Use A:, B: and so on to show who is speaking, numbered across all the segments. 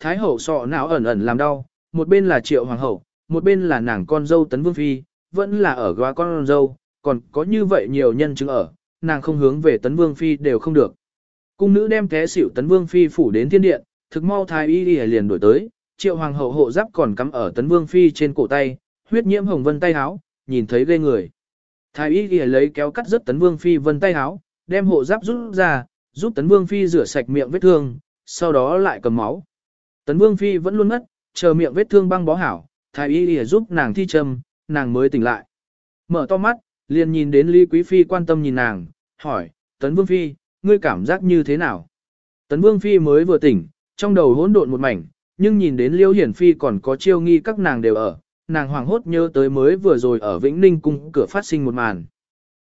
A: Thái hậu sọ não ẩn ẩn làm đau, một bên là triệu hoàng hậu, một bên là nàng con dâu tấn vương phi, vẫn là ở góa con dâu, còn có như vậy nhiều nhân chứng ở, nàng không hướng về tấn vương phi đều không được. Cung nữ đem té xỉu tấn vương phi phủ đến thiên điện, thực mau thái y y liền đổi tới, triệu hoàng hậu hộ giáp còn cắm ở tấn vương phi trên cổ tay, huyết nhiễm hồng vân tay háo, nhìn thấy ghê người. Thái y y lấy kéo cắt rất tấn vương phi vân tay háo, đem hộ giáp rút ra, giúp tấn vương phi rửa sạch miệng vết thương, sau đó lại cầm máu. Tấn vương phi vẫn luôn ngất, chờ miệng vết thương băng bó hảo, thái y lìa giúp nàng thi châm, nàng mới tỉnh lại. Mở to mắt, liền nhìn đến Lý Quý Phi quan tâm nhìn nàng, hỏi, Tấn Vương Phi, ngươi cảm giác như thế nào? Tấn Vương Phi mới vừa tỉnh, trong đầu hỗn độn một mảnh, nhưng nhìn đến Liêu Hiển Phi còn có chiêu nghi các nàng đều ở, nàng hoàng hốt nhớ tới mới vừa rồi ở Vĩnh Ninh cung cửa phát sinh một màn.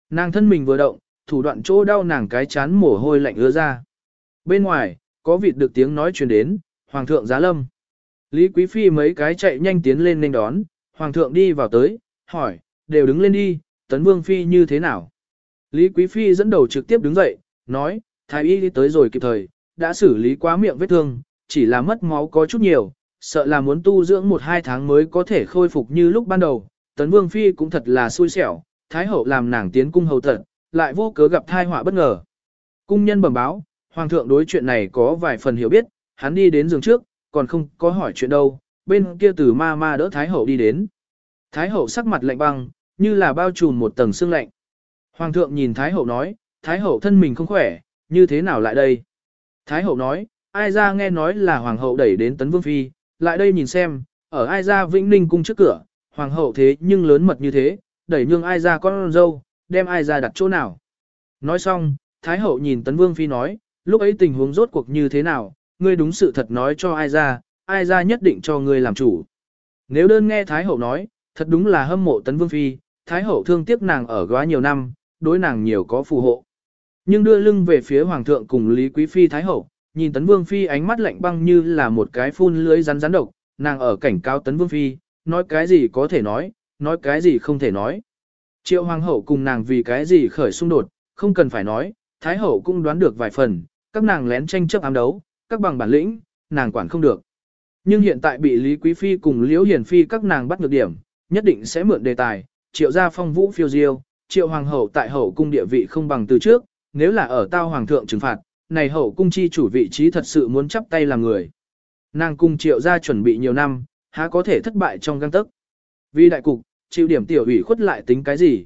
A: Nàng thân mình vừa động, thủ đoạn chỗ đau nàng cái chán mồ hôi lạnh ứa ra. Bên ngoài, có vịt được tiếng nói truyền đến, Hoàng thượng giá lâm. Lý Quý Phi mấy cái chạy nhanh tiến lên nên đón, Hoàng thượng đi vào tới, hỏi, đều đứng lên đi, Tấn Vương Phi như thế nào? Lý Quý Phi dẫn đầu trực tiếp đứng dậy, nói, Thái y đi tới rồi kịp thời, đã xử lý quá miệng vết thương, chỉ là mất máu có chút nhiều, sợ là muốn tu dưỡng một hai tháng mới có thể khôi phục như lúc ban đầu. Tấn Vương Phi cũng thật là xui xẻo, Thái Hậu làm nàng tiến cung hầu tận, lại vô cớ gặp thai họa bất ngờ. Cung nhân bẩm báo, Hoàng thượng đối chuyện này có vài phần hiểu biết, hắn đi đến giường trước, còn không có hỏi chuyện đâu, bên kia từ ma ma đỡ Thái Hậu đi đến. Thái Hậu sắc mặt lạnh băng, như là bao trùm một tầng xương lạnh. Hoàng thượng nhìn Thái Hậu nói, Thái Hậu thân mình không khỏe, như thế nào lại đây? Thái Hậu nói, ai ra nghe nói là Hoàng hậu đẩy đến Tấn Vương Phi, lại đây nhìn xem, ở ai ra Vĩnh Ninh cung trước cửa, Hoàng hậu thế nhưng lớn mật như thế, đẩy nhương ai ra con dâu, đem ai ra đặt chỗ nào. Nói xong, Thái Hậu nhìn Tấn Vương Phi nói, lúc ấy tình huống rốt cuộc như thế nào, ngươi đúng sự thật nói cho ai ra, ai ra nhất định cho ngươi làm chủ. Nếu đơn nghe Thái Hậu nói, thật đúng là hâm mộ Tấn Vương Phi, Thái Hậu thương tiếc nàng ở góa nhiều năm, đối nàng nhiều có phù hộ. Nhưng đưa lưng về phía Hoàng thượng cùng Lý Quý Phi Thái Hậu, nhìn Tấn Vương Phi ánh mắt lạnh băng như là một cái phun lưới rắn rắn độc, nàng ở cảnh cao Tấn Vương Phi, nói cái gì có thể nói, nói cái gì không thể nói. Triệu Hoàng hậu cùng nàng vì cái gì khởi xung đột, không cần phải nói, Thái Hậu cũng đoán được vài phần, các nàng lén tranh chấp ám đấu, các bằng bản lĩnh, nàng quản không được. Nhưng hiện tại bị Lý Quý Phi cùng Liễu Hiển Phi các nàng bắt ngược điểm, nhất định sẽ mượn đề tài, triệu gia phong vũ phiêu diêu, triệu hoàng hậu tại hậu cung địa vị không bằng từ trước, nếu là ở tao hoàng thượng trừng phạt, này hậu cung chi chủ vị trí thật sự muốn chắp tay làm người. Nàng cung triệu gia chuẩn bị nhiều năm, há có thể thất bại trong găng tức. Vì đại cục, chịu điểm tiểu ủy khuất lại tính cái gì?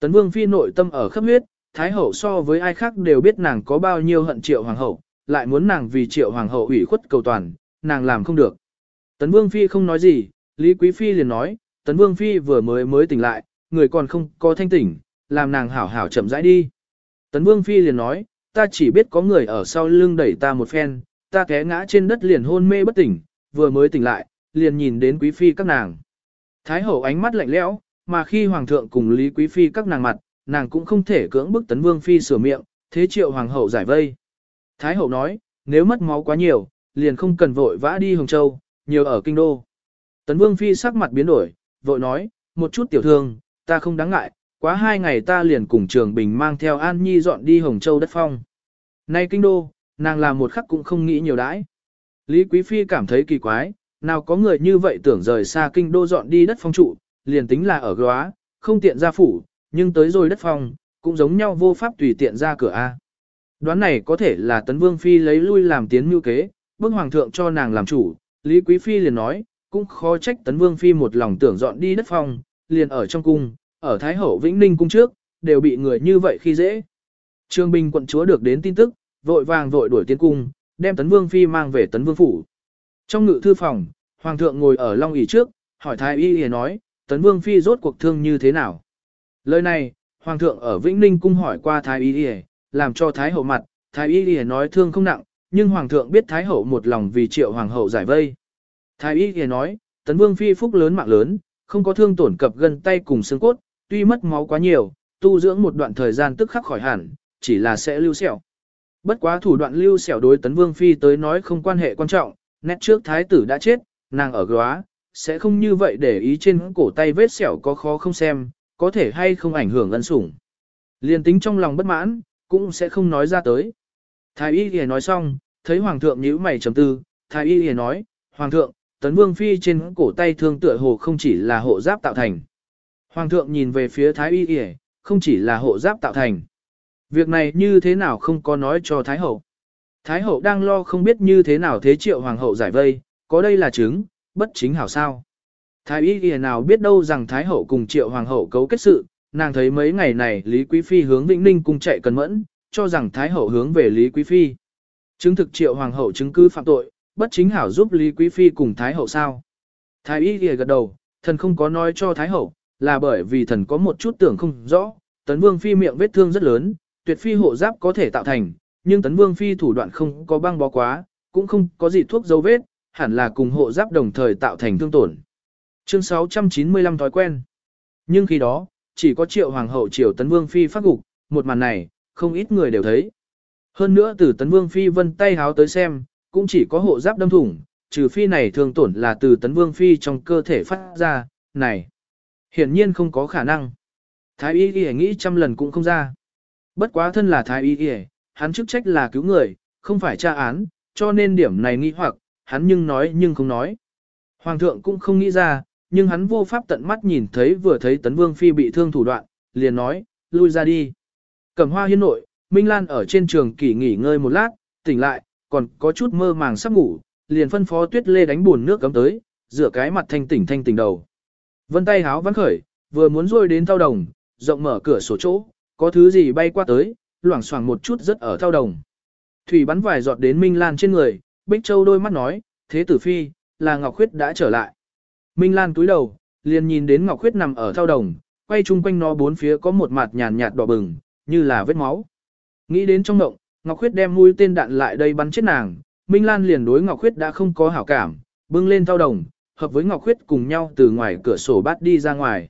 A: Tấn vương phi nội tâm ở khắp huyết, thái hậu so với ai khác đều biết nàng có bao nhiêu hận triệu hoàng hậu, lại muốn nàng vì triệu hoàng hậu ủy khuất cầu toàn, nàng làm không được. Tấn vương phi không nói gì, Lý Quý phi liền nói, Tấn vương phi vừa mới mới tỉnh lại, người còn không có thanh tỉnh, làm nàng hảo hảo chậm rãi đi. Tấn Vương Phi liền nói, ta chỉ biết có người ở sau lưng đẩy ta một phen, ta té ngã trên đất liền hôn mê bất tỉnh, vừa mới tỉnh lại, liền nhìn đến Quý Phi các nàng. Thái hậu ánh mắt lạnh lẽo, mà khi Hoàng thượng cùng Lý Quý Phi các nàng mặt, nàng cũng không thể cưỡng bức Tấn Vương Phi sửa miệng, thế triệu Hoàng hậu giải vây. Thái hậu nói, nếu mất máu quá nhiều, liền không cần vội vã đi Hồng Châu, nhiều ở Kinh Đô. Tấn Vương Phi sắc mặt biến đổi, vội nói, một chút tiểu thương, ta không đáng ngại, quá hai ngày ta liền cùng Trường Bình mang theo An Nhi dọn đi Hồng Châu đất phong. Nay kinh đô, nàng làm một khắc cũng không nghĩ nhiều đãi. Lý Quý Phi cảm thấy kỳ quái, nào có người như vậy tưởng rời xa kinh đô dọn đi đất phong trụ, liền tính là ở góa, không tiện ra phủ, nhưng tới rồi đất phong, cũng giống nhau vô pháp tùy tiện ra cửa A. Đoán này có thể là Tấn Vương Phi lấy lui làm tiến mưu kế, bức Hoàng thượng cho nàng làm chủ, Lý Quý Phi liền nói, cũng khó trách Tấn Vương Phi một lòng tưởng dọn đi đất phòng, liền ở trong cung, ở Thái Hậu Vĩnh Ninh cung trước, đều bị người như vậy khi dễ. Trương Bình quận chúa được đến tin tức, vội vàng vội đuổi tiến cung, đem Tấn Vương Phi mang về Tấn Vương Phủ. Trong ngự thư phòng, Hoàng thượng ngồi ở long ỷ trước, hỏi Thái Y Y nói, Tấn Vương Phi rốt cuộc thương như thế nào? Lời này, Hoàng thượng ở Vĩnh Ninh cung hỏi qua Thái Y Y, làm cho Thái Hậu mặt, Thái Y lìa nói thương không nặng, nhưng Hoàng thượng biết Thái Hậu một lòng vì triệu Hoàng hậu giải vây. Thái Y lìa nói, Tấn Vương Phi phúc lớn mạng lớn, không có thương tổn cập gân tay cùng xương cốt, tuy mất máu quá nhiều, tu dưỡng một đoạn thời gian tức khắc khỏi hẳn, chỉ là sẽ lưu sẹo. Bất quá thủ đoạn lưu sẹo đối tấn vương phi tới nói không quan hệ quan trọng, nét trước thái tử đã chết, nàng ở góa, sẽ không như vậy để ý trên cổ tay vết sẹo có khó không xem, có thể hay không ảnh hưởng ân sủng. Liên tính trong lòng bất mãn, cũng sẽ không nói ra tới. Thái y hề nói xong, thấy hoàng thượng nhíu mày trầm tư, Thái y hề nói, Hoàng thượng, tấn vương phi trên cổ tay thương tựa hồ không chỉ là hộ giáp tạo thành. Hoàng thượng nhìn về phía Thái y hề, không chỉ là hộ giáp tạo thành. Việc này như thế nào không có nói cho Thái hậu. Thái hậu đang lo không biết như thế nào thế triệu hoàng hậu giải vây, có đây là chứng, bất chính hảo sao. Thái y hề nào biết đâu rằng Thái hậu cùng triệu hoàng hậu cấu kết sự, nàng thấy mấy ngày này Lý Quý Phi hướng Vĩnh Ninh cung chạy cần mẫn, cho rằng Thái hậu hướng về Lý Quý Phi. Chứng thực triệu hoàng hậu chứng cứ phạm tội, bất chính hảo giúp Lý Quý Phi cùng Thái hậu sao. Thái y ghi gật đầu, thần không có nói cho Thái hậu, là bởi vì thần có một chút tưởng không rõ, tấn vương phi miệng vết thương rất lớn, tuyệt phi hộ giáp có thể tạo thành, nhưng tấn vương phi thủ đoạn không có băng bó quá, cũng không có gì thuốc dấu vết, hẳn là cùng hộ giáp đồng thời tạo thành thương tổn. Chương 695 thói quen. Nhưng khi đó, chỉ có triệu hoàng hậu triều tấn vương phi phát gục, một màn này, không ít người đều thấy. Hơn nữa từ tấn vương phi vân tay háo tới xem, cũng chỉ có hộ giáp đâm thủng, trừ phi này thường tổn là từ tấn vương phi trong cơ thể phát ra, này. Hiển nhiên không có khả năng. Thái y ghi nghĩ trăm lần cũng không ra. Bất quá thân là thái y ghi, hắn chức trách là cứu người, không phải tra án, cho nên điểm này nghi hoặc, hắn nhưng nói nhưng không nói. Hoàng thượng cũng không nghĩ ra, nhưng hắn vô pháp tận mắt nhìn thấy vừa thấy tấn vương phi bị thương thủ đoạn, liền nói, lui ra đi. Cẩm hoa hiên nội, Minh Lan ở trên trường kỳ nghỉ ngơi một lát, tỉnh lại, còn có chút mơ màng sắp ngủ, liền phân phó tuyết lê đánh buồn nước cấm tới, rửa cái mặt thanh tỉnh thanh tỉnh đầu. Vân tay háo vắng khởi, vừa muốn rôi đến thao đồng, rộng mở cửa sổ chỗ, có thứ gì bay qua tới, loảng xoảng một chút rất ở thao đồng. Thủy bắn vài giọt đến Minh Lan trên người, Bích Châu đôi mắt nói, thế tử phi, là Ngọc Khuyết đã trở lại. Minh Lan túi đầu, liền nhìn đến Ngọc Khuyết nằm ở thao đồng, quay chung quanh nó bốn phía có một mặt nhàn nhạt đỏ bừng, như là vết máu. Nghĩ đến trong động, Ngọc Khuyết đem mũi tên đạn lại đây bắn chết nàng, Minh Lan liền đối Ngọc Khuyết đã không có hảo cảm, bưng lên thao đồng, hợp với Ngọc Khuyết cùng nhau từ ngoài cửa sổ bắt đi ra ngoài.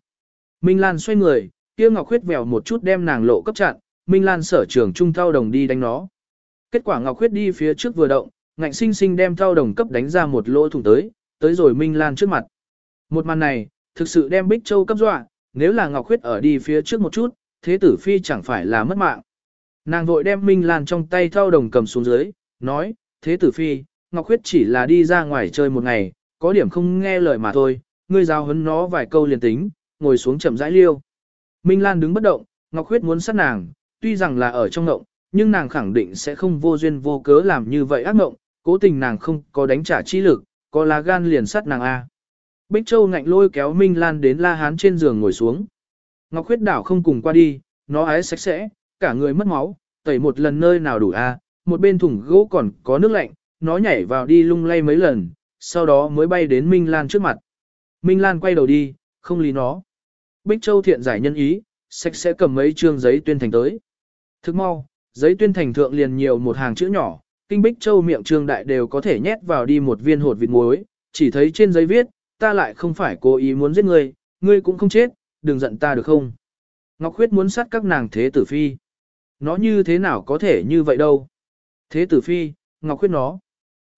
A: Minh Lan xoay người, kia Ngọc Khuyết vèo một chút đem nàng lộ cấp chặn, Minh Lan sở trường trung thao đồng đi đánh nó. Kết quả Ngọc Khuyết đi phía trước vừa động, ngạnh sinh sinh đem thao đồng cấp đánh ra một lỗ thủng tới, tới rồi Minh Lan trước mặt. Một màn này, thực sự đem Bích Châu cấp dọa, nếu là Ngọc Khuyết ở đi phía trước một chút, thế tử phi chẳng phải là mất mạng. Nàng vội đem Minh Lan trong tay thao đồng cầm xuống dưới, nói, thế tử phi, Ngọc Khuyết chỉ là đi ra ngoài chơi một ngày, có điểm không nghe lời mà thôi, ngươi giao hấn nó vài câu liền tính, ngồi xuống chậm rãi liêu. Minh Lan đứng bất động, Ngọc Khuyết muốn sát nàng, tuy rằng là ở trong ngộng, nhưng nàng khẳng định sẽ không vô duyên vô cớ làm như vậy ác ngộng, cố tình nàng không có đánh trả chi lực, có lá gan liền sát nàng A. Bích Châu ngạnh lôi kéo Minh Lan đến La Hán trên giường ngồi xuống. Ngọc Khuyết đảo không cùng qua đi, nó ái sạch sẽ, cả người mất máu, tẩy một lần nơi nào đủ A, một bên thùng gỗ còn có nước lạnh, nó nhảy vào đi lung lay mấy lần, sau đó mới bay đến Minh Lan trước mặt. Minh Lan quay đầu đi, không lý nó. Bích Châu thiện giải nhân ý, sạch sẽ cầm mấy trương giấy tuyên thành tới. Thức mau, giấy tuyên thành thượng liền nhiều một hàng chữ nhỏ, kinh Bích Châu miệng trương đại đều có thể nhét vào đi một viên hột vịt muối, chỉ thấy trên giấy viết, ta lại không phải cố ý muốn giết ngươi, ngươi cũng không chết, đừng giận ta được không? Ngọc Khuyết muốn sát các nàng thế tử phi. Nó như thế nào có thể như vậy đâu? Thế tử phi, Ngọc Khuyết nó.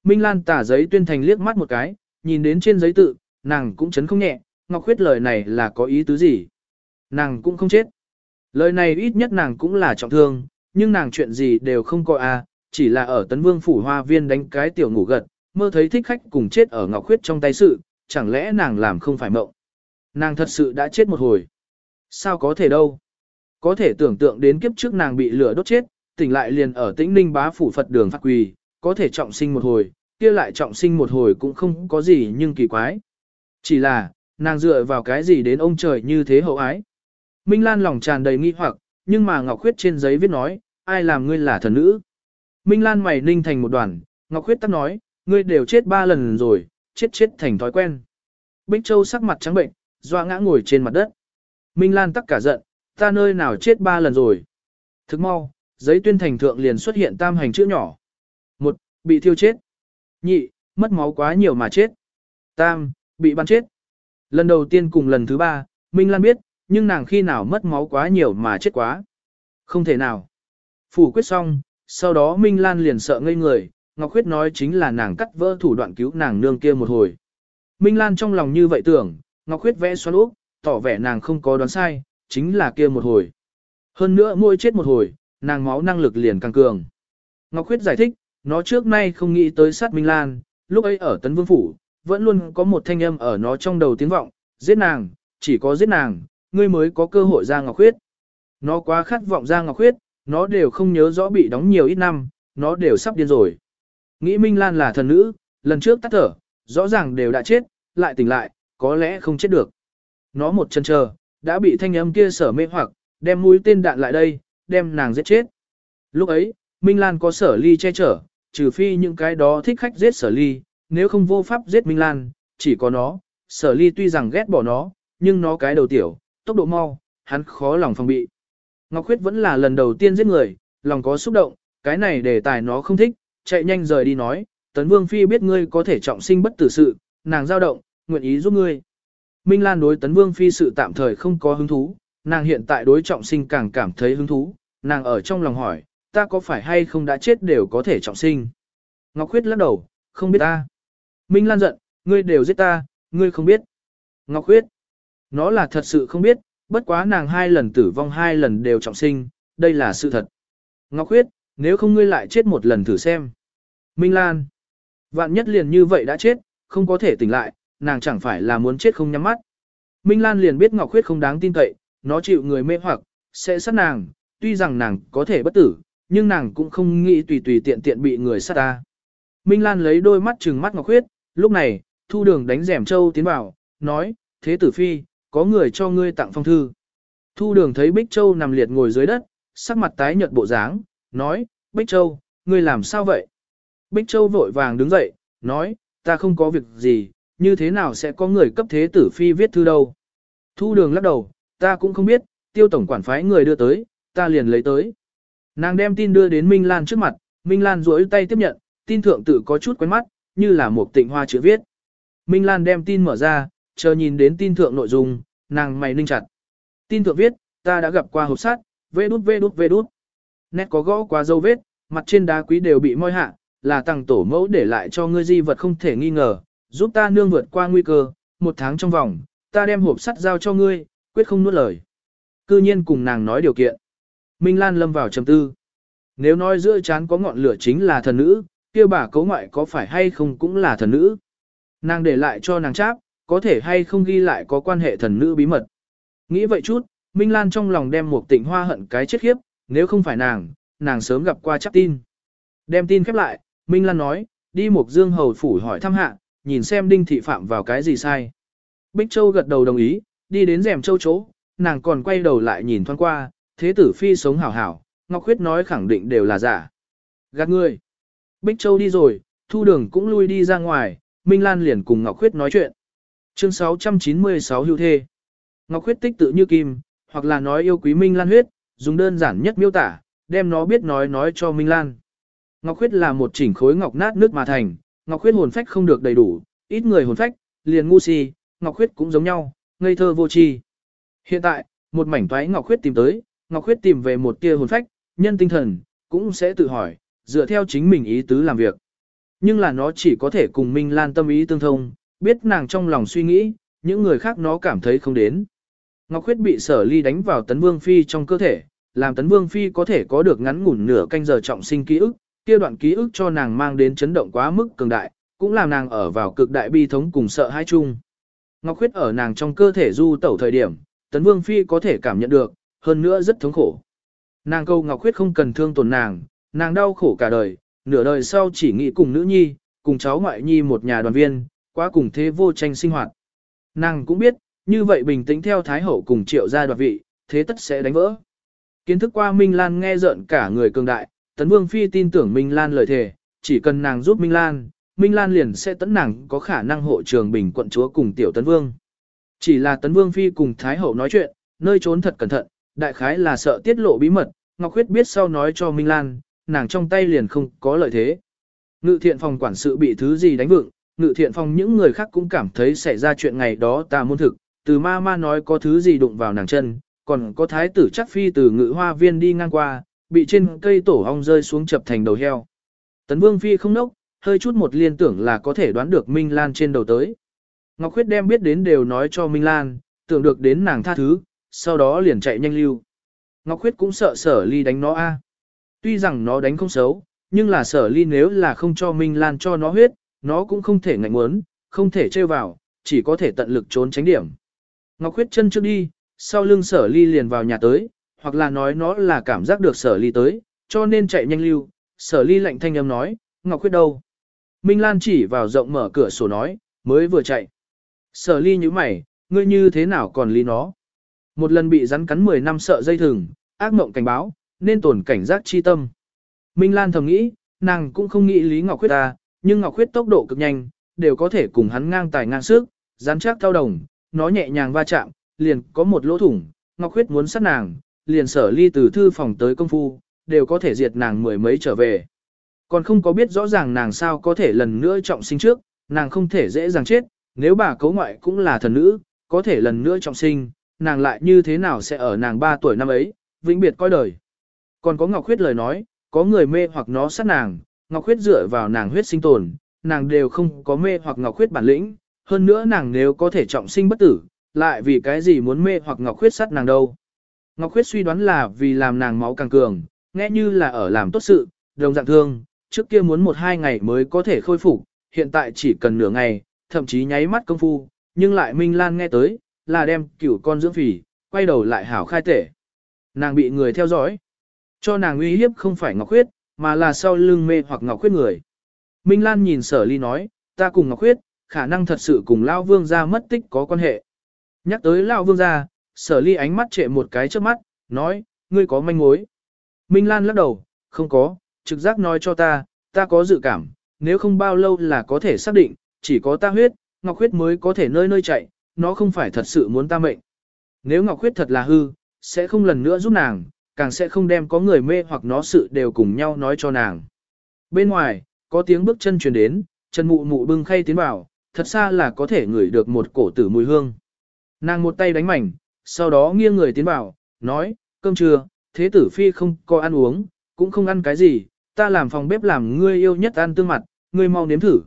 A: Minh Lan tả giấy tuyên thành liếc mắt một cái, nhìn đến trên giấy tự, nàng cũng chấn không nhẹ, Ngọc Khuyết lời này là có ý tứ gì? Nàng cũng không chết. Lời này ít nhất nàng cũng là trọng thương, nhưng nàng chuyện gì đều không có a, à, chỉ là ở Tấn Vương phủ hoa viên đánh cái tiểu ngủ gật, mơ thấy thích khách cùng chết ở Ngọc Khuyết trong tay sự, chẳng lẽ nàng làm không phải mộng. Nàng thật sự đã chết một hồi. Sao có thể đâu? Có thể tưởng tượng đến kiếp trước nàng bị lửa đốt chết, tỉnh lại liền ở tĩnh ninh bá phủ Phật đường phát quỳ, có thể trọng sinh một hồi, kia lại trọng sinh một hồi cũng không có gì nhưng kỳ quái. Chỉ là, nàng dựa vào cái gì đến ông trời như thế hậu ái. Minh Lan lòng tràn đầy nghi hoặc, nhưng mà Ngọc Khuyết trên giấy viết nói, ai làm ngươi là thần nữ. Minh Lan mày ninh thành một đoàn, Ngọc Khuyết tắt nói, ngươi đều chết ba lần rồi, chết chết thành thói quen. Bích Châu sắc mặt trắng bệnh, doa ngã ngồi trên mặt đất. Minh Lan tắc cả giận, ta nơi nào chết ba lần rồi. Thức mau, giấy tuyên thành thượng liền xuất hiện tam hành chữ nhỏ. Một, bị thiêu chết. Nhị, mất máu quá nhiều mà chết. Tam, bị bắn chết. Lần đầu tiên cùng lần thứ ba, Minh Lan biết, nhưng nàng khi nào mất máu quá nhiều mà chết quá. Không thể nào. Phủ quyết xong, sau đó Minh Lan liền sợ ngây người, Ngọc Khuyết nói chính là nàng cắt vỡ thủ đoạn cứu nàng nương kia một hồi. Minh Lan trong lòng như vậy tưởng, Ngọc Khuyết vẽ xoắn úp, tỏ vẻ nàng không có đoán sai, chính là kia một hồi. Hơn nữa môi chết một hồi, nàng máu năng lực liền càng cường. Ngọc Khuyết giải thích, nó trước nay không nghĩ tới sát Minh Lan, Lúc ấy ở Tấn Vương Phủ, vẫn luôn có một thanh âm ở nó trong đầu tiếng vọng, giết nàng, chỉ có giết nàng, ngươi mới có cơ hội ra Ngọc Khuyết. Nó quá khát vọng ra Ngọc Khuyết, nó đều không nhớ rõ bị đóng nhiều ít năm, nó đều sắp điên rồi. Nghĩ Minh Lan là thần nữ, lần trước tắt thở, rõ ràng đều đã chết, lại tỉnh lại, có lẽ không chết được. Nó một chân chờ, đã bị thanh âm kia sở mê hoặc, đem mũi tên đạn lại đây, đem nàng giết chết. Lúc ấy, Minh Lan có sở ly che chở, trừ phi những cái đó thích khách giết sở ly, nếu không vô pháp giết Minh Lan, chỉ có nó, sở ly tuy rằng ghét bỏ nó, nhưng nó cái đầu tiểu, tốc độ mau, hắn khó lòng phòng bị. Ngọc Khuyết vẫn là lần đầu tiên giết người, lòng có xúc động, cái này đề tài nó không thích, chạy nhanh rời đi nói, Tấn Vương Phi biết ngươi có thể trọng sinh bất tử sự, nàng giao động, nguyện ý giúp ngươi. Minh Lan đối Tấn Vương Phi sự tạm thời không có hứng thú, nàng hiện tại đối trọng sinh càng cảm thấy hứng thú, nàng ở trong lòng hỏi, ta có phải hay không đã chết đều có thể trọng sinh. Ngọc Khuyết lắc đầu, không biết ta. Minh Lan giận, ngươi đều giết ta, ngươi không biết. Ngọc Khuyết, nó là thật sự không biết, bất quá nàng hai lần tử vong hai lần đều trọng sinh, đây là sự thật. Ngọc Khuyết, nếu không ngươi lại chết một lần thử xem. Minh Lan, vạn nhất liền như vậy đã chết, không có thể tỉnh lại, nàng chẳng phải là muốn chết không nhắm mắt. Minh Lan liền biết Ngọc Khuyết không đáng tin cậy, nó chịu người mê hoặc, sẽ sát nàng, tuy rằng nàng có thể bất tử, nhưng nàng cũng không nghĩ tùy tùy tiện tiện bị người sát ta. Minh Lan lấy đôi mắt trừng mắt Ngọc Khuyết, lúc này, thu đường đánh rèm châu tiến vào, nói, thế tử phi, có người cho ngươi tặng phong thư. Thu đường thấy Bích Châu nằm liệt ngồi dưới đất, sắc mặt tái nhợt bộ dáng, nói, Bích Châu, ngươi làm sao vậy? Bích Châu vội vàng đứng dậy, nói, ta không có việc gì, như thế nào sẽ có người cấp thế tử phi viết thư đâu? Thu đường lắc đầu, ta cũng không biết, tiêu tổng quản phái người đưa tới, ta liền lấy tới. Nàng đem tin đưa đến Minh Lan trước mặt, Minh Lan duỗi tay tiếp nhận, tin thượng tự có chút quen mắt, như là một tịnh hoa chữ viết. Minh Lan đem tin mở ra, chờ nhìn đến tin thượng nội dung, nàng mày ninh chặt. Tin thượng viết, ta đã gặp qua hộp sát, vê đút vê đút vê đút. Nét có gõ qua dấu vết, mặt trên đá quý đều bị moi hạ, là tăng tổ mẫu để lại cho ngươi di vật không thể nghi ngờ, giúp ta nương vượt qua nguy cơ, một tháng trong vòng, ta đem hộp sắt giao cho ngươi, quyết không nuốt lời. Cư nhiên cùng nàng nói điều kiện. Minh Lan lâm vào trầm tư. Nếu nói giữa chán có ngọn lửa chính là thần nữ, kia bà cấu ngoại có phải hay không cũng là thần nữ. Nàng để lại cho nàng cháp, có thể hay không ghi lại có quan hệ thần nữ bí mật. Nghĩ vậy chút, Minh Lan trong lòng đem một tịnh hoa hận cái chết khiếp, nếu không phải nàng, nàng sớm gặp qua chắc tin. Đem tin khép lại, Minh Lan nói, đi một dương hầu phủ hỏi thăm hạ, nhìn xem đinh thị phạm vào cái gì sai. Bích Châu gật đầu đồng ý, đi đến rèm châu chỗ, nàng còn quay đầu lại nhìn thoáng qua, thế tử phi sống hảo hảo, Ngọc Khuyết nói khẳng định đều là giả. Gạt người. Bích Châu đi rồi, thu đường cũng lui đi ra ngoài, Minh Lan liền cùng Ngọc Khuyết nói chuyện. Chương 696 hưu thê. Ngọc Khuyết tích tự như kim, hoặc là nói yêu quý Minh Lan huyết, dùng đơn giản nhất miêu tả, đem nó biết nói nói cho Minh Lan. Ngọc Khuyết là một chỉnh khối ngọc nát nước mà thành, Ngọc Khuyết hồn phách không được đầy đủ, ít người hồn phách, liền ngu si, Ngọc Khuyết cũng giống nhau, ngây thơ vô tri. Hiện tại, một mảnh toái Ngọc Khuyết tìm tới, Ngọc Khuyết tìm về một tia hồn phách, nhân tinh thần, cũng sẽ tự hỏi, dựa theo chính mình ý tứ làm việc. Nhưng là nó chỉ có thể cùng Minh Lan tâm ý tương thông, biết nàng trong lòng suy nghĩ, những người khác nó cảm thấy không đến. Ngọc Khuyết bị sở ly đánh vào tấn vương phi trong cơ thể, làm tấn vương phi có thể có được ngắn ngủn nửa canh giờ trọng sinh ký ức, kia đoạn ký ức cho nàng mang đến chấn động quá mức cường đại, cũng làm nàng ở vào cực đại bi thống cùng sợ hãi chung. Ngọc Khuyết ở nàng trong cơ thể du tẩu thời điểm, tấn vương phi có thể cảm nhận được, hơn nữa rất thống khổ. Nàng câu Ngọc Khuyết không cần thương tổn nàng, nàng đau khổ cả đời, nửa đời sau chỉ nghĩ cùng nữ nhi, cùng cháu ngoại nhi một nhà đoàn viên, quá cùng thế vô tranh sinh hoạt. Nàng cũng biết, như vậy bình tĩnh theo Thái Hậu cùng triệu gia đoạt vị, thế tất sẽ đánh vỡ. Kiến thức qua Minh Lan nghe giận cả người cường đại, Tấn Vương Phi tin tưởng Minh Lan lời thề, chỉ cần nàng giúp Minh Lan, Minh Lan liền sẽ tấn nàng có khả năng hộ trường bình quận chúa cùng tiểu Tấn Vương. Chỉ là Tấn Vương Phi cùng Thái Hậu nói chuyện, nơi trốn thật cẩn thận, đại khái là sợ tiết lộ bí mật, Ngọc Khuyết biết sau nói cho Minh Lan, nàng trong tay liền không có lợi thế. Ngự thiện phòng quản sự bị thứ gì đánh vựng, ngự thiện phòng những người khác cũng cảm thấy xảy ra chuyện ngày đó ta môn thực, từ ma ma nói có thứ gì đụng vào nàng chân, còn có thái tử chắc phi từ ngự hoa viên đi ngang qua, bị trên cây tổ ong rơi xuống chập thành đầu heo. Tấn vương phi không nốc, hơi chút một liên tưởng là có thể đoán được Minh Lan trên đầu tới. Ngọc Khuyết đem biết đến đều nói cho Minh Lan, tưởng được đến nàng tha thứ, sau đó liền chạy nhanh lưu. Ngọc Khuyết cũng sợ sở ly đánh nó a. Tuy rằng nó đánh không xấu, nhưng là sở ly nếu là không cho Minh Lan cho nó huyết, nó cũng không thể ngạnh muốn, không thể trêu vào, chỉ có thể tận lực trốn tránh điểm. Ngọc Khuyết chân trước đi, sau lưng sở ly liền vào nhà tới, hoặc là nói nó là cảm giác được sở ly tới, cho nên chạy nhanh lưu, sở ly lạnh thanh âm nói, Ngọc Khuyết đâu? Minh Lan chỉ vào rộng mở cửa sổ nói, mới vừa chạy. Sở ly như mày, ngươi như thế nào còn ly nó? Một lần bị rắn cắn 10 năm sợ dây thừng, ác mộng cảnh báo, nên tổn cảnh giác chi tâm. Minh Lan thầm nghĩ, nàng cũng không nghĩ Lý Ngọc Khuyết ta, nhưng Ngọc Khuyết tốc độ cực nhanh, đều có thể cùng hắn ngang tài ngang sức, rắn chắc thao đồng, nó nhẹ nhàng va chạm, liền có một lỗ thủng, Ngọc Khuyết muốn sát nàng, liền sở ly từ thư phòng tới công phu, đều có thể diệt nàng mười mấy trở về. Còn không có biết rõ ràng nàng sao có thể lần nữa trọng sinh trước, nàng không thể dễ dàng chết, nếu bà cấu ngoại cũng là thần nữ, có thể lần nữa trọng sinh, nàng lại như thế nào sẽ ở nàng 3 tuổi năm ấy, vĩnh biệt coi đời. Còn có Ngọc Khuyết lời nói, có người mê hoặc nó sát nàng, Ngọc Khuyết dựa vào nàng huyết sinh tồn, nàng đều không có mê hoặc Ngọc Khuyết bản lĩnh, hơn nữa nàng nếu có thể trọng sinh bất tử, lại vì cái gì muốn mê hoặc Ngọc Khuyết sát nàng đâu. Ngọc Khuyết suy đoán là vì làm nàng máu càng cường, nghe như là ở làm tốt sự, đồng dạng thương, trước kia muốn một hai ngày mới có thể khôi phục, hiện tại chỉ cần nửa ngày, thậm chí nháy mắt công phu, nhưng lại Minh Lan nghe tới, là đem cửu con dưỡng phỉ, quay đầu lại hảo khai tể. Nàng bị người theo dõi, cho nàng uy hiếp không phải Ngọc Khuyết, mà là sau lưng mê hoặc Ngọc Khuyết người. Minh Lan nhìn sở ly nói, ta cùng Ngọc Khuyết, khả năng thật sự cùng Lao Vương gia mất tích có quan hệ. Nhắc tới Lao Vương gia, sở ly ánh mắt trệ một cái trước mắt, nói, ngươi có manh mối. Minh Lan lắc đầu, không có, trực giác nói cho ta, ta có dự cảm, nếu không bao lâu là có thể xác định, chỉ có ta huyết, Ngọc Huyết mới có thể nơi nơi chạy, nó không phải thật sự muốn ta mệnh. Nếu Ngọc Huyết thật là hư, sẽ không lần nữa giúp nàng, càng sẽ không đem có người mê hoặc nó sự đều cùng nhau nói cho nàng. Bên ngoài, có tiếng bước chân truyền đến, chân mụ mụ bưng khay tiến vào, thật xa là có thể ngửi được một cổ tử mùi hương. Nàng một tay đánh mảnh, sau đó nghiêng người tiến vào, nói, cơm trưa, thế tử phi không có ăn uống, cũng không ăn cái gì, ta làm phòng bếp làm ngươi yêu nhất ăn tương mặt, ngươi mau nếm thử.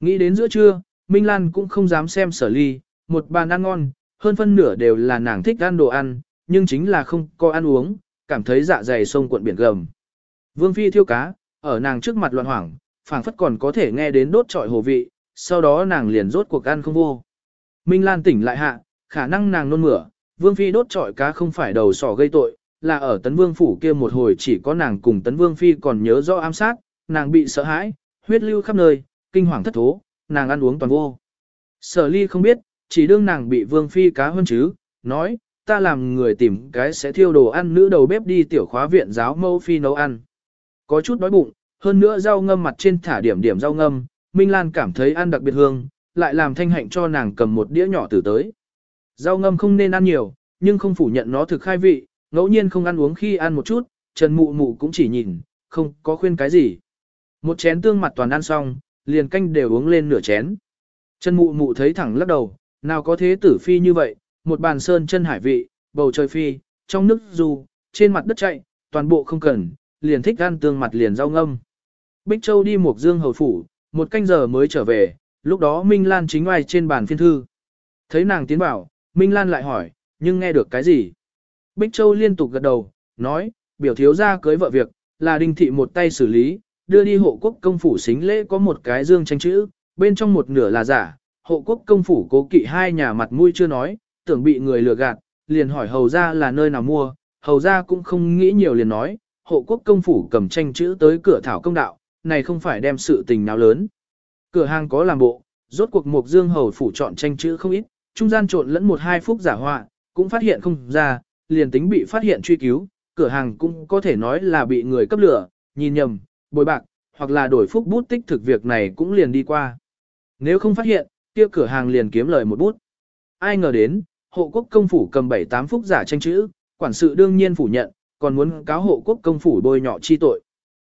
A: Nghĩ đến giữa trưa, Minh Lan cũng không dám xem sở ly, một bàn ăn ngon, hơn phân nửa đều là nàng thích ăn đồ ăn, nhưng chính là không có ăn uống, cảm thấy dạ dày sông cuộn biển gầm. Vương Phi thiêu cá, ở nàng trước mặt loạn hoảng, phảng phất còn có thể nghe đến đốt trọi hồ vị, sau đó nàng liền rốt cuộc ăn không vô. Minh Lan tỉnh lại hạ, khả năng nàng nôn mửa, Vương Phi đốt trọi cá không phải đầu sỏ gây tội, là ở Tấn Vương phủ kia một hồi chỉ có nàng cùng Tấn Vương Phi còn nhớ rõ ám sát, nàng bị sợ hãi, huyết lưu khắp nơi, kinh hoàng thất thố, nàng ăn uống toàn vô. Sở ly không biết, chỉ đương nàng bị Vương Phi cá hơn chứ, nói, ta làm người tìm cái sẽ thiêu đồ ăn nữ đầu bếp đi tiểu khóa viện giáo mâu Phi nấu ăn. Có chút đói bụng, hơn nữa rau ngâm mặt trên thả điểm điểm rau ngâm, Minh Lan cảm thấy ăn đặc biệt hương, lại làm thanh hạnh cho nàng cầm một đĩa nhỏ từ tới. Rau ngâm không nên ăn nhiều, nhưng không phủ nhận nó thực khai vị, ngẫu nhiên không ăn uống khi ăn một chút, Trần Mụ Mụ cũng chỉ nhìn, không có khuyên cái gì. Một chén tương mặt toàn ăn xong, liền canh đều uống lên nửa chén. Trần Mụ Mụ thấy thẳng lắc đầu, nào có thế tử phi như vậy, một bàn sơn chân hải vị, bầu trời phi, trong nước du, trên mặt đất chạy, toàn bộ không cần, liền thích ăn tương mặt liền rau ngâm. Bích Châu đi một dương hầu phủ, một canh giờ mới trở về, lúc đó Minh Lan chính ngoài trên bàn phiên thư. Thấy nàng tiến vào, Minh Lan lại hỏi, nhưng nghe được cái gì? Bích Châu liên tục gật đầu, nói, biểu thiếu gia cưới vợ việc, là đinh thị một tay xử lý, đưa đi hộ quốc công phủ xính lễ có một cái dương tranh chữ, bên trong một nửa là giả, hộ quốc công phủ cố kỵ hai nhà mặt mũi chưa nói, tưởng bị người lừa gạt, liền hỏi hầu ra là nơi nào mua, hầu ra cũng không nghĩ nhiều liền nói, hộ quốc công phủ cầm tranh chữ tới cửa thảo công đạo, này không phải đem sự tình nào lớn. Cửa hàng có làm bộ, rốt cuộc mục dương hầu phủ chọn tranh chữ không ít, trung gian trộn lẫn một hai phút giả họa, cũng phát hiện không ra, liền tính bị phát hiện truy cứu, cửa hàng cũng có thể nói là bị người cấp lửa, nhìn nhầm, bồi bạc, hoặc là đổi phúc bút tích thực việc này cũng liền đi qua. Nếu không phát hiện, kia cửa hàng liền kiếm lời một bút. Ai ngờ đến, hộ quốc công phủ cầm 7-8 phúc giả tranh chữ, quản sự đương nhiên phủ nhận, còn muốn cáo hộ quốc công phủ bôi nhọ chi tội.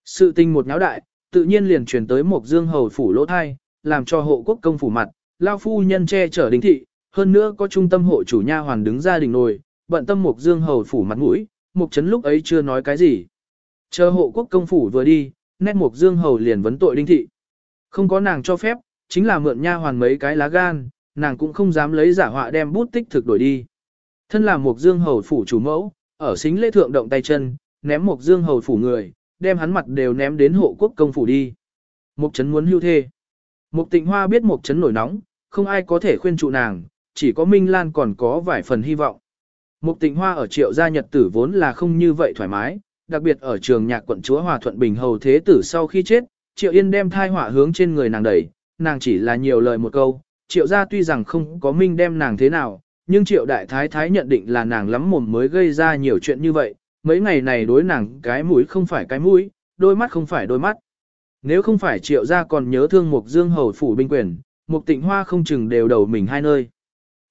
A: Sự tình một nháo đại, tự nhiên liền truyền tới một dương hầu phủ lỗ thai, làm cho hộ quốc công phủ mặt, lao phu nhân che chở đình thị, hơn nữa có trung tâm hộ chủ nha hoàn đứng ra đình nồi, bận tâm Mục Dương hầu phủ mặt mũi, Mục Trấn lúc ấy chưa nói cái gì. Chờ hộ quốc công phủ vừa đi, nét Mục Dương hầu liền vấn tội đinh thị. Không có nàng cho phép, chính là mượn nha hoàn mấy cái lá gan, nàng cũng không dám lấy giả họa đem bút tích thực đổi đi. Thân là Mục Dương hầu phủ chủ mẫu, ở xính lễ thượng động tay chân, ném Mục Dương hầu phủ người, đem hắn mặt đều ném đến hộ quốc công phủ đi. Mục Trấn muốn hưu thê. Mục tịnh hoa biết mục chấn nổi nóng, không ai có thể khuyên trụ nàng, chỉ có Minh Lan còn có vài phần hy vọng. Mục tịnh hoa ở triệu gia nhật tử vốn là không như vậy thoải mái, đặc biệt ở trường nhạc quận chúa Hòa Thuận Bình hầu thế tử sau khi chết, triệu yên đem thai họa hướng trên người nàng đẩy, nàng chỉ là nhiều lời một câu, triệu gia tuy rằng không có minh đem nàng thế nào, nhưng triệu đại thái thái nhận định là nàng lắm mồm mới gây ra nhiều chuyện như vậy, mấy ngày này đối nàng cái mũi không phải cái mũi, đôi mắt không phải đôi mắt. Nếu không phải triệu gia còn nhớ thương Mục Dương hầu phủ binh quyền, Mục Tịnh Hoa không chừng đều đầu mình hai nơi.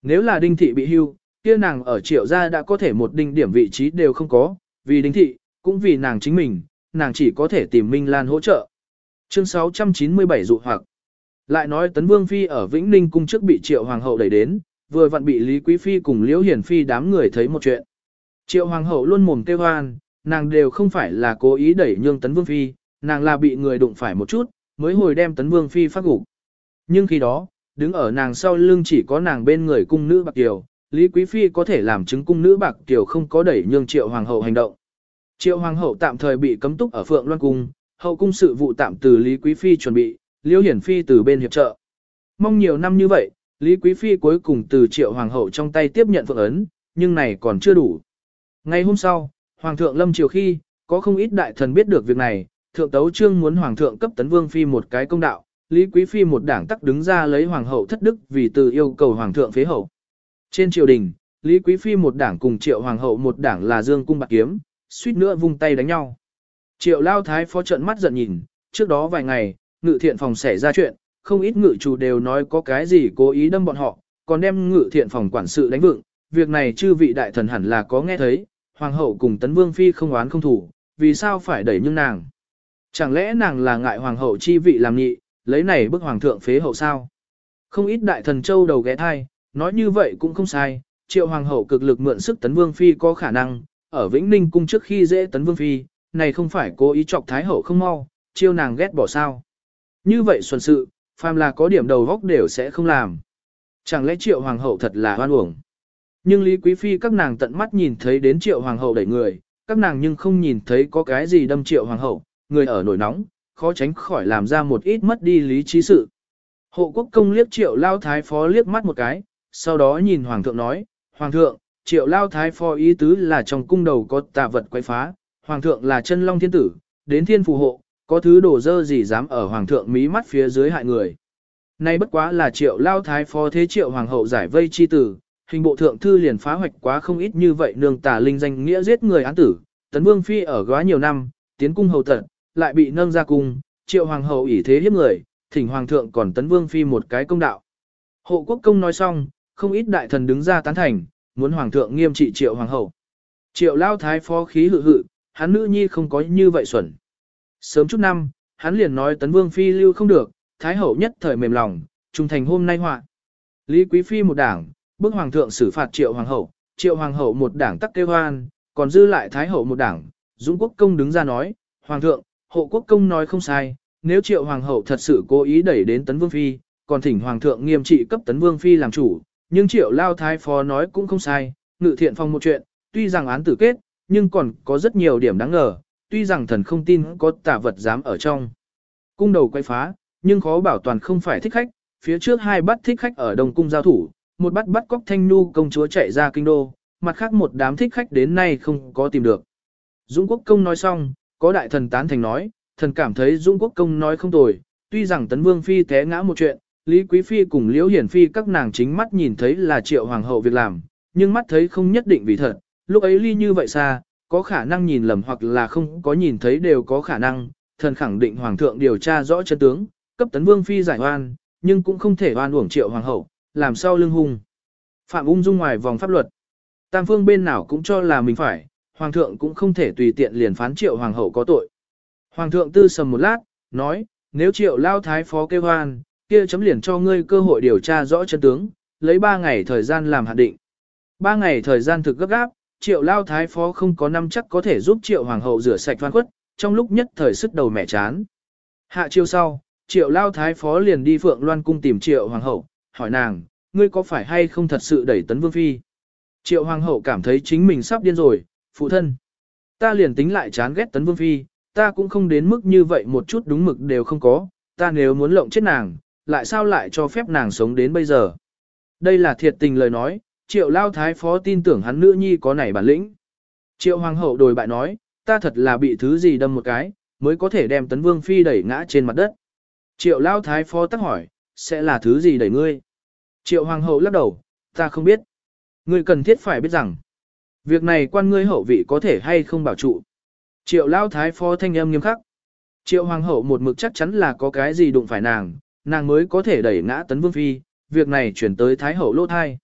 A: Nếu là đinh thị bị hưu, kia nàng ở triệu gia đã có thể một đinh điểm vị trí đều không có, vì đinh thị, cũng vì nàng chính mình, nàng chỉ có thể tìm Minh Lan hỗ trợ. Chương 697 dụ hoặc. Lại nói Tấn Vương Phi ở Vĩnh Ninh cung trước bị triệu hoàng hậu đẩy đến, vừa vặn bị Lý Quý Phi cùng Liễu Hiển Phi đám người thấy một chuyện. Triệu hoàng hậu luôn mồm kêu hoan, nàng đều không phải là cố ý đẩy nhương Tấn Vương Phi, nàng là bị người đụng phải một chút, mới hồi đem Tấn Vương Phi phát gục. Nhưng khi đó, đứng ở nàng sau lưng chỉ có nàng bên người cung nữ Bạc Kiều, Lý Quý Phi có thể làm chứng cung nữ Bạc Kiều không có đẩy nhương Triệu Hoàng hậu hành động. Triệu Hoàng hậu tạm thời bị cấm túc ở Phượng Loan Cung, hậu cung sự vụ tạm từ Lý Quý Phi chuẩn bị, Liêu Hiển Phi từ bên hiệp trợ. Mong nhiều năm như vậy, Lý Quý Phi cuối cùng từ Triệu Hoàng hậu trong tay tiếp nhận Phượng ấn, nhưng này còn chưa đủ. Ngày hôm sau, Hoàng thượng lâm triều khi, có không ít đại thần biết được việc này, thượng tấu trương muốn Hoàng thượng cấp tấn vương phi một cái công đạo, Lý Quý Phi một đảng tắc đứng ra lấy Hoàng hậu thất đức vì từ yêu cầu Hoàng thượng phế hậu. Trên triều đình, Lý Quý Phi một đảng cùng Triệu Hoàng hậu một đảng là Dương Cung Bạc Kiếm, suýt nữa vung tay đánh nhau. Triệu Lao Thái phó trận mắt giận nhìn, trước đó vài ngày, ngự thiện phòng xảy ra chuyện, không ít ngự chủ đều nói có cái gì cố ý đâm bọn họ, còn đem ngự thiện phòng quản sự đánh vượng. việc này chư vị đại thần hẳn là có nghe thấy, hoàng hậu cùng tấn vương phi không oán không thủ, vì sao phải đẩy nhưng nàng. Chẳng lẽ nàng là ngại hoàng hậu chi vị làm nhị, lấy này bức hoàng thượng phế hậu sao? Không ít đại thần châu đầu ghé thai, nói như vậy cũng không sai, triệu hoàng hậu cực lực mượn sức tấn vương phi có khả năng, ở Vĩnh Ninh cung trước khi dễ tấn vương phi, này không phải cố ý chọc thái hậu không mau, chiêu nàng ghét bỏ sao. Như vậy xuân sự, phàm là có điểm đầu góc đều sẽ không làm. Chẳng lẽ triệu hoàng hậu thật là hoan uổng. Nhưng Lý Quý Phi các nàng tận mắt nhìn thấy đến triệu hoàng hậu đẩy người, các nàng nhưng không nhìn thấy có cái gì đâm triệu hoàng hậu, người ở nổi nóng, khó tránh khỏi làm ra một ít mất đi lý trí sự. Hộ quốc công liếc triệu lao thái phó liếc mắt một cái, sau đó nhìn hoàng thượng nói, hoàng thượng, triệu lao thái phó ý tứ là trong cung đầu có tà vật quấy phá, hoàng thượng là chân long thiên tử, đến thiên phù hộ, có thứ đổ dơ gì dám ở hoàng thượng mí mắt phía dưới hại người. Nay bất quá là triệu lao thái phó thế triệu hoàng hậu giải vây chi tử, hình bộ thượng thư liền phá hoạch quá không ít như vậy nương tà linh danh nghĩa giết người án tử, tấn vương phi ở góa nhiều năm, tiến cung hầu tận, lại bị nâng ra cung, triệu hoàng hậu ỷ thế hiếp người, thỉnh hoàng thượng còn tấn vương phi một cái công đạo. Hộ quốc công nói xong, không ít đại thần đứng ra tán thành, muốn hoàng thượng nghiêm trị triệu hoàng hậu. Triệu lao thái phó khí hự hự, hắn nữ nhi không có như vậy xuẩn. Sớm chút năm, hắn liền nói tấn vương phi lưu không được, thái hậu nhất thời mềm lòng, trung thành hôm nay họa. Lý quý phi một đảng, bức hoàng thượng xử phạt triệu hoàng hậu, triệu hoàng hậu một đảng tắc kêu hoan, còn dư lại thái hậu một đảng, dũng quốc công đứng ra nói, hoàng thượng, hộ quốc công nói không sai, nếu triệu hoàng hậu thật sự cố ý đẩy đến tấn vương phi, còn thỉnh hoàng thượng nghiêm trị cấp tấn vương phi làm chủ, nhưng triệu lao thái phó nói cũng không sai, ngự thiện phong một chuyện, tuy rằng án tử kết, nhưng còn có rất nhiều điểm đáng ngờ, tuy rằng thần không tin có tà vật dám ở trong. Cung đầu quay phá, nhưng khó bảo toàn không phải thích khách, phía trước hai bắt thích khách ở đồng cung giao thủ, một bắt bắt cóc thanh nu công chúa chạy ra kinh đô, mặt khác một đám thích khách đến nay không có tìm được. Dũng quốc công nói xong, có đại thần tán thành nói, thần cảm thấy dung quốc công nói không tồi, tuy rằng tấn vương phi té ngã một chuyện, Lý Quý Phi cùng Liễu Hiển Phi các nàng chính mắt nhìn thấy là triệu hoàng hậu việc làm, nhưng mắt thấy không nhất định vì thật, lúc ấy ly như vậy xa, có khả năng nhìn lầm hoặc là không có nhìn thấy đều có khả năng, thần khẳng định hoàng thượng điều tra rõ chân tướng, cấp tấn vương phi giải oan, nhưng cũng không thể oan uổng triệu hoàng hậu, làm sao lưng hung. Phạm ung dung ngoài vòng pháp luật. Tam phương bên nào cũng cho là mình phải, hoàng thượng cũng không thể tùy tiện liền phán triệu hoàng hậu có tội. Hoàng thượng tư sầm một lát, nói, nếu triệu lao thái phó kêu hoan, kia chấm liền cho ngươi cơ hội điều tra rõ chân tướng, lấy ba ngày thời gian làm hạn định. Ba ngày thời gian thực gấp gáp, triệu lao thái phó không có năm chắc có thể giúp triệu hoàng hậu rửa sạch văn khuất, trong lúc nhất thời sức đầu mẹ chán. Hạ chiêu sau, triệu lao thái phó liền đi phượng loan cung tìm triệu hoàng hậu, hỏi nàng, ngươi có phải hay không thật sự đẩy tấn vương phi? Triệu hoàng hậu cảm thấy chính mình sắp điên rồi, phụ thân. Ta liền tính lại chán ghét tấn vương phi, ta cũng không đến mức như vậy một chút đúng mực đều không có, ta nếu muốn lộng chết nàng, lại sao lại cho phép nàng sống đến bây giờ. Đây là thiệt tình lời nói, triệu lao thái phó tin tưởng hắn nữ nhi có nảy bản lĩnh. Triệu hoàng hậu đồi bại nói, ta thật là bị thứ gì đâm một cái, mới có thể đem tấn vương phi đẩy ngã trên mặt đất. Triệu lao thái phó tắc hỏi, sẽ là thứ gì đẩy ngươi? Triệu hoàng hậu lắc đầu, ta không biết. Ngươi cần thiết phải biết rằng, việc này quan ngươi hậu vị có thể hay không bảo trụ. Triệu lao thái phó thanh âm nghiêm khắc. Triệu hoàng hậu một mực chắc chắn là có cái gì đụng phải nàng, nàng mới có thể đẩy ngã tấn vương phi, việc này chuyển tới thái hậu lỗ thai.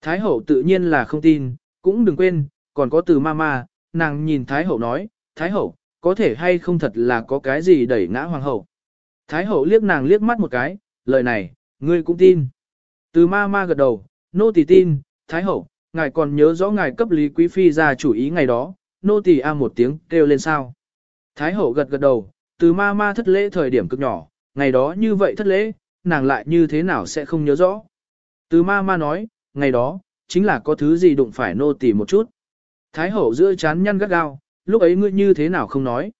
A: Thái hậu tự nhiên là không tin, cũng đừng quên, còn có từ mama, nàng nhìn thái hậu nói, thái hậu, có thể hay không thật là có cái gì đẩy ngã hoàng hậu. Thái hậu liếc nàng liếc mắt một cái, lời này, ngươi cũng tin. Từ ma ma gật đầu, nô tỳ tin, thái hậu, ngài còn nhớ rõ ngài cấp lý quý phi ra chủ ý ngày đó, nô tỳ a một tiếng kêu lên sao. Thái hậu gật gật đầu, từ ma ma thất lễ thời điểm cực nhỏ, ngày đó như vậy thất lễ, nàng lại như thế nào sẽ không nhớ rõ. Từ ma ma nói, ngày đó, chính là có thứ gì đụng phải nô tỳ một chút. Thái hậu giữa chán nhăn gắt gao, lúc ấy ngươi như thế nào không nói.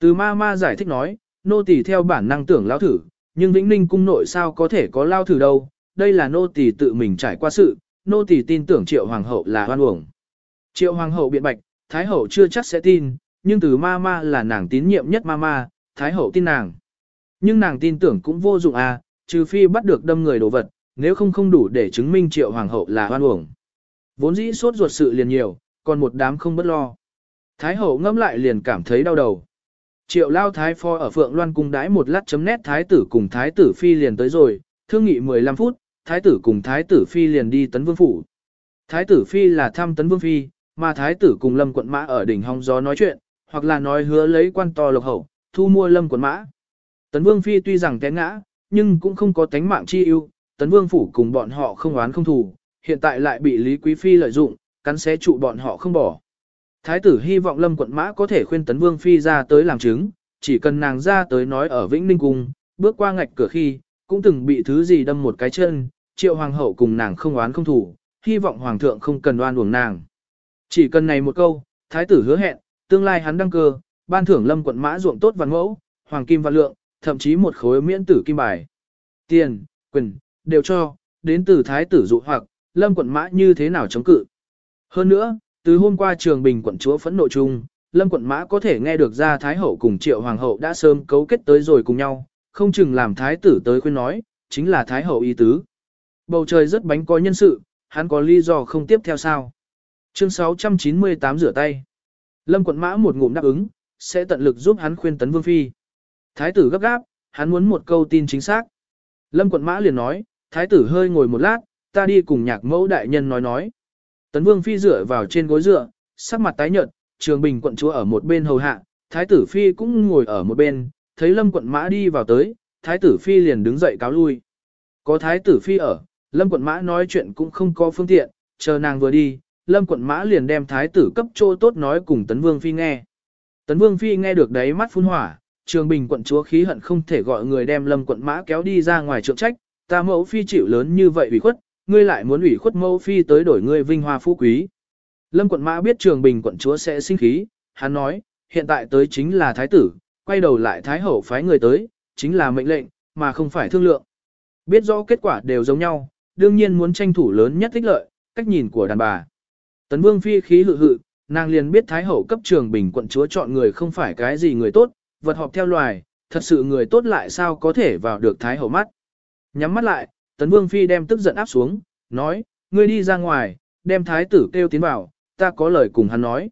A: Từ ma ma giải thích nói, nô tỳ theo bản năng tưởng lao thử, nhưng Vĩnh Ninh cung nội sao có thể có lao thử đâu, đây là nô tỳ tự mình trải qua sự, nô tỳ tin tưởng triệu hoàng hậu là hoan uổng. Triệu hoàng hậu biện bạch, thái hậu chưa chắc sẽ tin, nhưng từ ma ma là nàng tín nhiệm nhất ma ma, thái hậu tin nàng. Nhưng nàng tin tưởng cũng vô dụng à, trừ phi bắt được đâm người đồ vật, nếu không không đủ để chứng minh triệu hoàng hậu là hoan uổng. Vốn dĩ sốt ruột sự liền nhiều, còn một đám không bất lo. Thái hậu ngâm lại liền cảm thấy đau đầu. Triệu lao thái phó ở Phượng Loan cung đái một lát chấm nét thái tử cùng thái tử phi liền tới rồi, thương nghị 15 phút, thái tử cùng thái tử phi liền đi tấn vương phủ. Thái tử phi là thăm tấn vương phi, mà thái tử cùng lâm quận mã ở đỉnh hong gió nói chuyện, hoặc là nói hứa lấy quan to lộc hậu, thu mua lâm quận mã. Tấn vương phi tuy rằng té ngã, nhưng cũng không có tánh mạng chi ưu, tấn vương phủ cùng bọn họ không oán không thù, hiện tại lại bị Lý Quý Phi lợi dụng, cắn xé trụ bọn họ không bỏ. Thái tử hy vọng Lâm quận mã có thể khuyên Tấn Vương Phi ra tới làm chứng, chỉ cần nàng ra tới nói ở Vĩnh Ninh Cung, bước qua ngạch cửa khi, cũng từng bị thứ gì đâm một cái chân, triệu hoàng hậu cùng nàng không oán không thủ, hy vọng hoàng thượng không cần oan uổng nàng. Chỉ cần này một câu, thái tử hứa hẹn, tương lai hắn đăng cơ, ban thưởng lâm quận mã ruộng tốt văn mẫu, hoàng kim văn lượng, thậm chí một khối miễn tử kim bài. Tiền, quyền, đều cho, đến từ thái tử dụ hoặc, lâm quận mã như thế nào chống cự. Hơn nữa, từ hôm qua trường bình quận chúa phẫn nộ chung, lâm quận mã có thể nghe được ra thái hậu cùng triệu hoàng hậu đã sớm cấu kết tới rồi cùng nhau, không chừng làm thái tử tới khuyên nói, chính là thái hậu ý tứ. Bầu trời rất bánh có nhân sự, hắn có lý do không tiếp theo sao. Chương 698 rửa tay. Lâm quận mã một ngụm đáp ứng, sẽ tận lực giúp hắn khuyên tấn vương phi. Thái tử gấp gáp, hắn muốn một câu tin chính xác. Lâm quận mã liền nói, thái tử hơi ngồi một lát, ta đi cùng nhạc mẫu đại nhân nói nói. Tấn vương phi dựa vào trên gối dựa, sắc mặt tái nhợt, trường bình quận chúa ở một bên hầu hạ, thái tử phi cũng ngồi ở một bên, thấy lâm quận mã đi vào tới, thái tử phi liền đứng dậy cáo lui. Có thái tử phi ở, lâm quận mã nói chuyện cũng không có phương tiện, chờ nàng vừa đi, lâm quận mã liền đem thái tử cấp chỗ tốt nói cùng tấn vương phi nghe. Tấn vương phi nghe được đấy mắt phun hỏa, trường bình quận chúa khí hận không thể gọi người đem lâm quận mã kéo đi ra ngoài trượng trách, ta mẫu phi chịu lớn như vậy ủy khuất, ngươi lại muốn ủy khuất mẫu phi tới đổi ngươi vinh hoa phú quý. Lâm quận mã biết trường bình quận chúa sẽ sinh khí, hắn nói, hiện tại tới chính là thái tử, quay đầu lại thái hậu phái người tới, chính là mệnh lệnh, mà không phải thương lượng. Biết rõ kết quả đều giống nhau, đương nhiên muốn tranh thủ lớn nhất thích lợi, cách nhìn của đàn bà. Tấn vương phi khí hự hự, nàng liền biết thái hậu cấp trường bình quận chúa chọn người không phải cái gì người tốt, vật họp theo loài, thật sự người tốt lại sao có thể vào được thái hậu mắt. Nhắm mắt lại, tấn vương phi đem tức giận áp xuống, nói, ngươi đi ra ngoài, đem thái tử kêu tiến vào, ta có lời cùng hắn nói.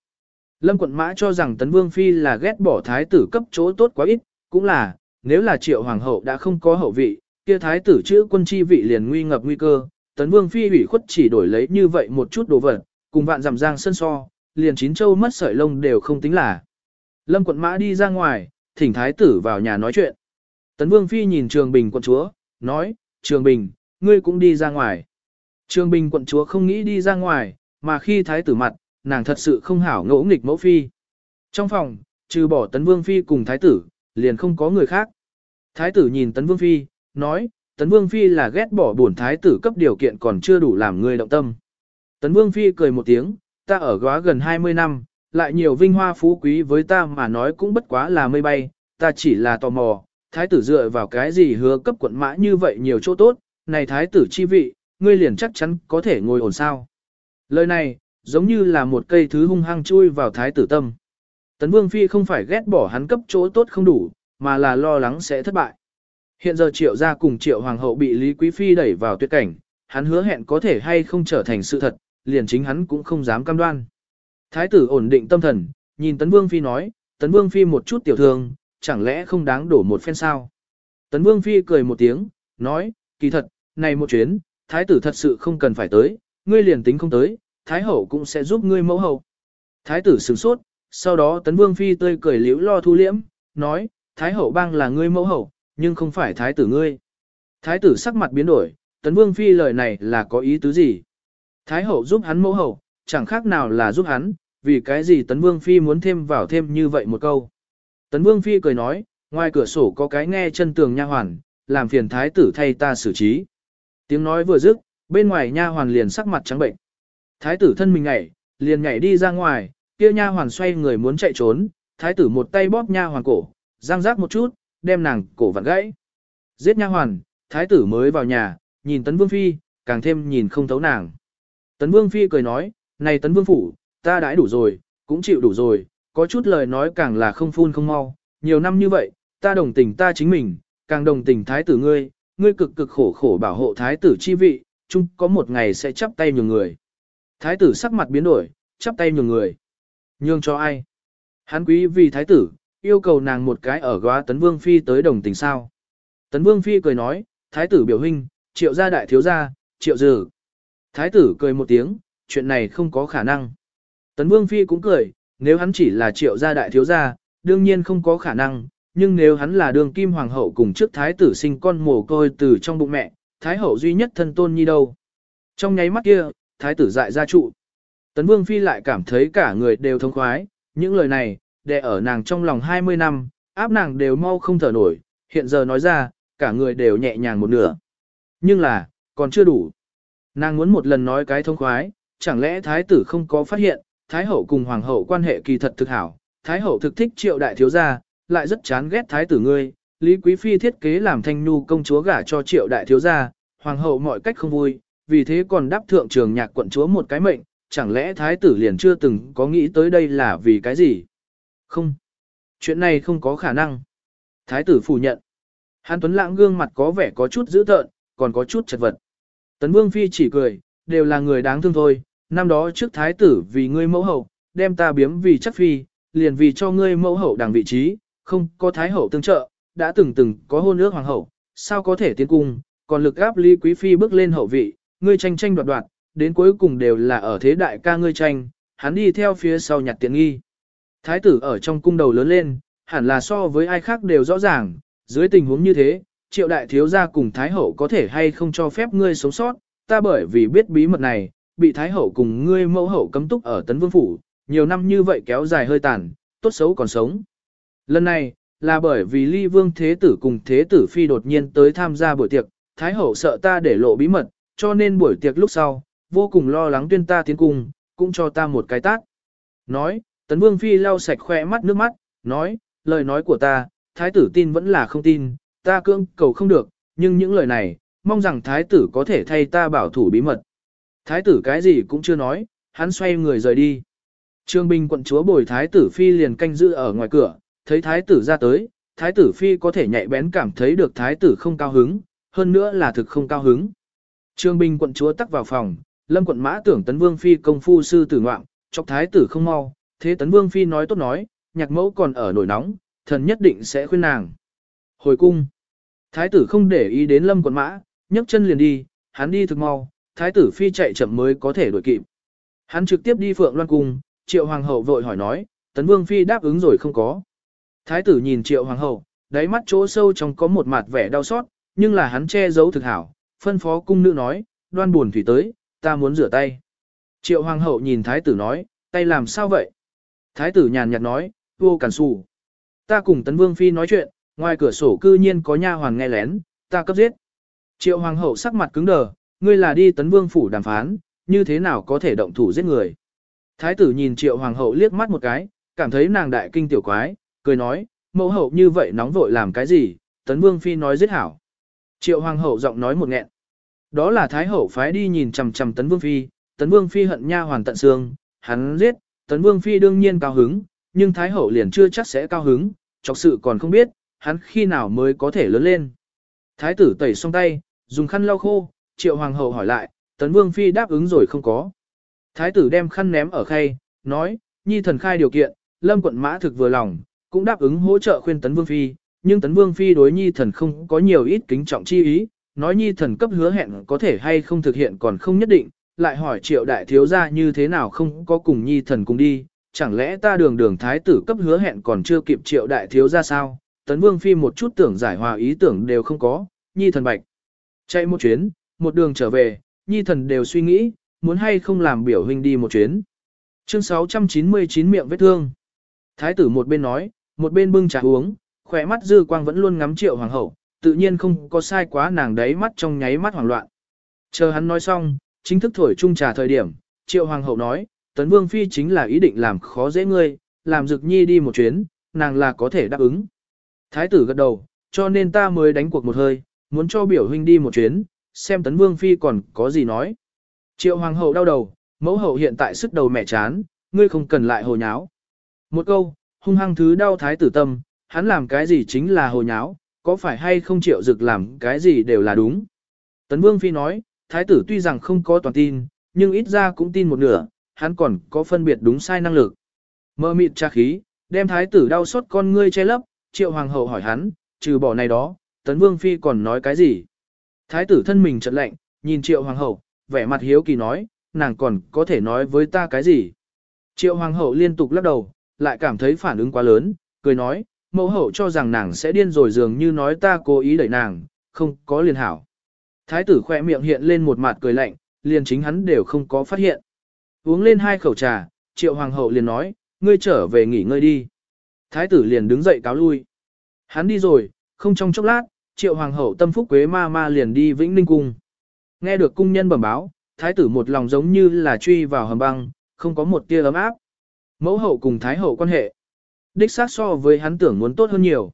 A: Lâm quận mã cho rằng tấn vương phi là ghét bỏ thái tử cấp chỗ tốt quá ít, cũng là, nếu là triệu hoàng hậu đã không có hậu vị, kia thái tử chữ quân chi vị liền nguy ngập nguy cơ, tấn vương phi ủy khuất chỉ đổi lấy như vậy một chút đồ vật, cùng vạn giảm giang sân so, liền chín châu mất sợi lông đều không tính là. Lâm quận mã đi ra ngoài, thỉnh thái tử vào nhà nói chuyện. Tấn vương phi nhìn trường bình quận chúa, nói, trường bình, ngươi cũng đi ra ngoài. Trường bình quận chúa không nghĩ đi ra ngoài, mà khi thái tử mặt, nàng thật sự không hảo ngỗ nghịch mẫu phi. Trong phòng, trừ bỏ tấn vương phi cùng thái tử, liền không có người khác. Thái tử nhìn tấn vương phi, nói, tấn vương phi là ghét bỏ bổn thái tử cấp điều kiện còn chưa đủ làm người động tâm. Tấn vương phi cười một tiếng, ta ở góa gần 20 năm, lại nhiều vinh hoa phú quý với ta mà nói cũng bất quá là mây bay, ta chỉ là tò mò, thái tử dựa vào cái gì hứa cấp quận mã như vậy nhiều chỗ tốt, này thái tử chi vị, ngươi liền chắc chắn có thể ngồi ổn sao. Lời này, giống như là một cây thứ hung hăng chui vào thái tử tâm. Tấn Vương Phi không phải ghét bỏ hắn cấp chỗ tốt không đủ, mà là lo lắng sẽ thất bại. Hiện giờ triệu gia cùng triệu hoàng hậu bị Lý Quý Phi đẩy vào tuyệt cảnh, hắn hứa hẹn có thể hay không trở thành sự thật, liền chính hắn cũng không dám cam đoan. Thái tử ổn định tâm thần, nhìn Tấn Vương Phi nói, Tấn Vương Phi một chút tiểu thương, chẳng lẽ không đáng đổ một phen sao? Tấn Vương Phi cười một tiếng, nói, kỳ thật, này một chuyến, Thái tử thật sự không cần phải tới, ngươi liền tính không tới, Thái hậu cũng sẽ giúp ngươi mẫu hậu. Thái tử sửng sốt, sau đó Tấn Vương Phi tươi cười liễu lo thu liễm, nói, Thái hậu bang là ngươi mẫu hậu, nhưng không phải Thái tử ngươi. Thái tử sắc mặt biến đổi, Tấn Vương Phi lời này là có ý tứ gì? Thái hậu giúp hắn mẫu hậu, chẳng khác nào là giúp hắn, vì cái gì Tấn Vương Phi muốn thêm vào thêm như vậy một câu. Tấn Vương Phi cười nói, ngoài cửa sổ có cái nghe chân tường nha hoàn, làm phiền thái tử thay ta xử trí. Tiếng nói vừa dứt, bên ngoài nha hoàn liền sắc mặt trắng bệnh. Thái tử thân mình nhảy, liền nhảy đi ra ngoài, kia nha hoàn xoay người muốn chạy trốn, thái tử một tay bóp nha hoàn cổ, giang rác một chút, đem nàng cổ vặn gãy. Giết nha hoàn, thái tử mới vào nhà, nhìn tấn vương phi, càng thêm nhìn không thấu nàng. Tấn vương phi cười nói, này tấn vương phủ, ta đãi đủ rồi, cũng chịu đủ rồi, có chút lời nói càng là không phun không mau, nhiều năm như vậy, ta đồng tình ta chính mình, càng đồng tình thái tử ngươi, ngươi cực cực khổ khổ bảo hộ thái tử chi vị, chung có một ngày sẽ chắp tay nhường người. Thái tử sắc mặt biến đổi, chắp tay nhường người. Nhường cho ai? hán quý vì thái tử, yêu cầu nàng một cái ở góa tấn vương phi tới đồng tình sao. Tấn vương phi cười nói, thái tử biểu hình, triệu gia đại thiếu gia, triệu dừ. Thái tử cười một tiếng, chuyện này không có khả năng. Tấn vương phi cũng cười, nếu hắn chỉ là triệu gia đại thiếu gia, đương nhiên không có khả năng, nhưng nếu hắn là đường kim hoàng hậu cùng trước thái tử sinh con mồ côi từ trong bụng mẹ, thái hậu duy nhất thân tôn nhi đâu. Trong nháy mắt kia, thái tử dại ra trụ. Tấn vương phi lại cảm thấy cả người đều thông khoái, những lời này, đè ở nàng trong lòng 20 năm, áp nàng đều mau không thở nổi, hiện giờ nói ra, cả người đều nhẹ nhàng một nửa. Nhưng là, còn chưa đủ. Nàng muốn một lần nói cái thông khoái, chẳng lẽ thái tử không có phát hiện, thái hậu cùng hoàng hậu quan hệ kỳ thật thực hảo, thái hậu thực thích triệu đại thiếu gia, lại rất chán ghét thái tử ngươi, Lý Quý Phi thiết kế làm thanh nu công chúa gả cho triệu đại thiếu gia, hoàng hậu mọi cách không vui, vì thế còn đáp thượng trường nhạc quận chúa một cái mệnh, chẳng lẽ thái tử liền chưa từng có nghĩ tới đây là vì cái gì? Không. Chuyện này không có khả năng. Thái tử phủ nhận. Hàn Tuấn Lãng gương mặt có vẻ có chút dữ tợn, còn có chút chật vật. Tấn Vương Phi chỉ cười, đều là người đáng thương thôi, năm đó trước thái tử vì ngươi mẫu hậu, đem ta biếm vì chắc phi, liền vì cho ngươi mẫu hậu đằng vị trí, không có thái hậu tương trợ, đã từng từng có hôn ước hoàng hậu, sao có thể tiến cung, còn lực áp ly Quý Phi bước lên hậu vị, ngươi tranh tranh đoạt đoạt, đến cuối cùng đều là ở thế đại ca ngươi tranh, hắn đi theo phía sau nhặt tiện nghi. Thái tử ở trong cung đầu lớn lên, hẳn là so với ai khác đều rõ ràng, dưới tình huống như thế, triệu đại thiếu gia cùng Thái hậu có thể hay không cho phép ngươi sống sót, ta bởi vì biết bí mật này, bị Thái hậu cùng ngươi mẫu hậu cấm túc ở Tấn Vương Phủ, nhiều năm như vậy kéo dài hơi tàn, tốt xấu còn sống. Lần này, là bởi vì ly vương thế tử cùng thế tử phi đột nhiên tới tham gia buổi tiệc, Thái hậu sợ ta để lộ bí mật, cho nên buổi tiệc lúc sau, vô cùng lo lắng tuyên ta tiến cung, cũng cho ta một cái tát. Nói, tấn vương phi lau sạch khoe mắt nước mắt, nói, lời nói của ta, thái tử tin vẫn là không tin, ta cưỡng cầu không được, nhưng những lời này, mong rằng thái tử có thể thay ta bảo thủ bí mật. Thái tử cái gì cũng chưa nói, hắn xoay người rời đi. Trương Bình quận chúa bồi thái tử phi liền canh giữ ở ngoài cửa, thấy thái tử ra tới, thái tử phi có thể nhạy bén cảm thấy được thái tử không cao hứng, hơn nữa là thực không cao hứng. Trương Bình quận chúa tắc vào phòng, lâm quận mã tưởng tấn vương phi công phu sư tử ngoạm, chọc thái tử không mau, thế tấn vương phi nói tốt nói, nhạc mẫu còn ở nổi nóng, thần nhất định sẽ khuyên nàng. Hồi cung, thái tử không để ý đến lâm quận mã, nhấc chân liền đi, hắn đi thực mau, thái tử phi chạy chậm mới có thể đuổi kịp. Hắn trực tiếp đi phượng loan cung, triệu hoàng hậu vội hỏi nói, tấn vương phi đáp ứng rồi không có. Thái tử nhìn triệu hoàng hậu, đáy mắt chỗ sâu trong có một mặt vẻ đau xót, nhưng là hắn che giấu thực hảo, phân phó cung nữ nói, đoan buồn thủy tới, ta muốn rửa tay. Triệu hoàng hậu nhìn thái tử nói, tay làm sao vậy? Thái tử nhàn nhạt nói, vô cản sù. Ta cùng tấn vương phi nói chuyện, ngoài cửa sổ cư nhiên có nha hoàng nghe lén, ta cấp giết. Triệu hoàng hậu sắc mặt cứng đờ, ngươi là đi tấn vương phủ đàm phán, như thế nào có thể động thủ giết người. Thái tử nhìn triệu hoàng hậu liếc mắt một cái, cảm thấy nàng đại kinh tiểu quái, cười nói, mẫu hậu như vậy nóng vội làm cái gì, tấn vương phi nói giết hảo. Triệu hoàng hậu giọng nói một nghẹn. Đó là thái hậu phái đi nhìn chằm chằm tấn vương phi, tấn vương phi hận nha hoàn tận xương, hắn giết, tấn vương phi đương nhiên cao hứng, nhưng thái hậu liền chưa chắc sẽ cao hứng, chọc sự còn không biết, hắn khi nào mới có thể lớn lên. Thái tử tẩy xong tay, dùng khăn lau khô, triệu hoàng hậu hỏi lại, tấn vương phi đáp ứng rồi không có. Thái tử đem khăn ném ở khay, nói, nhi thần khai điều kiện, lâm quận mã thực vừa lòng, cũng đáp ứng hỗ trợ khuyên tấn vương phi, nhưng tấn vương phi đối nhi thần không có nhiều ít kính trọng chi ý, nói nhi thần cấp hứa hẹn có thể hay không thực hiện còn không nhất định, lại hỏi triệu đại thiếu gia như thế nào không có cùng nhi thần cùng đi, chẳng lẽ ta đường đường thái tử cấp hứa hẹn còn chưa kịp triệu đại thiếu gia sao, tấn vương phi một chút tưởng giải hòa ý tưởng đều không có, nhi thần bạch. Chạy một chuyến, một đường trở về, nhi thần đều suy nghĩ, muốn hay không làm biểu huynh đi một chuyến. Chương 699 miệng vết thương. Thái tử một bên nói, một bên bưng trà uống, khỏe mắt dư quang vẫn luôn ngắm triệu hoàng hậu, tự nhiên không có sai quá nàng đấy mắt trong nháy mắt hoảng loạn. Chờ hắn nói xong, chính thức thổi chung trà thời điểm, triệu hoàng hậu nói, tấn vương phi chính là ý định làm khó dễ ngươi, làm dực nhi đi một chuyến, nàng là có thể đáp ứng. Thái tử gật đầu, cho nên ta mới đánh cuộc một hơi, muốn cho biểu huynh đi một chuyến, xem tấn vương phi còn có gì nói. Triệu hoàng hậu đau đầu, mẫu hậu hiện tại sức đầu mẹ chán, ngươi không cần lại hồ nháo. Một câu, hung hăng thứ đau thái tử tâm, hắn làm cái gì chính là hồ nháo, có phải hay không triệu dực làm cái gì đều là đúng. Tấn vương phi nói, thái tử tuy rằng không có toàn tin, nhưng ít ra cũng tin một nửa, hắn còn có phân biệt đúng sai năng lực. Mơ mịt tra khí, đem thái tử đau xót con ngươi che lấp, triệu hoàng hậu hỏi hắn, trừ bỏ này đó, tấn vương phi còn nói cái gì. Thái tử thân mình chợt lạnh, nhìn triệu hoàng hậu, vẻ mặt hiếu kỳ nói, nàng còn có thể nói với ta cái gì. Triệu hoàng hậu liên tục lắc đầu, lại cảm thấy phản ứng quá lớn, cười nói, mẫu hậu cho rằng nàng sẽ điên rồi dường như nói ta cố ý đẩy nàng, không có liền hảo. Thái tử khỏe miệng hiện lên một mặt cười lạnh, liền chính hắn đều không có phát hiện. Uống lên hai khẩu trà, triệu hoàng hậu liền nói, ngươi trở về nghỉ ngơi đi. Thái tử liền đứng dậy cáo lui. Hắn đi rồi, không trong chốc lát, triệu hoàng hậu tâm phúc quế ma ma liền đi vĩnh ninh cung. Nghe được cung nhân bẩm báo, thái tử một lòng giống như là truy vào hầm băng, không có một tia ấm áp. Mẫu hậu cùng thái hậu quan hệ. Đích xác so với hắn tưởng muốn tốt hơn nhiều.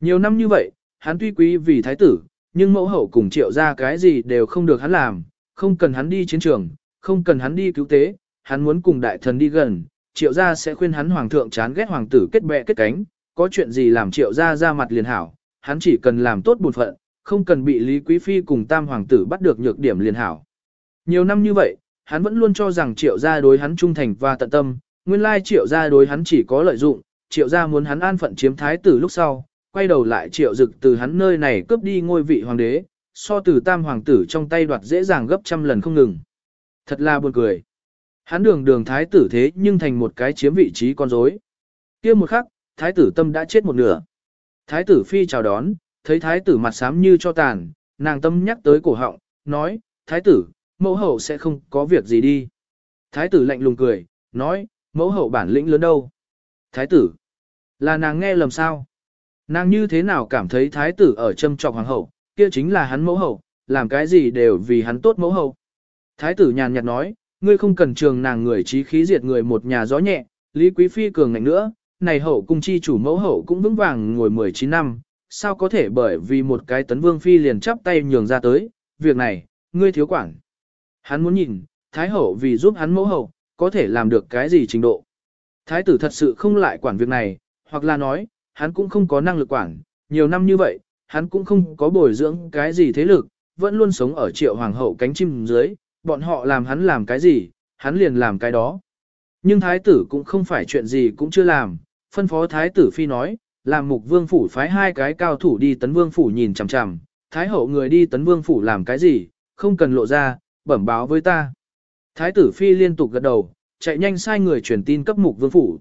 A: Nhiều năm như vậy, hắn tuy quý vì thái tử, nhưng mẫu hậu cùng triệu ra cái gì đều không được hắn làm, không cần hắn đi chiến trường, không cần hắn đi cứu tế, hắn muốn cùng đại thần đi gần, triệu gia sẽ khuyên hắn hoàng thượng chán ghét hoàng tử kết bè kết cánh, có chuyện gì làm triệu gia ra mặt liền hảo, hắn chỉ cần làm tốt bổn phận, không cần bị Lý Quý Phi cùng tam hoàng tử bắt được nhược điểm liền hảo. Nhiều năm như vậy, hắn vẫn luôn cho rằng triệu gia đối hắn trung thành và tận tâm, nguyên lai triệu gia đối hắn chỉ có lợi dụng, triệu gia muốn hắn an phận chiếm thái tử lúc sau, quay đầu lại triệu dực từ hắn nơi này cướp đi ngôi vị hoàng đế, so từ tam hoàng tử trong tay đoạt dễ dàng gấp trăm lần không ngừng. Thật là buồn cười. Hắn đường đường thái tử thế nhưng thành một cái chiếm vị trí con rối. kia một khắc, thái tử tâm đã chết một nửa. Thái tử phi chào đón, thấy thái tử mặt xám như cho tàn, nàng tâm nhắc tới cổ họng, nói, thái tử, mẫu hậu sẽ không có việc gì đi. Thái tử lạnh lùng cười, nói, mẫu hậu bản lĩnh lớn đâu. Thái tử, là nàng nghe lầm sao? Nàng như thế nào cảm thấy thái tử ở châm trọc hoàng hậu, kia chính là hắn mẫu hậu, làm cái gì đều vì hắn tốt mẫu hậu. Thái tử nhàn nhạt nói, ngươi không cần trường nàng người trí khí diệt người một nhà gió nhẹ, Lý Quý Phi cường ngạnh nữa, này hậu cung chi chủ mẫu hậu cũng vững vàng ngồi 19 năm, sao có thể bởi vì một cái tấn vương phi liền chắp tay nhường ra tới, việc này, ngươi thiếu quản. Hắn muốn nhìn, Thái hậu vì giúp hắn mẫu hậu, có thể làm được cái gì trình độ. Thái tử thật sự không lại quản việc này, hoặc là nói, hắn cũng không có năng lực quản, nhiều năm như vậy, hắn cũng không có bồi dưỡng cái gì thế lực, vẫn luôn sống ở triệu hoàng hậu cánh chim dưới, bọn họ làm hắn làm cái gì, hắn liền làm cái đó. Nhưng thái tử cũng không phải chuyện gì cũng chưa làm, phân phó thái tử phi nói, làm mục vương phủ phái hai cái cao thủ đi tấn vương phủ nhìn chằm chằm, thái hậu người đi tấn vương phủ làm cái gì, không cần lộ ra, bẩm báo với ta. Thái tử phi liên tục gật đầu, chạy nhanh sai người truyền tin cấp mục vương phủ.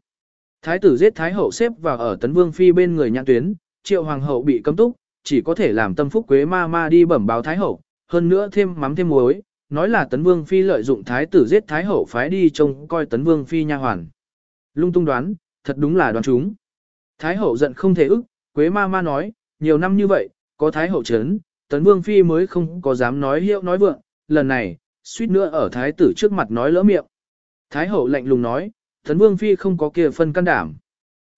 A: Thái tử giết thái hậu xếp vào ở tấn vương phi bên người nhãn tuyến, triệu hoàng hậu bị cấm túc, chỉ có thể làm tâm phúc quế ma ma đi bẩm báo thái hậu, hơn nữa thêm mắm thêm muối, nói là tấn vương phi lợi dụng thái tử giết thái hậu phái đi trông coi tấn vương phi nha hoàn. Lung tung đoán, thật đúng là đoán chúng. Thái hậu giận không thể ức, quế ma ma nói, nhiều năm như vậy, có thái hậu chấn, tấn vương phi mới không có dám nói hiệu nói vượng, lần này, suýt nữa ở thái tử trước mặt nói lỡ miệng. Thái hậu lạnh lùng nói, tấn vương phi không có kia phân can đảm.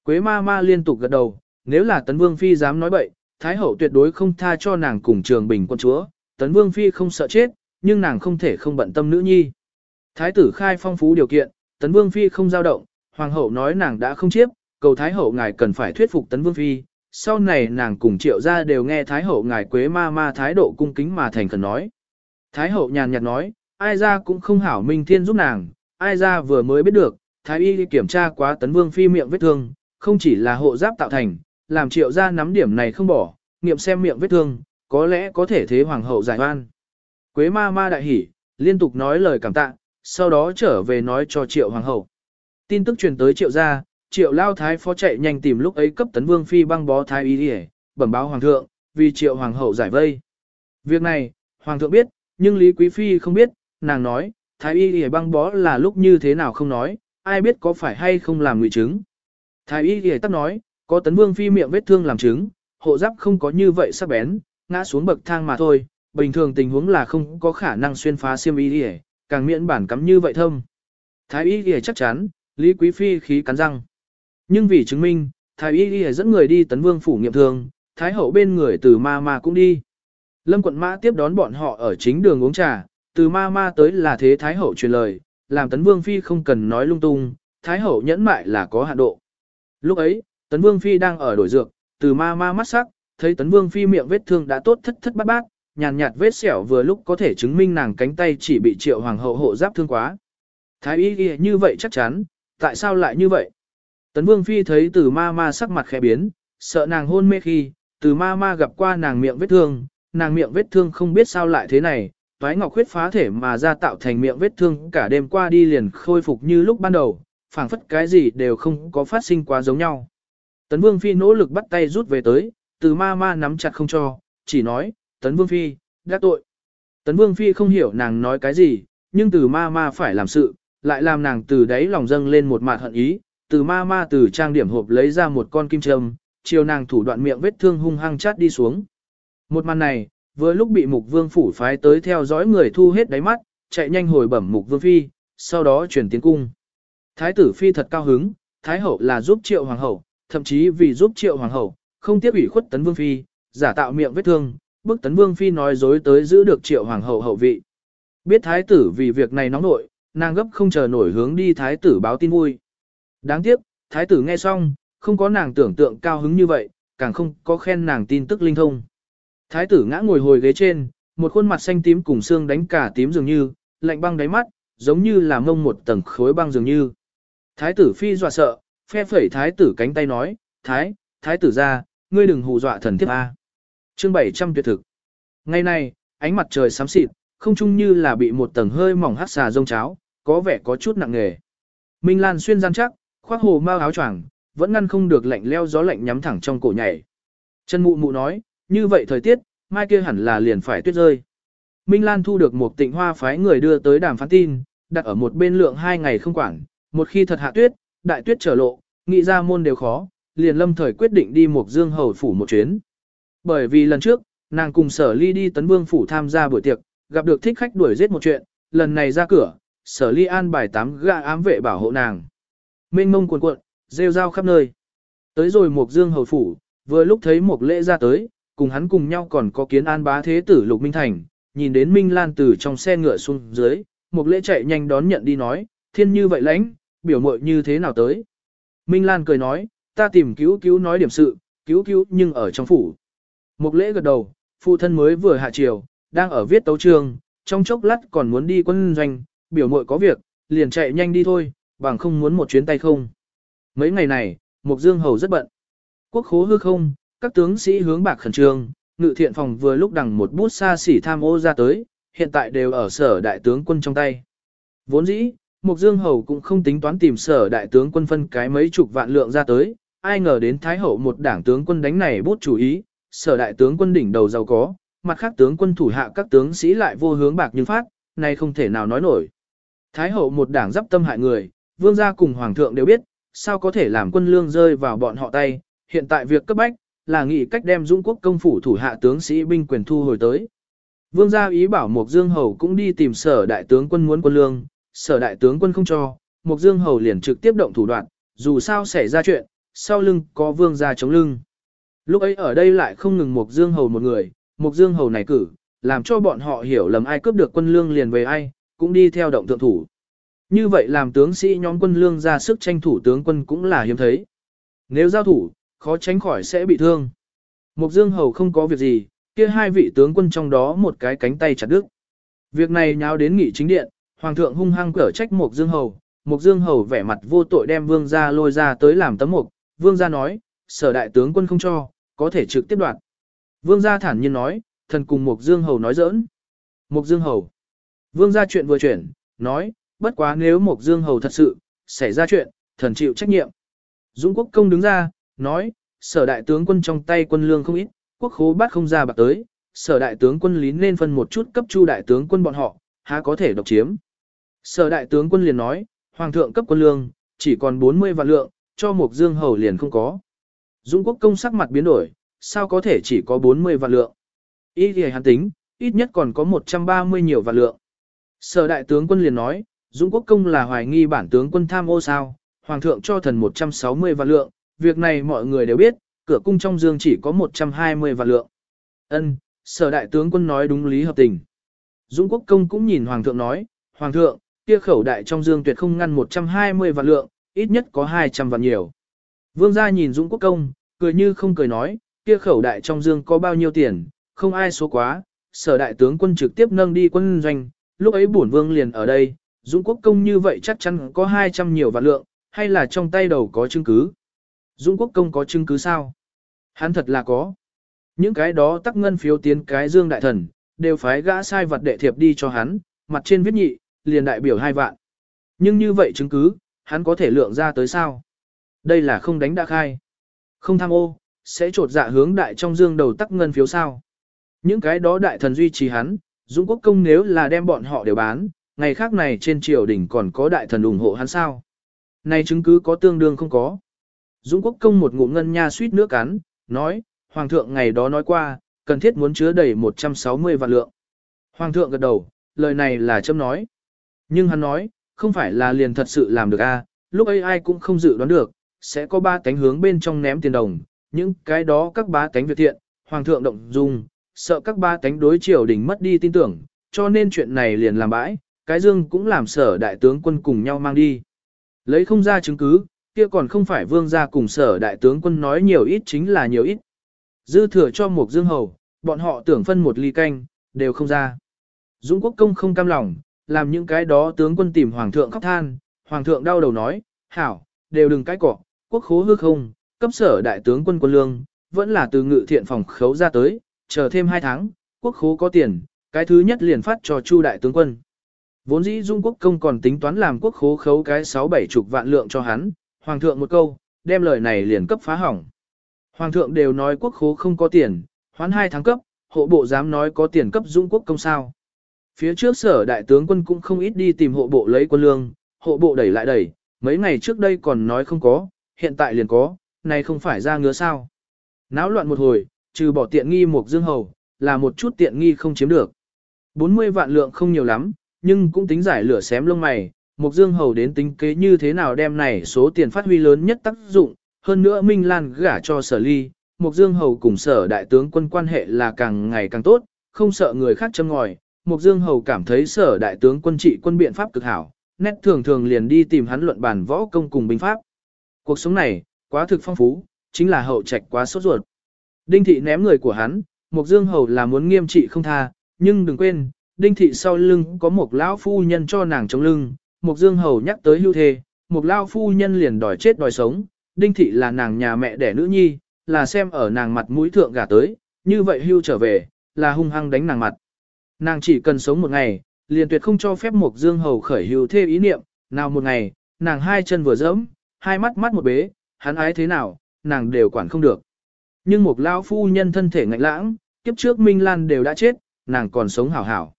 A: Quế ma ma liên tục gật đầu, nếu là tấn vương phi dám nói bậy, Thái hậu tuyệt đối không tha cho nàng cùng trường bình quân chúa, tấn vương phi không sợ chết, nhưng nàng không thể không bận tâm nữ nhi. Thái tử khai phong phú điều kiện, tấn vương phi không giao động, hoàng hậu nói nàng đã không chiếp, cầu thái hậu ngài cần phải thuyết phục tấn vương phi. Sau này nàng cùng triệu gia đều nghe thái hậu ngài quế ma ma thái độ cung kính mà thành khẩn nói. Thái hậu nhàn nhạt nói, ai ra cũng không hảo minh thiên giúp nàng, ai ra vừa mới biết được, thái y kiểm tra quá tấn vương phi miệng vết thương, không chỉ là hộ giáp tạo thành, làm triệu gia nắm điểm này không bỏ, nghiệm xem miệng vết thương, có lẽ có thể thế hoàng hậu giải oan. Quế ma ma đại hỉ, liên tục nói lời cảm tạ, sau đó trở về nói cho triệu hoàng hậu. Tin tức truyền tới triệu gia, triệu lao thái phó chạy nhanh tìm lúc ấy cấp tấn vương phi băng bó thái y để, bẩm báo hoàng thượng, vì triệu hoàng hậu giải vây. Việc này, hoàng thượng biết, nhưng Lý Quý Phi không biết, nàng nói, thái y y băng bó là lúc như thế nào không nói, ai biết có phải hay không làm ngụy chứng. Thái y ghề tắc nói, có tấn vương phi miệng vết thương làm chứng, hộ giáp không có như vậy sắc bén, ngã xuống bậc thang mà thôi, bình thường tình huống là không có khả năng xuyên phá xiêm y ghề, càng miễn bản cắm như vậy thâm. Thái y ghề chắc chắn, Lý Quý Phi khí cắn răng. Nhưng vì chứng minh, Thái y ghề dẫn người đi tấn vương phủ nghiệm thương, Thái hậu bên người từ ma ma cũng đi. Lâm quận mã tiếp đón bọn họ ở chính đường uống trà, từ ma ma tới là thế Thái hậu truyền lời, làm tấn vương phi không cần nói lung tung, Thái hậu nhẫn mại là có hạn độ. Lúc ấy, tấn vương phi đang ở đổi dược, từ ma ma mắt sắc, thấy tấn vương phi miệng vết thương đã tốt thất thất bát bát, nhàn nhạt vết sẹo vừa lúc có thể chứng minh nàng cánh tay chỉ bị triệu hoàng hậu hộ giáp thương quá. Thái y ghi như vậy chắc chắn, tại sao lại như vậy? Tấn vương phi thấy từ ma ma sắc mặt khẽ biến, sợ nàng hôn mê khi, từ ma ma gặp qua nàng miệng vết thương, nàng miệng vết thương không biết sao lại thế này, toái ngọc huyết phá thể mà ra tạo thành miệng vết thương cả đêm qua đi liền khôi phục như lúc ban đầu, phảng phất cái gì đều không có phát sinh quá giống nhau. Tấn Vương Phi nỗ lực bắt tay rút về tới, từ ma ma nắm chặt không cho, chỉ nói, Tấn Vương Phi, đã tội. Tấn Vương Phi không hiểu nàng nói cái gì, nhưng từ ma ma phải làm sự, lại làm nàng từ đáy lòng dâng lên một mạt hận ý, từ ma ma từ trang điểm hộp lấy ra một con kim châm, chiều nàng thủ đoạn miệng vết thương hung hăng chát đi xuống. Một màn này, vừa lúc bị mục vương phủ phái tới theo dõi người thu hết đáy mắt, chạy nhanh hồi bẩm mục vương phi, sau đó chuyển tiến cung. Thái tử phi thật cao hứng, thái hậu là giúp triệu hoàng hậu, thậm chí vì giúp triệu hoàng hậu, không tiếp ủy khuất tấn vương phi, giả tạo miệng vết thương, bức tấn vương phi nói dối tới giữ được triệu hoàng hậu hậu vị. Biết thái tử vì việc này nóng nội, nàng gấp không chờ nổi hướng đi thái tử báo tin vui. Đáng tiếc, thái tử nghe xong, không có nàng tưởng tượng cao hứng như vậy, càng không có khen nàng tin tức linh thông. Thái tử ngã ngồi hồi ghế trên, một khuôn mặt xanh tím cùng xương đánh cả tím dường như, lạnh băng đáy mắt, giống như là mông một tầng khối băng dường như. Thái tử phi dọa sợ, phe phẩy thái tử cánh tay nói, thái, thái tử ra, ngươi đừng hù dọa thần thiếp A. Chương 700 tuyệt thực. Ngày nay, ánh mặt trời xám xịt, không chung như là bị một tầng hơi mỏng hát xà rông cháo, có vẻ có chút nặng nề. Minh Lan xuyên gian chắc, khoác hồ mau áo choàng, vẫn ngăn không được lạnh leo gió lạnh nhắm thẳng trong cổ nhảy. Chân mụ mụ nói, như vậy thời tiết, mai kia hẳn là liền phải tuyết rơi. Minh Lan thu được một tịnh hoa phái người đưa tới đàm phán tin, đặt ở một bên lượng hai ngày không quản, một khi thật hạ tuyết, đại tuyết trở lộ, nghĩ ra môn đều khó, liền lâm thời quyết định đi một dương hầu phủ một chuyến. Bởi vì lần trước, nàng cùng sở ly đi tấn vương phủ tham gia buổi tiệc, gặp được thích khách đuổi giết một chuyện, lần này ra cửa, sở ly an bài tám gã ám vệ bảo hộ nàng. Mênh mông cuồn cuộn, rêu rao khắp nơi. Tới rồi một dương hầu phủ, vừa lúc thấy một lễ ra tới, cùng hắn cùng nhau còn có kiến an bá thế tử Lục Minh Thành, nhìn đến Minh Lan từ trong xe ngựa xuống dưới, một lễ chạy nhanh đón nhận đi nói, thiên như vậy lãnh, biểu mội như thế nào tới. Minh Lan cười nói, ta tìm cứu cứu nói điểm sự, cứu cứu nhưng ở trong phủ. Một lễ gật đầu, phụ thân mới vừa hạ triều, đang ở viết tấu trường, trong chốc lát còn muốn đi quân doanh, biểu mội có việc, liền chạy nhanh đi thôi, bằng không muốn một chuyến tay không. Mấy ngày này, Mục Dương Hầu rất bận. Quốc khố hư không, các tướng sĩ hướng bạc khẩn trương, ngự thiện phòng vừa lúc đằng một bút xa xỉ tham ô ra tới, hiện tại đều ở sở đại tướng quân trong tay. Vốn dĩ, Mục Dương Hầu cũng không tính toán tìm sở đại tướng quân phân cái mấy chục vạn lượng ra tới, ai ngờ đến Thái Hậu một đảng tướng quân đánh này bút chủ ý, sở đại tướng quân đỉnh đầu giàu có, mặt khác tướng quân thủ hạ các tướng sĩ lại vô hướng bạc nhưng phát, này không thể nào nói nổi. Thái Hậu một đảng dắp tâm hại người, vương gia cùng hoàng thượng đều biết, sao có thể làm quân lương rơi vào bọn họ tay, hiện tại việc cấp bách, là nghị cách đem Dũng quốc công phủ thủ hạ tướng sĩ binh quyền thu hồi tới. Vương gia ý bảo Mục Dương Hầu cũng đi tìm sở đại tướng quân muốn quân lương, sở đại tướng quân không cho, Mục Dương Hầu liền trực tiếp động thủ đoạn, dù sao xảy ra chuyện, sau lưng có vương gia chống lưng. Lúc ấy ở đây lại không ngừng Mục Dương Hầu một người, Mục Dương Hầu này cử, làm cho bọn họ hiểu lầm ai cướp được quân lương liền về ai, cũng đi theo động thượng thủ. Như vậy làm tướng sĩ nhóm quân lương ra sức tranh thủ tướng quân cũng là hiếm thấy. Nếu giao thủ, khó tránh khỏi sẽ bị thương. Mục Dương Hầu không có việc gì, kia hai vị tướng quân trong đó một cái cánh tay chặt đứt. Việc này nháo đến nghị chính điện, Hoàng thượng hung hăng cở trách Mục Dương Hầu, Mục Dương Hầu vẻ mặt vô tội đem vương gia lôi ra tới làm tấm mục, vương gia nói, sở đại tướng quân không cho, có thể trực tiếp đoạt. Vương gia thản nhiên nói, thần cùng Mục Dương Hầu nói giỡn. Mục Dương Hầu. Vương gia chuyện vừa chuyển, nói, bất quá nếu Mục Dương Hầu thật sự, xảy ra chuyện, thần chịu trách nhiệm. Dũng Quốc Công đứng ra, nói, sở đại tướng quân trong tay quân lương không ít, quốc khố bát không ra bạc tới, sở đại tướng quân lý nên phân một chút cấp chu đại tướng quân bọn họ, há có thể độc chiếm. Sở đại tướng quân liền nói, hoàng thượng cấp quân lương, chỉ còn 40 vạn lượng, cho một Dương Hầu liền không có. Dũng quốc công sắc mặt biến đổi, sao có thể chỉ có 40 vạn lượng. Ý thì hắn tính, ít nhất còn có 130 nhiều vạn lượng. Sở đại tướng quân liền nói, Dũng quốc công là hoài nghi bản tướng quân tham ô sao, hoàng thượng cho thần 160 vạn lượng, việc này mọi người đều biết, cửa cung trong dương chỉ có 120 vạn lượng. Ân, sở đại tướng quân nói đúng lý hợp tình. Dũng quốc công cũng nhìn hoàng thượng nói, hoàng thượng, kia khẩu đại trong dương tuyệt không ngăn 120 vạn lượng, ít nhất có 200 vạn nhiều. Vương gia nhìn Dũng quốc công, cười như không cười nói, kia khẩu đại trong dương có bao nhiêu tiền, không ai số quá, sở đại tướng quân trực tiếp nâng đi quân doanh, lúc ấy bổn vương liền ở đây, Dũng quốc công như vậy chắc chắn có 200 nhiều vạn lượng, hay là trong tay đầu có chứng cứ. Dũng quốc công có chứng cứ sao? Hắn thật là có. Những cái đó tắc ngân phiếu tiến cái dương đại thần, đều phái gã sai vật đệ thiệp đi cho hắn, mặt trên viết nhị, liền đại biểu hai vạn. Nhưng như vậy chứng cứ, hắn có thể lượng ra tới sao? Đây là không đánh đã khai. Không tham ô, sẽ trột dạ hướng đại trong dương đầu tắc ngân phiếu sao? Những cái đó đại thần duy trì hắn, Dũng quốc công nếu là đem bọn họ đều bán, ngày khác này trên triều đình còn có đại thần ủng hộ hắn sao? Này chứng cứ có tương đương không có. Dũng quốc công một ngụm ngân nha suýt nước cắn, nói, Hoàng thượng ngày đó nói qua, cần thiết muốn chứa đầy 160 vạn lượng. Hoàng thượng gật đầu, lời này là châm nói. Nhưng hắn nói, không phải là liền thật sự làm được a, lúc ấy ai cũng không dự đoán được, sẽ có ba cánh hướng bên trong ném tiền đồng, những cái đó các ba cánh việc thiện, Hoàng thượng động dung, sợ các ba cánh đối triều đình mất đi tin tưởng, cho nên chuyện này liền làm bãi, cái dương cũng làm sở đại tướng quân cùng nhau mang đi. Lấy không ra chứng cứ, kia còn không phải vương gia cùng sở đại tướng quân nói nhiều ít chính là nhiều ít. Dư thừa cho một dương hầu, bọn họ tưởng phân một ly canh, đều không ra. Dũng quốc công không cam lòng, làm những cái đó tướng quân tìm hoàng thượng khóc than, hoàng thượng đau đầu nói, hảo, đều đừng cái cỏ, quốc khố hư không, cấp sở đại tướng quân quân lương, vẫn là từ ngự thiện phòng khấu ra tới, chờ thêm hai tháng, quốc khố có tiền, cái thứ nhất liền phát cho chu đại tướng quân. Vốn dĩ Dung quốc công còn tính toán làm quốc khố khấu cái sáu bảy chục vạn lượng cho hắn, hoàng thượng một câu, đem lời này liền cấp phá hỏng. Hoàng thượng đều nói quốc khố không có tiền, hoán hai tháng cấp, hộ bộ dám nói có tiền cấp dũng quốc công sao. Phía trước sở đại tướng quân cũng không ít đi tìm hộ bộ lấy quân lương, hộ bộ đẩy lại đẩy, mấy ngày trước đây còn nói không có, hiện tại liền có, này không phải ra ngứa sao. Náo loạn một hồi, trừ bỏ tiện nghi một dương hầu, là một chút tiện nghi không chiếm được. 40 vạn lượng không nhiều lắm, nhưng cũng tính giải lửa xém lông mày, Mục Dương Hầu đến tính kế như thế nào đem này số tiền phát huy lớn nhất tác dụng, hơn nữa Minh Lan gả cho sở ly, Mục Dương Hầu cùng sở đại tướng quân quan hệ là càng ngày càng tốt, không sợ người khác châm ngòi, Mục Dương Hầu cảm thấy sở đại tướng quân trị quân biện pháp cực hảo, nét thường thường liền đi tìm hắn luận bàn võ công cùng binh pháp. Cuộc sống này, quá thực phong phú, chính là hậu trạch quá sốt ruột. Đinh thị ném người của hắn, Mục Dương Hầu là muốn nghiêm trị không tha, nhưng đừng quên, Đinh thị sau lưng có một lão phu nhân cho nàng chống lưng, Mục Dương Hầu nhắc tới hưu thê, Mục lão phu nhân liền đòi chết đòi sống, Đinh thị là nàng nhà mẹ đẻ nữ nhi, là xem ở nàng mặt mũi thượng gả tới, như vậy hưu trở về, là hung hăng đánh nàng mặt. Nàng chỉ cần sống một ngày, liền tuyệt không cho phép Mục Dương Hầu khởi hưu thê ý niệm, nào một ngày, nàng hai chân vừa dẫm, hai mắt mắt một bế, hắn ái thế nào, nàng đều quản không được. Nhưng Mục lão phu nhân thân thể ngạnh lãng, kiếp trước Minh Lan đều đã chết, nàng còn sống hảo hảo.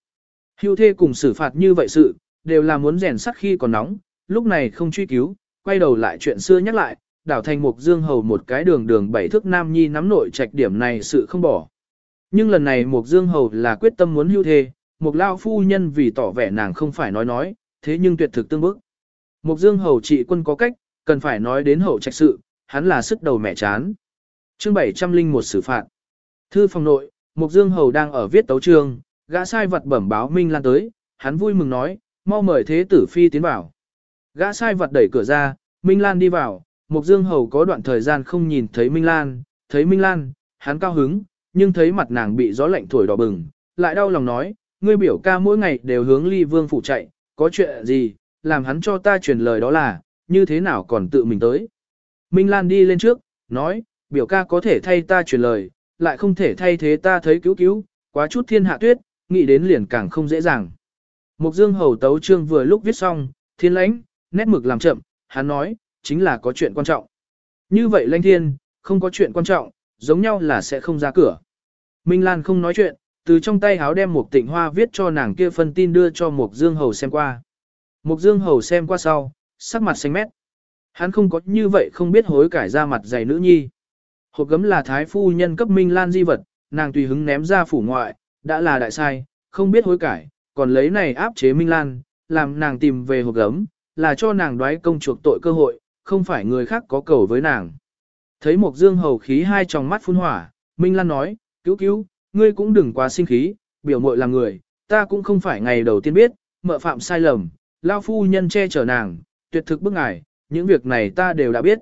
A: Hưu thê cùng xử phạt như vậy sự, đều là muốn rèn sắt khi còn nóng, lúc này không truy cứu, quay đầu lại chuyện xưa nhắc lại, đảo thành mục dương hầu một cái đường đường bảy thước nam nhi nắm nội trạch điểm này sự không bỏ. Nhưng lần này mục dương hầu là quyết tâm muốn hưu thê, mục lao phu nhân vì tỏ vẻ nàng không phải nói nói, thế nhưng tuyệt thực tương bức. Mục dương hầu trị quân có cách, cần phải nói đến hậu trạch sự, hắn là sức đầu mẹ chán. Chương 701 xử phạt. Thư phòng nội, Mục Dương Hầu đang ở viết tấu chương, gã sai vật bẩm báo Minh Lan tới, hắn vui mừng nói, mau mời thế tử phi tiến vào. Gã sai vật đẩy cửa ra, Minh Lan đi vào, Mục Dương Hầu có đoạn thời gian không nhìn thấy Minh Lan, thấy Minh Lan, hắn cao hứng, nhưng thấy mặt nàng bị gió lạnh thổi đỏ bừng, lại đau lòng nói, ngươi biểu ca mỗi ngày đều hướng ly vương phủ chạy, có chuyện gì, làm hắn cho ta truyền lời đó là, như thế nào còn tự mình tới. Minh Lan đi lên trước, nói, biểu ca có thể thay ta truyền lời, lại không thể thay thế ta thấy cứu cứu, quá chút thiên hạ tuyết, nghĩ đến liền càng không dễ dàng. Mục Dương Hầu tấu trương vừa lúc viết xong, thiên lãnh, nét mực làm chậm, hắn nói, chính là có chuyện quan trọng. Như vậy lãnh thiên, không có chuyện quan trọng, giống nhau là sẽ không ra cửa. Minh Lan không nói chuyện, từ trong tay háo đem một tịnh hoa viết cho nàng kia phân tin đưa cho Mục Dương Hầu xem qua. Mục Dương Hầu xem qua sau, sắc mặt xanh mét. Hắn không có như vậy không biết hối cải ra mặt dày nữ nhi. Hộp gấm là thái phu nhân cấp Minh Lan di vật, nàng tùy hứng ném ra phủ ngoại, đã là đại sai, không biết hối cải, còn lấy này áp chế Minh Lan, làm nàng tìm về hộp gấm, là cho nàng đoái công chuộc tội cơ hội, không phải người khác có cầu với nàng. Thấy Mộc dương hầu khí hai tròng mắt phun hỏa, Minh Lan nói, cứu cứu, ngươi cũng đừng quá sinh khí, biểu mội là người, ta cũng không phải ngày đầu tiên biết, mợ phạm sai lầm, lao phu nhân che chở nàng, tuyệt thực bức ngài, những việc này ta đều đã biết.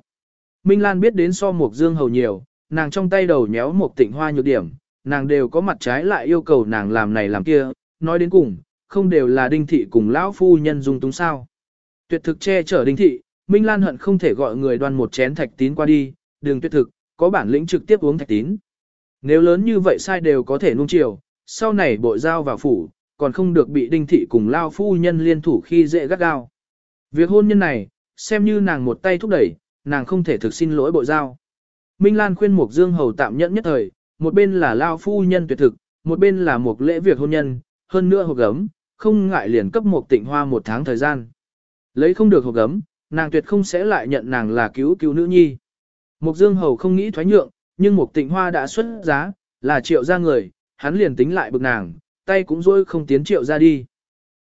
A: Minh Lan biết đến so Mộc dương hầu nhiều, nàng trong tay đầu nhéo một tịnh hoa nhược điểm, nàng đều có mặt trái lại yêu cầu nàng làm này làm kia, nói đến cùng, không đều là đinh thị cùng lão phu nhân dung túng sao. Tuyệt thực che chở đinh thị, Minh Lan hận không thể gọi người đoan một chén thạch tín qua đi, đường tuyệt thực, có bản lĩnh trực tiếp uống thạch tín. Nếu lớn như vậy sai đều có thể nung chiều, sau này bội giao vào phủ, còn không được bị đinh thị cùng lao phu nhân liên thủ khi dễ gắt gao. Việc hôn nhân này, xem như nàng một tay thúc đẩy, nàng không thể thực xin lỗi bội giao. Minh Lan khuyên Mục Dương Hầu tạm nhẫn nhất thời, một bên là lao phu nhân tuyệt thực, một bên là một lễ việc hôn nhân, hơn nữa hộp gấm, không ngại liền cấp một tịnh hoa một tháng thời gian. Lấy không được hộp gấm, nàng tuyệt không sẽ lại nhận nàng là cứu cứu nữ nhi. Mục Dương Hầu không nghĩ thoái nhượng, nhưng một Tịnh Hoa đã xuất giá, là triệu ra người, hắn liền tính lại bực nàng, tay cũng dối không tiến triệu ra đi.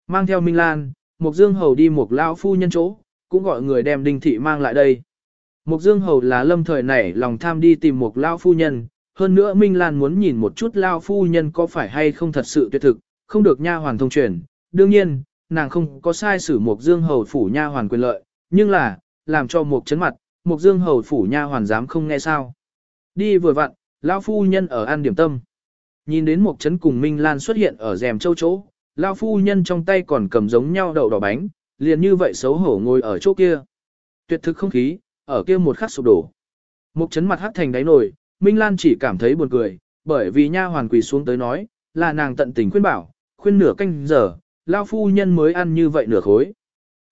A: Mang theo Minh Lan, Mục Dương Hầu đi một lao phu nhân chỗ, cũng gọi người đem Đinh Thị mang lại đây. Mục Dương Hầu là lâm thời nảy lòng tham đi tìm một lao phu nhân, hơn nữa Minh Lan muốn nhìn một chút lao phu nhân có phải hay không thật sự tuyệt thực, không được nha hoàn thông truyền. Đương nhiên, nàng không có sai xử Mục Dương Hầu phủ nha hoàn quyền lợi, nhưng là, làm cho Mục chấn mặt, Mục Dương Hầu phủ nha hoàn dám không nghe sao. Đi vừa vặn, lão phu nhân ở an điểm tâm. Nhìn đến Mục chấn cùng Minh Lan xuất hiện ở rèm châu chỗ, lão phu nhân trong tay còn cầm giống nhau đậu đỏ bánh, liền như vậy xấu hổ ngồi ở chỗ kia. Tuyệt thực không khí, ở kia một khắc sụp đổ. Mục chấn mặt hắt thành đáy nồi, Minh Lan chỉ cảm thấy buồn cười, bởi vì nha hoàn quỳ xuống tới nói, là nàng tận tình khuyên bảo, khuyên nửa canh giờ, lao phu nhân mới ăn như vậy nửa khối.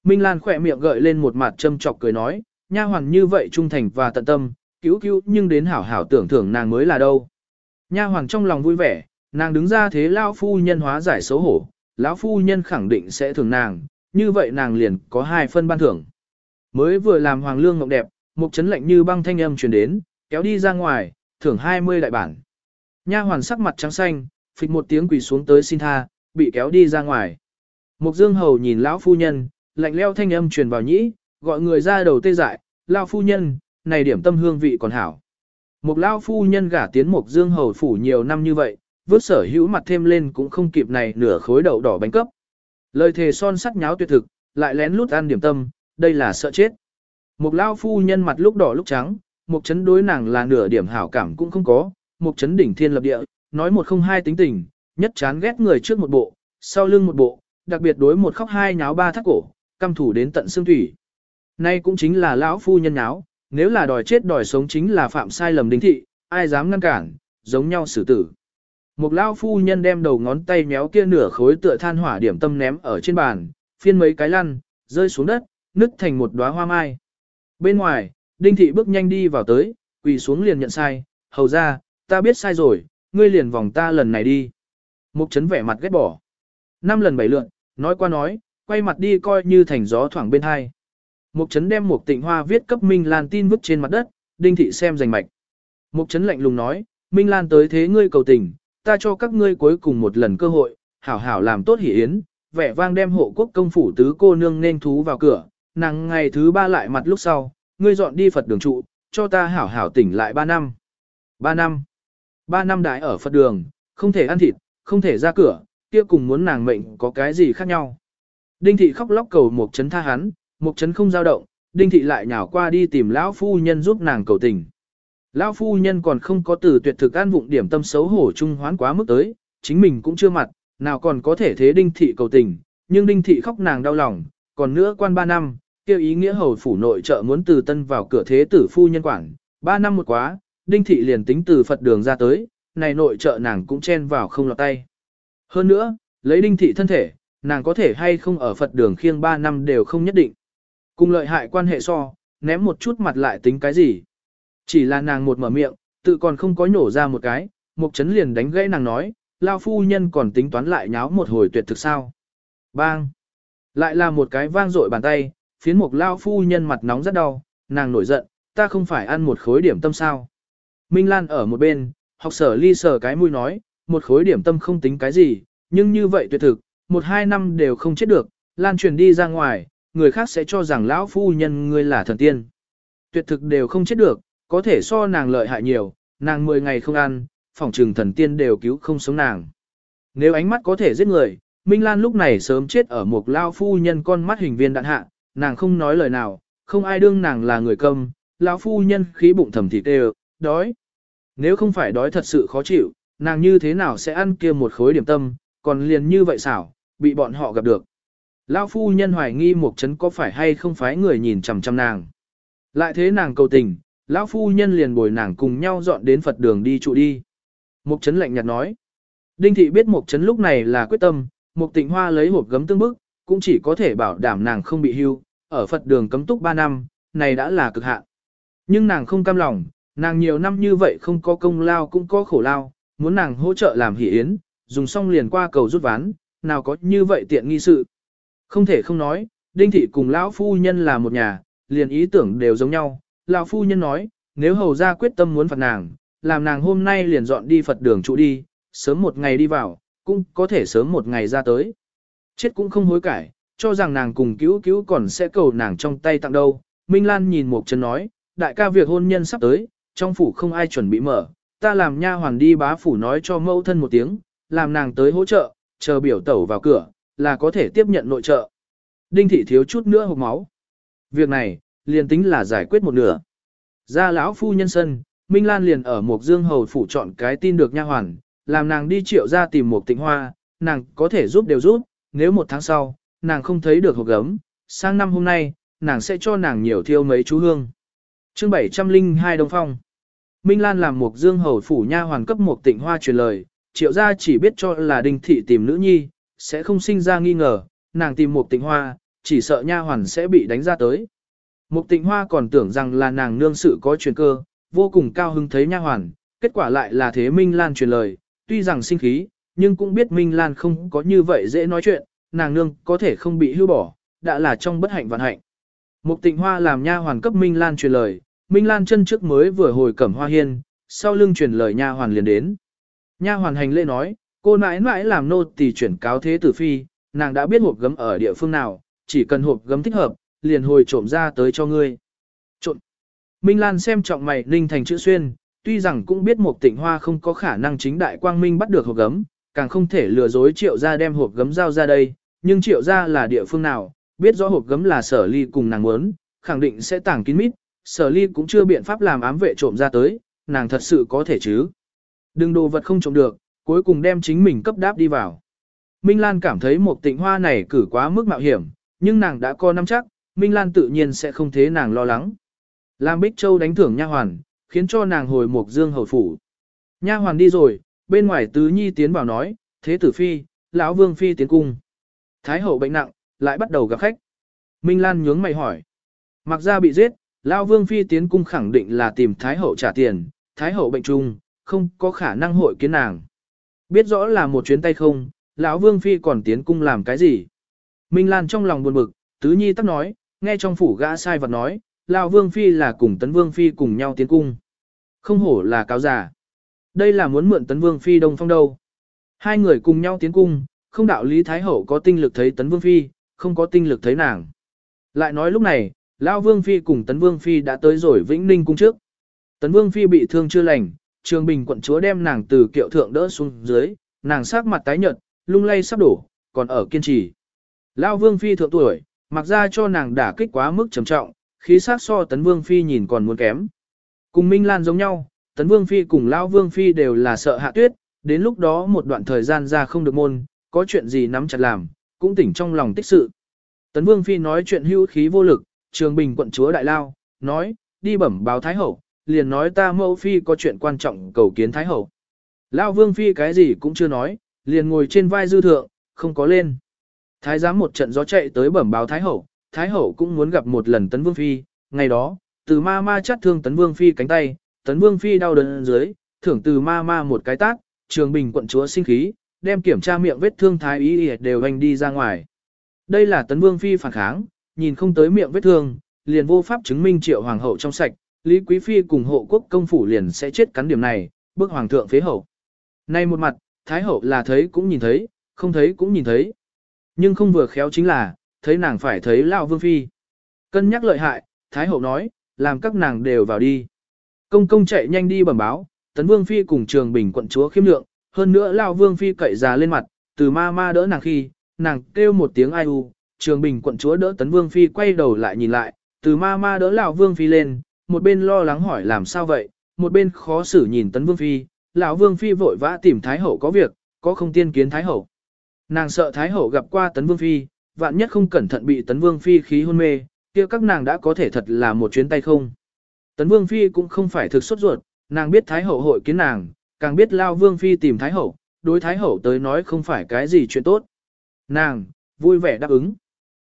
A: Minh Lan khỏe miệng gợi lên một mặt châm chọc cười nói, nha hoàn như vậy trung thành và tận tâm, cứu cứu nhưng đến hảo hảo tưởng thưởng nàng mới là đâu. Nha hoàn trong lòng vui vẻ, nàng đứng ra thế lao phu nhân hóa giải xấu hổ, lão phu nhân khẳng định sẽ thưởng nàng, như vậy nàng liền có hai phân ban thưởng. Mới vừa làm hoàng lương ngọc đẹp, một chấn lạnh như băng thanh âm truyền đến, kéo đi ra ngoài, thưởng 20 đại bản. Nha hoàn sắc mặt trắng xanh, phịch một tiếng quỳ xuống tới xin tha, bị kéo đi ra ngoài. Mục Dương Hầu nhìn lão phu nhân, lạnh leo thanh âm truyền vào nhĩ, gọi người ra đầu tê dại, lão phu nhân, này điểm tâm hương vị còn hảo. Mục lão phu nhân gả tiến Mục Dương Hầu phủ nhiều năm như vậy, vớt sở hữu mặt thêm lên cũng không kịp này nửa khối đậu đỏ bánh cấp. Lời thề son sắt nháo tuyệt thực, lại lén lút ăn điểm tâm, đây là sợ chết. Mục lão phu nhân mặt lúc đỏ lúc trắng, một chấn đối nàng là nửa điểm hảo cảm cũng không có, một chấn đỉnh thiên lập địa, nói một không hai tính tình, nhất chán ghét người trước một bộ, sau lưng một bộ, đặc biệt đối một khóc hai nháo ba thắt cổ, căm thủ đến tận xương thủy. Nay cũng chính là lão phu nhân nháo, nếu là đòi chết đòi sống chính là phạm sai lầm đính thị, ai dám ngăn cản, giống nhau xử tử. Một lão phu nhân đem đầu ngón tay méo kia nửa khối tựa than hỏa điểm tâm ném ở trên bàn, phiên mấy cái lăn, rơi xuống đất, nứt thành một đóa hoa mai. Bên ngoài, đinh thị bước nhanh đi vào tới, quỳ xuống liền nhận sai, hầu ra, ta biết sai rồi, ngươi liền vòng ta lần này đi. Mục Trấn vẻ mặt ghét bỏ. Năm lần bảy lượn, nói qua nói, quay mặt đi coi như thành gió thoảng bên hai. Mục Trấn đem một tịnh hoa viết cấp Minh Lan tin vứt trên mặt đất, đinh thị xem rành mạch. Mục Trấn lạnh lùng nói, Minh Lan tới thế ngươi cầu tình, ta cho các ngươi cuối cùng một lần cơ hội, hảo hảo làm tốt hỷ yến, vẻ vang đem hộ quốc công phủ tứ cô nương nên thú vào cửa, nàng ngày thứ ba lại mặt lúc sau, ngươi dọn đi Phật đường trụ, cho ta hảo hảo tỉnh lại ba năm. Ba năm. Ba năm đại ở Phật đường, không thể ăn thịt, không thể ra cửa, kia cùng muốn nàng mệnh có cái gì khác nhau. Đinh thị khóc lóc cầu Mục Trấn tha hắn, Mục Trấn không dao động, Đinh thị lại nhào qua đi tìm lão phu nhân giúp nàng cầu tình. Lão phu nhân còn không có từ tuyệt thực an vụng điểm tâm xấu hổ trung hoán quá mức tới, chính mình cũng chưa mặt, nào còn có thể thế Đinh thị cầu tình, nhưng Đinh thị khóc nàng đau lòng, còn nữa quan ba năm, kêu ý nghĩa hầu phủ nội trợ muốn từ tân vào cửa thế tử phu nhân quản, ba năm một quá, Đinh thị liền tính từ Phật đường ra tới, này nội trợ nàng cũng chen vào không lọt tay. Hơn nữa, lấy Đinh thị thân thể, nàng có thể hay không ở Phật đường khiêng ba năm đều không nhất định. Cùng lợi hại quan hệ so, ném một chút mặt lại tính cái gì. Chỉ là nàng một mở miệng, tự còn không có nhổ ra một cái, Mục Trấn liền đánh gãy nàng nói, lao phu nhân còn tính toán lại nháo một hồi tuyệt thực sao. Bang! Lại là một cái vang dội bàn tay, phiến mục lao phu nhân mặt nóng rất đau, nàng nổi giận, ta không phải ăn một khối điểm tâm sao. Minh Lan ở một bên, học sở ly sở cái mũi nói, một khối điểm tâm không tính cái gì, nhưng như vậy tuyệt thực, một hai năm đều không chết được, lan truyền đi ra ngoài, người khác sẽ cho rằng lão phu nhân ngươi là thần tiên. Tuyệt thực đều không chết được, có thể so nàng lợi hại nhiều, nàng 10 ngày không ăn, phòng trừng thần tiên đều cứu không sống nàng. Nếu ánh mắt có thể giết người, Minh Lan lúc này sớm chết ở một lao phu nhân con mắt hình viên đạn hạ, nàng không nói lời nào, không ai đương nàng là người câm, lão phu nhân khí bụng thầm thịt đều, đói. Nếu không phải đói thật sự khó chịu, nàng như thế nào sẽ ăn kia một khối điểm tâm, còn liền như vậy xảo, bị bọn họ gặp được. Lão phu nhân hoài nghi một chấn có phải hay không phải người nhìn chằm chằm nàng. Lại thế nàng cầu tình, lão phu nhân liền bồi nàng cùng nhau dọn đến Phật đường đi trụ đi. Mục chấn lạnh nhạt nói. Đinh thị biết mục chấn lúc này là quyết tâm, mục tịnh hoa lấy hộp gấm tương bức, cũng chỉ có thể bảo đảm nàng không bị hưu, ở Phật đường cấm túc 3 năm, này đã là cực hạn. Nhưng nàng không cam lòng, nàng nhiều năm như vậy không có công lao cũng có khổ lao, muốn nàng hỗ trợ làm hỷ yến, dùng xong liền qua cầu rút ván, nào có như vậy tiện nghi sự. Không thể không nói, Đinh thị cùng lão phu nhân là một nhà, liền ý tưởng đều giống nhau. Lão phu nhân nói, nếu hầu ra quyết tâm muốn phạt nàng, làm nàng hôm nay liền dọn đi Phật đường trụ đi, sớm một ngày đi vào, cũng có thể sớm một ngày ra tới. Chết cũng không hối cải, cho rằng nàng cùng cứu cứu còn sẽ cầu nàng trong tay tặng đâu. Minh Lan nhìn một chân nói, đại ca việc hôn nhân sắp tới, trong phủ không ai chuẩn bị mở, ta làm nha hoàn đi bá phủ nói cho mẫu thân một tiếng, làm nàng tới hỗ trợ, chờ biểu tẩu vào cửa, là có thể tiếp nhận nội trợ. Đinh thị thiếu chút nữa hộp máu. Việc này, liền tính là giải quyết một nửa. Ra lão phu nhân sân, Minh Lan liền ở một dương hầu phủ chọn cái tin được nha hoàn, làm nàng đi triệu ra tìm một tịnh hoa, nàng có thể giúp đều giúp, nếu một tháng sau, nàng không thấy được hộp gấm, sang năm hôm nay, nàng sẽ cho nàng nhiều thiêu mấy chú hương. chương 702 Đông Phong Minh Lan làm một dương hầu phủ nha hoàn cấp một tịnh hoa truyền lời, triệu gia chỉ biết cho là đinh thị tìm nữ nhi, sẽ không sinh ra nghi ngờ, nàng tìm một tịnh hoa, chỉ sợ nha hoàn sẽ bị đánh ra tới. Một tịnh hoa còn tưởng rằng là nàng nương sự có truyền cơ, vô cùng cao hứng thấy nha hoàn, kết quả lại là thế Minh Lan truyền lời, tuy rằng sinh khí, nhưng cũng biết Minh Lan không có như vậy dễ nói chuyện, nàng nương có thể không bị hưu bỏ, đã là trong bất hạnh vạn hạnh. Mục tịnh hoa làm nha hoàn cấp Minh Lan truyền lời, Minh Lan chân trước mới vừa hồi cẩm hoa hiên, sau lưng truyền lời nha hoàn liền đến. Nha hoàn hành lễ nói, cô nãi nãi làm nô tỳ chuyển cáo thế tử phi, nàng đã biết hộp gấm ở địa phương nào, chỉ cần hộp gấm thích hợp, liền hồi trộm ra tới cho ngươi. Trộm. Minh Lan xem trọng mày ninh thành chữ xuyên, tuy rằng cũng biết một tịnh hoa không có khả năng chính đại quang minh bắt được hộp gấm, càng không thể lừa dối triệu gia đem hộp gấm giao ra đây, nhưng triệu gia là địa phương nào, biết rõ hộp gấm là sở ly cùng nàng muốn, khẳng định sẽ tảng kín mít, sở ly cũng chưa biện pháp làm ám vệ trộm ra tới, nàng thật sự có thể chứ. Đừng đồ vật không trộm được, cuối cùng đem chính mình cấp đáp đi vào. Minh Lan cảm thấy một tịnh hoa này cử quá mức mạo hiểm, nhưng nàng đã có nắm chắc, Minh Lan tự nhiên sẽ không thế nàng lo lắng. Lam Bích Châu đánh thưởng nha hoàn, khiến cho nàng hồi một dương hầu phủ. Nha hoàn đi rồi, bên ngoài tứ nhi tiến vào nói, thế tử phi, lão vương phi tiến cung. Thái hậu bệnh nặng, lại bắt đầu gặp khách. Minh Lan nhướng mày hỏi. Mặc ra bị giết, lão vương phi tiến cung khẳng định là tìm thái hậu trả tiền, thái hậu bệnh trung, không có khả năng hội kiến nàng. Biết rõ là một chuyến tay không, lão vương phi còn tiến cung làm cái gì. Minh Lan trong lòng buồn bực, tứ nhi tắc nói, nghe trong phủ gã sai vật nói, lão vương phi là cùng tấn vương phi cùng nhau tiến cung. Không hổ là cáo giả. Đây là muốn mượn tấn vương phi đông phong đâu. Hai người cùng nhau tiến cung, không đạo lý thái hậu có tinh lực thấy tấn vương phi, không có tinh lực thấy nàng. Lại nói lúc này, lão vương phi cùng tấn vương phi đã tới rồi vĩnh ninh cung trước. Tấn vương phi bị thương chưa lành, Trường Bình quận chúa đem nàng từ kiệu thượng đỡ xuống dưới, nàng sắc mặt tái nhợt, lung lay sắp đổ, còn ở kiên trì. Lão Vương phi thượng tuổi, mặc ra cho nàng đả kích quá mức trầm trọng, khí sắc so Tấn Vương phi nhìn còn muốn kém. Cùng Minh Lan giống nhau, Tấn Vương phi cùng Lão Vương phi đều là sợ Hạ Tuyết, đến lúc đó một đoạn thời gian ra không được môn, có chuyện gì nắm chặt làm, cũng tỉnh trong lòng tích sự. Tấn Vương phi nói chuyện hữu khí vô lực, Trường Bình quận chúa đại lao, nói, đi bẩm báo Thái hậu, liền nói ta mẫu phi có chuyện quan trọng cầu kiến Thái hậu. Lão Vương phi cái gì cũng chưa nói, liền ngồi trên vai dư thượng, không có lên. Thái giám một trận gió chạy tới bẩm báo Thái Hậu, Thái Hậu cũng muốn gặp một lần Tấn Vương Phi, ngày đó, từ ma ma chắt thương Tấn Vương Phi cánh tay, Tấn Vương Phi đau đớn dưới, thưởng từ ma ma một cái tát, trường bình quận chúa sinh khí, đem kiểm tra miệng vết thương Thái ý đều hành đi ra ngoài. Đây là Tấn Vương Phi phản kháng, nhìn không tới miệng vết thương, liền vô pháp chứng minh triệu hoàng hậu trong sạch, Lý Quý Phi cùng hộ quốc công phủ liền sẽ chết cắn điểm này, bước hoàng thượng phế hậu. Nay một mặt, Thái hậu là thấy cũng nhìn thấy, không thấy cũng nhìn thấy. Nhưng không vừa khéo chính là, thấy nàng phải thấy Lão Vương Phi. Cân nhắc lợi hại, Thái hậu nói, làm các nàng đều vào đi. Công công chạy nhanh đi bẩm báo, Tấn Vương Phi cùng Trường Bình quận chúa khiêm lượng, hơn nữa Lão Vương Phi cậy già lên mặt, từ ma ma đỡ nàng khi, nàng kêu một tiếng ai u, Trường Bình quận chúa đỡ Tấn Vương Phi quay đầu lại nhìn lại, từ ma ma đỡ Lão Vương Phi lên, một bên lo lắng hỏi làm sao vậy, một bên khó xử nhìn Tấn Vương Phi, lão Vương Phi vội vã tìm Thái Hậu có việc, có không tiên kiến Thái Hậu. Nàng sợ Thái Hậu gặp qua Tấn Vương Phi, vạn nhất không cẩn thận bị Tấn Vương Phi khí hôn mê, kia các nàng đã có thể thật là một chuyến tay không. Tấn Vương Phi cũng không phải thực xuất ruột, nàng biết Thái Hậu hội kiến nàng, càng biết Lao Vương Phi tìm Thái Hậu, đối Thái Hậu tới nói không phải cái gì chuyện tốt. Nàng, vui vẻ đáp ứng.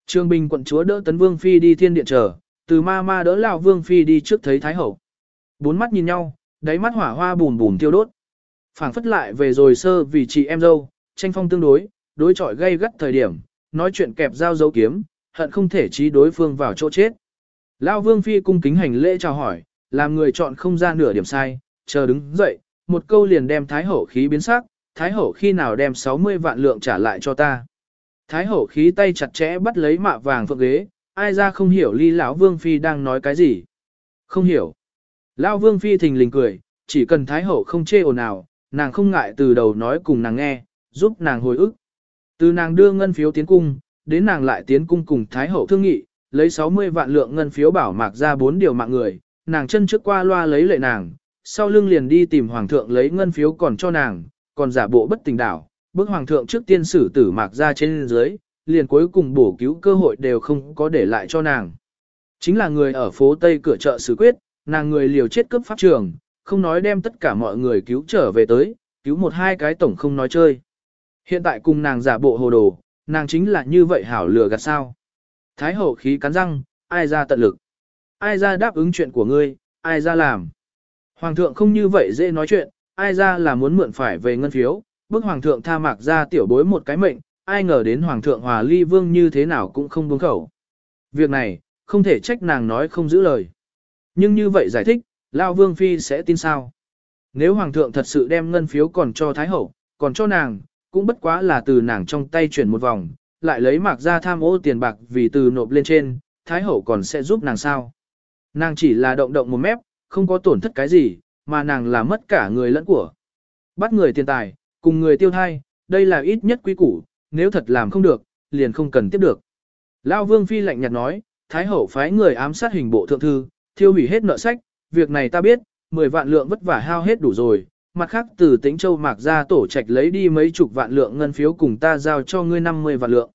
A: Trương Bình quận chúa đỡ Tấn Vương Phi đi thiên điện chờ, từ ma ma đỡ Lão Vương Phi đi trước thấy Thái Hậu. Bốn mắt nhìn nhau, đáy mắt hỏa hoa bùn bùn tiêu đốt. phảng phất lại về rồi sơ vì chị em dâu, tranh phong tương đối, đối chọi gây gắt thời điểm, nói chuyện kẹp dao dấu kiếm, hận không thể trí đối phương vào chỗ chết. Lão Vương Phi cung kính hành lễ chào hỏi, làm người chọn không ra nửa điểm sai, chờ đứng dậy, một câu liền đem Thái Hậu khí biến sắc, Thái Hậu khi nào đem 60 vạn lượng trả lại cho ta. Thái Hậu khí tay chặt chẽ bắt lấy mạ vàng phượng ghế, ai ra không hiểu ly lão Vương Phi đang nói cái gì. Không hiểu. Lão Vương Phi thình lình cười, chỉ cần Thái Hậu không chê ồn nào, nàng không ngại từ đầu nói cùng nàng nghe, giúp nàng hồi ức. Từ nàng đưa ngân phiếu tiến cung, đến nàng lại tiến cung cùng Thái Hậu thương nghị, lấy 60 vạn lượng ngân phiếu bảo mạc ra bốn điều mạng người, nàng chân trước qua loa lấy lệ nàng, sau lưng liền đi tìm Hoàng thượng lấy ngân phiếu còn cho nàng, còn giả bộ bất tình đảo, bức Hoàng thượng trước tiên xử tử mạc ra trên dưới, liền cuối cùng bổ cứu cơ hội đều không có để lại cho nàng. Chính là người ở phố Tây cửa chợ xử quyết, nàng người liều chết cướp pháp trường, không nói đem tất cả mọi người cứu trở về tới, cứu một hai cái tổng không nói chơi. Hiện tại cùng nàng giả bộ hồ đồ, nàng chính là như vậy hảo lừa gạt sao. Thái hậu khí cắn răng, ai ra tận lực. Ai ra đáp ứng chuyện của ngươi, ai ra làm. Hoàng thượng không như vậy dễ nói chuyện, ai ra là muốn mượn phải về ngân phiếu, bức hoàng thượng tha mạc ra tiểu bối một cái mệnh, ai ngờ đến hoàng thượng hòa ly vương như thế nào cũng không buông khẩu. Việc này, không thể trách nàng nói không giữ lời. Nhưng như vậy giải thích, Lao Vương Phi sẽ tin sao? Nếu Hoàng thượng thật sự đem ngân phiếu còn cho Thái Hậu, còn cho nàng, cũng bất quá là từ nàng trong tay chuyển một vòng, lại lấy mạc ra tham ô tiền bạc vì từ nộp lên trên, Thái Hậu còn sẽ giúp nàng sao? Nàng chỉ là động động một mép, không có tổn thất cái gì, mà nàng là mất cả người lẫn của. Bắt người tiền tài, cùng người tiêu thai, đây là ít nhất quý củ, nếu thật làm không được, liền không cần tiếp được. Lao Vương Phi lạnh nhạt nói, Thái Hậu phái người ám sát hình bộ thượng thư, thiêu hủy hết nợ sách, việc này ta biết, 10 vạn lượng vất vả hao hết đủ rồi, mặt khác từ tính châu mạc ra tổ trạch lấy đi mấy chục vạn lượng ngân phiếu cùng ta giao cho ngươi 50 vạn lượng.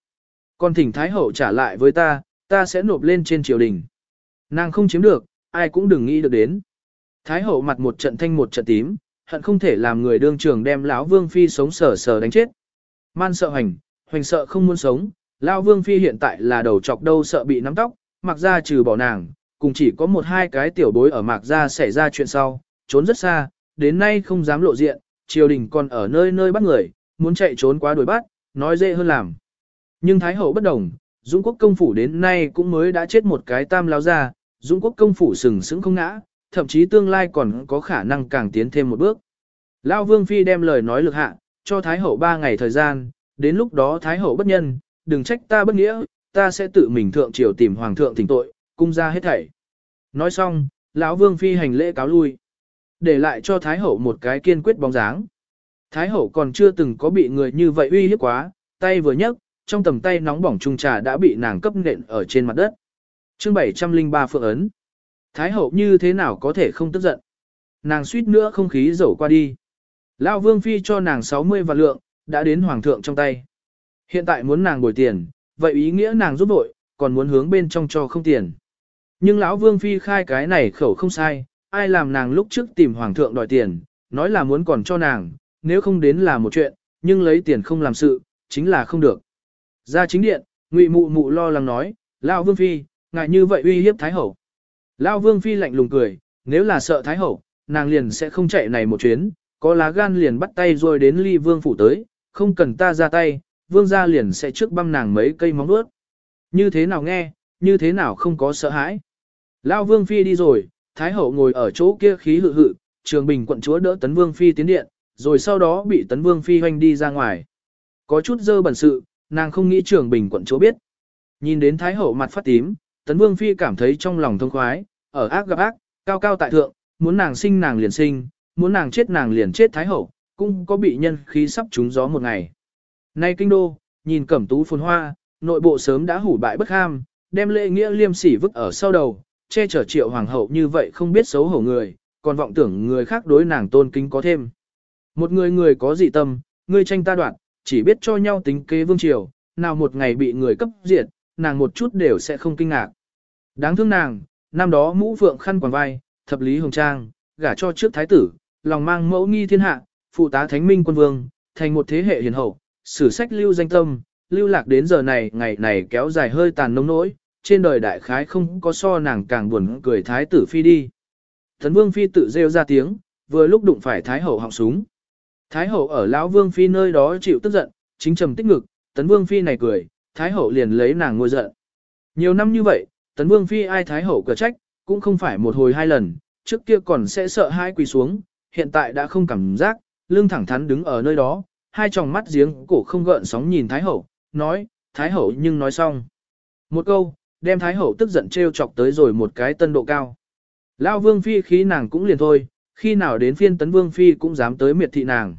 A: Còn thỉnh Thái Hậu trả lại với ta, ta sẽ nộp lên trên triều đình. Nàng không chiếm được, ai cũng đừng nghĩ được đến. Thái Hậu mặt một trận thanh một trận tím, hận không thể làm người đương trường đem lão Vương Phi sống sờ sờ đánh chết. Man sợ hành, hoành sợ không muốn sống, lão Vương Phi hiện tại là đầu chọc đâu sợ bị nắm tóc, mặc ra trừ bỏ nàng, cùng chỉ có một hai cái tiểu bối ở mạc ra xảy ra chuyện sau, trốn rất xa, đến nay không dám lộ diện, triều đình còn ở nơi nơi bắt người, muốn chạy trốn quá đuổi bắt, nói dễ hơn làm. Nhưng Thái Hậu bất đồng, Dũng quốc công phủ đến nay cũng mới đã chết một cái tam lao ra, Dũng quốc công phủ sừng sững không ngã, thậm chí tương lai còn có khả năng càng tiến thêm một bước. Lao Vương Phi đem lời nói lực hạ, cho Thái Hậu ba ngày thời gian, đến lúc đó Thái Hậu bất nhân, đừng trách ta bất nghĩa, ta sẽ tự mình thượng triều tìm Hoàng thượng thỉnh tội, cung ra hết thảy. Nói xong, lão Vương Phi hành lễ cáo lui. để lại cho Thái Hậu một cái kiên quyết bóng dáng. Thái Hậu còn chưa từng có bị người như vậy uy hiếp quá, tay vừa nhấc, trong tầm tay nóng bỏng trung trà đã bị nàng cấp nện ở trên mặt đất. chương 703 Phượng Ấn Thái Hậu như thế nào có thể không tức giận? Nàng suýt nữa không khí dẫu qua đi. Lão Vương Phi cho nàng 60 vạn lượng, đã đến Hoàng thượng trong tay. Hiện tại muốn nàng bồi tiền, vậy ý nghĩa nàng giúp đội, còn muốn hướng bên trong cho không tiền. Nhưng lão Vương Phi khai cái này khẩu không sai, ai làm nàng lúc trước tìm Hoàng thượng đòi tiền, nói là muốn còn cho nàng, nếu không đến là một chuyện, nhưng lấy tiền không làm sự, chính là không được. Ra chính điện, Ngụy Mụ Mụ lo lắng nói, lão Vương Phi, ngại như vậy uy hiếp Thái Hậu. Lão Vương Phi lạnh lùng cười, nếu là sợ Thái Hậu, nàng liền sẽ không chạy này một chuyến, có lá gan liền bắt tay rồi đến ly Vương Phủ tới, không cần ta ra tay, Vương gia liền sẽ trước băm nàng mấy cây móng vuốt. Như thế nào nghe, như thế nào không có sợ hãi. Lão Vương Phi đi rồi, Thái Hậu ngồi ở chỗ kia khí hự hự, Trường Bình quận chúa đỡ Tấn Vương Phi tiến điện, rồi sau đó bị Tấn Vương Phi hoanh đi ra ngoài. Có chút dơ bẩn sự, nàng không nghĩ Trường Bình quận chúa biết. Nhìn đến Thái Hậu mặt phát tím, Tấn Vương Phi cảm thấy trong lòng thông khoái, ở ác gặp ác, cao cao tại thượng, muốn nàng sinh nàng liền sinh, muốn nàng chết nàng liền chết Thái Hậu, cũng có bị nhân khí sắp trúng gió một ngày. Nay kinh đô, nhìn cẩm tú phồn hoa, nội bộ sớm đã hủ bại bất ham, đem lễ nghĩa liêm sỉ vứt ở sau đầu, che chở triệu hoàng hậu như vậy không biết xấu hổ người, còn vọng tưởng người khác đối nàng tôn kính có thêm. Một người người có dị tâm, người tranh ta đoạn, chỉ biết cho nhau tính kế vương triều, nào một ngày bị người cấp diệt, nàng một chút đều sẽ không kinh ngạc. Đáng thương nàng, năm đó mũ phượng khăn quàng vai, thập lý hồng trang, gả cho trước thái tử, lòng mang mẫu nghi thiên hạ, phụ tá thánh minh quân vương, thành một thế hệ hiền hậu, sử sách lưu danh tâm, lưu lạc đến giờ này ngày này kéo dài hơi tàn nông nỗi, trên đời đại khái không có so nàng càng buồn cười thái tử phi đi. Thần vương phi tự rêu ra tiếng, vừa lúc đụng phải thái hậu họng súng. Thái hậu ở lão vương phi nơi đó chịu tức giận, chính trầm tích ngực, tấn vương phi này cười, thái hậu liền lấy nàng ngôi giận. Nhiều năm như vậy, tấn vương phi ai thái hậu cờ trách, cũng không phải một hồi hai lần, trước kia còn sẽ sợ hai quỳ xuống, hiện tại đã không cảm giác, lưng thẳng thắn đứng ở nơi đó, hai tròng mắt giếng cổ không gợn sóng nhìn thái hậu, nói, thái hậu nhưng nói xong. Một câu, đem thái hậu tức giận trêu chọc tới rồi một cái tân độ cao. Lao vương phi khí nàng cũng liền thôi, khi nào đến phiên tấn vương phi cũng dám tới miệt thị nàng.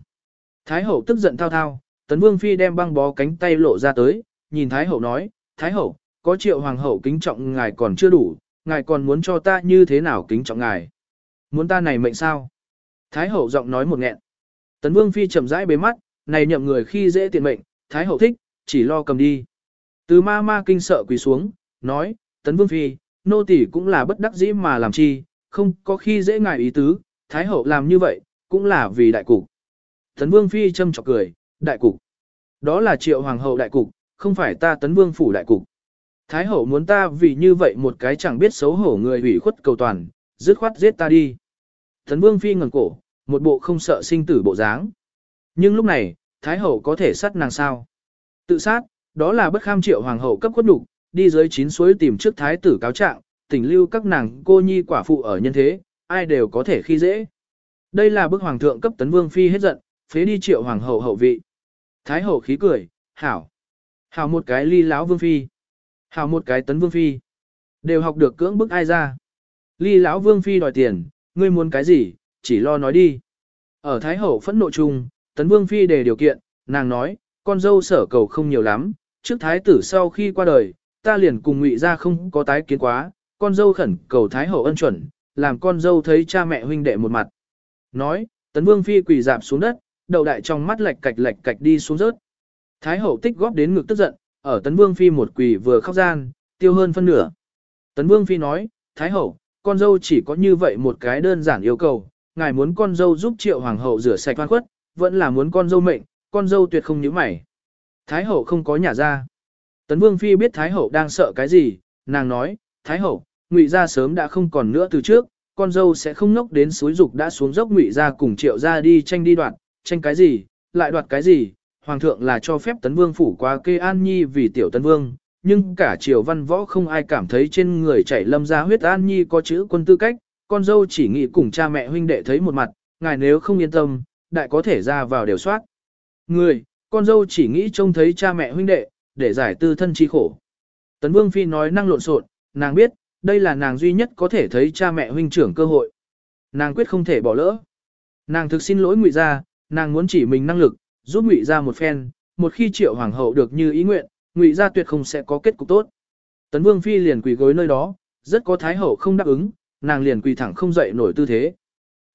A: Thái hậu tức giận thao thao, tấn vương phi đem băng bó cánh tay lộ ra tới, nhìn thái hậu nói, thái hậu, có triệu hoàng hậu kính trọng ngài còn chưa đủ, ngài còn muốn cho ta như thế nào kính trọng ngài. Muốn ta này mệnh sao? Thái hậu giọng nói một nghẹn. Tấn vương phi chậm rãi bế mắt, này nhậm người khi dễ tiện mệnh, thái hậu thích, chỉ lo cầm đi. Từ ma ma kinh sợ quỳ xuống, nói, tấn vương phi, nô tỳ cũng là bất đắc dĩ mà làm chi, không có khi dễ ngài ý tứ, thái hậu làm như vậy, cũng là vì đại cục. Tấn vương phi châm chọc cười, đại cục. Đó là triệu hoàng hậu đại cục, không phải ta tấn vương phủ đại cục. Thái hậu muốn ta vì như vậy một cái chẳng biết xấu hổ người hủy khuất cầu toàn, dứt khoát giết ta đi. Thần vương phi ngẩng cổ, một bộ không sợ sinh tử bộ dáng. Nhưng lúc này, Thái hậu có thể sát nàng sao? Tự sát, đó là bất kham triệu hoàng hậu cấp khuất đục, đi dưới chín suối tìm trước thái tử cáo trạng, tình lưu các nàng cô nhi quả phụ ở nhân thế, ai đều có thể khi dễ. Đây là bức hoàng thượng cấp tấn vương phi hết giận, phế đi triệu hoàng hậu hậu vị. Thái hậu khí cười, hảo. Hảo một cái ly lão vương phi. Hảo một cái tấn vương phi. Đều học được cưỡng bức ai ra. Ly lão vương phi đòi tiền, ngươi muốn cái gì, chỉ lo nói đi. Ở Thái hậu phẫn nộ chung, tấn vương phi đề điều kiện, nàng nói, con dâu sở cầu không nhiều lắm, trước thái tử sau khi qua đời, ta liền cùng ngụy ra không có tái kiến quá, con dâu khẩn cầu thái hậu ân chuẩn, làm con dâu thấy cha mẹ huynh đệ một mặt. Nói, tấn vương phi quỳ dạp xuống đất, đầu đại trong mắt lạch cạch lạch cạch đi xuống rớt. Thái hậu tích góp đến ngực tức giận, ở tấn vương phi một quỳ vừa khóc gian, tiêu hơn phân nửa. Tấn vương phi nói, thái hậu, con dâu chỉ có như vậy một cái đơn giản yêu cầu, ngài muốn con dâu giúp triệu hoàng hậu rửa sạch oan khuất, vẫn là muốn con dâu mệnh, con dâu tuyệt không nhíu mày. Thái hậu không có nhà ra. Tấn Vương Phi biết Thái hậu đang sợ cái gì, nàng nói, Thái hậu, ngụy gia sớm đã không còn nữa từ trước, con dâu sẽ không nốc đến suối dục đã xuống dốc ngụy gia cùng triệu gia đi tranh đi đoạt, tranh cái gì, lại đoạt cái gì, hoàng thượng là cho phép Tấn Vương phủ qua kê an nhi vì tiểu Tấn Vương, nhưng cả triều văn võ không ai cảm thấy trên người chảy lâm ra huyết an nhi có chữ quân tư cách, con dâu chỉ nghĩ cùng cha mẹ huynh đệ thấy một mặt, ngài nếu không yên tâm, đại có thể ra vào đều soát. Người, con dâu chỉ nghĩ trông thấy cha mẹ huynh đệ, để giải tư thân chi khổ. Tấn Vương Phi nói năng lộn xộn, nàng biết, đây là nàng duy nhất có thể thấy cha mẹ huynh trưởng cơ hội. Nàng quyết không thể bỏ lỡ. Nàng thực xin lỗi ngụy gia, nàng muốn chỉ mình năng lực, giúp ngụy gia một phen, một khi triệu hoàng hậu được như ý nguyện, ngụy gia tuyệt không sẽ có kết cục tốt. Tấn vương phi liền quỳ gối nơi đó, rất có thái hậu không đáp ứng, nàng liền quỳ thẳng không dậy nổi tư thế.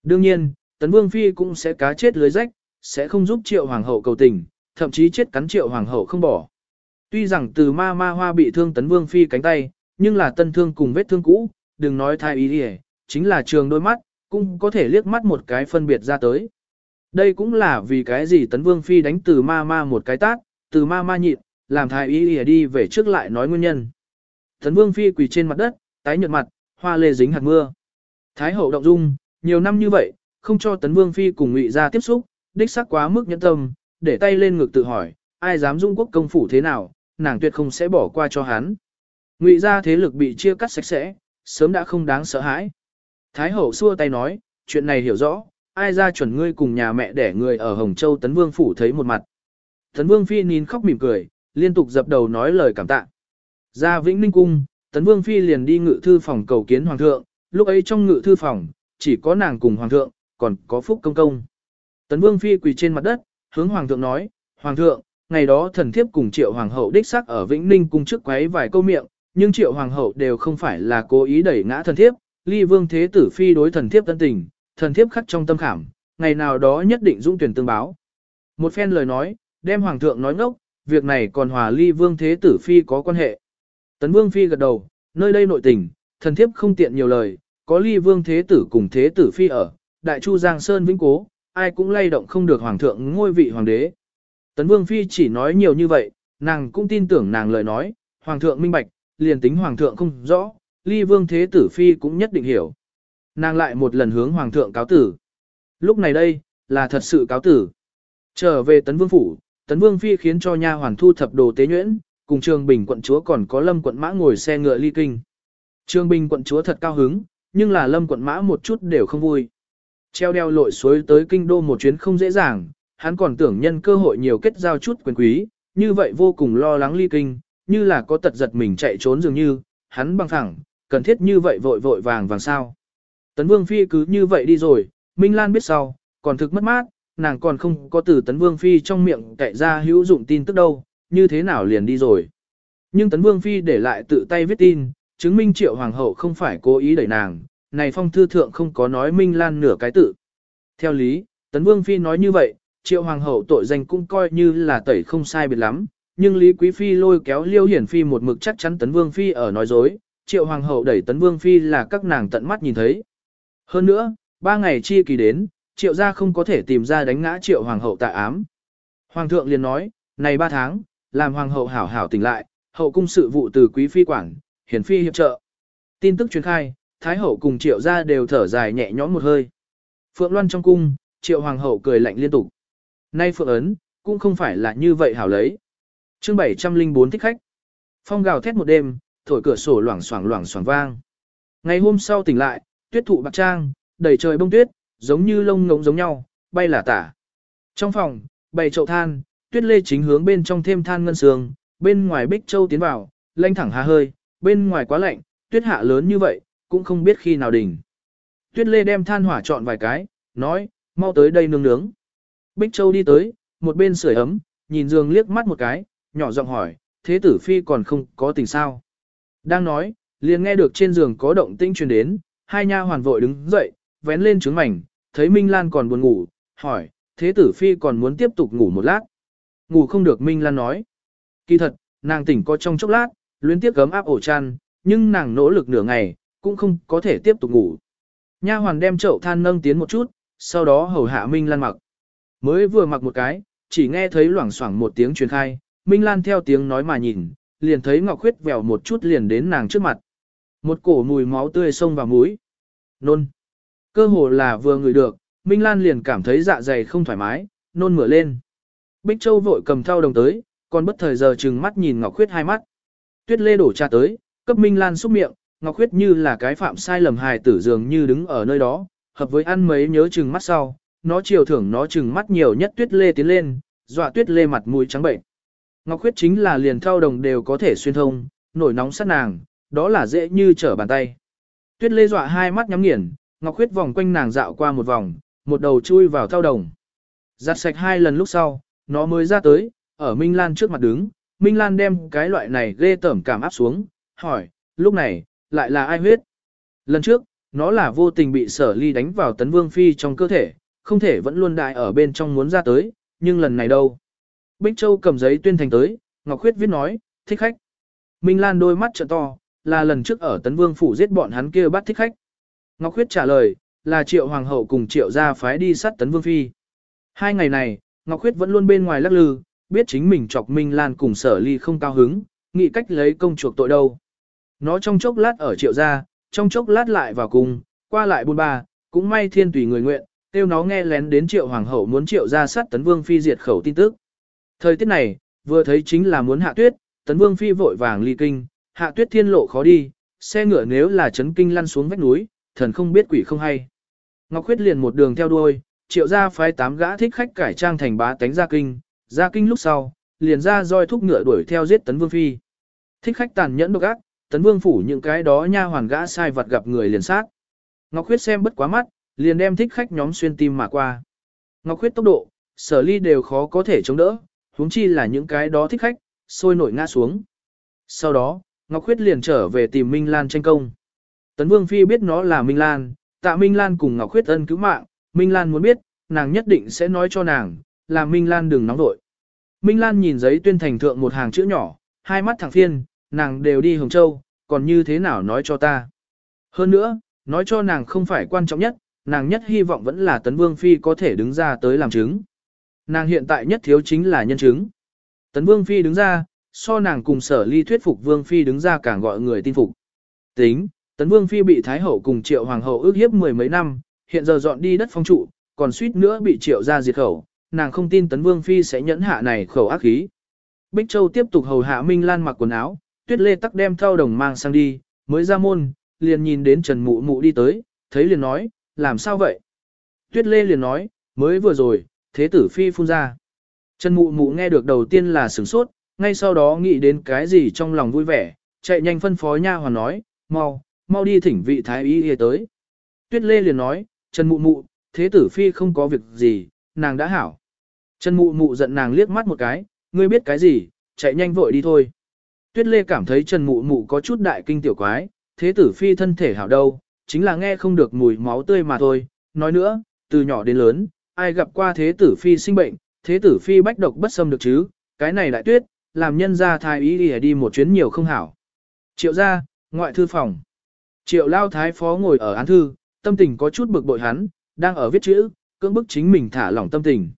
A: Đương nhiên, tấn vương phi cũng sẽ cá chết lưới rách, sẽ không giúp triệu hoàng hậu cầu tình, thậm chí chết cắn triệu hoàng hậu không bỏ. Tuy rằng từ ma ma hoa bị thương tấn vương phi cánh tay, nhưng là tân thương cùng vết thương cũ, đừng nói thai ý đi chính là trường đôi mắt, cũng có thể liếc mắt một cái phân biệt ra tới. Đây cũng là vì cái gì tấn vương phi đánh từ ma ma một cái tát, từ ma ma nhịn, làm thái y đi về trước lại nói nguyên nhân. Tấn vương phi quỳ trên mặt đất, tái nhợt mặt, hoa lê dính hạt mưa. Thái hậu động dung, nhiều năm như vậy, không cho tấn vương phi cùng ngụy ra tiếp xúc, đích xác quá mức nhẫn tâm, để tay lên ngực tự hỏi, ai dám dung quốc công phủ thế nào, nàng tuyệt không sẽ bỏ qua cho hắn. Ngụy ra thế lực bị chia cắt sạch sẽ, sớm đã không đáng sợ hãi. Thái hậu xua tay nói, chuyện này hiểu rõ, ai ra chuẩn ngươi cùng nhà mẹ để người ở Hồng Châu Tấn Vương phủ thấy một mặt. Tấn Vương phi nín khóc mỉm cười, liên tục dập đầu nói lời cảm tạ. Ra Vĩnh Ninh cung, Tấn Vương phi liền đi ngự thư phòng cầu kiến hoàng thượng, lúc ấy trong ngự thư phòng, chỉ có nàng cùng hoàng thượng, còn có phúc công công. Tấn Vương phi quỳ trên mặt đất, hướng hoàng thượng nói, hoàng thượng, ngày đó thần thiếp cùng triệu hoàng hậu đích xác ở Vĩnh Ninh cung trước quấy vài câu miệng, nhưng triệu hoàng hậu đều không phải là cố ý đẩy ngã thần thiếp, ly vương thế tử phi đối thần thiếp tân tình, thần thiếp khắc trong tâm khảm, ngày nào đó nhất định dũng tuyển tương báo. Một phen lời nói, đem hoàng thượng nói ngốc, việc này còn hòa ly vương thế tử phi có quan hệ. Tấn vương phi gật đầu, nơi đây nội tình, thần thiếp không tiện nhiều lời, có ly vương thế tử cùng thế tử phi ở, đại chu giang sơn vĩnh cố, ai cũng lay động không được hoàng thượng ngôi vị hoàng đế. Tấn vương phi chỉ nói nhiều như vậy, nàng cũng tin tưởng nàng lời nói, hoàng thượng minh bạch, liền tính hoàng thượng không rõ, ly vương thế tử phi cũng nhất định hiểu. Nàng lại một lần hướng hoàng thượng cáo tử. Lúc này đây, là thật sự cáo tử. Trở về tấn vương phủ, tấn vương phi khiến cho nha hoàn thu thập đồ tế nhuyễn, cùng trường bình quận chúa còn có lâm quận mã ngồi xe ngựa ly kinh. Trường bình quận chúa thật cao hứng, nhưng là lâm quận mã một chút đều không vui. Treo đeo lội suối tới kinh đô một chuyến không dễ dàng, hắn còn tưởng nhân cơ hội nhiều kết giao chút quyền quý, như vậy vô cùng lo lắng ly kinh, như là có tật giật mình chạy trốn dường như, hắn băng thẳng, cần thiết như vậy vội vội vàng vàng sao. Tấn Vương Phi cứ như vậy đi rồi, Minh Lan biết sau, còn thực mất mát, nàng còn không có từ Tấn Vương Phi trong miệng cậy ra hữu dụng tin tức đâu, như thế nào liền đi rồi. Nhưng Tấn Vương Phi để lại tự tay viết tin, chứng minh triệu hoàng hậu không phải cố ý đẩy nàng, này phong thư thượng không có nói Minh Lan nửa cái tự. Theo lý, Tấn Vương Phi nói như vậy, triệu hoàng hậu tội danh cũng coi như là tẩy không sai biệt lắm, nhưng Lý Quý Phi lôi kéo Liêu Hiển Phi một mực chắc chắn Tấn Vương Phi ở nói dối, triệu hoàng hậu đẩy Tấn Vương Phi là các nàng tận mắt nhìn thấy. Hơn nữa, ba ngày chi kỳ đến, triệu gia không có thể tìm ra đánh ngã triệu hoàng hậu tại ám. Hoàng thượng liền nói, này ba tháng, làm hoàng hậu hảo hảo tỉnh lại, hậu cung sự vụ từ quý phi quản, hiển phi hiệp trợ. Tin tức truyền khai, thái hậu cùng triệu gia đều thở dài nhẹ nhõm một hơi. Phượng Loan trong cung, triệu hoàng hậu cười lạnh liên tục. Nay Phượng ấn, cũng không phải là như vậy hảo lấy. chương 704 thích khách. Phong gào thét một đêm, thổi cửa sổ loảng xoảng loảng xoảng vang. Ngày hôm sau tỉnh lại, tuyết thụ bạc trang, đầy trời bông tuyết, giống như lông ngỗng giống nhau, bay là tả. Trong phòng, bày chậu than, tuyết lê chính hướng bên trong thêm than ngân sương, bên ngoài bích châu tiến vào, lanh thẳng hà hơi, bên ngoài quá lạnh, tuyết hạ lớn như vậy, cũng không biết khi nào đỉnh. Tuyết lê đem than hỏa chọn vài cái, nói, mau tới đây nướng nướng. Bích châu đi tới, một bên sưởi ấm, nhìn giường liếc mắt một cái, nhỏ giọng hỏi, thế tử phi còn không có tình sao. Đang nói, liền nghe được trên giường có động tĩnh truyền đến, hai nha hoàn vội đứng dậy, vén lên trướng mảnh, thấy Minh Lan còn buồn ngủ, hỏi, thế tử phi còn muốn tiếp tục ngủ một lát. Ngủ không được Minh Lan nói. Kỳ thật, nàng tỉnh có trong chốc lát, luyến tiếp gấm áp ổ chăn, nhưng nàng nỗ lực nửa ngày, cũng không có thể tiếp tục ngủ. Nha hoàn đem chậu than nâng tiến một chút, sau đó hầu hạ Minh Lan mặc. Mới vừa mặc một cái, chỉ nghe thấy loảng xoảng một tiếng truyền khai, Minh Lan theo tiếng nói mà nhìn, liền thấy Ngọc Khuyết vèo một chút liền đến nàng trước mặt. Một cổ mùi máu tươi xông vào mũi. Nôn. Cơ hồ là vừa ngửi được, Minh Lan liền cảm thấy dạ dày không thoải mái, nôn mửa lên. Bích Châu vội cầm thao đồng tới, còn bất thời giờ chừng mắt nhìn Ngọc Khuyết hai mắt. Tuyết Lê đổ trà tới, cấp Minh Lan xúc miệng, Ngọc Khuyết như là cái phạm sai lầm hài tử dường như đứng ở nơi đó, hợp với ăn mấy nhớ chừng mắt sau, nó chiều thưởng nó chừng mắt nhiều nhất Tuyết Lê tiến lên, dọa Tuyết Lê mặt mũi trắng bệnh. Ngọc Khuyết chính là liền thao đồng đều có thể xuyên thông, nổi nóng sát nàng, đó là dễ như trở bàn tay. Tuyết lê dọa hai mắt nhắm nghiền, Ngọc Khuyết vòng quanh nàng dạo qua một vòng, một đầu chui vào thao đồng. Giặt sạch hai lần lúc sau, nó mới ra tới, ở Minh Lan trước mặt đứng, Minh Lan đem cái loại này ghê tởm cảm áp xuống, hỏi, lúc này, lại là ai huyết? Lần trước, nó là vô tình bị sở ly đánh vào tấn vương phi trong cơ thể, không thể vẫn luôn đại ở bên trong muốn ra tới, nhưng lần này đâu? Bích Châu cầm giấy tuyên thành tới, Ngọc Khuyết viết nói, thích khách. Minh Lan đôi mắt trợ to, là lần trước ở tấn vương phủ giết bọn hắn kia bắt thích khách. Ngọc Khuyết trả lời, là triệu hoàng hậu cùng triệu gia phái đi sát tấn vương phi. Hai ngày này, Ngọc Khuyết vẫn luôn bên ngoài lắc lư, biết chính mình chọc Minh Lan cùng sở ly không cao hứng, nghĩ cách lấy công chuộc tội đâu. Nó trong chốc lát ở triệu gia, trong chốc lát lại vào cùng, qua lại buôn ba, cũng may thiên tùy người nguyện, tiêu nó nghe lén đến triệu hoàng hậu muốn triệu gia sát tấn vương phi diệt khẩu tin tức. Thời tiết này, vừa thấy chính là muốn hạ tuyết, tấn vương phi vội vàng ly kinh, hạ tuyết thiên lộ khó đi, xe ngựa nếu là chấn kinh lăn xuống vách núi, thần không biết quỷ không hay. Ngọc Khuyết liền một đường theo đuôi, triệu ra phái tám gã thích khách cải trang thành bá tánh gia kinh, gia kinh lúc sau, liền ra roi thúc ngựa đuổi theo giết tấn vương phi. Thích khách tàn nhẫn độc ác, tấn vương phủ những cái đó nha hoàn gã sai vật gặp người liền sát. Ngọc Khuyết xem bất quá mắt, liền đem thích khách nhóm xuyên tim mà qua. Ngọc Khuyết tốc độ, sở ly đều khó có thể chống đỡ, huống chi là những cái đó thích khách, sôi nổi ngã xuống. Sau đó, Ngọc Khuyết liền trở về tìm Minh Lan tranh công. Tấn Vương Phi biết nó là Minh Lan, tạ Minh Lan cùng Ngọc Khuyết ân cứu mạng, Minh Lan muốn biết, nàng nhất định sẽ nói cho nàng, là Minh Lan đừng nóng vội. Minh Lan nhìn giấy tuyên thành thượng một hàng chữ nhỏ, hai mắt thẳng phiên, nàng đều đi Hồng Châu, còn như thế nào nói cho ta. Hơn nữa, nói cho nàng không phải quan trọng nhất, nàng nhất hy vọng vẫn là Tấn Vương Phi có thể đứng ra tới làm chứng. Nàng hiện tại nhất thiếu chính là nhân chứng. Tấn Vương Phi đứng ra, so nàng cùng sở ly thuyết phục Vương Phi đứng ra càng gọi người tin phục. Tính, Tấn Vương Phi bị Thái Hậu cùng Triệu Hoàng Hậu ước hiếp mười mấy năm, hiện giờ dọn đi đất phong trụ, còn suýt nữa bị Triệu ra diệt khẩu, nàng không tin Tấn Vương Phi sẽ nhẫn hạ này khẩu ác khí. Bích Châu tiếp tục hầu hạ Minh Lan mặc quần áo, Tuyết Lê tắc đem thao đồng mang sang đi, mới ra môn, liền nhìn đến Trần Mụ Mụ đi tới, thấy liền nói, làm sao vậy? Tuyết Lê liền nói, mới vừa rồi, thế tử Phi phun ra. Trần Mụ Mụ nghe được đầu tiên là sửng sốt, ngay sau đó nghĩ đến cái gì trong lòng vui vẻ, chạy nhanh phân phó nha hoàn nói, mau, mau đi thỉnh vị thái y y tới. Tuyết Lê liền nói, Trần Mụ Mụ, thế tử phi không có việc gì, nàng đã hảo. Trần Mụ Mụ giận nàng liếc mắt một cái, ngươi biết cái gì, chạy nhanh vội đi thôi. Tuyết Lê cảm thấy Trần Mụ Mụ có chút đại kinh tiểu quái, thế tử phi thân thể hảo đâu, chính là nghe không được mùi máu tươi mà thôi. Nói nữa, từ nhỏ đến lớn, ai gặp qua thế tử phi sinh bệnh, thế tử phi bách độc bất xâm được chứ, cái này đại tuyết, làm nhân gia thái ý đi đi một chuyến nhiều không hảo. Triệu gia, ngoại thư phòng. Triệu lao thái phó ngồi ở án thư, tâm tình có chút bực bội hắn, đang ở viết chữ, cưỡng bức chính mình thả lỏng tâm tình.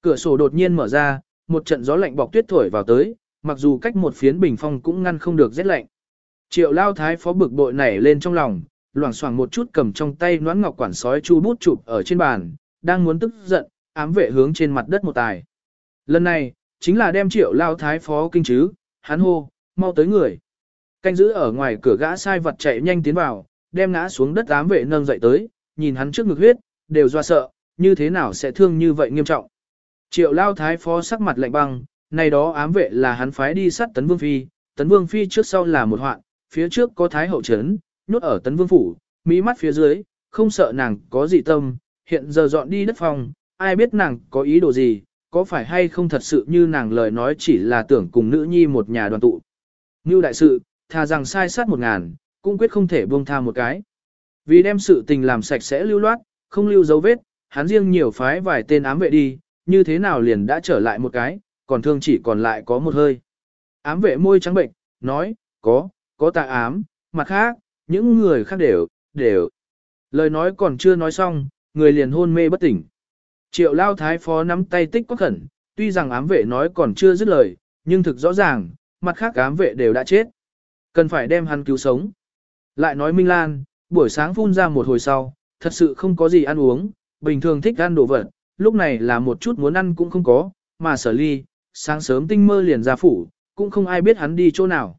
A: Cửa sổ đột nhiên mở ra, một trận gió lạnh bọc tuyết thổi vào tới, mặc dù cách một phiến bình phong cũng ngăn không được rét lạnh. Triệu lao thái phó bực bội nảy lên trong lòng, loảng xoảng một chút cầm trong tay noãn ngọc quản sói chu bút chụp ở trên bàn, đang muốn tức giận, ám vệ hướng trên mặt đất một tài. Lần này, chính là đem triệu lao thái phó kinh chứ, hắn hô, mau tới người. Canh giữ ở ngoài cửa gã sai vật chạy nhanh tiến vào, đem ngã xuống đất ám vệ nâng dậy tới, nhìn hắn trước ngực huyết, đều do sợ, như thế nào sẽ thương như vậy nghiêm trọng. Triệu lao thái phó sắc mặt lạnh băng, này đó ám vệ là hắn phái đi sát tấn vương phi, tấn vương phi trước sau là một hoạn, phía trước có thái hậu trấn, nhốt ở tấn vương phủ, mỹ mắt phía dưới, không sợ nàng có gì tâm, hiện giờ dọn đi đất phòng, ai biết nàng có ý đồ gì, có phải hay không thật sự như nàng lời nói chỉ là tưởng cùng nữ nhi một nhà đoàn tụ. Như đại sự, thà rằng sai sát một ngàn, cũng quyết không thể buông tha một cái. Vì đem sự tình làm sạch sẽ lưu loát, không lưu dấu vết, hắn riêng nhiều phái vài tên ám vệ đi, như thế nào liền đã trở lại một cái, còn thương chỉ còn lại có một hơi. Ám vệ môi trắng bệnh, nói, có, có tà ám, mặt khác, những người khác đều, đều. Lời nói còn chưa nói xong, người liền hôn mê bất tỉnh. Triệu lao thái phó nắm tay tích quá khẩn, tuy rằng ám vệ nói còn chưa dứt lời, nhưng thực rõ ràng, mặt khác ám vệ đều đã chết. Cần phải đem hắn cứu sống. Lại nói Minh Lan, buổi sáng phun ra một hồi sau, thật sự không có gì ăn uống, bình thường thích ăn đồ vật, lúc này là một chút muốn ăn cũng không có, mà sở ly, sáng sớm tinh mơ liền ra phủ, cũng không ai biết hắn đi chỗ nào.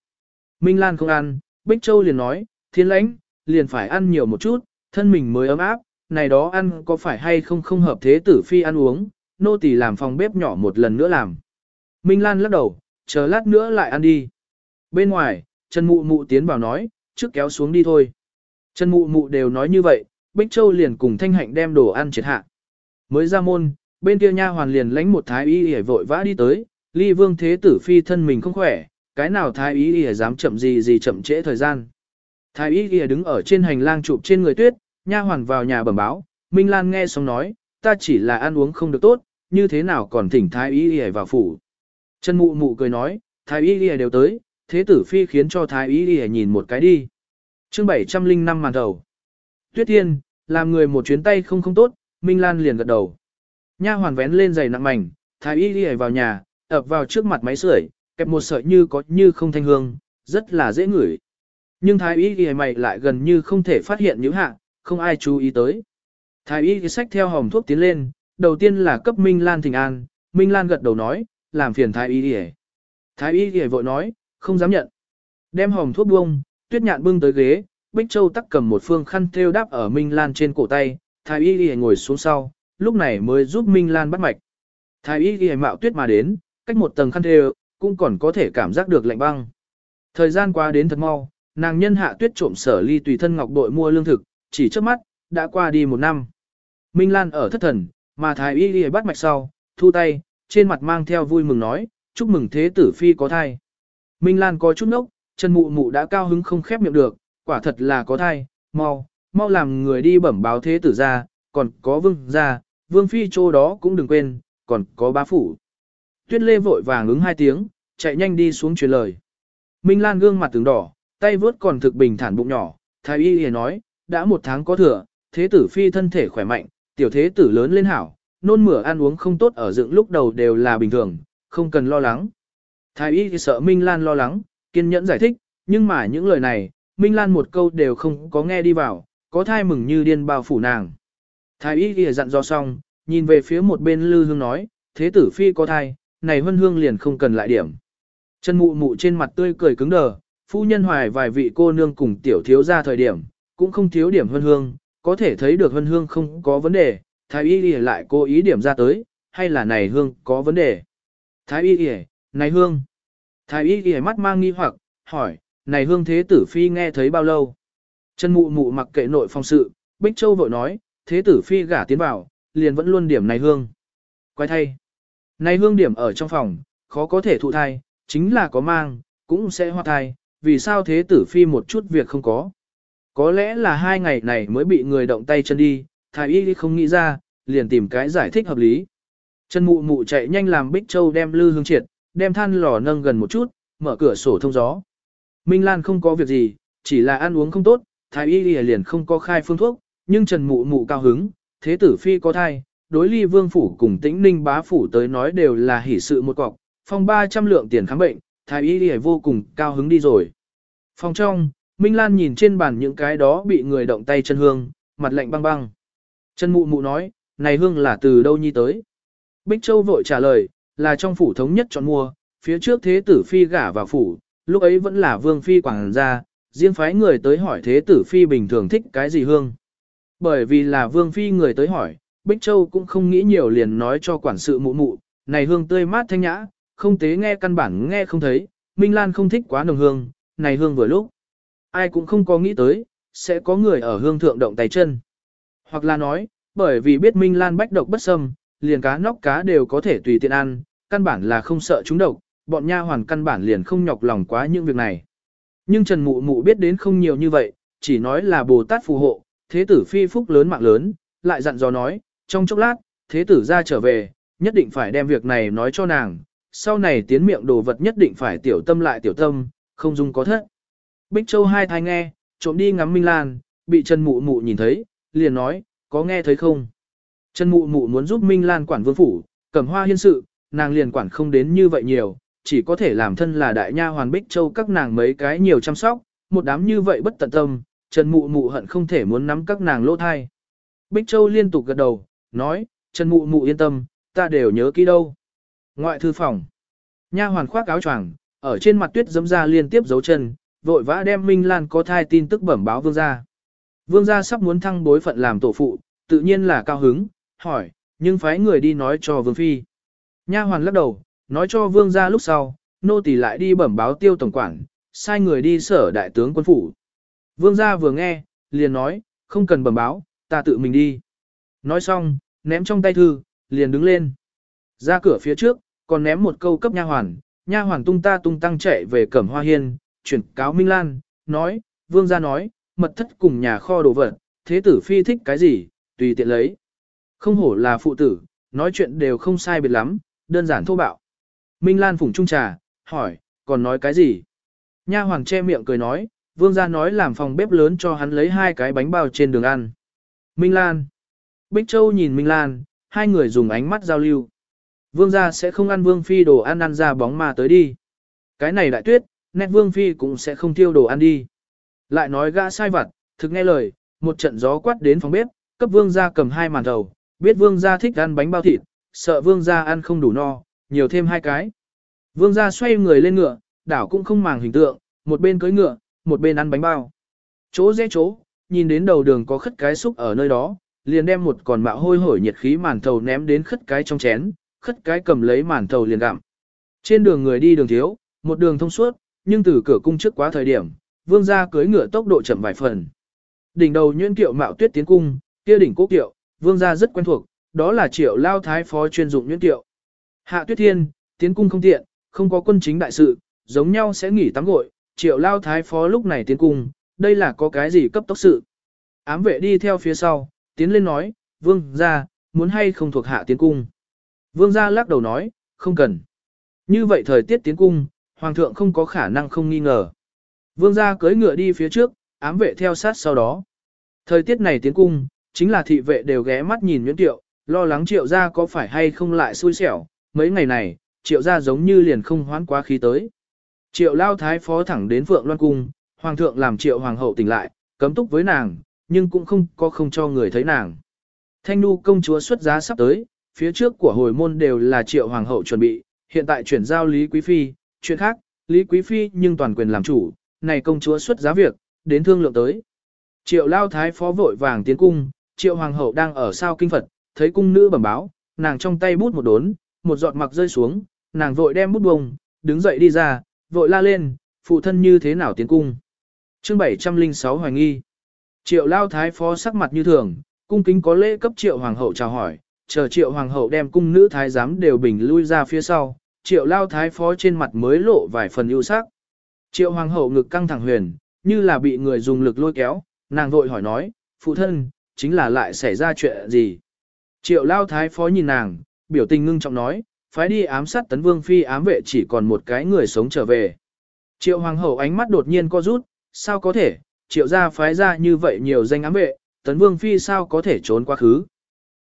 A: Minh Lan không ăn, Bích Châu liền nói, thiên lãnh, liền phải ăn nhiều một chút, thân mình mới ấm áp, này đó ăn có phải hay không không hợp thế tử phi ăn uống, nô tỳ làm phòng bếp nhỏ một lần nữa làm. Minh Lan lắc đầu, chờ lát nữa lại ăn đi. Bên ngoài, Trần Mụ Mụ tiến vào nói, trước kéo xuống đi thôi. Trần Mụ Mụ đều nói như vậy, Bích Châu liền cùng Thanh Hạnh đem đồ ăn triệt hạ. Mới ra môn, bên kia nha hoàn liền lánh một thái y hề vội vã đi tới, ly vương thế tử phi thân mình không khỏe, cái nào thái y hề dám chậm gì gì chậm trễ thời gian. Thái y hề đứng ở trên hành lang chụp trên người tuyết, nha hoàn vào nhà bẩm báo, Minh Lan nghe xong nói, ta chỉ là ăn uống không được tốt, như thế nào còn thỉnh thái y y vào phủ. Trần mụ mụ cười nói, thái y y đều tới, thế tử phi khiến cho thái y y nhìn một cái đi. chương 705 màn đầu. Tuyết thiên, làm người một chuyến tay không không tốt, Minh Lan liền gật đầu. Nha hoàn vén lên giày nặng mảnh, thái y y vào nhà, ập vào trước mặt máy sưởi, kẹp một sợi như có như không thanh hương, rất là dễ ngửi. Nhưng thái y y mày lại gần như không thể phát hiện những hạ, không ai chú ý tới. Thái y sách theo hòm thuốc tiến lên, đầu tiên là cấp Minh Lan thỉnh an, Minh Lan gật đầu nói, làm phiền thái y đi Thái y đi vội nói, không dám nhận. Đem hòm thuốc buông, tuyết nhạn bưng tới ghế, Bích Châu tắc cầm một phương khăn thêu đáp ở Minh Lan trên cổ tay, thái y đi ngồi xuống sau, lúc này mới giúp Minh Lan bắt mạch. Thái y đi mạo tuyết mà đến, cách một tầng khăn thề, cũng còn có thể cảm giác được lạnh băng. Thời gian qua đến thật mau, nàng nhân hạ tuyết trộm sở ly tùy thân ngọc đội mua lương thực, chỉ trước mắt, đã qua đi một năm. Minh Lan ở thất thần, mà thái y đi bắt mạch sau, thu tay, trên mặt mang theo vui mừng nói, chúc mừng thế tử phi có thai. Minh Lan có chút nốc, chân mụ mụ đã cao hứng không khép miệng được, quả thật là có thai, mau, mau làm người đi bẩm báo thế tử ra, còn có vương ra, vương phi chỗ đó cũng đừng quên, còn có bá phủ. Tuyết lê vội vàng ứng hai tiếng, chạy nhanh đi xuống truyền lời. Minh Lan gương mặt tướng đỏ, tay vướt còn thực bình thản bụng nhỏ, thái y hề nói, đã một tháng có thừa, thế tử phi thân thể khỏe mạnh, tiểu thế tử lớn lên hảo, nôn mửa ăn uống không tốt ở dựng lúc đầu đều là bình thường, không cần lo lắng. Thái y sợ Minh Lan lo lắng, kiên nhẫn giải thích, nhưng mà những lời này, Minh Lan một câu đều không có nghe đi vào, có thai mừng như điên bao phủ nàng. Thái y thì dặn do xong, nhìn về phía một bên lư hương nói, thế tử phi có thai, này huân hương liền không cần lại điểm. Chân mụ mụ trên mặt tươi cười cứng đờ, phu nhân hoài vài vị cô nương cùng tiểu thiếu ra thời điểm, cũng không thiếu điểm huân hương, có thể thấy được huân hương không có vấn đề, thái y y lại cố ý điểm ra tới, hay là này hương có vấn đề. Thái y y này hương. Thái y y mắt mang nghi hoặc, hỏi, này hương thế tử phi nghe thấy bao lâu? Chân mụ mụ mặc kệ nội phong sự, Bích Châu vội nói, thế tử phi gả tiến vào, liền vẫn luôn điểm này hương. Quay thay. Này hương điểm ở trong phòng, khó có thể thụ thai, chính là có mang, cũng sẽ hoa thai, vì sao thế tử phi một chút việc không có. Có lẽ là hai ngày này mới bị người động tay chân đi, thái y không nghĩ ra, liền tìm cái giải thích hợp lý. Chân mụ mụ chạy nhanh làm Bích Châu đem lư hương triệt, đem than lò nâng gần một chút, mở cửa sổ thông gió. Minh Lan không có việc gì, chỉ là ăn uống không tốt, thái y liền không có khai phương thuốc, nhưng Trần Mụ Mụ cao hứng, thế tử phi có thai, đối ly vương phủ cùng tĩnh ninh bá phủ tới nói đều là hỷ sự một cọc, phong 300 lượng tiền khám bệnh, thái y vô cùng cao hứng đi rồi. Phòng trong, Minh Lan nhìn trên bàn những cái đó bị người động tay chân hương, mặt lạnh băng băng. Chân Mụ Mụ nói, này hương là từ đâu nhi tới? Bích Châu vội trả lời, là trong phủ thống nhất chọn mua, phía trước thế tử phi gả vào phủ, lúc ấy vẫn là vương phi quảng gia, riêng phái người tới hỏi thế tử phi bình thường thích cái gì hương. Bởi vì là vương phi người tới hỏi, Bích Châu cũng không nghĩ nhiều liền nói cho quản sự mụ mụ, này hương tươi mát thanh nhã, không tế nghe căn bản nghe không thấy, Minh Lan không thích quá nồng hương, này hương vừa lúc. Ai cũng không có nghĩ tới, sẽ có người ở hương thượng động tay chân. Hoặc là nói, bởi vì biết Minh Lan bách độc bất xâm, liền cá nóc cá đều có thể tùy tiện ăn, căn bản là không sợ chúng độc, bọn nha hoàn căn bản liền không nhọc lòng quá những việc này. Nhưng Trần Mụ Mụ biết đến không nhiều như vậy, chỉ nói là Bồ Tát phù hộ, thế tử phi phúc lớn mạng lớn, lại dặn dò nói, trong chốc lát, thế tử ra trở về, nhất định phải đem việc này nói cho nàng, sau này tiến miệng đồ vật nhất định phải tiểu tâm lại tiểu tâm, không dung có thất. Bích Châu hai thai nghe, trộm đi ngắm Minh Lan, bị Trần Mụ Mụ nhìn thấy, liền nói, có nghe thấy không? Trần Mụ Mụ muốn giúp Minh Lan quản vương phủ, cầm hoa hiên sự, nàng liền quản không đến như vậy nhiều, chỉ có thể làm thân là đại nha hoàn Bích Châu các nàng mấy cái nhiều chăm sóc, một đám như vậy bất tận tâm, Trần Mụ Mụ hận không thể muốn nắm các nàng lỗ thai. Bích Châu liên tục gật đầu, nói, Trần Mụ Mụ yên tâm, ta đều nhớ kỹ đâu. Ngoại thư phòng. Nha hoàn khoác áo choàng, ở trên mặt tuyết dấm ra liên tiếp dấu chân, vội vã đem Minh Lan có thai tin tức bẩm báo vương gia. Vương gia sắp muốn thăng bối phận làm tổ phụ, tự nhiên là cao hứng, hỏi, nhưng phái người đi nói cho vương phi. Nha hoàn lắc đầu, nói cho vương gia lúc sau, nô tỳ lại đi bẩm báo tiêu tổng quản, sai người đi sở đại tướng quân phủ. Vương gia vừa nghe, liền nói, không cần bẩm báo, ta tự mình đi. Nói xong, ném trong tay thư, liền đứng lên. Ra cửa phía trước, còn ném một câu cấp nha hoàn, nha hoàn tung ta tung tăng chạy về cẩm hoa hiên, chuyển cáo Minh Lan, nói, vương gia nói, mật thất cùng nhà kho đồ vật, thế tử phi thích cái gì, tùy tiện lấy. Không hổ là phụ tử, nói chuyện đều không sai biệt lắm, đơn giản thô bạo. Minh Lan phủng trung trà, hỏi, còn nói cái gì? Nha hoàng che miệng cười nói, vương gia nói làm phòng bếp lớn cho hắn lấy hai cái bánh bao trên đường ăn. Minh Lan. Bích Châu nhìn Minh Lan, hai người dùng ánh mắt giao lưu. Vương gia sẽ không ăn vương phi đồ ăn ăn ra bóng mà tới đi. Cái này đại tuyết, nét vương phi cũng sẽ không tiêu đồ ăn đi. Lại nói gã sai vặt, thực nghe lời, một trận gió quát đến phòng bếp, cấp vương gia cầm hai màn đầu, biết vương gia thích ăn bánh bao thịt, sợ vương gia ăn không đủ no, nhiều thêm hai cái. Vương gia xoay người lên ngựa, đảo cũng không màng hình tượng, một bên cưỡi ngựa, một bên ăn bánh bao. Chỗ dễ chỗ, nhìn đến đầu đường có khất cái xúc ở nơi đó, liền đem một còn mạo hôi hổi nhiệt khí màn thầu ném đến khất cái trong chén, khất cái cầm lấy màn thầu liền gặm. Trên đường người đi đường thiếu, một đường thông suốt, nhưng từ cửa cung trước quá thời điểm, vương gia cưỡi ngựa tốc độ chậm vài phần. Đỉnh đầu nhuyễn kiệu mạo tuyết tiến cung, kia đỉnh cố kiệu, vương gia rất quen thuộc, đó là triệu lao thái phó chuyên dụng nhuyễn kiệu. Hạ tuyết thiên, tiến cung không tiện, không có quân chính đại sự, giống nhau sẽ nghỉ tắm gội, triệu lao thái phó lúc này tiến cung, đây là có cái gì cấp tốc sự. Ám vệ đi theo phía sau, tiến lên nói, vương gia, muốn hay không thuộc hạ tiến cung. Vương gia lắc đầu nói, không cần. Như vậy thời tiết tiến cung, hoàng thượng không có khả năng không nghi ngờ. Vương gia cưỡi ngựa đi phía trước, ám vệ theo sát sau đó. Thời tiết này tiến cung, chính là thị vệ đều ghé mắt nhìn nguyễn tiệu, lo lắng triệu gia có phải hay không lại xui xẻo. Mấy ngày này, triệu gia giống như liền không hoán quá khí tới. Triệu lao thái phó thẳng đến Phượng Loan Cung, hoàng thượng làm triệu hoàng hậu tỉnh lại, cấm túc với nàng, nhưng cũng không có không cho người thấy nàng. Thanh nu công chúa xuất giá sắp tới, phía trước của hồi môn đều là triệu hoàng hậu chuẩn bị, hiện tại chuyển giao Lý Quý Phi, chuyện khác, Lý Quý Phi nhưng toàn quyền làm chủ, này công chúa xuất giá việc, đến thương lượng tới. Triệu lao thái phó vội vàng tiến cung, triệu hoàng hậu đang ở sao kinh Phật, thấy cung nữ bẩm báo, nàng trong tay bút một đốn, một giọt mặc rơi xuống, nàng vội đem bút bông, đứng dậy đi ra, vội la lên, phụ thân như thế nào tiến cung. chương 706 hoài nghi. Triệu lao thái phó sắc mặt như thường, cung kính có lễ cấp triệu hoàng hậu chào hỏi, chờ triệu hoàng hậu đem cung nữ thái giám đều bình lui ra phía sau, triệu lao thái phó trên mặt mới lộ vài phần ưu sắc. Triệu hoàng hậu ngực căng thẳng huyền, như là bị người dùng lực lôi kéo, nàng vội hỏi nói, phụ thân, chính là lại xảy ra chuyện gì. Triệu lao thái phó nhìn nàng, biểu tình ngưng trọng nói, phái đi ám sát tấn vương phi ám vệ chỉ còn một cái người sống trở về. Triệu hoàng hậu ánh mắt đột nhiên co rút, sao có thể, triệu gia phái ra như vậy nhiều danh ám vệ, tấn vương phi sao có thể trốn quá khứ.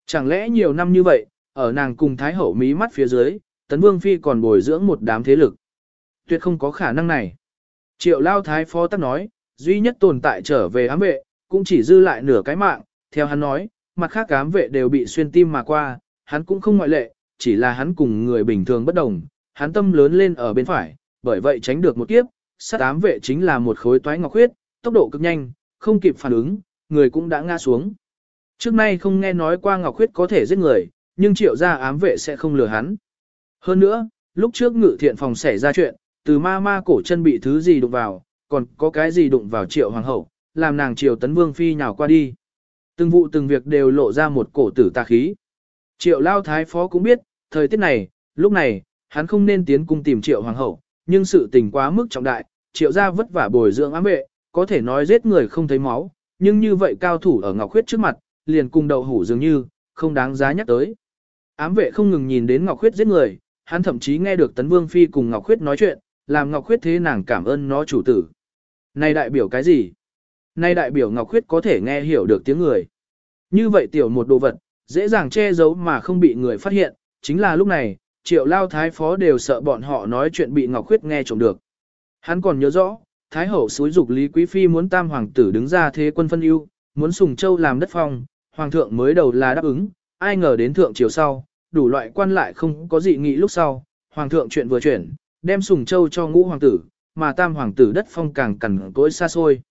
A: Chẳng lẽ nhiều năm như vậy, ở nàng cùng thái hậu mí mắt phía dưới, tấn vương phi còn bồi dưỡng một đám thế lực. Tuyệt không có khả năng này. Triệu lao thái phó tắc nói, duy nhất tồn tại trở về ám vệ, cũng chỉ dư lại nửa cái mạng, theo hắn nói, mặt khác ám vệ đều bị xuyên tim mà qua, hắn cũng không ngoại lệ, chỉ là hắn cùng người bình thường bất đồng, hắn tâm lớn lên ở bên phải, bởi vậy tránh được một kiếp, sát ám vệ chính là một khối toái ngọc huyết, tốc độ cực nhanh, không kịp phản ứng, người cũng đã ngã xuống. Trước nay không nghe nói qua ngọc huyết có thể giết người, nhưng triệu gia ám vệ sẽ không lừa hắn. Hơn nữa, lúc trước ngự thiện phòng xảy ra chuyện, từ ma ma cổ chân bị thứ gì đụng vào, còn có cái gì đụng vào triệu hoàng hậu, làm nàng triều tấn vương phi nhào qua đi. Từng vụ từng việc đều lộ ra một cổ tử tà khí. Triệu lao thái phó cũng biết, thời tiết này, lúc này, hắn không nên tiến cung tìm triệu hoàng hậu, nhưng sự tình quá mức trọng đại, triệu gia vất vả bồi dưỡng ám vệ, có thể nói giết người không thấy máu, nhưng như vậy cao thủ ở Ngọc Khuyết trước mặt, liền cùng đầu hủ dường như, không đáng giá nhắc tới. Ám vệ không ngừng nhìn đến Ngọc Khuyết giết người, hắn thậm chí nghe được Tấn Vương Phi cùng Ngọc Khuyết nói chuyện, làm Ngọc Khuyết thế nàng cảm ơn nó chủ tử. Này đại biểu cái gì? Này đại biểu Ngọc Khuyết có thể nghe hiểu được tiếng người. Như vậy tiểu một đồ vật, dễ dàng che giấu mà không bị người phát hiện, chính là lúc này, triệu lao thái phó đều sợ bọn họ nói chuyện bị Ngọc Khuyết nghe trộm được. Hắn còn nhớ rõ, Thái hậu xúi dục Lý Quý Phi muốn tam hoàng tử đứng ra thế quân phân ưu, muốn sùng châu làm đất phong, hoàng thượng mới đầu là đáp ứng, ai ngờ đến thượng triều sau, đủ loại quan lại không có dị nghị lúc sau, hoàng thượng chuyện vừa chuyển, đem sùng châu cho ngũ hoàng tử, mà tam hoàng tử đất phong càng cằn cỗi xa xôi.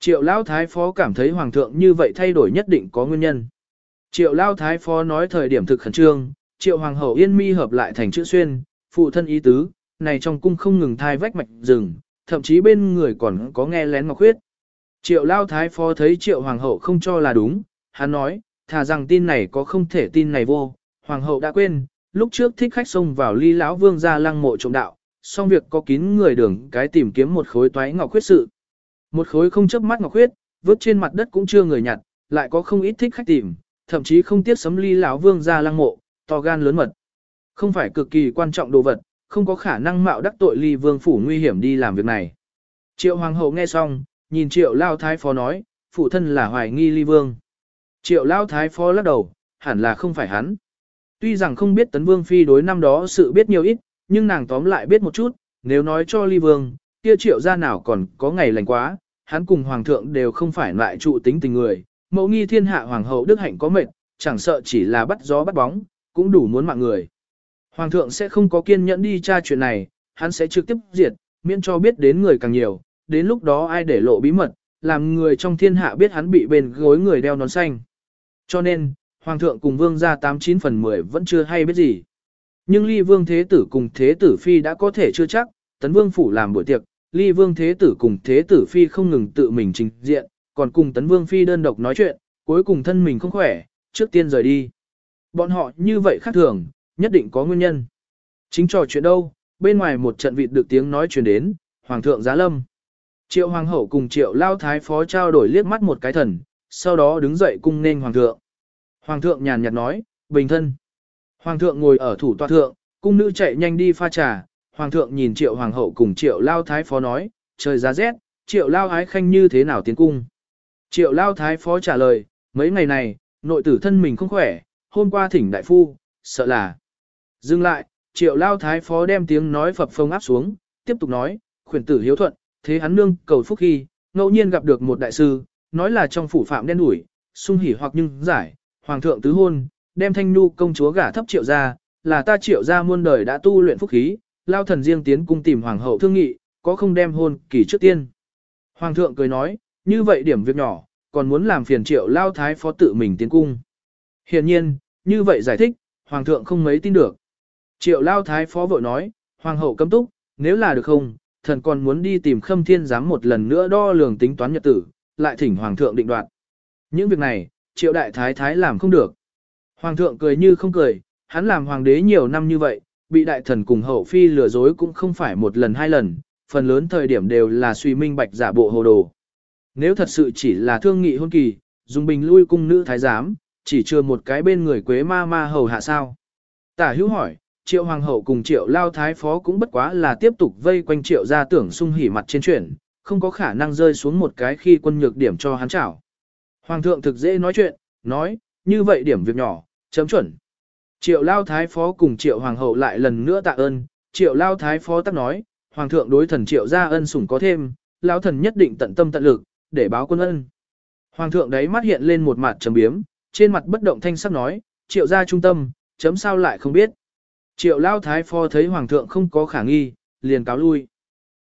A: Triệu Lão Thái Phó cảm thấy hoàng thượng như vậy thay đổi nhất định có nguyên nhân. Triệu Lão Thái Phó nói thời điểm thực khẩn trương, Triệu Hoàng hậu yên mi hợp lại thành chữ xuyên, phụ thân ý tứ, này trong cung không ngừng thai vách mạch rừng, thậm chí bên người còn có nghe lén ngọc khuyết Triệu Lao Thái Phó thấy Triệu Hoàng hậu không cho là đúng, hắn nói, thà rằng tin này có không thể tin này vô, hoàng hậu đã quên, lúc trước thích khách xông vào ly lão vương ra lăng mộ trộm đạo, xong việc có kín người đường cái tìm kiếm một khối toái ngọc khuyết sự. Một khối không chớp mắt ngọc khuyết, vứt trên mặt đất cũng chưa người nhặt, lại có không ít thích khách tìm, thậm chí không tiếc sấm ly lão vương ra lăng mộ, to gan lớn mật. Không phải cực kỳ quan trọng đồ vật, không có khả năng mạo đắc tội ly vương phủ nguy hiểm đi làm việc này. Triệu hoàng hậu nghe xong, nhìn triệu lao thái phó nói, phụ thân là hoài nghi ly vương. Triệu lao thái phó lắc đầu, hẳn là không phải hắn. Tuy rằng không biết tấn vương phi đối năm đó sự biết nhiều ít, nhưng nàng tóm lại biết một chút, nếu nói cho ly vương, kia triệu ra nào còn có ngày lành quá, hắn cùng hoàng thượng đều không phải loại trụ tính tình người, mẫu nghi thiên hạ hoàng hậu đức hạnh có mệnh, chẳng sợ chỉ là bắt gió bắt bóng, cũng đủ muốn mạng người. Hoàng thượng sẽ không có kiên nhẫn đi tra chuyện này, hắn sẽ trực tiếp diệt, miễn cho biết đến người càng nhiều, đến lúc đó ai để lộ bí mật, làm người trong thiên hạ biết hắn bị bên gối người đeo nón xanh. Cho nên, Hoàng thượng cùng vương gia 89 phần 10 vẫn chưa hay biết gì. Nhưng ly vương thế tử cùng thế tử phi đã có thể chưa chắc, tấn vương phủ làm buổi tiệc, ly vương thế tử cùng thế tử phi không ngừng tự mình trình diện, còn cùng tấn vương phi đơn độc nói chuyện, cuối cùng thân mình không khỏe, trước tiên rời đi. Bọn họ như vậy khác thường, nhất định có nguyên nhân. Chính trò chuyện đâu, bên ngoài một trận vịt được tiếng nói truyền đến, Hoàng thượng giá lâm. Triệu Hoàng hậu cùng Triệu Lao Thái Phó trao đổi liếc mắt một cái thần, sau đó đứng dậy cung nên Hoàng thượng. Hoàng thượng nhàn nhạt nói, bình thân. Hoàng thượng ngồi ở thủ tọa thượng, cung nữ chạy nhanh đi pha trà. Hoàng thượng nhìn Triệu Hoàng hậu cùng Triệu Lao Thái Phó nói, trời giá rét, Triệu Lao ái khanh như thế nào tiến cung. Triệu Lao Thái Phó trả lời, mấy ngày này, nội tử thân mình không khỏe, hôm qua thỉnh đại phu, sợ là. Dừng lại, triệu lao thái phó đem tiếng nói phập phông áp xuống, tiếp tục nói, khuyển tử hiếu thuận, thế hắn nương cầu phúc khi, ngẫu nhiên gặp được một đại sư, nói là trong phủ phạm đen đủi, sung hỉ hoặc nhưng giải, hoàng thượng tứ hôn, đem thanh nu công chúa gả thấp triệu gia. là ta triệu gia muôn đời đã tu luyện phúc khí, lao thần riêng tiến cung tìm hoàng hậu thương nghị, có không đem hôn kỳ trước tiên. Hoàng thượng cười nói, như vậy điểm việc nhỏ, còn muốn làm phiền triệu lao thái phó tự mình tiến cung. Hiện nhiên, như vậy giải thích, hoàng thượng không mấy tin được. Triệu lao thái phó vội nói, hoàng hậu cấm túc, nếu là được không, thần còn muốn đi tìm khâm thiên giám một lần nữa đo lường tính toán nhật tử, lại thỉnh hoàng thượng định đoạt. Những việc này, triệu đại thái thái làm không được. Hoàng thượng cười như không cười, hắn làm hoàng đế nhiều năm như vậy, bị đại thần cùng hậu phi lừa dối cũng không phải một lần hai lần, phần lớn thời điểm đều là suy minh bạch giả bộ hồ đồ. Nếu thật sự chỉ là thương nghị hôn kỳ, dùng bình lui cung nữ thái giám, chỉ chưa một cái bên người quế ma ma hầu hạ sao. Tả hữu hỏi, triệu hoàng hậu cùng triệu lao thái phó cũng bất quá là tiếp tục vây quanh triệu gia tưởng sung hỉ mặt trên chuyển, không có khả năng rơi xuống một cái khi quân nhược điểm cho hắn chảo. Hoàng thượng thực dễ nói chuyện, nói, như vậy điểm việc nhỏ, chấm chuẩn. Triệu lao thái phó cùng triệu hoàng hậu lại lần nữa tạ ơn, triệu lao thái phó tắc nói, hoàng thượng đối thần triệu gia ân sủng có thêm, lao thần nhất định tận tâm tận lực, để báo quân ân. Hoàng thượng đấy mắt hiện lên một mặt trầm biếm, trên mặt bất động thanh sắc nói, triệu gia trung tâm, chấm sao lại không biết. Triệu lao thái phó thấy hoàng thượng không có khả nghi, liền cáo lui.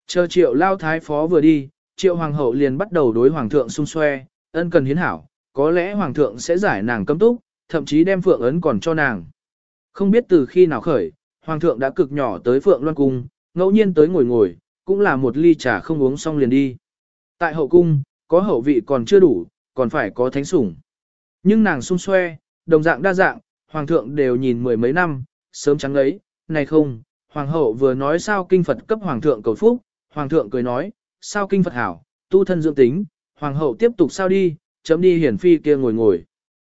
A: Chờ triệu lao thái phó vừa đi, triệu hoàng hậu liền bắt đầu đối hoàng thượng xung xoe, ân cần hiến hảo, có lẽ hoàng thượng sẽ giải nàng cấm túc, thậm chí đem phượng ấn còn cho nàng. Không biết từ khi nào khởi, hoàng thượng đã cực nhỏ tới phượng loan cung, ngẫu nhiên tới ngồi ngồi, cũng là một ly trà không uống xong liền đi. Tại hậu cung, có hậu vị còn chưa đủ, còn phải có thánh sủng. Nhưng nàng xung xoe, đồng dạng đa dạng, hoàng thượng đều nhìn mười mấy năm, sớm trắng ấy, này không, hoàng hậu vừa nói sao kinh Phật cấp hoàng thượng cầu phúc, hoàng thượng cười nói, sao kinh Phật hảo, tu thân dưỡng tính, hoàng hậu tiếp tục sao đi, chấm đi hiển phi kia ngồi ngồi.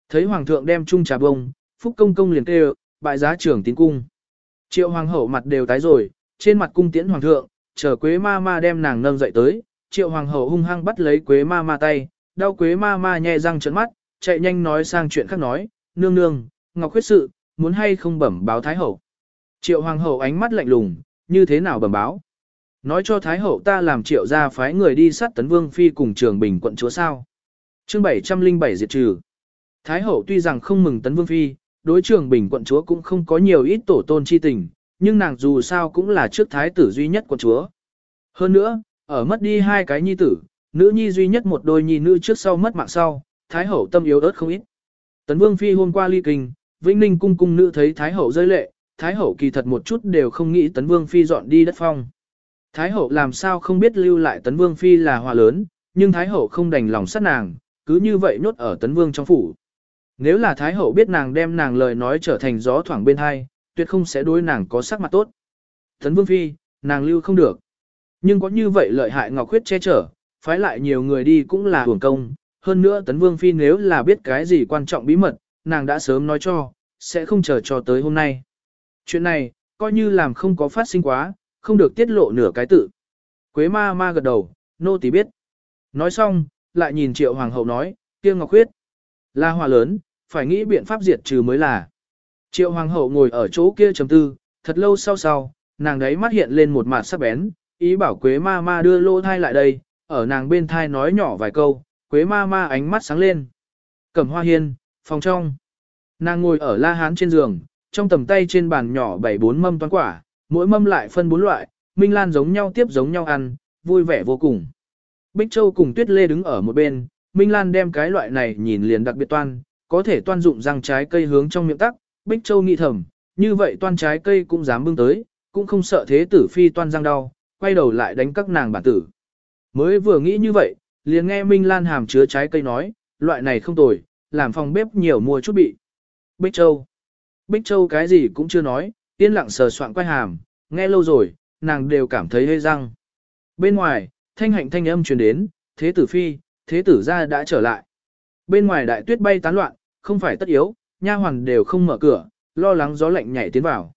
A: Thấy hoàng thượng đem chung trà bông, phúc công công liền kêu, bại giá trưởng tín cung. Triệu hoàng hậu mặt đều tái rồi, trên mặt cung tiễn hoàng thượng, chờ quế ma ma đem nàng nâng dậy tới, triệu hoàng hậu hung hăng bắt lấy quế ma ma tay, đau quế ma ma nhẹ răng trợn mắt, chạy nhanh nói sang chuyện khác nói, nương nương, ngọc khuyết sự, muốn hay không bẩm báo Thái Hậu. Triệu Hoàng Hậu ánh mắt lạnh lùng, như thế nào bẩm báo? Nói cho Thái Hậu ta làm triệu ra phái người đi sát tấn vương phi cùng trường bình quận chúa sao. chương 707 diệt trừ. Thái Hậu tuy rằng không mừng tấn vương phi, đối trường bình quận chúa cũng không có nhiều ít tổ tôn chi tình, nhưng nàng dù sao cũng là trước thái tử duy nhất quận chúa. Hơn nữa, ở mất đi hai cái nhi tử, nữ nhi duy nhất một đôi nhi nữ trước sau mất mạng sau, Thái Hậu tâm yếu ớt không ít. Tấn Vương Phi hôm qua ly kinh, Vĩnh Ninh cung cung nữ thấy Thái Hậu rơi lệ, Thái Hậu kỳ thật một chút đều không nghĩ Tấn Vương Phi dọn đi đất phong. Thái Hậu làm sao không biết lưu lại Tấn Vương Phi là hòa lớn, nhưng Thái Hậu không đành lòng sát nàng, cứ như vậy nhốt ở tấn vương trong phủ. Nếu là Thái Hậu biết nàng đem nàng lời nói trở thành gió thoảng bên hai, tuyệt không sẽ đối nàng có sắc mặt tốt. Tấn vương phi, nàng lưu không được. Nhưng có như vậy lợi hại Ngọc Khuyết che chở, phái lại nhiều người đi cũng là hưởng công. Hơn nữa Tấn Vương Phi nếu là biết cái gì quan trọng bí mật, nàng đã sớm nói cho, sẽ không chờ cho tới hôm nay. Chuyện này, coi như làm không có phát sinh quá, không được tiết lộ nửa cái tự. Quế ma ma gật đầu, nô tỳ biết. Nói xong, lại nhìn triệu hoàng hậu nói, kia ngọc khuyết. Là hòa lớn, phải nghĩ biện pháp diệt trừ mới là. Triệu hoàng hậu ngồi ở chỗ kia chấm tư, thật lâu sau sau, nàng đấy mắt hiện lên một mặt sắc bén, ý bảo quế ma ma đưa lô thai lại đây, ở nàng bên thai nói nhỏ vài câu, quế ma ma ánh mắt sáng lên. Cẩm hoa hiên, phòng trong. Nàng ngồi ở la hán trên giường, trong tầm tay trên bàn nhỏ bảy bốn mâm toán quả, mỗi mâm lại phân bốn loại, Minh Lan giống nhau tiếp giống nhau ăn, vui vẻ vô cùng. Bích Châu cùng Tuyết Lê đứng ở một bên, Minh Lan đem cái loại này nhìn liền đặc biệt toan, có thể toan dụng răng trái cây hướng trong miệng tắc, Bích Châu nghĩ thầm, như vậy toan trái cây cũng dám bưng tới, cũng không sợ thế tử phi toan răng đau, quay đầu lại đánh các nàng bản tử. Mới vừa nghĩ như vậy, liền nghe Minh Lan hàm chứa trái cây nói, loại này không tồi, làm phòng bếp nhiều mua chút bị. Bích Châu. Bích Châu cái gì cũng chưa nói, yên lặng sờ soạn quay hàm, nghe lâu rồi, nàng đều cảm thấy hơi răng. Bên ngoài, thanh hạnh thanh âm truyền đến, thế tử phi, thế tử gia đã trở lại. Bên ngoài đại tuyết bay tán loạn, không phải tất yếu, nha hoàn đều không mở cửa, lo lắng gió lạnh nhảy tiến vào.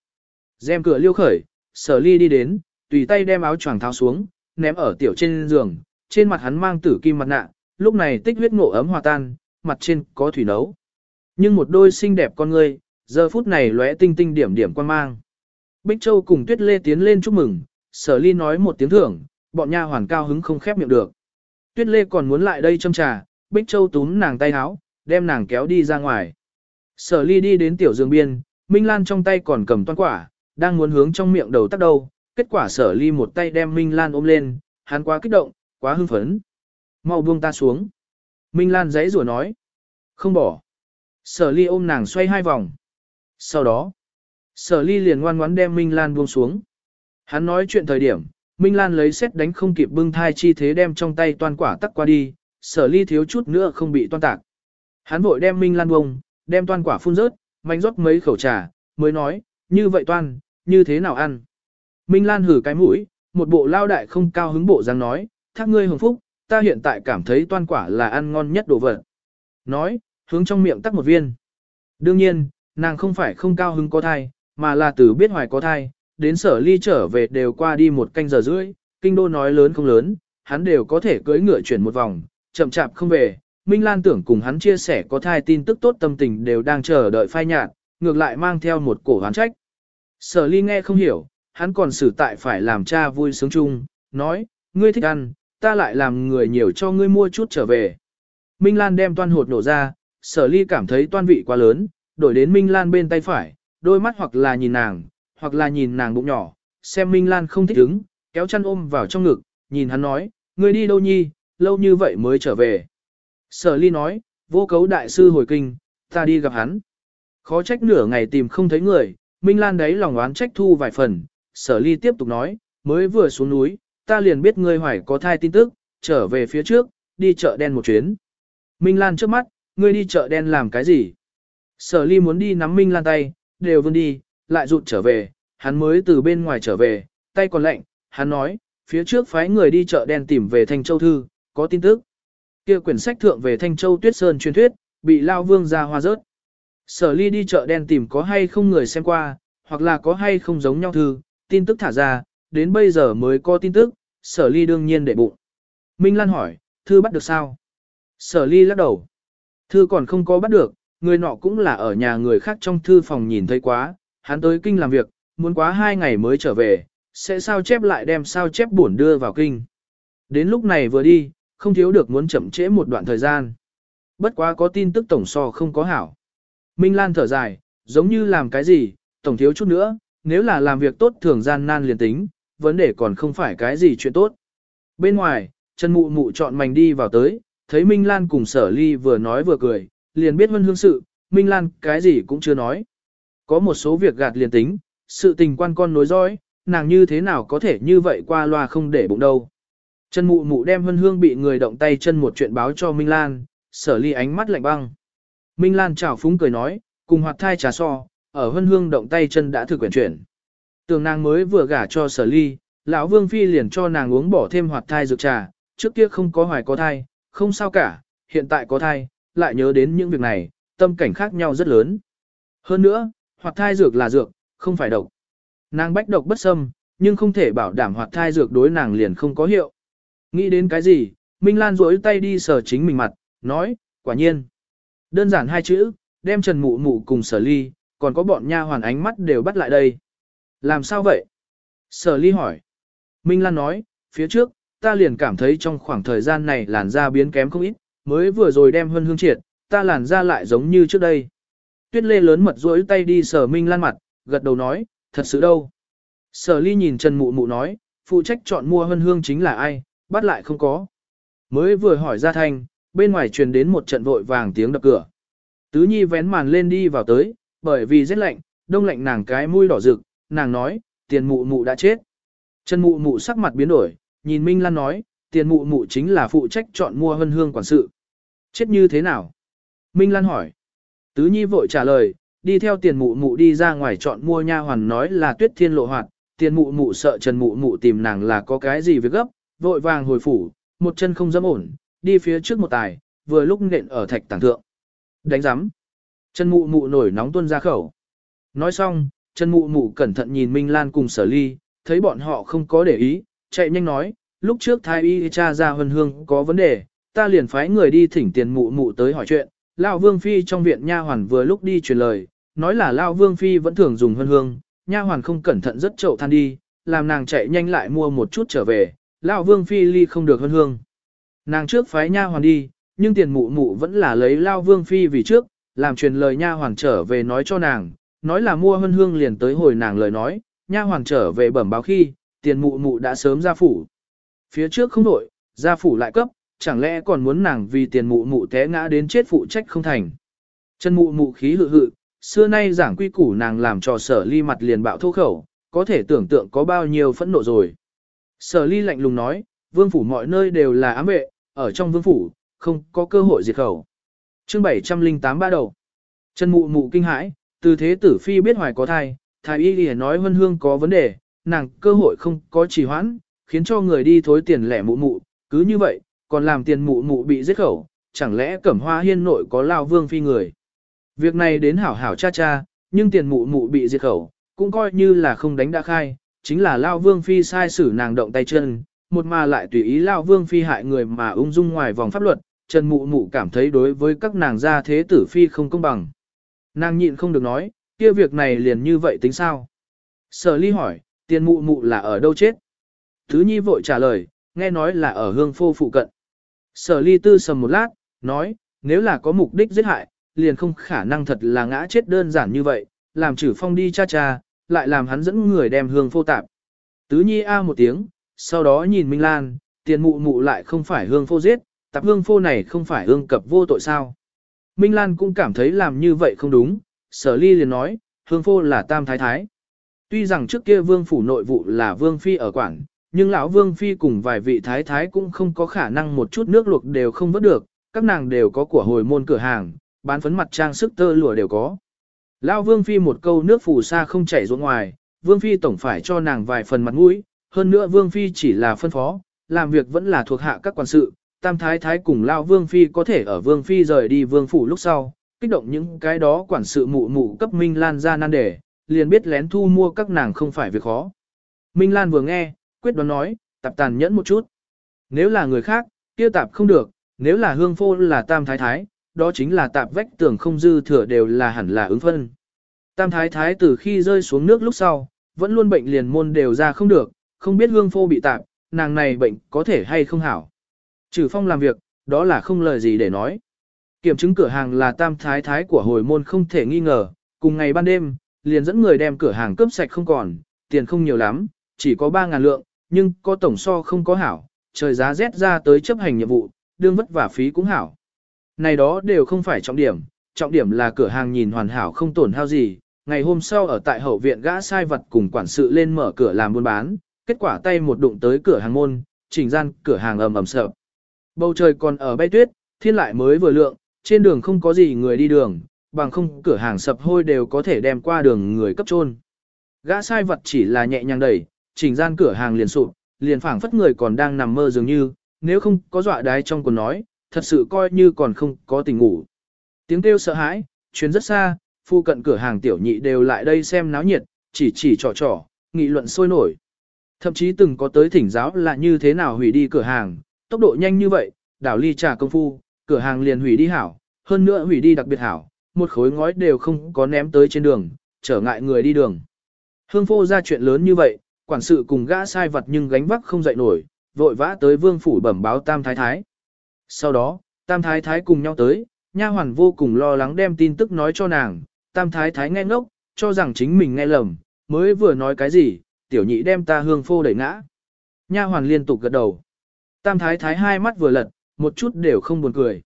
A: Dèm cửa liêu khởi, sở ly đi đến, tùy tay đem áo choàng tháo xuống, ném ở tiểu trên giường, trên mặt hắn mang tử kim mặt nạ, lúc này tích huyết ngộ ấm hòa tan, mặt trên có thủy nấu. Nhưng một đôi xinh đẹp con người, giờ phút này lóe tinh tinh điểm điểm quan mang. Bích Châu cùng Tuyết Lê tiến lên chúc mừng, sở ly nói một tiếng thưởng, bọn nha hoàn cao hứng không khép miệng được. Tuyết Lê còn muốn lại đây châm trà, Bích Châu túm nàng tay háo, đem nàng kéo đi ra ngoài. Sở ly đi đến tiểu dương biên, Minh Lan trong tay còn cầm toan quả, đang muốn hướng trong miệng đầu tắt đầu, kết quả sở ly một tay đem Minh Lan ôm lên, hắn quá kích động, quá hưng phấn. Mau buông ta xuống. Minh Lan giấy rủa nói. Không bỏ. Sở ly ôm nàng xoay hai vòng. Sau đó, sở ly liền ngoan ngoãn đem Minh Lan buông xuống. Hắn nói chuyện thời điểm, Minh Lan lấy xét đánh không kịp bưng thai chi thế đem trong tay toàn quả tắc qua đi, sở ly thiếu chút nữa không bị toan tạc. Hắn vội đem Minh Lan buông, đem toàn quả phun rớt, mạnh rót mấy khẩu trà, mới nói, như vậy toan, như thế nào ăn. Minh Lan hử cái mũi, một bộ lao đại không cao hứng bộ dáng nói, thác ngươi hưởng phúc, ta hiện tại cảm thấy toan quả là ăn ngon nhất đồ vật. Nói, hướng trong miệng tắc một viên. Đương nhiên, nàng không phải không cao hứng có thai, mà là từ biết hoài có thai, đến sở ly trở về đều qua đi một canh giờ rưỡi, kinh đô nói lớn không lớn, hắn đều có thể cưỡi ngựa chuyển một vòng, chậm chạp không về. Minh Lan tưởng cùng hắn chia sẻ có thai tin tức tốt tâm tình đều đang chờ đợi phai nhạt, ngược lại mang theo một cổ hoán trách. Sở ly nghe không hiểu, hắn còn xử tại phải làm cha vui sướng chung, nói, ngươi thích ăn, ta lại làm người nhiều cho ngươi mua chút trở về. Minh Lan đem toan hột nổ ra, sở ly cảm thấy toan vị quá lớn, đổi đến Minh Lan bên tay phải, đôi mắt hoặc là nhìn nàng, hoặc là nhìn nàng bụng nhỏ, xem Minh Lan không thích ứng, kéo chăn ôm vào trong ngực, nhìn hắn nói, ngươi đi đâu nhi, lâu như vậy mới trở về. Sở ly nói, vô cấu đại sư hồi kinh, ta đi gặp hắn. Khó trách nửa ngày tìm không thấy người, Minh Lan đấy lòng oán trách thu vài phần, sở ly tiếp tục nói, mới vừa xuống núi, ta liền biết ngươi hoài có thai tin tức, trở về phía trước, đi chợ đen một chuyến. Minh Lan trước mắt, ngươi đi chợ đen làm cái gì? Sở ly muốn đi nắm Minh Lan tay, đều vươn đi, lại rụt trở về, hắn mới từ bên ngoài trở về, tay còn lạnh, hắn nói, phía trước phái người đi chợ đen tìm về Thanh Châu Thư, có tin tức. kia quyển sách thượng về Thanh Châu Tuyết Sơn truyền thuyết, bị Lao Vương ra hoa rớt. Sở ly đi chợ đen tìm có hay không người xem qua, hoặc là có hay không giống nhau thư, tin tức thả ra, đến bây giờ mới có tin tức, sở ly đương nhiên để bụng. Minh Lan hỏi, thư bắt được sao? Sở ly lắc đầu. Thư còn không có bắt được, người nọ cũng là ở nhà người khác trong thư phòng nhìn thấy quá, hắn tới kinh làm việc, muốn quá hai ngày mới trở về, sẽ sao chép lại đem sao chép buồn đưa vào kinh. Đến lúc này vừa đi, không thiếu được muốn chậm trễ một đoạn thời gian. Bất quá có tin tức tổng so không có hảo. Minh Lan thở dài, giống như làm cái gì, tổng thiếu chút nữa, nếu là làm việc tốt thường gian nan liền tính, vấn đề còn không phải cái gì chuyện tốt. Bên ngoài, Trần Mụ Mụ chọn mảnh đi vào tới, thấy Minh Lan cùng sở ly vừa nói vừa cười, liền biết vân hương sự, Minh Lan cái gì cũng chưa nói. Có một số việc gạt liền tính, sự tình quan con nối dõi, nàng như thế nào có thể như vậy qua loa không để bụng đâu. chân Mụ Mụ đem vân hương bị người động tay chân một chuyện báo cho Minh Lan, sở ly ánh mắt lạnh băng. Minh Lan chào phúng cười nói, cùng hoạt thai trà so, ở hân hương động tay chân đã thử quyển chuyển. Tường nàng mới vừa gả cho sở ly, lão vương phi liền cho nàng uống bỏ thêm hoạt thai dược trà, trước kia không có hoài có thai, không sao cả, hiện tại có thai, lại nhớ đến những việc này, tâm cảnh khác nhau rất lớn. Hơn nữa, hoạt thai dược là dược, không phải độc. Nàng bách độc bất xâm, nhưng không thể bảo đảm hoạt thai dược đối nàng liền không có hiệu. Nghĩ đến cái gì, Minh Lan rỗi tay đi sờ chính mình mặt, nói, quả nhiên. Đơn giản hai chữ, đem Trần Mụ Mụ cùng sở ly, còn có bọn nha hoàn ánh mắt đều bắt lại đây. Làm sao vậy? Sở ly hỏi. Minh Lan nói, phía trước, ta liền cảm thấy trong khoảng thời gian này làn da biến kém không ít, mới vừa rồi đem hân hương triệt, ta làn ra lại giống như trước đây. Tuyết lê lớn mật rỗi tay đi sở Minh Lan mặt, gật đầu nói, thật sự đâu. Sở ly nhìn Trần Mụ Mụ nói, phụ trách chọn mua hân hương chính là ai, bắt lại không có. Mới vừa hỏi ra thanh, bên ngoài truyền đến một trận vội vàng tiếng đập cửa. Tứ Nhi vén màn lên đi vào tới, bởi vì rét lạnh, đông lạnh nàng cái mũi đỏ rực, nàng nói, tiền mụ mụ đã chết. Trần mụ mụ sắc mặt biến đổi, nhìn Minh Lan nói, tiền mụ mụ chính là phụ trách chọn mua hân hương quản sự. Chết như thế nào? Minh Lan hỏi. Tứ Nhi vội trả lời, đi theo tiền mụ mụ đi ra ngoài chọn mua nha hoàn nói là tuyết thiên lộ hoạt, tiền mụ mụ sợ Trần mụ mụ tìm nàng là có cái gì việc gấp, vội vàng hồi phủ, một chân không dám ổn, đi phía trước một tài, vừa lúc nện ở thạch tảng thượng. Đánh giắm. Trần mụ mụ nổi nóng tuôn ra khẩu. Nói xong, Trần mụ mụ cẩn thận nhìn Minh Lan cùng sở ly, thấy bọn họ không có để ý, chạy nhanh nói, lúc trước thái y cha ra huân hương có vấn đề, ta liền phái người đi thỉnh tiền mụ mụ tới hỏi chuyện. Lão Vương Phi trong viện nha hoàn vừa lúc đi truyền lời, nói là Lão Vương Phi vẫn thường dùng huân hương, nha hoàn không cẩn thận rất chậu than đi, làm nàng chạy nhanh lại mua một chút trở về, Lão Vương Phi ly không được huân hương. Nàng trước phái nha hoàn đi, nhưng tiền mụ mụ vẫn là lấy Lão Vương Phi vì trước, làm truyền lời nha hoàn trở về nói cho nàng, nói là mua huân hương liền tới hồi nàng lời nói, nha hoàn trở về bẩm báo khi, tiền mụ mụ đã sớm ra phủ. Phía trước không đổi, gia phủ lại cấp, chẳng lẽ còn muốn nàng vì tiền mụ mụ té ngã đến chết phụ trách không thành. Chân mụ mụ khí hự hự, xưa nay giảng quy củ nàng làm cho sở ly mặt liền bạo thô khẩu, có thể tưởng tượng có bao nhiêu phẫn nộ rồi. Sở ly lạnh lùng nói, vương phủ mọi nơi đều là ám vệ, ở trong vương phủ, không có cơ hội diệt khẩu. chương 708 ba đầu. Chân mụ mụ kinh hãi, từ thế tử phi biết hoài có thai, thái y lìa nói vân hương có vấn đề, nàng cơ hội không có trì hoãn, khiến cho người đi thối tiền lẻ mụ mụ, cứ như vậy, còn làm tiền mụ mụ bị giết khẩu, chẳng lẽ cẩm hoa hiên nội có lao vương phi người. Việc này đến hảo hảo cha cha, nhưng tiền mụ mụ bị diệt khẩu, cũng coi như là không đánh đã khai, chính là lao vương phi sai xử nàng động tay chân, một mà lại tùy ý lao vương phi hại người mà ung dung ngoài vòng pháp luật, Trần Mụ Mụ cảm thấy đối với các nàng gia thế tử phi không công bằng. Nàng nhịn không được nói, kia việc này liền như vậy tính sao? Sở ly hỏi, tiền mụ mụ là ở đâu chết? Thứ nhi vội trả lời, nghe nói là ở hương phô phụ cận. Sở ly tư sầm một lát, nói, nếu là có mục đích giết hại, liền không khả năng thật là ngã chết đơn giản như vậy, làm trừ phong đi cha cha, lại làm hắn dẫn người đem hương phô tạp. Tứ nhi a một tiếng, sau đó nhìn Minh Lan, tiền mụ mụ lại không phải hương phô giết, tạp hương phô này không phải hương cập vô tội sao. Minh Lan cũng cảm thấy làm như vậy không đúng, sở ly liền nói, hương phô là tam thái thái. Tuy rằng trước kia vương phủ nội vụ là vương phi ở quảng, nhưng lão vương phi cùng vài vị thái thái cũng không có khả năng một chút nước luộc đều không vớt được, các nàng đều có của hồi môn cửa hàng, bán phấn mặt trang sức tơ lụa đều có. Lão vương phi một câu nước phù sa không chảy ruộng ngoài, vương phi tổng phải cho nàng vài phần mặt mũi, hơn nữa vương phi chỉ là phân phó, làm việc vẫn là thuộc hạ các quan sự, tam thái thái cùng lão vương phi có thể ở vương phi rời đi vương phủ lúc sau, kích động những cái đó quản sự mụ mụ cấp Minh Lan ra nan đề, liền biết lén thu mua các nàng không phải việc khó. Minh Lan vừa nghe, quyết đoán nói, tạp tàn nhẫn một chút. Nếu là người khác, kia tạp không được, nếu là hương phô là tam thái thái, đó chính là tạp vách tường không dư thừa đều là hẳn là ứng phân. Tam thái thái từ khi rơi xuống nước lúc sau, vẫn luôn bệnh liền môn đều ra không được, không biết hương phô bị tạp, nàng này bệnh có thể hay không hảo. Trừ phong làm việc, đó là không lời gì để nói. Kiểm chứng cửa hàng là tam thái thái của hồi môn không thể nghi ngờ, cùng ngày ban đêm, liền dẫn người đem cửa hàng cướp sạch không còn, tiền không nhiều lắm, chỉ có 3.000 lượng, nhưng có tổng so không có hảo, trời giá rét ra tới chấp hành nhiệm vụ, đương vất vả phí cũng hảo. Này đó đều không phải trọng điểm, trọng điểm là cửa hàng nhìn hoàn hảo không tổn hao gì, ngày hôm sau ở tại hậu viện gã sai vật cùng quản sự lên mở cửa làm buôn bán, kết quả tay một đụng tới cửa hàng môn, chỉnh gian cửa hàng ầm ầm sợ. Bầu trời còn ở bay tuyết, thiên lại mới vừa lượng, trên đường không có gì người đi đường, bằng không cửa hàng sập hôi đều có thể đem qua đường người cấp trôn. Gã sai vật chỉ là nhẹ nhàng đẩy, chỉnh gian cửa hàng liền sụp, liền phảng phất người còn đang nằm mơ dường như, nếu không có dọa đái trong quần nói, thật sự coi như còn không có tình ngủ. Tiếng kêu sợ hãi, chuyến rất xa, phu cận cửa hàng tiểu nhị đều lại đây xem náo nhiệt, chỉ chỉ trò trò, nghị luận sôi nổi. Thậm chí từng có tới thỉnh giáo là như thế nào hủy đi cửa hàng, tốc độ nhanh như vậy, đảo ly trà công phu, cửa hàng liền hủy đi hảo, hơn nữa hủy đi đặc biệt hảo, một khối ngói đều không có ném tới trên đường, trở ngại người đi đường. Hương phô ra chuyện lớn như vậy, quản sự cùng gã sai vật nhưng gánh vác không dậy nổi, vội vã tới vương phủ bẩm báo tam thái thái. Sau đó, tam thái thái cùng nhau tới, nha hoàn vô cùng lo lắng đem tin tức nói cho nàng, tam thái thái nghe ngốc, cho rằng chính mình nghe lầm, mới vừa nói cái gì, tiểu nhị đem ta hương phô đẩy ngã. Nha hoàn liên tục gật đầu. Tam thái thái hai mắt vừa lật, một chút đều không buồn cười.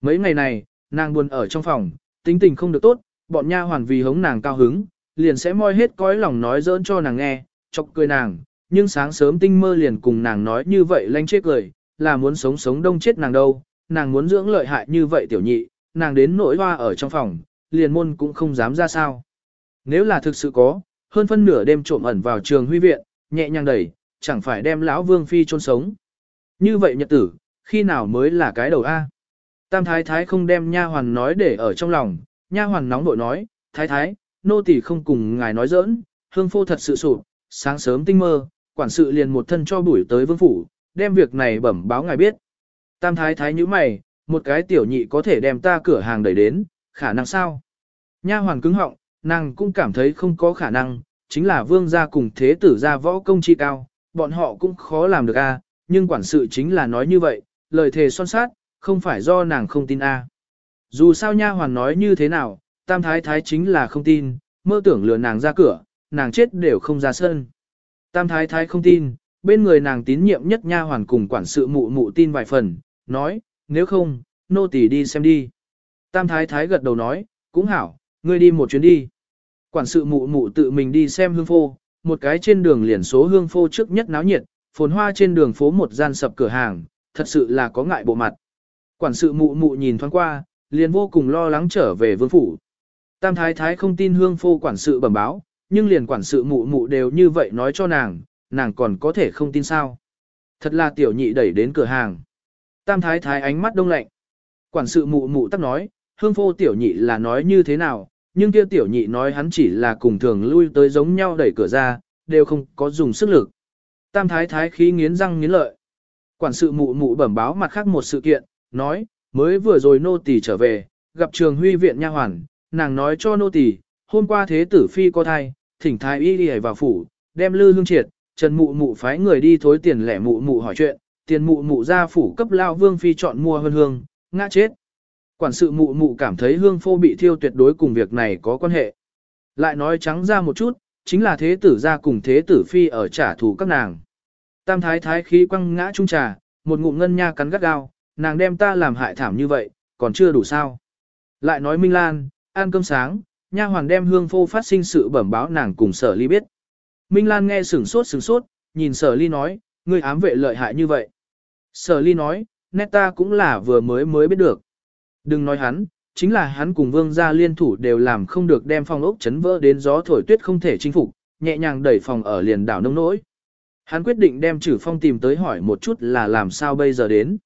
A: Mấy ngày này, nàng buồn ở trong phòng, tính tình không được tốt, bọn nha hoàn vì hống nàng cao hứng, liền sẽ moi hết cõi lòng nói dỡn cho nàng nghe, chọc cười nàng, nhưng sáng sớm tinh mơ liền cùng nàng nói như vậy lanh chết cười, là muốn sống sống đông chết nàng đâu, nàng muốn dưỡng lợi hại như vậy tiểu nhị, nàng đến nỗi hoa ở trong phòng, liền môn cũng không dám ra sao. Nếu là thực sự có, hơn phân nửa đêm trộm ẩn vào trường huy viện, nhẹ nhàng đẩy, chẳng phải đem lão vương phi chôn sống. Như vậy nhật tử, khi nào mới là cái đầu A. Tam thái thái không đem nha hoàn nói để ở trong lòng, nha hoàn nóng nội nói, thái thái, nô tỳ không cùng ngài nói giỡn, hương phô thật sự sụp, sáng sớm tinh mơ, quản sự liền một thân cho bụi tới vương phủ, đem việc này bẩm báo ngài biết. Tam thái thái như mày, một cái tiểu nhị có thể đem ta cửa hàng đẩy đến, khả năng sao? Nha hoàn cứng họng, nàng cũng cảm thấy không có khả năng, chính là vương gia cùng thế tử gia võ công chi cao, bọn họ cũng khó làm được a, nhưng quản sự chính là nói như vậy, lời thề son sát, không phải do nàng không tin a. Dù sao nha hoàn nói như thế nào, tam thái thái chính là không tin, mơ tưởng lừa nàng ra cửa, nàng chết đều không ra sân. Tam thái thái không tin, bên người nàng tín nhiệm nhất nha hoàn cùng quản sự mụ mụ tin vài phần, nói, nếu không, nô tỳ đi xem đi. Tam thái thái gật đầu nói, cũng hảo, ngươi đi một chuyến đi. Quản sự mụ mụ tự mình đi xem hương phô, một cái trên đường liền số hương phô trước nhất náo nhiệt, phồn hoa trên đường phố một gian sập cửa hàng, thật sự là có ngại bộ mặt. Quản sự mụ mụ nhìn thoáng qua, liền vô cùng lo lắng trở về vương phủ. Tam thái thái không tin hương phô quản sự bẩm báo, nhưng liền quản sự mụ mụ đều như vậy nói cho nàng, nàng còn có thể không tin sao. Thật là tiểu nhị đẩy đến cửa hàng. Tam thái thái ánh mắt đông lạnh. Quản sự mụ mụ tắc nói, hương phô tiểu nhị là nói như thế nào, nhưng kia tiểu nhị nói hắn chỉ là cùng thường lui tới giống nhau đẩy cửa ra, đều không có dùng sức lực. Tam thái thái khí nghiến răng nghiến lợi. Quản sự mụ mụ bẩm báo mặt khác một sự kiện, nói, mới vừa rồi nô tỳ trở về, gặp trường huy viện nha hoàn, nàng nói cho nô tỳ, hôm qua thế tử phi có thai, thỉnh thái y đi vào phủ, đem lư hương triệt, trần mụ mụ phái người đi thối tiền lẻ mụ mụ hỏi chuyện, tiền mụ mụ ra phủ cấp lao vương phi chọn mua hơn hương, ngã chết. Quản sự mụ mụ cảm thấy hương phô bị thiêu tuyệt đối cùng việc này có quan hệ. Lại nói trắng ra một chút, chính là thế tử ra cùng thế tử phi ở trả thù các nàng. Tam thái thái khí quăng ngã trung trà, một ngụm ngân nha cắn gắt gao, nàng đem ta làm hại thảm như vậy, còn chưa đủ sao. Lại nói Minh Lan, ăn cơm sáng, nha hoàn đem hương phô phát sinh sự bẩm báo nàng cùng sở ly biết. Minh Lan nghe sửng sốt sửng sốt, nhìn sở ly nói, ngươi ám vệ lợi hại như vậy. Sở ly nói, nét ta cũng là vừa mới mới biết được. Đừng nói hắn, chính là hắn cùng vương gia liên thủ đều làm không được đem phòng ốc chấn vỡ đến gió thổi tuyết không thể chinh phục, nhẹ nhàng đẩy phòng ở liền đảo nông nỗi. Hắn quyết định đem trừ phong tìm tới hỏi một chút là làm sao bây giờ đến.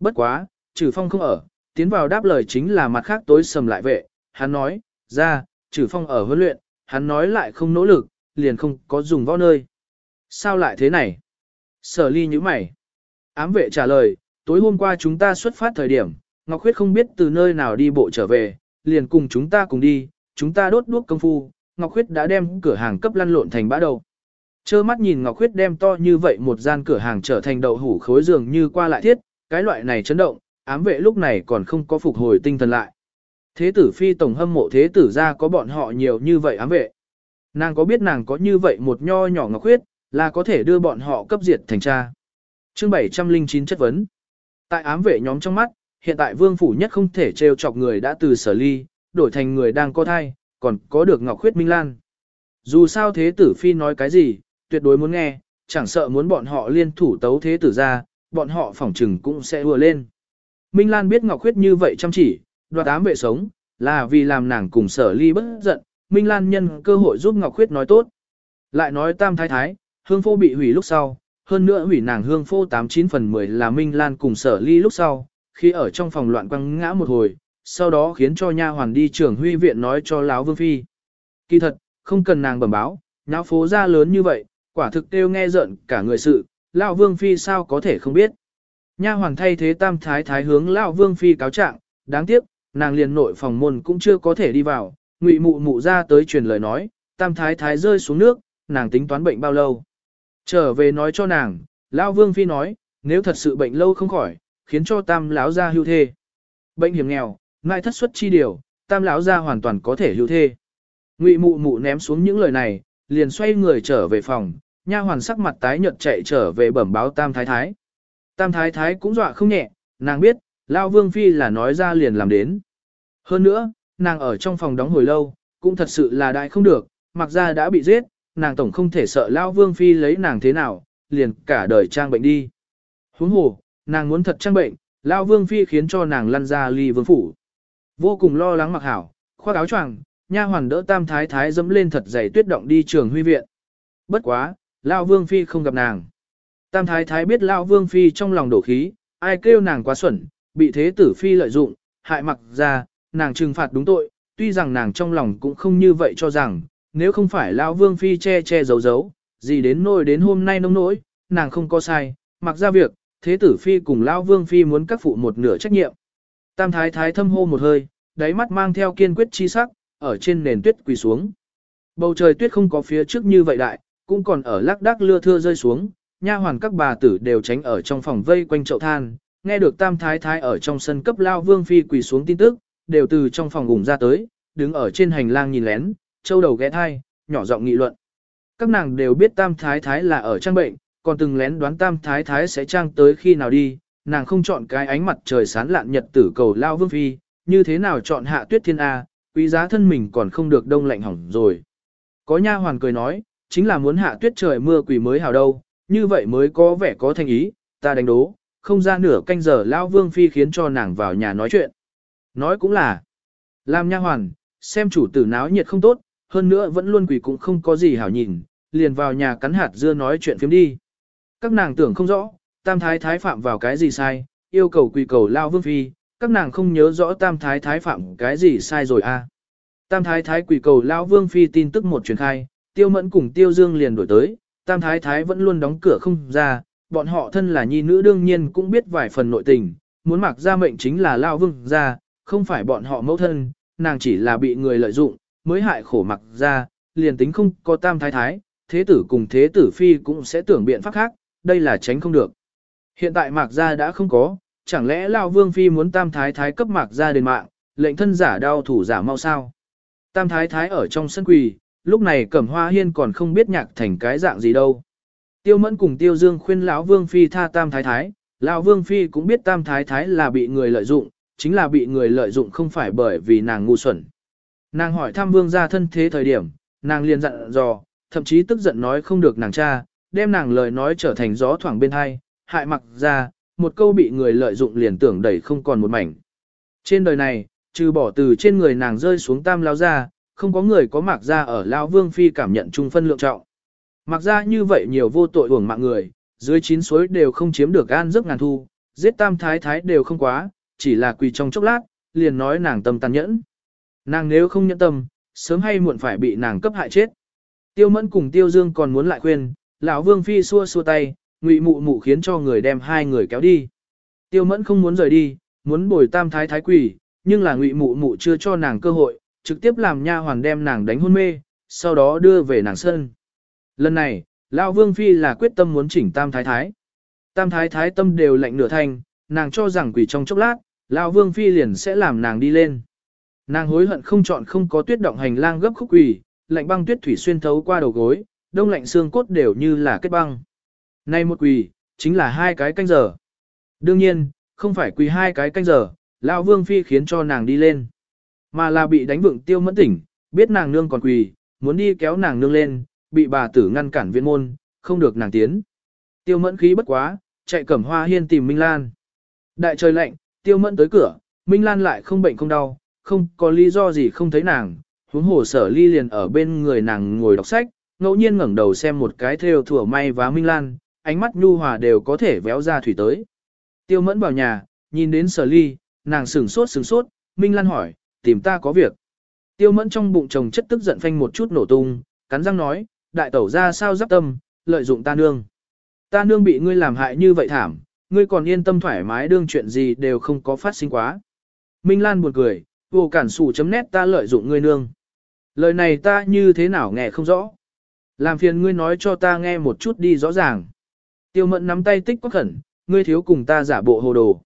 A: Bất quá, trừ phong không ở, tiến vào đáp lời chính là mặt khác tối sầm lại vệ, hắn nói, ra, trừ phong ở huấn luyện, hắn nói lại không nỗ lực, liền không có dùng võ nơi. Sao lại thế này? Sở ly như mày. Ám vệ trả lời, tối hôm qua chúng ta xuất phát thời điểm, Ngọc Khuyết không biết từ nơi nào đi bộ trở về, liền cùng chúng ta cùng đi, chúng ta đốt đuốc công phu, Ngọc Khuyết đã đem cửa hàng cấp lăn lộn thành bã đầu. Chơ mắt nhìn Ngọc Khuyết đem to như vậy một gian cửa hàng trở thành đậu hủ khối giường như qua lại thiết, cái loại này chấn động, ám vệ lúc này còn không có phục hồi tinh thần lại. Thế tử phi tổng hâm mộ thế tử ra có bọn họ nhiều như vậy ám vệ. Nàng có biết nàng có như vậy một nho nhỏ Ngọc Khuyết, là có thể đưa bọn họ cấp diệt thành cha. Chương 709 chất vấn. Tại ám vệ nhóm trong mắt, hiện tại vương phủ nhất không thể trêu chọc người đã từ sở ly, đổi thành người đang có thai, còn có được Ngọc Khuyết Minh Lan. Dù sao thế tử phi nói cái gì, tuyệt đối muốn nghe, chẳng sợ muốn bọn họ liên thủ tấu thế tử ra, bọn họ phỏng trừng cũng sẽ vừa lên. Minh Lan biết Ngọc Khuyết như vậy chăm chỉ, đoạt ám vệ sống, là vì làm nàng cùng sở ly bất giận, Minh Lan nhân cơ hội giúp Ngọc Khuyết nói tốt. Lại nói tam thái thái, hương phô bị hủy lúc sau, hơn nữa hủy nàng hương phô 89 phần 10 là Minh Lan cùng sở ly lúc sau, khi ở trong phòng loạn quăng ngã một hồi, sau đó khiến cho nha hoàn đi trưởng huy viện nói cho lão vương phi. Kỳ thật, không cần nàng bẩm báo, nháo phố ra lớn như vậy, quả thực kêu nghe giận cả người sự, lão vương phi sao có thể không biết. Nha hoàn thay thế tam thái thái hướng lão vương phi cáo trạng, đáng tiếc, nàng liền nội phòng môn cũng chưa có thể đi vào, ngụy mụ mụ ra tới truyền lời nói, tam thái thái rơi xuống nước, nàng tính toán bệnh bao lâu. Trở về nói cho nàng, lão vương phi nói, nếu thật sự bệnh lâu không khỏi, khiến cho tam lão gia hưu thê. Bệnh hiểm nghèo, ngại thất suất chi điều, tam lão gia hoàn toàn có thể hưu thê. Ngụy mụ mụ ném xuống những lời này, liền xoay người trở về phòng, nha hoàn sắc mặt tái nhợt chạy trở về bẩm báo tam thái thái. Tam thái thái cũng dọa không nhẹ, nàng biết, lão vương phi là nói ra liền làm đến. Hơn nữa, nàng ở trong phòng đóng hồi lâu, cũng thật sự là đại không được, mặc ra đã bị giết, nàng tổng không thể sợ lão vương phi lấy nàng thế nào, liền cả đời trang bệnh đi. Huống hồ, nàng muốn thật trang bệnh, lão vương phi khiến cho nàng lăn ra ly vương phủ. Vô cùng lo lắng mặc hảo, khoác áo choàng, nha hoàn đỡ tam thái thái dẫm lên thật dày tuyết động đi trường huy viện. Bất quá, lão vương phi không gặp nàng. Tam thái thái biết lão vương phi trong lòng đổ khí, ai kêu nàng quá xuẩn, bị thế tử phi lợi dụng, hại mặc ra, nàng trừng phạt đúng tội, tuy rằng nàng trong lòng cũng không như vậy cho rằng, nếu không phải lão vương phi che che giấu giấu, gì đến nỗi đến hôm nay nông nỗi, nàng không có sai, mặc ra việc, thế tử phi cùng lão vương phi muốn các phụ một nửa trách nhiệm. Tam thái thái thâm hô một hơi, đáy mắt mang theo kiên quyết chi sắc, ở trên nền tuyết quỳ xuống. Bầu trời tuyết không có phía trước như vậy đại, cũng còn ở lác đác lưa thưa rơi xuống, nha hoàn các bà tử đều tránh ở trong phòng vây quanh chậu than, nghe được tam thái thái ở trong sân cấp lao vương phi quỳ xuống tin tức, đều từ trong phòng gùng ra tới, đứng ở trên hành lang nhìn lén, châu đầu ghé thai, nhỏ giọng nghị luận. Các nàng đều biết tam thái thái là ở trang bệnh, còn từng lén đoán tam thái thái sẽ trang tới khi nào đi, nàng không chọn cái ánh mặt trời sán lạn nhật tử cầu lao vương phi, như thế nào chọn hạ tuyết thiên A, quý giá thân mình còn không được đông lạnh hỏng rồi. Có nha hoàn cười nói, chính là muốn hạ tuyết trời mưa quỷ mới hào đâu, như vậy mới có vẻ có thành ý, ta đánh đố, không ra nửa canh giờ lao vương phi khiến cho nàng vào nhà nói chuyện. Nói cũng là, làm nha hoàn, xem chủ tử náo nhiệt không tốt, hơn nữa vẫn luôn quỷ cũng không có gì hảo nhìn, liền vào nhà cắn hạt dưa nói chuyện phiếm đi. Các nàng tưởng không rõ, tam thái thái phạm vào cái gì sai, yêu cầu quỳ cầu lao vương phi, các nàng không nhớ rõ tam thái thái phạm cái gì sai rồi a. À. Tam thái thái quỳ cầu lao vương phi tin tức một truyền khai, tiêu mẫn cùng tiêu dương liền đổi tới, tam thái thái vẫn luôn đóng cửa không ra, bọn họ thân là nhi nữ đương nhiên cũng biết vài phần nội tình, muốn mặc ra mệnh chính là lao vương ra, không phải bọn họ mẫu thân, nàng chỉ là bị người lợi dụng, mới hại khổ mặc ra, liền tính không có tam thái thái, thế tử cùng thế tử phi cũng sẽ tưởng biện pháp khác, đây là tránh không được. Hiện tại mạc gia đã không có, chẳng lẽ Lão Vương Phi muốn tam thái thái cấp mạc gia đền mạng, lệnh thân giả đau thủ giả mau sao? Tam thái thái ở trong sân quỳ, lúc này cẩm hoa hiên còn không biết nhạc thành cái dạng gì đâu. Tiêu mẫn cùng tiêu dương khuyên lão Vương Phi tha tam thái thái, lão Vương Phi cũng biết tam thái thái là bị người lợi dụng, chính là bị người lợi dụng không phải bởi vì nàng ngu xuẩn. Nàng hỏi thăm vương gia thân thế thời điểm, nàng liền dặn dò, thậm chí tức giận nói không được nàng cha, đem nàng lời nói trở thành gió thoảng bên hai, hại mặc ra, một câu bị người lợi dụng liền tưởng đẩy không còn một mảnh. Trên đời này, trừ bỏ từ trên người nàng rơi xuống tam lao ra, không có người có mặc ra ở lao vương phi cảm nhận trung phân lượng trọng. Mặc ra như vậy nhiều vô tội uổng mạng người, dưới chín suối đều không chiếm được an giấc ngàn thu, giết tam thái thái đều không quá, chỉ là quỳ trong chốc lát, liền nói nàng tâm tàn nhẫn. Nàng nếu không nhẫn tâm, sớm hay muộn phải bị nàng cấp hại chết. Tiêu mẫn cùng tiêu dương còn muốn lại khuyên, lão vương phi xua xua tay, ngụy mụ mụ khiến cho người đem hai người kéo đi. Tiêu mẫn không muốn rời đi, muốn bồi tam thái thái quỷ, nhưng là ngụy mụ mụ chưa cho nàng cơ hội, trực tiếp làm nha hoàn đem nàng đánh hôn mê, sau đó đưa về nàng sân. Lần này, lão vương phi là quyết tâm muốn chỉnh tam thái thái. Tam thái thái tâm đều lạnh nửa thanh, nàng cho rằng quỷ trong chốc lát, lão vương phi liền sẽ làm nàng đi lên. Nàng hối hận không chọn không có tuyết động hành lang gấp khúc quỷ, lạnh băng tuyết thủy xuyên thấu qua đầu gối, đông lạnh xương cốt đều như là kết băng. Nay một quỳ, chính là hai cái canh giờ. Đương nhiên, không phải quỳ hai cái canh giờ, lão vương phi khiến cho nàng đi lên. Mà là bị đánh vựng tiêu mẫn tỉnh, biết nàng nương còn quỳ, muốn đi kéo nàng nương lên, bị bà tử ngăn cản viện môn, không được nàng tiến. Tiêu mẫn khí bất quá, chạy cẩm hoa hiên tìm Minh Lan. Đại trời lạnh, Tiêu mẫn tới cửa, Minh Lan lại không bệnh không đau, không có lý do gì không thấy nàng, huống hồ sở ly liền ở bên người nàng ngồi đọc sách, ngẫu nhiên ngẩng đầu xem một cái theo thủa may và Minh Lan, ánh mắt nhu hòa đều có thể véo ra thủy tới. Tiêu mẫn vào nhà, nhìn đến sở ly, nàng sửng sốt sửng sốt, Minh Lan hỏi, tìm ta có việc. Tiêu mẫn trong bụng chồng chất tức giận phanh một chút nổ tung, cắn răng nói, đại tẩu ra sao giáp tâm, lợi dụng ta nương. Ta nương bị ngươi làm hại như vậy thảm, ngươi còn yên tâm thoải mái đương chuyện gì đều không có phát sinh quá. Minh Lan buồn cười, vô cản sủ chấm nét ta lợi dụng ngươi nương. Lời này ta như thế nào nghe không rõ. Làm phiền ngươi nói cho ta nghe một chút đi rõ ràng. Tiêu mẫn nắm tay tích quá khẩn, ngươi thiếu cùng ta giả bộ hồ đồ.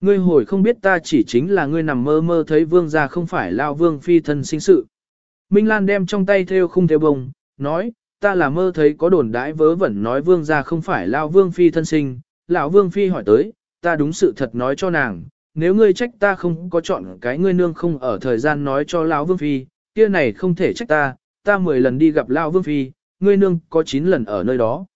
A: Ngươi hồi không biết ta chỉ chính là ngươi nằm mơ mơ thấy vương gia không phải lao vương phi thân sinh sự. Minh Lan đem trong tay theo khung theo bông, nói, ta là mơ thấy có đồn đãi vớ vẩn nói vương gia không phải lao vương phi thân sinh. Lão vương phi hỏi tới, ta đúng sự thật nói cho nàng, nếu ngươi trách ta không có chọn cái ngươi nương không ở thời gian nói cho lão vương phi, kia này không thể trách ta, ta 10 lần đi gặp lão vương phi, ngươi nương có 9 lần ở nơi đó.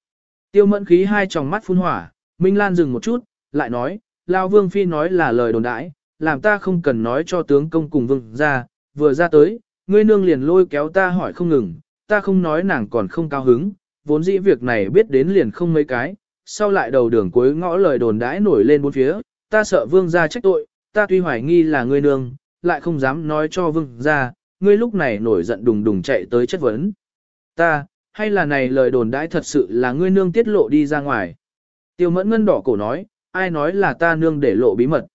A: Tiêu mẫn khí hai tròng mắt phun hỏa, Minh Lan dừng một chút, lại nói, Lao Vương Phi nói là lời đồn đãi, làm ta không cần nói cho tướng công cùng vương gia, vừa ra tới, ngươi nương liền lôi kéo ta hỏi không ngừng, ta không nói nàng còn không cao hứng, vốn dĩ việc này biết đến liền không mấy cái, sau lại đầu đường cuối ngõ lời đồn đãi nổi lên bốn phía, ta sợ vương gia trách tội, ta tuy hoài nghi là ngươi nương, lại không dám nói cho vương gia. ngươi lúc này nổi giận đùng đùng chạy tới chất vấn. Ta, hay là này lời đồn đãi thật sự là ngươi nương tiết lộ đi ra ngoài. Tiêu mẫn ngân đỏ cổ nói, ai nói là ta nương để lộ bí mật.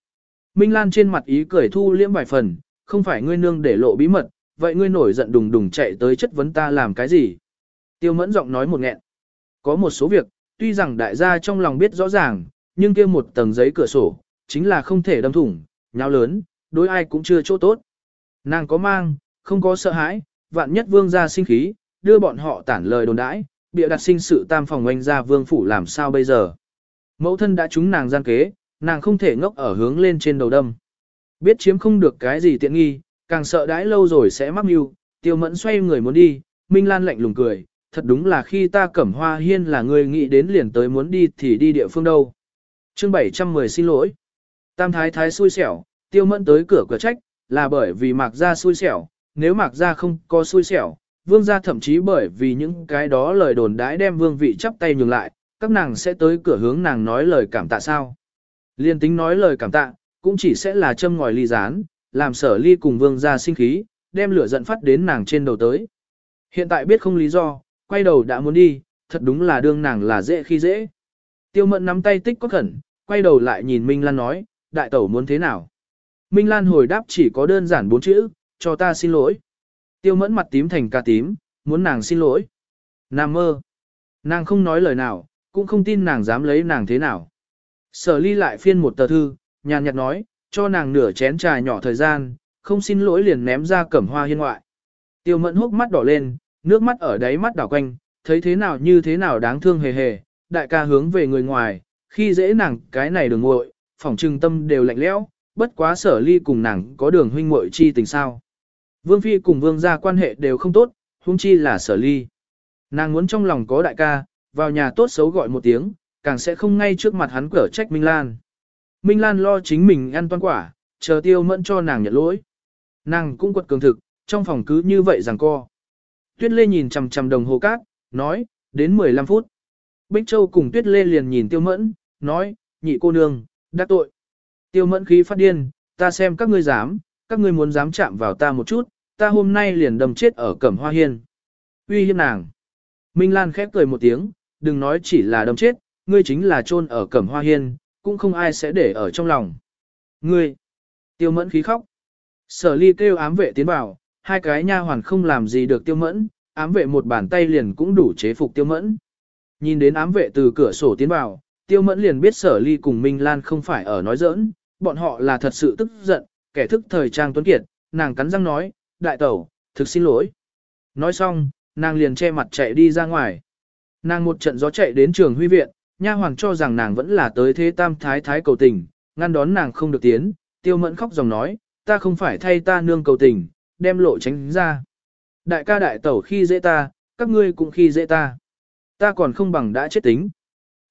A: Minh Lan trên mặt ý cười thu liễm vài phần, không phải ngươi nương để lộ bí mật, vậy ngươi nổi giận đùng đùng chạy tới chất vấn ta làm cái gì. Tiêu mẫn giọng nói một nghẹn. Có một số việc, tuy rằng đại gia trong lòng biết rõ ràng, nhưng kia một tầng giấy cửa sổ, chính là không thể đâm thủng, nháo lớn, đối ai cũng chưa chỗ tốt. Nàng có mang, không có sợ hãi, vạn nhất vương gia sinh khí, đưa bọn họ tản lời đồn đãi, bịa đặt sinh sự tam phòng oanh ra vương phủ làm sao bây giờ. Mẫu thân đã trúng nàng gian kế, nàng không thể ngốc ở hướng lên trên đầu đâm. Biết chiếm không được cái gì tiện nghi, càng sợ đãi lâu rồi sẽ mắc mưu, tiêu mẫn xoay người muốn đi, Minh Lan lạnh lùng cười, thật đúng là khi ta cẩm hoa hiên là người nghĩ đến liền tới muốn đi thì đi địa phương đâu. chương 710 xin lỗi. Tam thái thái xui xẻo, tiêu mẫn tới cửa cửa trách, là bởi vì mạc ra xui xẻo, nếu mạc ra không có xui xẻo, vương gia thậm chí bởi vì những cái đó lời đồn đãi đem vương vị chắp tay nhường lại, các nàng sẽ tới cửa hướng nàng nói lời cảm tạ sao. Liên tính nói lời cảm tạ, cũng chỉ sẽ là châm ngòi ly gián, làm sở ly cùng vương gia sinh khí, đem lửa giận phát đến nàng trên đầu tới. Hiện tại biết không lý do, quay đầu đã muốn đi, thật đúng là đương nàng là dễ khi dễ. Tiêu mận nắm tay tích có khẩn, quay đầu lại nhìn Minh Lan nói, đại tẩu muốn thế nào? Minh Lan hồi đáp chỉ có đơn giản bốn chữ, cho ta xin lỗi. Tiêu mẫn mặt tím thành ca tím, muốn nàng xin lỗi. Nàng mơ. Nàng không nói lời nào, cũng không tin nàng dám lấy nàng thế nào. Sở ly lại phiên một tờ thư, nhàn nhạt nói, cho nàng nửa chén trà nhỏ thời gian, không xin lỗi liền ném ra cẩm hoa hiên ngoại. Tiêu mẫn hốc mắt đỏ lên, nước mắt ở đáy mắt đảo quanh, thấy thế nào như thế nào đáng thương hề hề, đại ca hướng về người ngoài, khi dễ nàng cái này đường ngội, phỏng trừng tâm đều lạnh lẽo, bất quá sở ly cùng nàng có đường huynh muội chi tình sao. Vương Phi cùng Vương gia quan hệ đều không tốt, huống chi là sở ly. Nàng muốn trong lòng có đại ca, vào nhà tốt xấu gọi một tiếng, càng sẽ không ngay trước mặt hắn cở trách Minh Lan. Minh Lan lo chính mình ăn toan quả, chờ tiêu mẫn cho nàng nhận lỗi. Nàng cũng quật cường thực, trong phòng cứ như vậy rằng co. Tuyết Lê nhìn chằm chằm đồng hồ cát, nói, đến 15 phút. Bích Châu cùng Tuyết Lê liền nhìn tiêu mẫn, nói, nhị cô nương, đắc tội. Tiêu mẫn khí phát điên, ta xem các ngươi dám, các ngươi muốn dám chạm vào ta một chút, ta hôm nay liền đâm chết ở cẩm hoa hiên. Uy hiếp nàng. Minh Lan khép cười một tiếng, đừng nói chỉ là đâm chết, ngươi chính là chôn ở cẩm hoa hiên, cũng không ai sẽ để ở trong lòng. Ngươi. Tiêu mẫn khí khóc. Sở ly kêu ám vệ tiến vào, hai cái nha hoàn không làm gì được tiêu mẫn, ám vệ một bàn tay liền cũng đủ chế phục tiêu mẫn. Nhìn đến ám vệ từ cửa sổ tiến vào, tiêu mẫn liền biết sở ly cùng Minh Lan không phải ở nói giỡn, bọn họ là thật sự tức giận, kẻ thức thời trang tuấn kiệt, nàng cắn răng nói, đại tẩu, thực xin lỗi. Nói xong, nàng liền che mặt chạy đi ra ngoài. Nàng một trận gió chạy đến trường huy viện, nha hoàng cho rằng nàng vẫn là tới thế tam thái thái cầu tình, ngăn đón nàng không được tiến, tiêu mẫn khóc dòng nói, ta không phải thay ta nương cầu tình, đem lộ tránh ra. Đại ca đại tẩu khi dễ ta, các ngươi cũng khi dễ ta. Ta còn không bằng đã chết tính.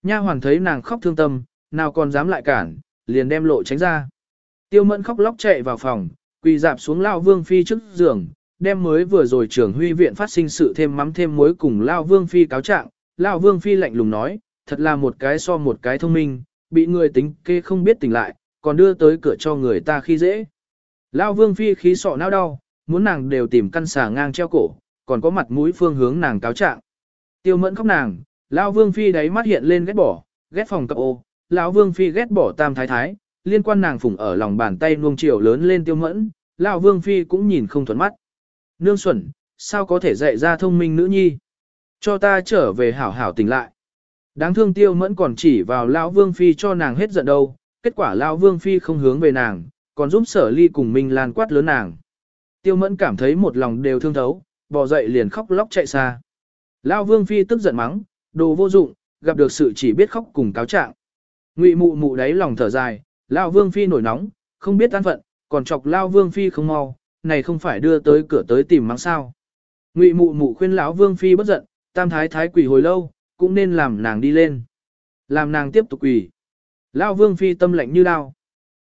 A: Nha hoàng thấy nàng khóc thương tâm, nào còn dám lại cản, liền đem lộ tránh ra. Tiêu mẫn khóc lóc chạy vào phòng, quỳ dạp xuống Lao Vương Phi trước giường, đem mới vừa rồi trưởng huy viện phát sinh sự thêm mắm thêm muối cùng Lao Vương Phi cáo trạng. Lao Vương Phi lạnh lùng nói, thật là một cái so một cái thông minh, bị người tính kê không biết tỉnh lại, còn đưa tới cửa cho người ta khi dễ. Lao Vương Phi khí sọ não đau, muốn nàng đều tìm căn xà ngang treo cổ, còn có mặt mũi phương hướng nàng cáo trạng. Tiêu mẫn khóc nàng, Lao Vương Phi đáy mắt hiện lên ghét bỏ, ghét phòng cậu ô, lão Vương Phi ghét bỏ tam thái thái, liên quan nàng phủng ở lòng bàn tay nuông chiều lớn lên tiêu mẫn, lão Vương Phi cũng nhìn không thuận mắt. Nương xuẩn, sao có thể dạy ra thông minh nữ nhi? Cho ta trở về hảo hảo tỉnh lại. Đáng thương tiêu mẫn còn chỉ vào lão Vương Phi cho nàng hết giận đâu, kết quả lão Vương Phi không hướng về nàng, còn giúp sở ly cùng mình lan quát lớn nàng. Tiêu mẫn cảm thấy một lòng đều thương thấu, bò dậy liền khóc lóc chạy xa. Lão Vương Phi tức giận mắng, đồ vô dụng, gặp được sự chỉ biết khóc cùng cáo trạng. Ngụy mụ mụ đáy lòng thở dài, Lão Vương Phi nổi nóng, không biết an phận, còn chọc Lão Vương Phi không mau, này không phải đưa tới cửa tới tìm mắng sao. Ngụy mụ mụ khuyên lão Vương Phi bất giận, tam thái thái quỷ hồi lâu, cũng nên làm nàng đi lên. Làm nàng tiếp tục quỳ. Lão Vương Phi tâm lạnh như đao.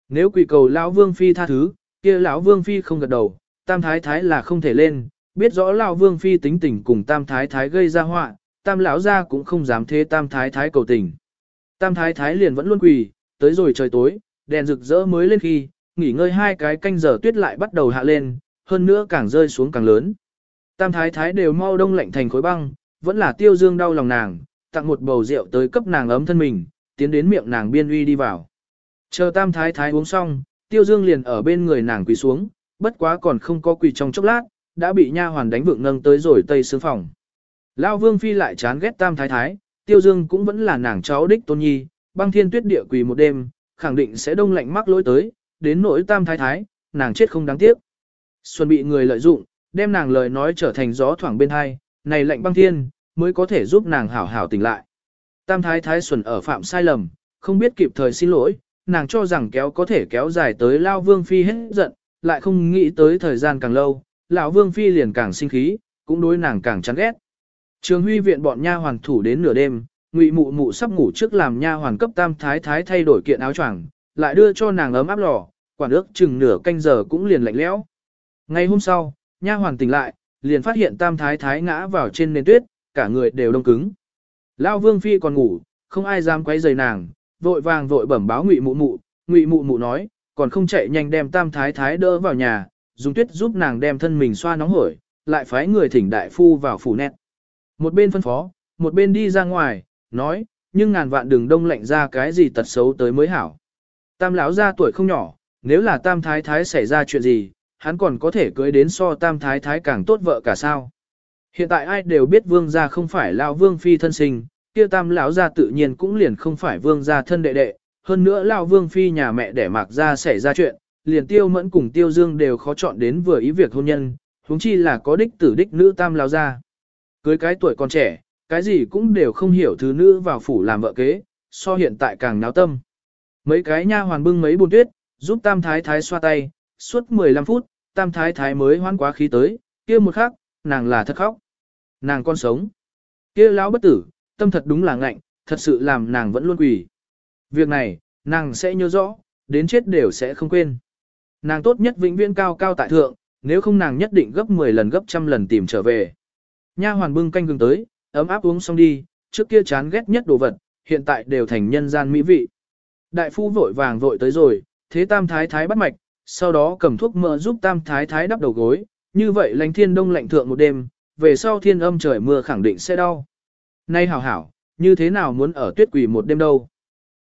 A: Nếu quỳ cầu Lão Vương Phi tha thứ, kia lão Vương Phi không gật đầu, tam thái thái là không thể lên, biết rõ Lão Vương Phi tính tình cùng tam thái thái gây ra họa, tam lão gia cũng không dám thế tam thái thái cầu tình. Tam thái thái liền vẫn luôn quỳ, tới rồi trời tối, đèn rực rỡ mới lên khi, nghỉ ngơi hai cái canh giờ tuyết lại bắt đầu hạ lên, hơn nữa càng rơi xuống càng lớn. Tam thái thái đều mau đông lạnh thành khối băng, vẫn là tiêu dương đau lòng nàng, tặng một bầu rượu tới cấp nàng ấm thân mình, tiến đến miệng nàng biên uy đi vào. Chờ tam thái thái uống xong, tiêu dương liền ở bên người nàng quỳ xuống, bất quá còn không có quỳ trong chốc lát, đã bị nha hoàn đánh vượng nâng tới rồi tây sương phòng. Lao vương phi lại chán ghét tam thái thái, tiêu dương cũng vẫn là nàng cháu đích tôn nhi, băng thiên tuyết địa quỳ một đêm, khẳng định sẽ đông lạnh mắc lỗi tới, đến nỗi tam thái thái, nàng chết không đáng tiếc. Xuân bị người lợi dụng, đem nàng lời nói trở thành gió thoảng bên hai, này lệnh băng thiên, mới có thể giúp nàng hảo hảo tỉnh lại. Tam thái thái Xuân ở phạm sai lầm, không biết kịp thời xin lỗi, nàng cho rằng kéo có thể kéo dài tới Lao Vương Phi hết giận, lại không nghĩ tới thời gian càng lâu, lão Vương Phi liền càng sinh khí, cũng đối nàng càng chán ghét. Trường huy viện bọn nha hoàn thủ đến nửa đêm, ngụy mụ mụ sắp ngủ trước làm nha hoàn cấp tam thái thái thay đổi kiện áo choàng, lại đưa cho nàng ấm áp lò, quả nước chừng nửa canh giờ cũng liền lạnh lẽo. Ngày hôm sau, nha hoàn tỉnh lại, liền phát hiện tam thái thái ngã vào trên nền tuyết, cả người đều đông cứng. Lão vương phi còn ngủ, không ai dám quấy rầy nàng, vội vàng vội bẩm báo ngụy mụ mụ, ngụy mụ mụ nói, còn không chạy nhanh đem tam thái thái đỡ vào nhà, dùng tuyết giúp nàng đem thân mình xoa nóng hổi, lại phái người thỉnh đại phu vào phủ nét. Một bên phân phó, một bên đi ra ngoài, nói, nhưng ngàn vạn đừng đông lạnh ra cái gì tật xấu tới mới hảo. Tam lão ra tuổi không nhỏ, nếu là tam thái thái xảy ra chuyện gì, hắn còn có thể cưới đến so tam thái thái càng tốt vợ cả sao. Hiện tại ai đều biết vương gia không phải lão vương phi thân sinh, kia tam lão gia tự nhiên cũng liền không phải vương gia thân đệ đệ, hơn nữa lão vương phi nhà mẹ đẻ mạc ra xảy ra chuyện, liền tiêu mẫn cùng tiêu dương đều khó chọn đến vừa ý việc hôn nhân, huống chi là có đích tử đích nữ tam lão gia. Cưới cái tuổi còn trẻ, cái gì cũng đều không hiểu thứ nữ vào phủ làm vợ kế, so hiện tại càng náo tâm. Mấy cái nha hoàn bưng mấy bồn tuyết, giúp tam thái thái xoa tay, suốt 15 phút, tam thái thái mới hoan quá khí tới, kia một khắc, nàng là thật khóc. Nàng con sống. kia lão bất tử, tâm thật đúng là ngạnh, thật sự làm nàng vẫn luôn quỳ. Việc này, nàng sẽ nhớ rõ, đến chết đều sẽ không quên. Nàng tốt nhất vĩnh viễn cao cao tại thượng, nếu không nàng nhất định gấp 10 lần gấp trăm lần tìm trở về. Nha hoàn bưng canh gừng tới, ấm áp uống xong đi, trước kia chán ghét nhất đồ vật, hiện tại đều thành nhân gian mỹ vị. Đại phu vội vàng vội tới rồi, thế tam thái thái bắt mạch, sau đó cầm thuốc mỡ giúp tam thái thái đắp đầu gối, như vậy lánh thiên đông lạnh thượng một đêm, về sau thiên âm trời mưa khẳng định sẽ đau. Nay hảo hảo, như thế nào muốn ở tuyết quỷ một đêm đâu.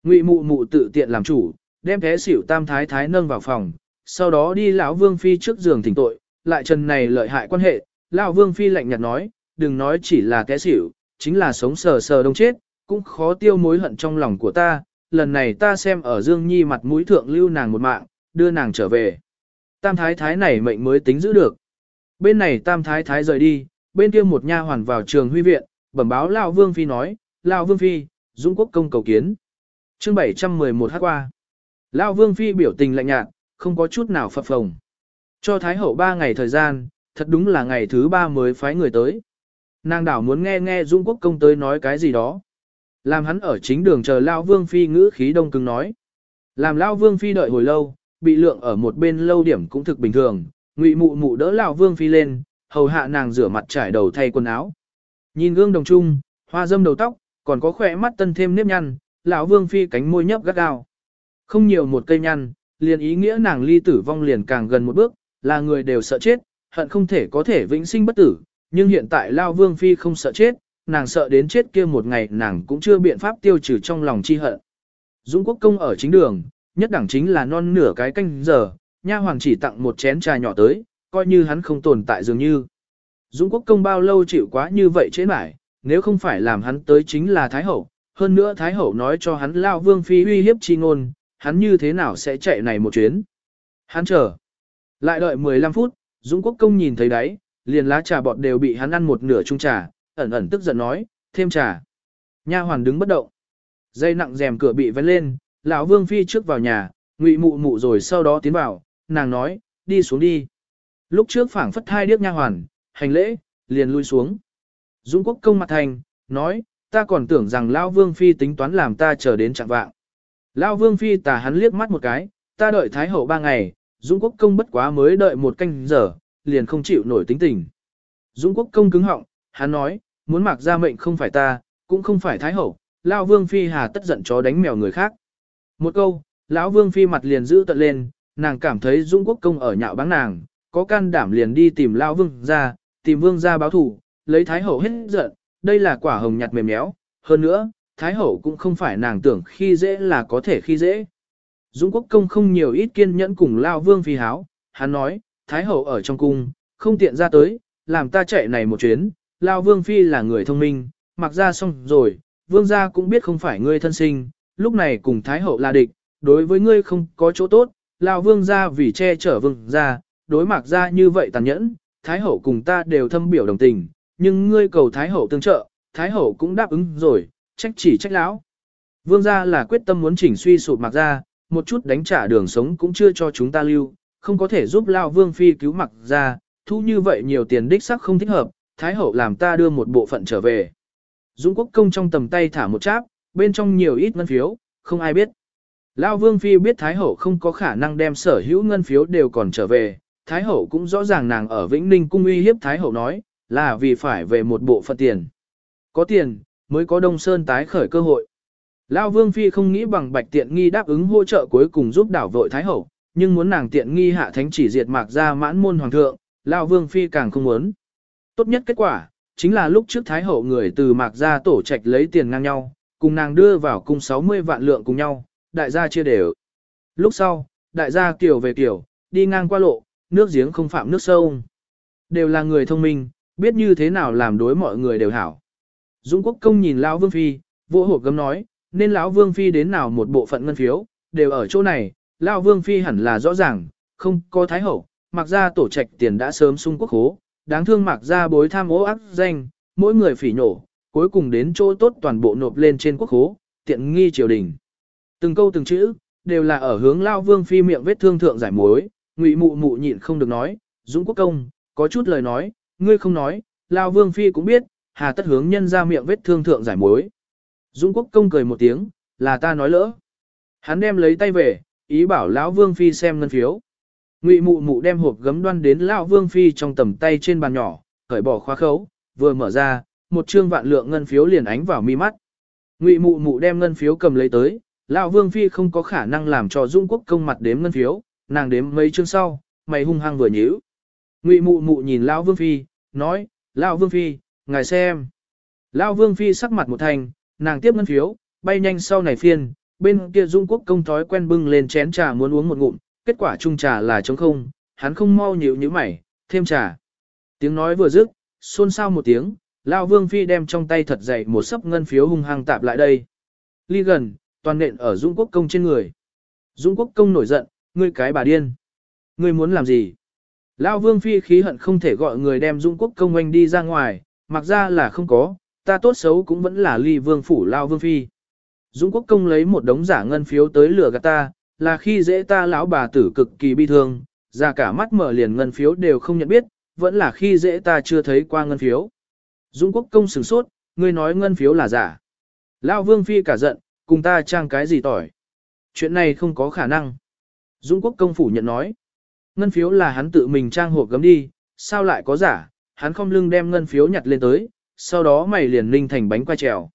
A: Ngụy mụ mụ tự tiện làm chủ, đem thế xỉu tam thái thái nâng vào phòng, sau đó đi lão vương phi trước giường thỉnh tội, lại trần này lợi hại quan hệ, lão vương phi lạnh nhạt nói, đừng nói chỉ là té xỉu, chính là sống sờ sờ đông chết, cũng khó tiêu mối hận trong lòng của ta, lần này ta xem ở Dương Nhi mặt mũi thượng lưu nàng một mạng, đưa nàng trở về. Tam thái thái này mệnh mới tính giữ được. Bên này tam thái thái rời đi, bên kia một nha hoàn vào trường huy viện, bẩm báo Lão Vương Phi nói, Lão Vương Phi, Dũng Quốc công cầu kiến. chương 711 hát qua. Lão Vương Phi biểu tình lạnh nhạt, không có chút nào phập phồng. Cho Thái Hậu ba ngày thời gian, thật đúng là ngày thứ ba mới phái người tới. Nàng đảo muốn nghe nghe Dung Quốc công tới nói cái gì đó. Làm hắn ở chính đường chờ Lao Vương Phi ngữ khí đông cứng nói. Làm Lao Vương Phi đợi hồi lâu, bị lượng ở một bên lâu điểm cũng thực bình thường, ngụy mụ mụ đỡ lão vương phi lên, hầu hạ nàng rửa mặt trải đầu thay quần áo. Nhìn gương đồng trung, hoa dâm đầu tóc, còn có khỏe mắt tân thêm nếp nhăn, lão vương phi cánh môi nhấp gắt gao. Không nhiều một cây nhăn, liền ý nghĩa nàng ly tử vong liền càng gần một bước, là người đều sợ chết, hận không thể có thể vĩnh sinh bất tử, nhưng hiện tại lão vương phi không sợ chết, nàng sợ đến chết kia một ngày nàng cũng chưa biện pháp tiêu trừ trong lòng chi hận. Dũng quốc công ở chính đường, nhất đẳng chính là non nửa cái canh giờ, nha hoàng chỉ tặng một chén trà nhỏ tới, coi như hắn không tồn tại dường như. Dũng quốc công bao lâu chịu quá như vậy chế mãi, nếu không phải làm hắn tới chính là Thái Hậu, hơn nữa Thái Hậu nói cho hắn lao vương phi uy hiếp chi ngôn, hắn như thế nào sẽ chạy này một chuyến. Hắn chờ. Lại đợi 15 phút, Dũng quốc công nhìn thấy đấy, liền lá trà bọt đều bị hắn ăn một nửa chung trà, ẩn ẩn tức giận nói, thêm trà. Nha hoàn đứng bất động. Dây nặng rèm cửa bị vén lên, lão vương phi trước vào nhà, ngụy mụ mụ rồi sau đó tiến vào, nàng nói, đi xuống đi. Lúc trước phảng phất hai điếc nha hoàn, hành lễ, liền lui xuống. Dũng quốc công mặt thành, nói, ta còn tưởng rằng lão vương phi tính toán làm ta chờ đến trạng vạng. Lão vương phi tà hắn liếc mắt một cái, ta đợi thái hậu ba ngày, Dũng quốc công bất quá mới đợi một canh giờ, liền không chịu nổi tính tình. Dũng quốc công cứng họng, hắn nói, muốn mặc ra mệnh không phải ta, cũng không phải thái hậu, lão vương phi hà tất giận chó đánh mèo người khác. Một câu, lão vương phi mặt liền giữ tận lên, nàng cảm thấy Dũng quốc công ở nhạo báng nàng, có can đảm liền đi tìm lão vương ra, tìm vương ra báo thủ, lấy thái hậu hết giận, đây là quả hồng nhặt mềm méo, hơn nữa, thái hậu cũng không phải nàng tưởng khi dễ là có thể khi dễ. Dũng quốc công không nhiều ít kiên nhẫn cùng lão vương phi háo, hắn nói, thái hậu ở trong cung, không tiện ra tới, làm ta chạy này một chuyến, lão vương phi là người thông minh, mặc ra xong rồi, vương gia cũng biết không phải ngươi thân sinh, lúc này cùng Thái Hậu là địch, đối với ngươi không có chỗ tốt, lão vương gia vì che chở vương gia, đối mặt ra như vậy tàn nhẫn, Thái Hậu cùng ta đều thâm biểu đồng tình, nhưng ngươi cầu Thái Hậu tương trợ, Thái Hậu cũng đáp ứng rồi, trách chỉ trách lão. Vương gia là quyết tâm muốn chỉnh suy sụp mặc ra, một chút đánh trả đường sống cũng chưa cho chúng ta lưu, không có thể giúp lão vương phi cứu mặc ra, thu như vậy nhiều tiền đích sắc không thích hợp, Thái Hậu làm ta đưa một bộ phận trở về. Dũng quốc công trong tầm tay thả một cháp, bên trong nhiều ít ngân phiếu, không ai biết. Lão Vương Phi biết Thái Hậu không có khả năng đem sở hữu ngân phiếu đều còn trở về, Thái Hậu cũng rõ ràng nàng ở Vĩnh Ninh cung uy hiếp Thái Hậu nói, là vì phải về một bộ phận tiền. Có tiền, mới có Đông Sơn tái khởi cơ hội. Lão Vương Phi không nghĩ bằng bạch tiện nghi đáp ứng hỗ trợ cuối cùng giúp đảo vội Thái Hậu, nhưng muốn nàng tiện nghi hạ thánh chỉ diệt mạc ra mãn môn hoàng thượng, Lão Vương Phi càng không muốn. Tốt nhất kết quả, chính là lúc trước Thái Hậu người từ mạc ra tổ trạch lấy tiền ngang nhau, cùng nàng đưa vào cung 60 vạn lượng cùng nhau, đại gia chia đều. Lúc sau, đại gia kiểu về kiểu, đi ngang qua lộ, nước giếng không phạm nước sâu. Đều là người thông minh, biết như thế nào làm đối mọi người đều hảo. Dũng quốc công nhìn Lão Vương Phi, vỗ hộp gấm nói, nên Lão Vương Phi đến nào một bộ phận ngân phiếu, đều ở chỗ này, Lão Vương Phi hẳn là rõ ràng, không có thái hậu, mặc ra tổ trạch tiền đã sớm sung quốc hố, đáng thương mặc ra bối tham ố ác danh, mỗi người phỉ nhổ cuối cùng đến chỗ tốt toàn bộ nộp lên trên quốc hố, tiện nghi triều đình. Từng câu từng chữ, đều là ở hướng Lao Vương Phi miệng vết thương thượng giải mối, ngụy mụ mụ nhịn không được nói, Dũng Quốc Công, có chút lời nói, ngươi không nói, Lao Vương Phi cũng biết, hà tất hướng nhân ra miệng vết thương thượng giải mối. Dũng Quốc Công cười một tiếng, là ta nói lỡ. Hắn đem lấy tay về, ý bảo lão Vương Phi xem ngân phiếu. Ngụy mụ mụ đem hộp gấm đoan đến lão Vương Phi trong tầm tay trên bàn nhỏ, cởi bỏ khóa khấu, vừa mở ra, một trương vạn lượng ngân phiếu liền ánh vào mi mắt. Ngụy mụ mụ đem ngân phiếu cầm lấy tới, lão Vương Phi không có khả năng làm cho Dung Quốc công mặt đếm ngân phiếu, nàng đếm mấy chương sau, mày hung hăng vừa nhíu. Ngụy mụ mụ nhìn lão Vương Phi, nói, lão Vương Phi, ngài xem. Lão Vương Phi sắc mặt một thành, nàng tiếp ngân phiếu, bay nhanh sau này phiên, bên kia Dung Quốc công thói quen bưng lên chén trà muốn uống một ngụm, kết quả chung trà là trống không, hắn không mau nhíu nhíu mày, thêm trà. Tiếng nói vừa dứt, xôn xao một tiếng, Lão Vương Phi đem trong tay thật dày một sấp ngân phiếu hung hăng tạp lại đây. Ly gần, toàn nện ở Dũng Quốc Công trên người. Dũng Quốc Công nổi giận, ngươi cái bà điên. Ngươi muốn làm gì? Lão Vương Phi khí hận không thể gọi người đem Dũng Quốc Công anh đi ra ngoài, mặc ra là không có, ta tốt xấu cũng vẫn là ly vương phủ Lão Vương Phi. Dũng Quốc Công lấy một đống giả ngân phiếu tới lừa gạt ta, là khi dễ ta lão bà tử cực kỳ bi thương, ra cả mắt mở liền ngân phiếu đều không nhận biết, vẫn là khi dễ ta chưa thấy qua ngân phiếu. Dũng quốc công sửng sốt, ngươi nói ngân phiếu là giả. Lão vương phi cả giận, cùng ta trang cái gì tỏi. Chuyện này không có khả năng. Dũng quốc công phủ nhận nói. Ngân phiếu là hắn tự mình trang hộp gấm đi, sao lại có giả, hắn không lưng đem ngân phiếu nhặt lên tới, sau đó mày liền linh thành bánh quay trèo.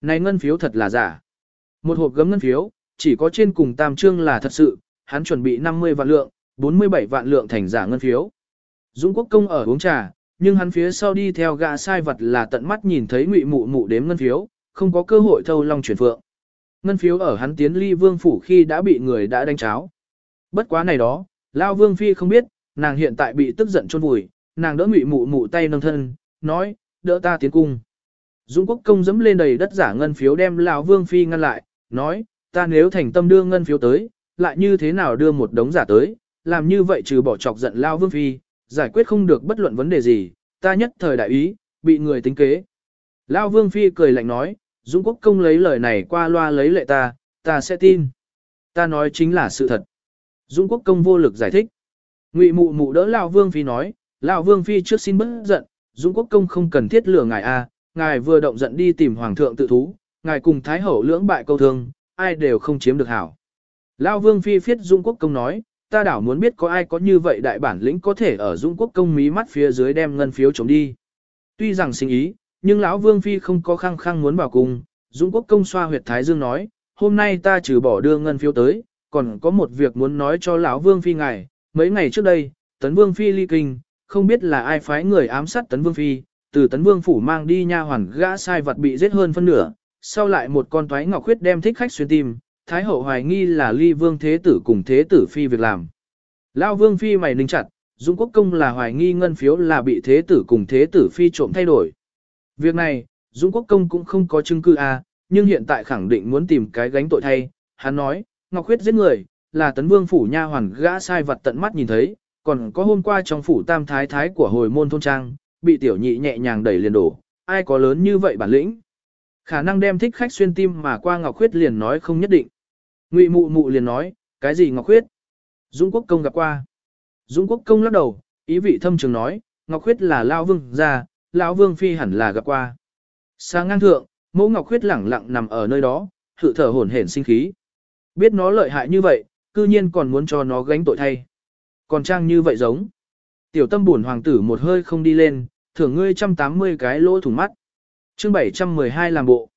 A: Này ngân phiếu thật là giả. Một hộp gấm ngân phiếu, chỉ có trên cùng tam trương là thật sự, hắn chuẩn bị 50 vạn lượng, 47 vạn lượng thành giả ngân phiếu. Dũng quốc công ở uống trà, nhưng hắn phía sau đi theo gã sai vật là tận mắt nhìn thấy ngụy mụ mụ đếm ngân phiếu, không có cơ hội thâu long chuyển phượng. Ngân phiếu ở hắn tiến ly vương phủ khi đã bị người đã đánh cháo. Bất quá này đó, Lao vương phi không biết, nàng hiện tại bị tức giận chôn vùi, nàng đỡ ngụy mụ mụ tay nâng thân, nói, đỡ ta tiến cung. Dũng quốc công dẫm lên đầy đất giả ngân phiếu đem lão vương phi ngăn lại, nói, ta nếu thành tâm đưa ngân phiếu tới, lại như thế nào đưa một đống giả tới, làm như vậy trừ bỏ chọc giận lao vương phi, giải quyết không được bất luận vấn đề gì, ta nhất thời đại ý, bị người tính kế. Lão vương phi cười lạnh nói, Dũng quốc công lấy lời này qua loa lấy lệ ta, ta sẽ tin. Ta nói chính là sự thật. Dũng quốc công vô lực giải thích. Ngụy mụ mụ đỡ lão vương phi nói, lão vương phi trước xin bớt giận, Dũng quốc công không cần thiết lừa ngài a, ngài vừa động giận đi tìm hoàng thượng tự thú, ngài cùng thái hậu lưỡng bại câu thương, ai đều không chiếm được hảo. Lão vương phi phiết Dũng quốc công nói, ta đảo muốn biết có ai có như vậy đại bản lĩnh có thể ở Dũng quốc công mí mắt phía dưới đem ngân phiếu chống đi. Tuy rằng sinh ý, nhưng lão vương phi không có khăng khăng muốn vào cùng, Dũng quốc công xoa huyệt thái dương nói, hôm nay ta trừ bỏ đưa ngân phiếu tới, còn có một việc muốn nói cho lão vương phi ngài, mấy ngày trước đây, tấn vương phi ly kinh, không biết là ai phái người ám sát tấn vương phi, từ tấn vương phủ mang đi nha hoàn gã sai vật bị giết hơn phân nửa, sau lại một con toái ngọc khuyết đem thích khách xuyên tim, thái hậu hoài nghi là ly vương thế tử cùng thế tử phi việc làm. Lão vương phi mày ninh chặt, Dung Quốc Công là hoài nghi ngân phiếu là bị thế tử cùng thế tử phi trộm thay đổi. Việc này, Dung Quốc Công cũng không có chứng cứ a, à, nhưng hiện tại khẳng định muốn tìm cái gánh tội thay. Hắn nói, Ngọc Khuyết giết người, là tấn vương phủ nha hoàn gã sai vật tận mắt nhìn thấy, còn có hôm qua trong phủ tam thái thái của hồi môn thôn trang, bị tiểu nhị nhẹ nhàng đẩy liền đổ, ai có lớn như vậy bản lĩnh. Khả năng đem thích khách xuyên tim mà qua Ngọc Khuyết liền nói không nhất định. Ngụy mụ mụ liền nói, cái gì Ngọc Khuyết? Dung Quốc Công gặp qua. Dung Quốc Công lắc đầu, ý vị thâm trường nói, Ngọc Khuyết là Lao Vương gia, lão Vương Phi hẳn là gặp qua. Sáng ngang thượng, mẫu Ngọc Khuyết lẳng lặng nằm ở nơi đó, thử thở hổn hển sinh khí. Biết nó lợi hại như vậy, cư nhiên còn muốn cho nó gánh tội thay. Còn trang như vậy giống. Tiểu tâm buồn hoàng tử một hơi không đi lên, thưởng ngươi 180 cái lỗ thủng mắt. chương 712 làm bộ.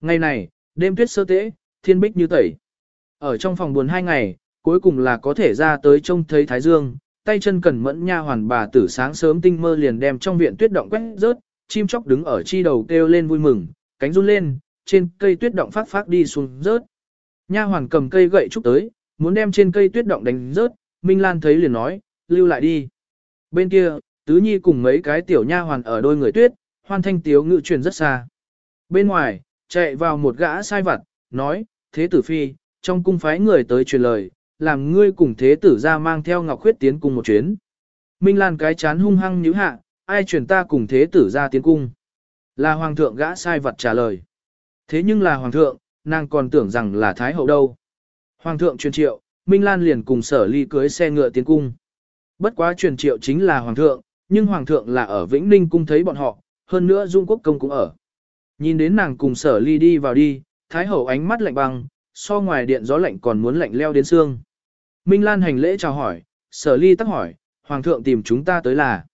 A: Ngày này, đêm tuyết sơ tễ, thiên bích như tẩy. Ở trong phòng buồn hai ngày, cuối cùng là có thể ra tới trông thấy Thái Dương, tay chân cần mẫn nha hoàn bà tử sáng sớm tinh mơ liền đem trong viện tuyết động quét rớt, chim chóc đứng ở chi đầu kêu lên vui mừng, cánh run lên, trên cây tuyết động phát phát đi xuống rớt. Nha hoàn cầm cây gậy trúc tới, muốn đem trên cây tuyết động đánh rớt, Minh Lan thấy liền nói, lưu lại đi. Bên kia, Tứ Nhi cùng mấy cái tiểu nha hoàn ở đôi người tuyết, hoan thanh tiếu ngự truyền rất xa. Bên ngoài, chạy vào một gã sai vặt, nói, thế tử phi, trong cung phái người tới truyền lời, làm ngươi cùng thế tử ra mang theo Ngọc Khuyết tiến cung một chuyến. Minh Lan cái chán hung hăng nhíu hạ, ai truyền ta cùng thế tử ra tiến cung. Là hoàng thượng gã sai vật trả lời. Thế nhưng là hoàng thượng, nàng còn tưởng rằng là thái hậu đâu. Hoàng thượng truyền triệu, Minh Lan liền cùng sở ly cưới xe ngựa tiến cung. Bất quá truyền triệu chính là hoàng thượng, nhưng hoàng thượng là ở Vĩnh Ninh cung thấy bọn họ, hơn nữa Dung Quốc công cũng ở. Nhìn đến nàng cùng sở ly đi vào đi, thái hậu ánh mắt lạnh băng, so ngoài điện gió lạnh còn muốn lạnh leo đến xương. Minh Lan hành lễ chào hỏi, sở ly tắc hỏi, hoàng thượng tìm chúng ta tới là.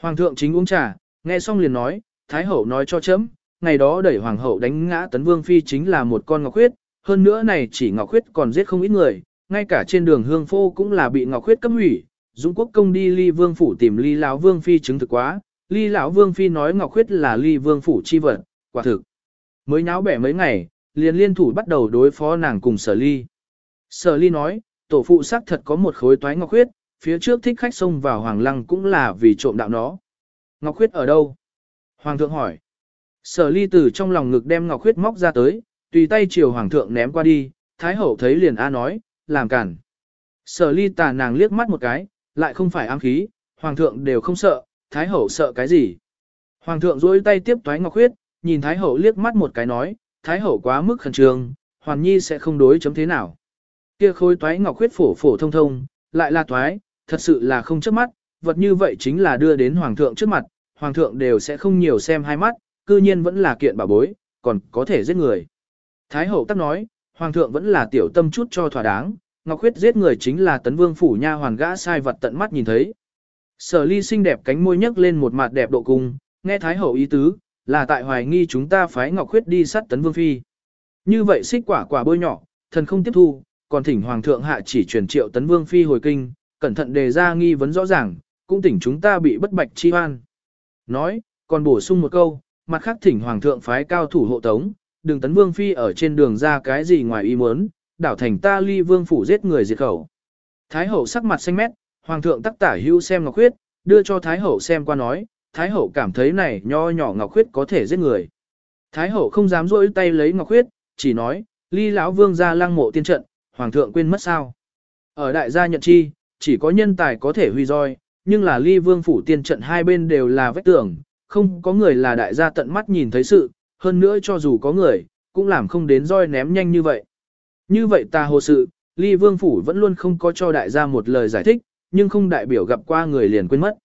A: Hoàng thượng chính uống trà, nghe xong liền nói, thái hậu nói cho chấm, ngày đó đẩy hoàng hậu đánh ngã tấn vương phi chính là một con ngọc huyết, hơn nữa này chỉ ngọc huyết còn giết không ít người, ngay cả trên đường hương phô cũng là bị ngọc huyết cấp hủy. Dũng quốc công đi ly vương phủ tìm ly lão vương phi chứng thực quá, ly lão vương phi nói ngọc huyết là ly vương phủ chi vật, quả thực. Mới nháo bẻ mấy ngày, liền liên thủ bắt đầu đối phó nàng cùng sở ly. Sở ly nói, tổ phụ xác thật có một khối toái ngọc huyết, phía trước thích khách xông vào hoàng lăng cũng là vì trộm đạo nó. Ngọc huyết ở đâu? Hoàng thượng hỏi. Sở ly từ trong lòng ngực đem ngọc huyết móc ra tới, tùy tay chiều hoàng thượng ném qua đi, thái hậu thấy liền a nói, làm cản. Sở ly tà nàng liếc mắt một cái, lại không phải ám khí, hoàng thượng đều không sợ, thái hậu sợ cái gì. Hoàng thượng duỗi tay tiếp toái ngọc huyết, nhìn thái hậu liếc mắt một cái nói, thái hậu quá mức khẩn trương, hoàn nhi sẽ không đối chấm thế nào. Kia khối toái ngọc huyết phổ phổ thông thông, lại là toái, thật sự là không trước mắt, vật như vậy chính là đưa đến hoàng thượng trước mặt, hoàng thượng đều sẽ không nhiều xem hai mắt, cư nhiên vẫn là kiện bảo bối, còn có thể giết người. Thái hậu tắc nói, hoàng thượng vẫn là tiểu tâm chút cho thỏa đáng, Ngọc huyết giết người chính là tấn vương phủ nha hoàn gã sai vật tận mắt nhìn thấy. Sở ly xinh đẹp cánh môi nhấc lên một mặt đẹp độ cung, nghe Thái Hậu ý tứ, là tại hoài nghi chúng ta phái Ngọc Khuyết đi sát tấn vương phi. Như vậy xích quả quả bôi nhỏ, thần không tiếp thu, còn thỉnh Hoàng thượng hạ chỉ truyền triệu tấn vương phi hồi kinh, cẩn thận đề ra nghi vấn rõ ràng, cũng tỉnh chúng ta bị bất bạch chi hoan. Nói, còn bổ sung một câu, mặt khác thỉnh Hoàng thượng phái cao thủ hộ tống, đừng tấn vương phi ở trên đường ra cái gì ngoài ý muốn, đảo thành ta ly vương phủ giết người diệt khẩu. Thái hậu sắc mặt xanh mét, Hoàng thượng tắc tả hưu xem Ngọc Khuyết, đưa cho Thái hậu xem qua nói, Thái hậu cảm thấy này nho nhỏ Ngọc Khuyết có thể giết người. Thái hậu không dám rỗi tay lấy Ngọc Khuyết, chỉ nói, ly lão vương ra lăng mộ tiên trận, Hoàng thượng quên mất sao. Ở đại gia nhận chi, chỉ có nhân tài có thể huy roi, nhưng là ly vương phủ tiên trận hai bên đều là vách tường, không có người là đại gia tận mắt nhìn thấy sự, hơn nữa cho dù có người, cũng làm không đến roi ném nhanh như vậy. Như vậy ta hồ sự, ly vương phủ vẫn luôn không có cho đại gia một lời giải thích, nhưng không đại biểu gặp qua người liền quên mất.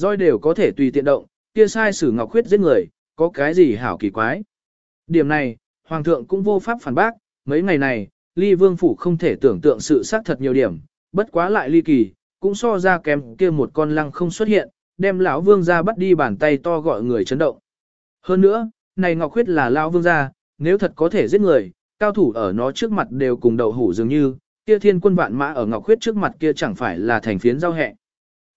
A: Roi đều có thể tùy tiện động, kia sai sử ngọc khuyết giết người, có cái gì hảo kỳ quái. Điểm này, Hoàng thượng cũng vô pháp phản bác, mấy ngày này, ly vương phủ không thể tưởng tượng sự xác thật nhiều điểm, bất quá lại ly kỳ, cũng so ra kém kia một con lăng không xuất hiện, đem lão vương ra bắt đi bàn tay to gọi người chấn động. Hơn nữa, này Ngọc Khuyết là lão vương gia, nếu thật có thể giết người, cao thủ ở nó trước mặt đều cùng đầu hủ dường như, kia thiên quân vạn mã ở Ngọc Khuyết trước mặt kia chẳng phải là thành phiến giao hẹ.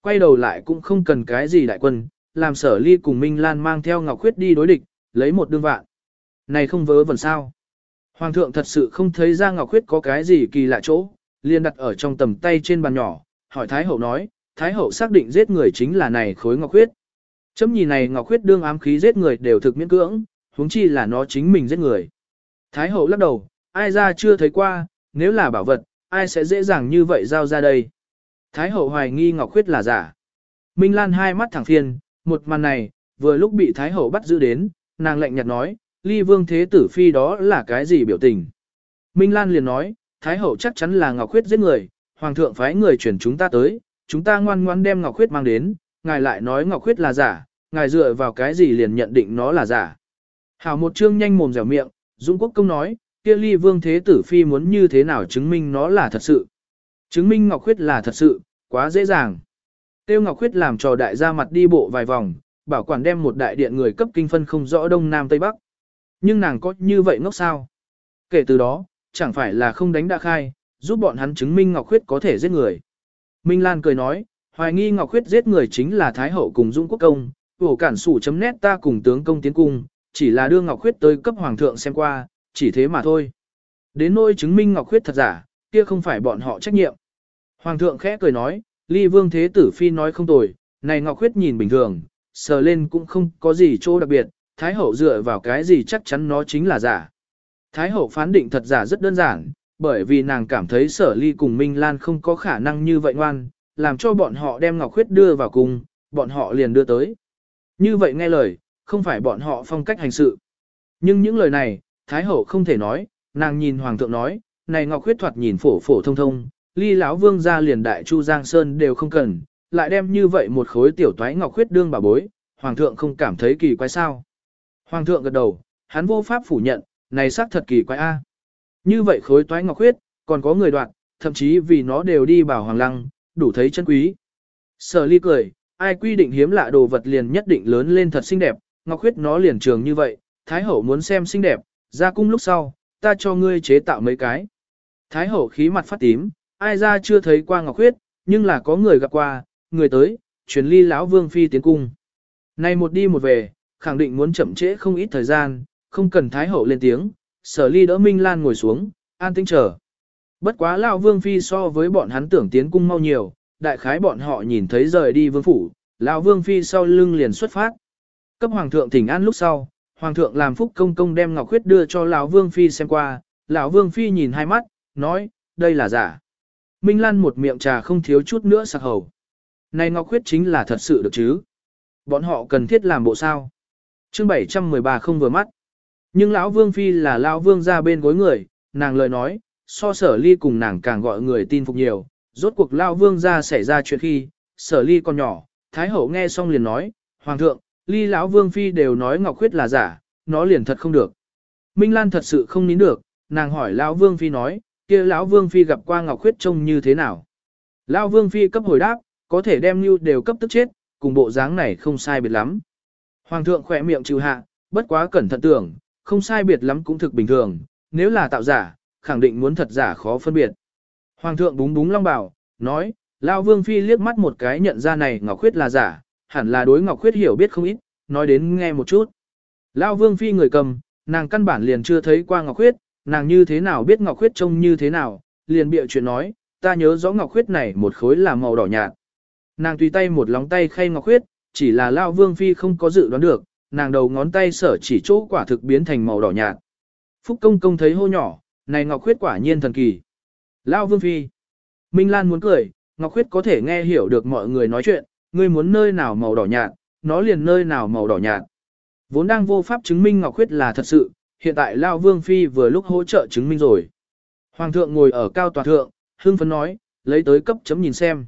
A: Quay đầu lại cũng không cần cái gì đại quân, làm sở ly cùng Minh Lan mang theo Ngọc Khuyết đi đối địch, lấy một đương vạn. Này không vớ vẩn sao. Hoàng thượng thật sự không thấy ra Ngọc Khuyết có cái gì kỳ lạ chỗ, liền đặt ở trong tầm tay trên bàn nhỏ, hỏi Thái Hậu nói, Thái Hậu xác định giết người chính là này khối Ngọc Khuyết. Chấm nhìn này Ngọc Khuyết đương ám khí giết người đều thực miễn cưỡng, huống chi là nó chính mình giết người. Thái Hậu lắc đầu, ai ra chưa thấy qua, nếu là bảo vật, ai sẽ dễ dàng như vậy giao ra đây. Thái Hậu hoài nghi Ngọc Khuyết là giả. Minh Lan hai mắt thẳng phiền, một màn này, vừa lúc bị Thái Hậu bắt giữ đến, nàng lạnh nhạt nói, ly vương thế tử phi đó là cái gì biểu tình. Minh Lan liền nói, Thái hậu chắc chắn là Ngọc Khuyết giết người, Hoàng thượng phái người chuyển chúng ta tới, chúng ta ngoan ngoan đem Ngọc Khuyết mang đến, ngài lại nói Ngọc Khuyết là giả, ngài dựa vào cái gì liền nhận định nó là giả. Hảo một chương nhanh mồm dẻo miệng, Dung Quốc Công nói, kia ly vương thế tử phi muốn như thế nào chứng minh nó là thật sự. Chứng minh Ngọc Khuyết là thật sự, quá dễ dàng. Tiêu Ngọc Khuyết làm trò đại gia mặt đi bộ vài vòng, bảo quản đem một đại điện người cấp kinh phân không rõ đông nam tây bắc. Nhưng nàng có như vậy ngốc sao? Kể từ đó, chẳng phải là không đánh đã khai, giúp bọn hắn chứng minh Ngọc Khuyết có thể giết người. Minh Lan cười nói, hoài nghi Ngọc Khuyết giết người chính là Thái Hậu cùng Dung Quốc Công, ổ cản sủ chấm nét ta cùng tướng công tiến cung, chỉ là đưa Ngọc Khuyết tới cấp Hoàng thượng xem qua, chỉ thế mà thôi. Đến nỗi chứng minh Ngọc Khuyết thật giả, kia không phải bọn họ trách nhiệm. Hoàng thượng khẽ cười nói, ly vương thế tử phi nói không tồi, này Ngọc Khuyết nhìn bình thường, sờ lên cũng không có gì chỗ đặc biệt, Thái hậu dựa vào cái gì chắc chắn nó chính là giả. Thái hậu phán định thật giả rất đơn giản, bởi vì nàng cảm thấy sở ly cùng Minh Lan không có khả năng như vậy ngoan, làm cho bọn họ đem Ngọc Khuyết đưa vào cùng, bọn họ liền đưa tới. Như vậy nghe lời, không phải bọn họ phong cách hành sự. Nhưng những lời này, Thái hậu không thể nói, nàng nhìn Hoàng thượng nói, này Ngọc Khuyết thoạt nhìn phổ phổ thông thông, ly lão vương gia liền đại chu Giang Sơn đều không cần, lại đem như vậy một khối tiểu toái Ngọc Khuyết đương bà bối, Hoàng thượng không cảm thấy kỳ quái sao. Hoàng thượng gật đầu, hắn vô pháp phủ nhận, này xác thật kỳ quái a. Như vậy khối toái ngọc khuyết, còn có người đoạn, thậm chí vì nó đều đi bảo hoàng lăng, đủ thấy chân quý. Sở ly cười, ai quy định hiếm lạ đồ vật liền nhất định lớn lên thật xinh đẹp, ngọc khuyết nó liền trường như vậy, Thái hậu muốn xem xinh đẹp, ra cung lúc sau, ta cho ngươi chế tạo mấy cái. Thái hậu khí mặt phát tím, ai ra chưa thấy qua ngọc huyết, nhưng là có người gặp qua, người tới, truyền ly lão vương phi tiến cung. nay một đi một về, khẳng định muốn chậm trễ không ít thời gian, không cần Thái Hậu lên tiếng, sở ly đỡ Minh Lan ngồi xuống, an tĩnh chờ. Bất quá Lão Vương Phi so với bọn hắn tưởng tiến cung mau nhiều, đại khái bọn họ nhìn thấy rời đi vương phủ, Lão Vương Phi sau lưng liền xuất phát. Cấp Hoàng thượng thỉnh an lúc sau, Hoàng thượng làm phúc công công đem Ngọc Khuyết đưa cho Lão Vương Phi xem qua, Lão Vương Phi nhìn hai mắt, nói, đây là giả. Minh Lan một miệng trà không thiếu chút nữa sặc hầu. Này Ngọc Khuyết chính là thật sự được chứ. Bọn họ cần thiết làm bộ sao. Chương 713 không vừa mắt. Nhưng lão Vương Phi là lão Vương ra bên gối người, nàng lời nói, so sở ly cùng nàng càng gọi người tin phục nhiều. Rốt cuộc lão Vương ra xảy ra chuyện khi, sở ly còn nhỏ, Thái Hậu nghe xong liền nói, Hoàng thượng, ly lão Vương Phi đều nói Ngọc Khuyết là giả, nó liền thật không được. Minh Lan thật sự không nín được, nàng hỏi lão Vương Phi nói, kia lão Vương Phi gặp qua Ngọc Khuyết trông như thế nào. Lão Vương Phi cấp hồi đáp, có thể đem như đều cấp tức chết, cùng bộ dáng này không sai biệt lắm. Hoàng thượng khỏe miệng chịu hạ, bất quá cẩn thận tưởng, không sai biệt lắm cũng thực bình thường, nếu là tạo giả, khẳng định muốn thật giả khó phân biệt. Hoàng thượng búng búng long bảo, nói, Lão Vương Phi liếc mắt một cái nhận ra này Ngọc Khuyết là giả, hẳn là đối Ngọc Khuyết hiểu biết không ít, nói đến nghe một chút. Lão Vương Phi người cầm, nàng căn bản liền chưa thấy qua Ngọc Khuyết, nàng như thế nào biết Ngọc Khuyết trông như thế nào, liền bịa chuyện nói, ta nhớ rõ Ngọc Khuyết này một khối là màu đỏ nhạt. Nàng tùy tay một lóng tay khay Ngọc Khuyết, chỉ là lao Vương Phi không có dự đoán được, nàng đầu ngón tay sở chỉ chỗ quả thực biến thành màu đỏ nhạt. Phúc Công Công thấy hô nhỏ, này Ngọc Khuyết quả nhiên thần kỳ. lao Vương Phi. Minh Lan muốn cười, Ngọc Khuyết có thể nghe hiểu được mọi người nói chuyện, ngươi muốn nơi nào màu đỏ nhạt, nó liền nơi nào màu đỏ nhạt. Vốn đang vô pháp chứng minh Ngọc Khuyết là thật sự, hiện tại Lao Vương Phi vừa lúc hỗ trợ chứng minh rồi. Hoàng thượng ngồi ở cao tòa thượng, hưng phấn nói, lấy tới cấp chấm nhìn xem.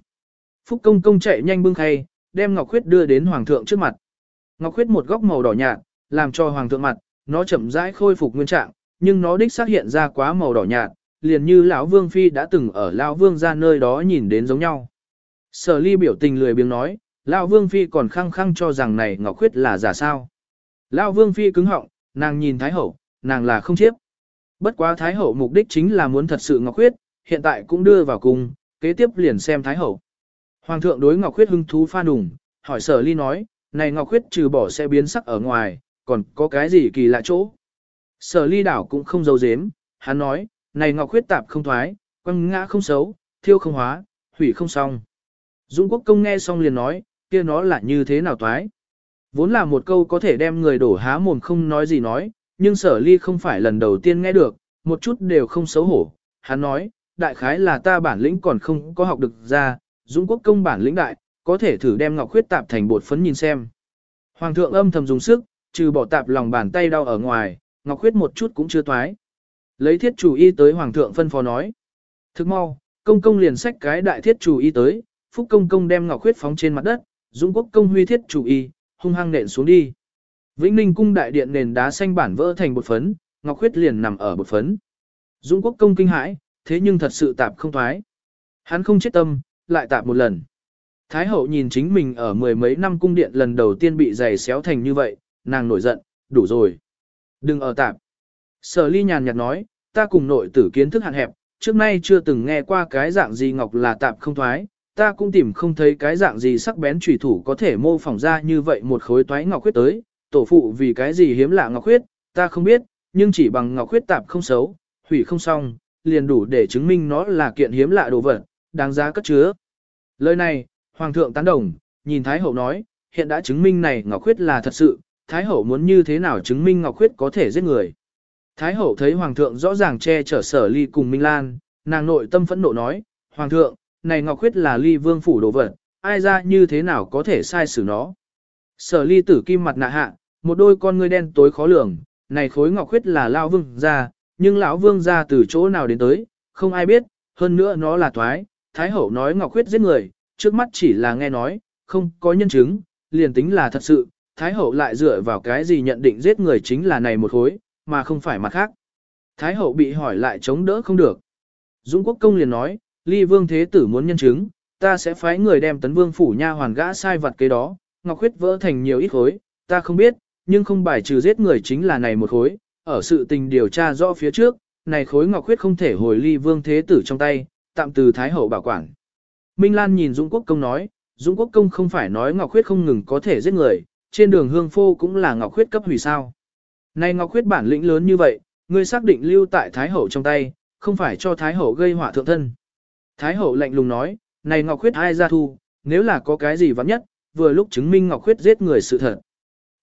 A: Phúc công công chạy nhanh bưng khay, đem Ngọc Khuyết đưa đến Hoàng thượng trước mặt. Ngọc Khuyết một góc màu đỏ nhạt, làm cho Hoàng thượng mặt, nó chậm rãi khôi phục nguyên trạng, nhưng nó đích xác hiện ra quá màu đỏ nhạt, liền như lão Vương Phi đã từng ở lão Vương ra nơi đó nhìn đến giống nhau. Sở ly biểu tình lười biếng nói, lão Vương Phi còn khăng khăng cho rằng này Ngọc Khuyết là giả sao. Lão Vương Phi cứng họng, nàng nhìn Thái Hậu, nàng là không chiếp. Bất quá Thái Hậu mục đích chính là muốn thật sự Ngọc Khuyết, hiện tại cũng đưa vào cung, kế tiếp liền xem Thái Hậu. Hoàng thượng đối Ngọc Khuyết hưng thú pha đùng, hỏi sở ly nói, này Ngọc Khuyết trừ bỏ sẽ biến sắc ở ngoài, còn có cái gì kỳ lạ chỗ. Sở ly đảo cũng không giấu giếm, hắn nói, này ngọc khuyết tạp không thoái, quăng ngã không xấu, thiêu không hóa, hủy không xong. dũng quốc công nghe xong liền nói, kia nó là như thế nào thoái. Vốn là một câu có thể đem người đổ há mồm không nói gì nói, nhưng sở ly không phải lần đầu tiên nghe được, một chút đều không xấu hổ. Hắn nói, đại khái là ta bản lĩnh còn không có học được ra, Dung quốc công bản lĩnh đại, có thể thử đem ngọc khuyết tạp thành bột phấn nhìn xem. Hoàng thượng âm thầm dùng sức, trừ bỏ tạp lòng bàn tay đau ở ngoài, ngọc khuyết một chút cũng chưa toái. Lấy thiết chủ y tới hoàng thượng phân phó nói. Thức mau, công công liền sách cái đại thiết chủ y tới, phúc công công đem ngọc Khuyết phóng trên mặt đất, dũng quốc công huy thiết chủ y, hung hăng nện xuống đi. Vĩnh Ninh cung đại điện nền đá xanh bản vỡ thành bột phấn, ngọc Khuyết liền nằm ở bột phấn. Dũng quốc công kinh hãi, thế nhưng thật sự tạp không thoái. Hắn không chết tâm, lại tạp một lần. Thái hậu nhìn chính mình ở mười mấy năm cung điện lần đầu tiên bị giày xéo thành như vậy, nàng nổi giận, đủ rồi. Đừng ở tạp. Sở ly nhàn nhạt nói, ta cùng nội tử kiến thức hạn hẹp, trước nay chưa từng nghe qua cái dạng gì ngọc là tạp không thoái, ta cũng tìm không thấy cái dạng gì sắc bén trùy thủ có thể mô phỏng ra như vậy một khối toái ngọc khuyết tới, tổ phụ vì cái gì hiếm lạ ngọc huyết, ta không biết, nhưng chỉ bằng ngọc huyết tạp không xấu, hủy không xong, liền đủ để chứng minh nó là kiện hiếm lạ đồ vật, đáng giá cất chứa. Lời này, Hoàng thượng tán đồng, nhìn Thái Hậu nói, hiện đã chứng minh này ngọc huyết là thật sự, Thái Hậu muốn như thế nào chứng minh ngọc huyết có thể giết người. Thái hậu thấy hoàng thượng rõ ràng che chở sở ly cùng Minh Lan, nàng nội tâm phẫn nộ nói, hoàng thượng, này ngọc huyết là ly vương phủ đồ vật, ai ra như thế nào có thể sai xử nó. Sở ly tử kim mặt nạ hạ, một đôi con ngươi đen tối khó lường, này khối ngọc khuyết là lão vương gia, nhưng lão vương gia từ chỗ nào đến tới, không ai biết, hơn nữa nó là toái. thái hậu nói ngọc khuyết giết người, trước mắt chỉ là nghe nói, không có nhân chứng, liền tính là thật sự, thái hậu lại dựa vào cái gì nhận định giết người chính là này một khối, mà không phải mặt khác. Thái hậu bị hỏi lại chống đỡ không được. Dũng quốc công liền nói, ly vương thế tử muốn nhân chứng, ta sẽ phái người đem tấn vương phủ nha hoàn gã sai vật kế đó, ngọc khuyết vỡ thành nhiều ít khối, ta không biết, nhưng không bài trừ giết người chính là này một khối, ở sự tình điều tra rõ phía trước, này khối ngọc huyết không thể hồi ly vương thế tử trong tay, tạm từ thái hậu bảo quản. Minh Lan nhìn Dũng quốc công nói, Dũng quốc công không phải nói ngọc huyết không ngừng có thể giết người, trên đường hương phô cũng là ngọc huyết cấp hủy sao. Này Ngọc Khuyết bản lĩnh lớn như vậy, ngươi xác định lưu tại Thái Hậu trong tay, không phải cho Thái Hậu gây họa thượng thân. Thái Hậu lạnh lùng nói, này Ngọc Khuyết ai ra thu, nếu là có cái gì vắng nhất, vừa lúc chứng minh Ngọc Khuyết giết người sự thật.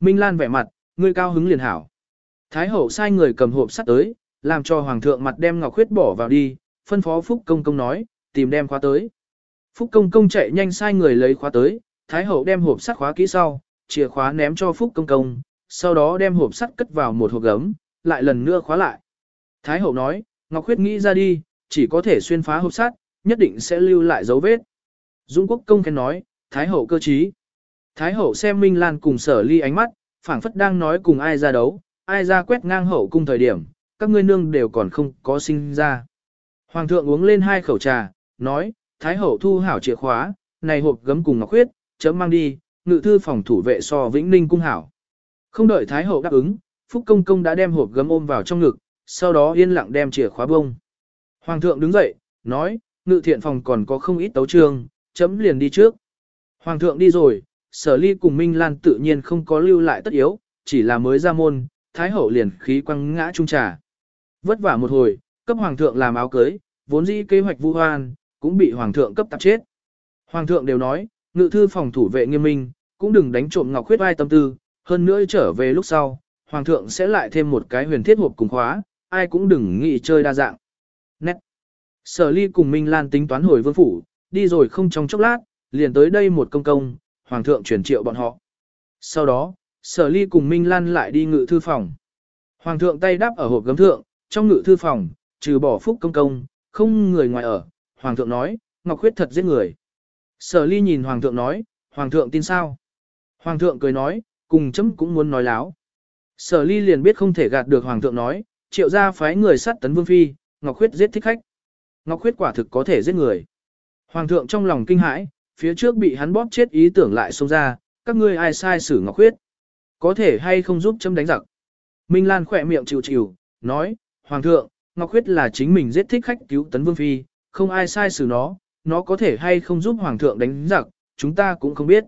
A: Minh Lan vẻ mặt, ngươi cao hứng liền hảo. Thái Hậu sai người cầm hộp sắt tới, làm cho Hoàng thượng mặt đem Ngọc Khuyết bỏ vào đi, phân phó Phúc Công Công nói, tìm đem khóa tới. Phúc Công Công chạy nhanh sai người lấy khóa tới, Thái Hậu đem hộp sắt khóa kỹ sau, chìa khóa ném cho Phúc Công Công, sau đó đem hộp sắt cất vào một hộp gấm, lại lần nữa khóa lại. Thái hậu nói, Ngọc Khuyết nghĩ ra đi, chỉ có thể xuyên phá hộp sắt, nhất định sẽ lưu lại dấu vết. Dung Quốc công khen nói, Thái hậu cơ trí. Thái hậu xem Minh Lan cùng sở ly ánh mắt, phảng phất đang nói cùng ai ra đấu, ai ra quét ngang hậu cung thời điểm, các ngươi nương đều còn không có sinh ra. Hoàng thượng uống lên hai khẩu trà, nói, Thái hậu thu hảo chìa khóa, này hộp gấm cùng ngọc khuyết, chấm mang đi, ngự thư phòng thủ vệ so vĩnh ninh cung hảo. Không đợi Thái hậu đáp ứng, Phúc Công Công đã đem hộp gấm ôm vào trong ngực, sau đó yên lặng đem chìa khóa bông. Hoàng thượng đứng dậy, nói, ngự thiện phòng còn có không ít tấu trương, chấm liền đi trước. Hoàng thượng đi rồi, sở ly cùng Minh Lan tự nhiên không có lưu lại tất yếu, chỉ là mới ra môn, Thái hậu liền khí quăng ngã trung trà. Vất vả một hồi, cấp Hoàng thượng làm áo cưới, vốn dĩ kế hoạch vu hoan, cũng bị Hoàng thượng cấp tạp chết. Hoàng thượng đều nói, ngự thư phòng thủ vệ nghiêm minh, cũng đừng đánh trộm ngọc khuyết ai tâm tư, hơn nữa trở về lúc sau, Hoàng thượng sẽ lại thêm một cái huyền thiết hộp cùng khóa, ai cũng đừng nghĩ chơi đa dạng. Nét. Sở ly cùng Minh Lan tính toán hồi vương phủ, đi rồi không trong chốc lát, liền tới đây một công công, Hoàng thượng truyền triệu bọn họ. Sau đó, sở ly cùng Minh Lan lại đi ngự thư phòng. Hoàng thượng tay đáp ở hộp gấm thượng, trong ngự thư phòng, trừ bỏ phúc công công, không người ngoài ở. Hoàng thượng nói, Ngọc Khuyết thật giết người. Sở ly nhìn Hoàng thượng nói, Hoàng thượng tin sao? Hoàng thượng cười nói, cùng chấm cũng muốn nói láo. Sở ly liền biết không thể gạt được Hoàng thượng nói, triệu ra phái người sát tấn vương phi, Ngọc Khuyết giết thích khách. Ngọc Khuyết quả thực có thể giết người. Hoàng thượng trong lòng kinh hãi, phía trước bị hắn bóp chết ý tưởng lại xông ra, các ngươi ai sai xử Ngọc Khuyết. Có thể hay không giúp chấm đánh giặc. Minh Lan khỏe miệng chịu chịu, nói, Hoàng thượng, Ngọc Khuyết là chính mình giết thích khách cứu tấn vương phi, không ai sai xử nó, nó có thể hay không giúp Hoàng thượng đánh giặc, chúng ta cũng không biết.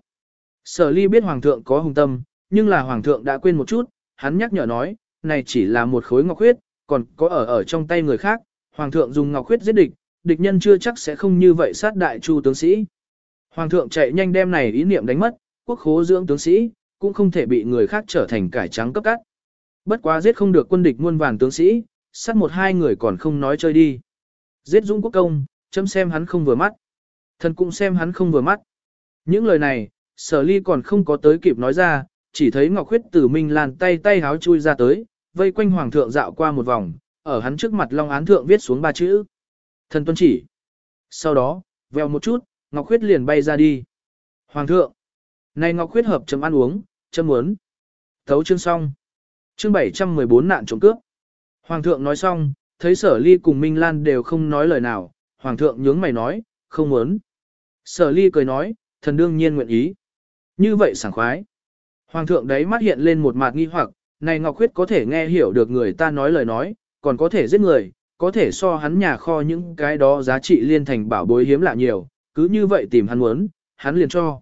A: Sở ly biết Hoàng thượng có hùng tâm, nhưng là Hoàng thượng đã quên một chút, hắn nhắc nhở nói, này chỉ là một khối Ngọc Khuyết, còn có ở ở trong tay người khác, Hoàng thượng dùng Ngọc Khuyết giết địch, địch nhân chưa chắc sẽ không như vậy sát đại chu tướng sĩ. Hoàng thượng chạy nhanh đem này ý niệm đánh mất, quốc khố dưỡng tướng sĩ, cũng không thể bị người khác trở thành cải trắng cấp cắt. Bất quá giết không được quân địch muôn vàng tướng sĩ, sát một hai người còn không nói chơi đi. Giết dũng quốc công, chấm xem hắn không vừa mắt. Thần cũng xem hắn không vừa mắt. Những lời này, sở ly còn không có tới kịp nói ra, chỉ thấy Ngọc Khuyết tử Minh làn tay tay háo chui ra tới, vây quanh Hoàng thượng dạo qua một vòng, ở hắn trước mặt Long Án Thượng viết xuống ba chữ. Thần tuân chỉ. Sau đó, veo một chút, Ngọc Khuyết liền bay ra đi. Hoàng thượng. Này Ngọc Khuyết hợp chấm ăn uống, chấm muốn. Thấu chương xong. Chương 714 nạn trộm cướp. Hoàng thượng nói xong, thấy sở ly cùng Minh Lan đều không nói lời nào, Hoàng thượng nhướng mày nói, không muốn. Sở ly cười nói, thần đương nhiên nguyện ý. Như vậy sảng khoái. Hoàng thượng đấy mắt hiện lên một mặt nghi hoặc, này Ngọc Khuyết có thể nghe hiểu được người ta nói lời nói, còn có thể giết người, có thể so hắn nhà kho những cái đó giá trị liên thành bảo bối hiếm lạ nhiều, cứ như vậy tìm hắn muốn, hắn liền cho.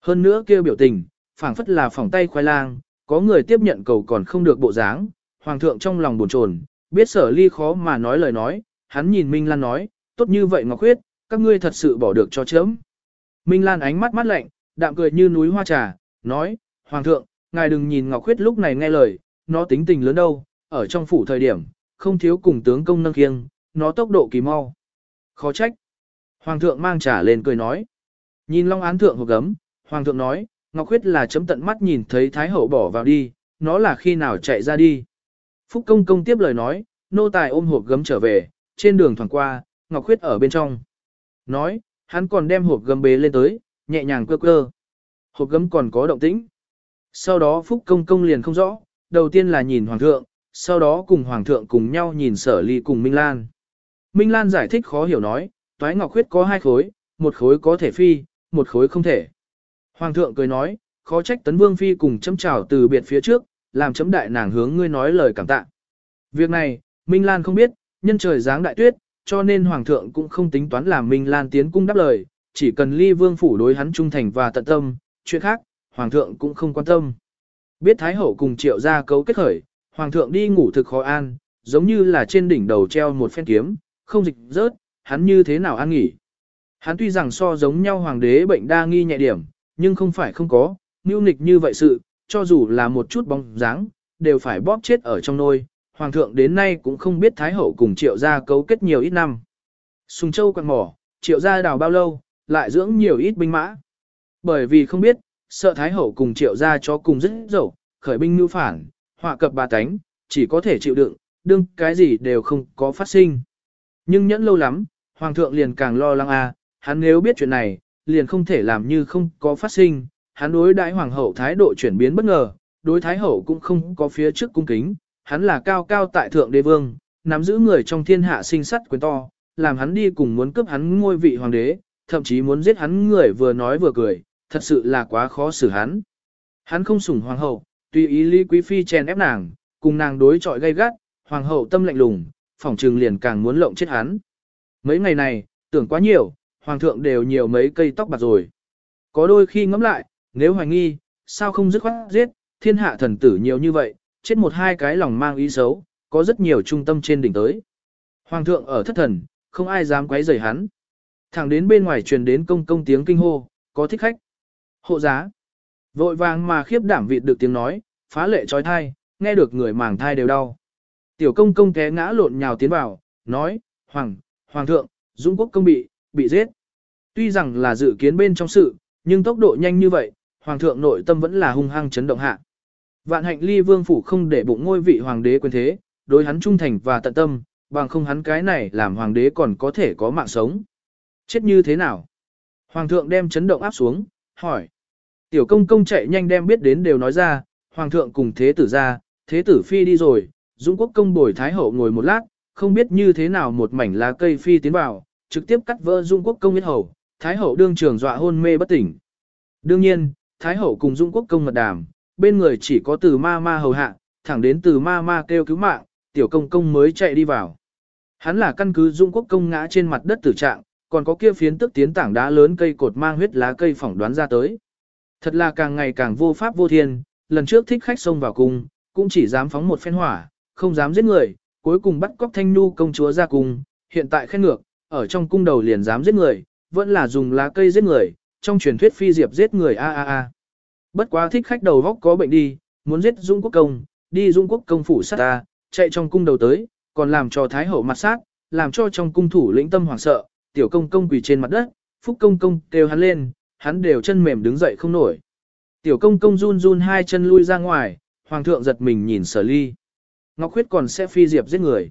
A: Hơn nữa kêu biểu tình, phảng phất là phòng tay khoai lang, có người tiếp nhận cầu còn không được bộ dáng, hoàng thượng trong lòng buồn chồn, biết sở ly khó mà nói lời nói, hắn nhìn Minh Lan nói, tốt như vậy Ngọc Khuyết, các ngươi thật sự bỏ được cho chớm. Minh Lan ánh mắt mắt lạnh, đạm cười như núi hoa trà, nói, Hoàng thượng, ngài đừng nhìn Ngọc Khuyết lúc này nghe lời, nó tính tình lớn đâu, ở trong phủ thời điểm, không thiếu cùng tướng công nâng kiêng, nó tốc độ kỳ mau. Khó trách. Hoàng thượng mang trả lên cười nói. Nhìn Long án thượng hộp gấm, Hoàng thượng nói, Ngọc Khuyết là chấm tận mắt nhìn thấy Thái hậu bỏ vào đi, nó là khi nào chạy ra đi. Phúc công công tiếp lời nói, nô tài ôm hộp gấm trở về, trên đường thoảng qua, Ngọc Khuyết ở bên trong. Nói, hắn còn đem hộp gấm bế lên tới, nhẹ nhàng cơ cơ. Hộp gấm còn có động tĩnh. Sau đó Phúc công công liền không rõ, đầu tiên là nhìn Hoàng thượng, sau đó cùng Hoàng thượng cùng nhau nhìn sở ly cùng Minh Lan. Minh Lan giải thích khó hiểu nói, toái ngọc khuyết có hai khối, một khối có thể phi, một khối không thể. Hoàng thượng cười nói, khó trách tấn vương phi cùng chấm chào từ biệt phía trước, làm chấm đại nàng hướng ngươi nói lời cảm tạ. Việc này, Minh Lan không biết, nhân trời giáng đại tuyết, cho nên Hoàng thượng cũng không tính toán làm Minh Lan tiến cung đáp lời, chỉ cần ly vương phủ đối hắn trung thành và tận tâm, chuyện khác, Hoàng thượng cũng không quan tâm. Biết Thái Hậu cùng triệu gia cấu kết khởi, Hoàng thượng đi ngủ thực khó an, giống như là trên đỉnh đầu treo một phen kiếm, không dịch rớt, hắn như thế nào an nghỉ. Hắn tuy rằng so giống nhau hoàng đế bệnh đa nghi nhẹ điểm, nhưng không phải không có, nưu nghịch như vậy sự, cho dù là một chút bóng dáng, đều phải bóp chết ở trong nôi. Hoàng thượng đến nay cũng không biết Thái Hậu cùng triệu gia cấu kết nhiều ít năm. Sùng châu quạt mỏ, triệu gia đào bao lâu, lại dưỡng nhiều ít binh mã. Bởi vì không biết, sợ Thái Hậu cùng triệu gia cho cùng rất dẫu, khởi binh mưu phản, họa cập bà tánh, chỉ có thể chịu đựng, đương cái gì đều không có phát sinh. Nhưng nhẫn lâu lắm, Hoàng thượng liền càng lo lắng a, à, hắn nếu biết chuyện này, liền không thể làm như không có phát sinh, hắn đối đại hoàng hậu thái độ chuyển biến bất ngờ, đối thái hậu cũng không có phía trước cung kính, hắn là cao cao tại thượng đế vương, nắm giữ người trong thiên hạ sinh sắt quyền to, làm hắn đi cùng muốn cướp hắn ngôi vị hoàng đế, thậm chí muốn giết hắn người vừa nói vừa cười, thật sự là quá khó xử hắn. Hắn không sủng hoàng hậu, tùy ý Lý Quý Phi chèn ép nàng, cùng nàng đối chọi gay gắt, hoàng hậu tâm lạnh lùng, phỏng trừng liền càng muốn lộng chết hắn. Mấy ngày này, tưởng quá nhiều, hoàng thượng đều nhiều mấy cây tóc bạc rồi. Có đôi khi ngẫm lại, nếu hoài nghi, sao không dứt khoát giết, thiên hạ thần tử nhiều như vậy, chết một hai cái lòng mang ý xấu, có rất nhiều trung tâm trên đỉnh tới. Hoàng thượng ở thất thần, không ai dám quấy rầy hắn. Thẳng đến bên ngoài truyền đến công công tiếng kinh hô, có thích khách. Hộ giá. Vội vàng mà khiếp đảm vịt được tiếng nói, phá lệ trói thai, nghe được người màng thai đều đau. Tiểu công công té ngã lộn nhào tiến vào, nói, Hoàng, Hoàng thượng, Dũng quốc công bị, bị giết. Tuy rằng là dự kiến bên trong sự, nhưng tốc độ nhanh như vậy, Hoàng thượng nội tâm vẫn là hung hăng chấn động hạ. Vạn hạnh ly vương phủ không để bụng ngôi vị hoàng đế quyền thế, đối hắn trung thành và tận tâm, bằng không hắn cái này làm hoàng đế còn có thể có mạng sống. Chết như thế nào? Hoàng thượng đem chấn động áp xuống, hỏi. Tiểu công công chạy nhanh đem biết đến đều nói ra, hoàng thượng cùng thế tử ra, thế tử phi đi rồi, Dũng quốc công bồi thái hậu ngồi một lát, không biết như thế nào một mảnh lá cây phi tiến vào, trực tiếp cắt vỡ Dung quốc công biết hầu, thái hậu đương trường dọa hôn mê bất tỉnh. Đương nhiên, thái hậu cùng Dung quốc công mật đàm, bên người chỉ có từ ma ma hầu hạ, thẳng đến từ ma ma kêu cứu mạng, tiểu công công mới chạy đi vào. Hắn là căn cứ Dung quốc công ngã trên mặt đất tử trạng, còn có kia phiến tức tiến tảng đá lớn cây cột mang huyết lá cây phỏng đoán ra tới. Thật là càng ngày càng vô pháp vô thiên, lần trước thích khách xông vào cung, cũng chỉ dám phóng một phen hỏa, không dám giết người, cuối cùng bắt cóc thanh nu công chúa ra cung, hiện tại khen ngược, ở trong cung đầu liền dám giết người, vẫn là dùng lá cây giết người, trong truyền thuyết phi diệp giết người a a a. Bất quá thích khách đầu góc có bệnh đi, muốn giết Dung Quốc công, đi Dung Quốc công phủ sát ta, chạy trong cung đầu tới, còn làm cho thái hậu mặt sát, làm cho trong cung thủ lĩnh tâm hoảng sợ, tiểu công công quỳ trên mặt đất, phúc công công kêu hắn lên, hắn đều chân mềm đứng dậy không nổi. Tiểu công công run run hai chân lui ra ngoài, hoàng thượng giật mình nhìn sở ly. Ngọc Khuyết còn sẽ phi diệp giết người.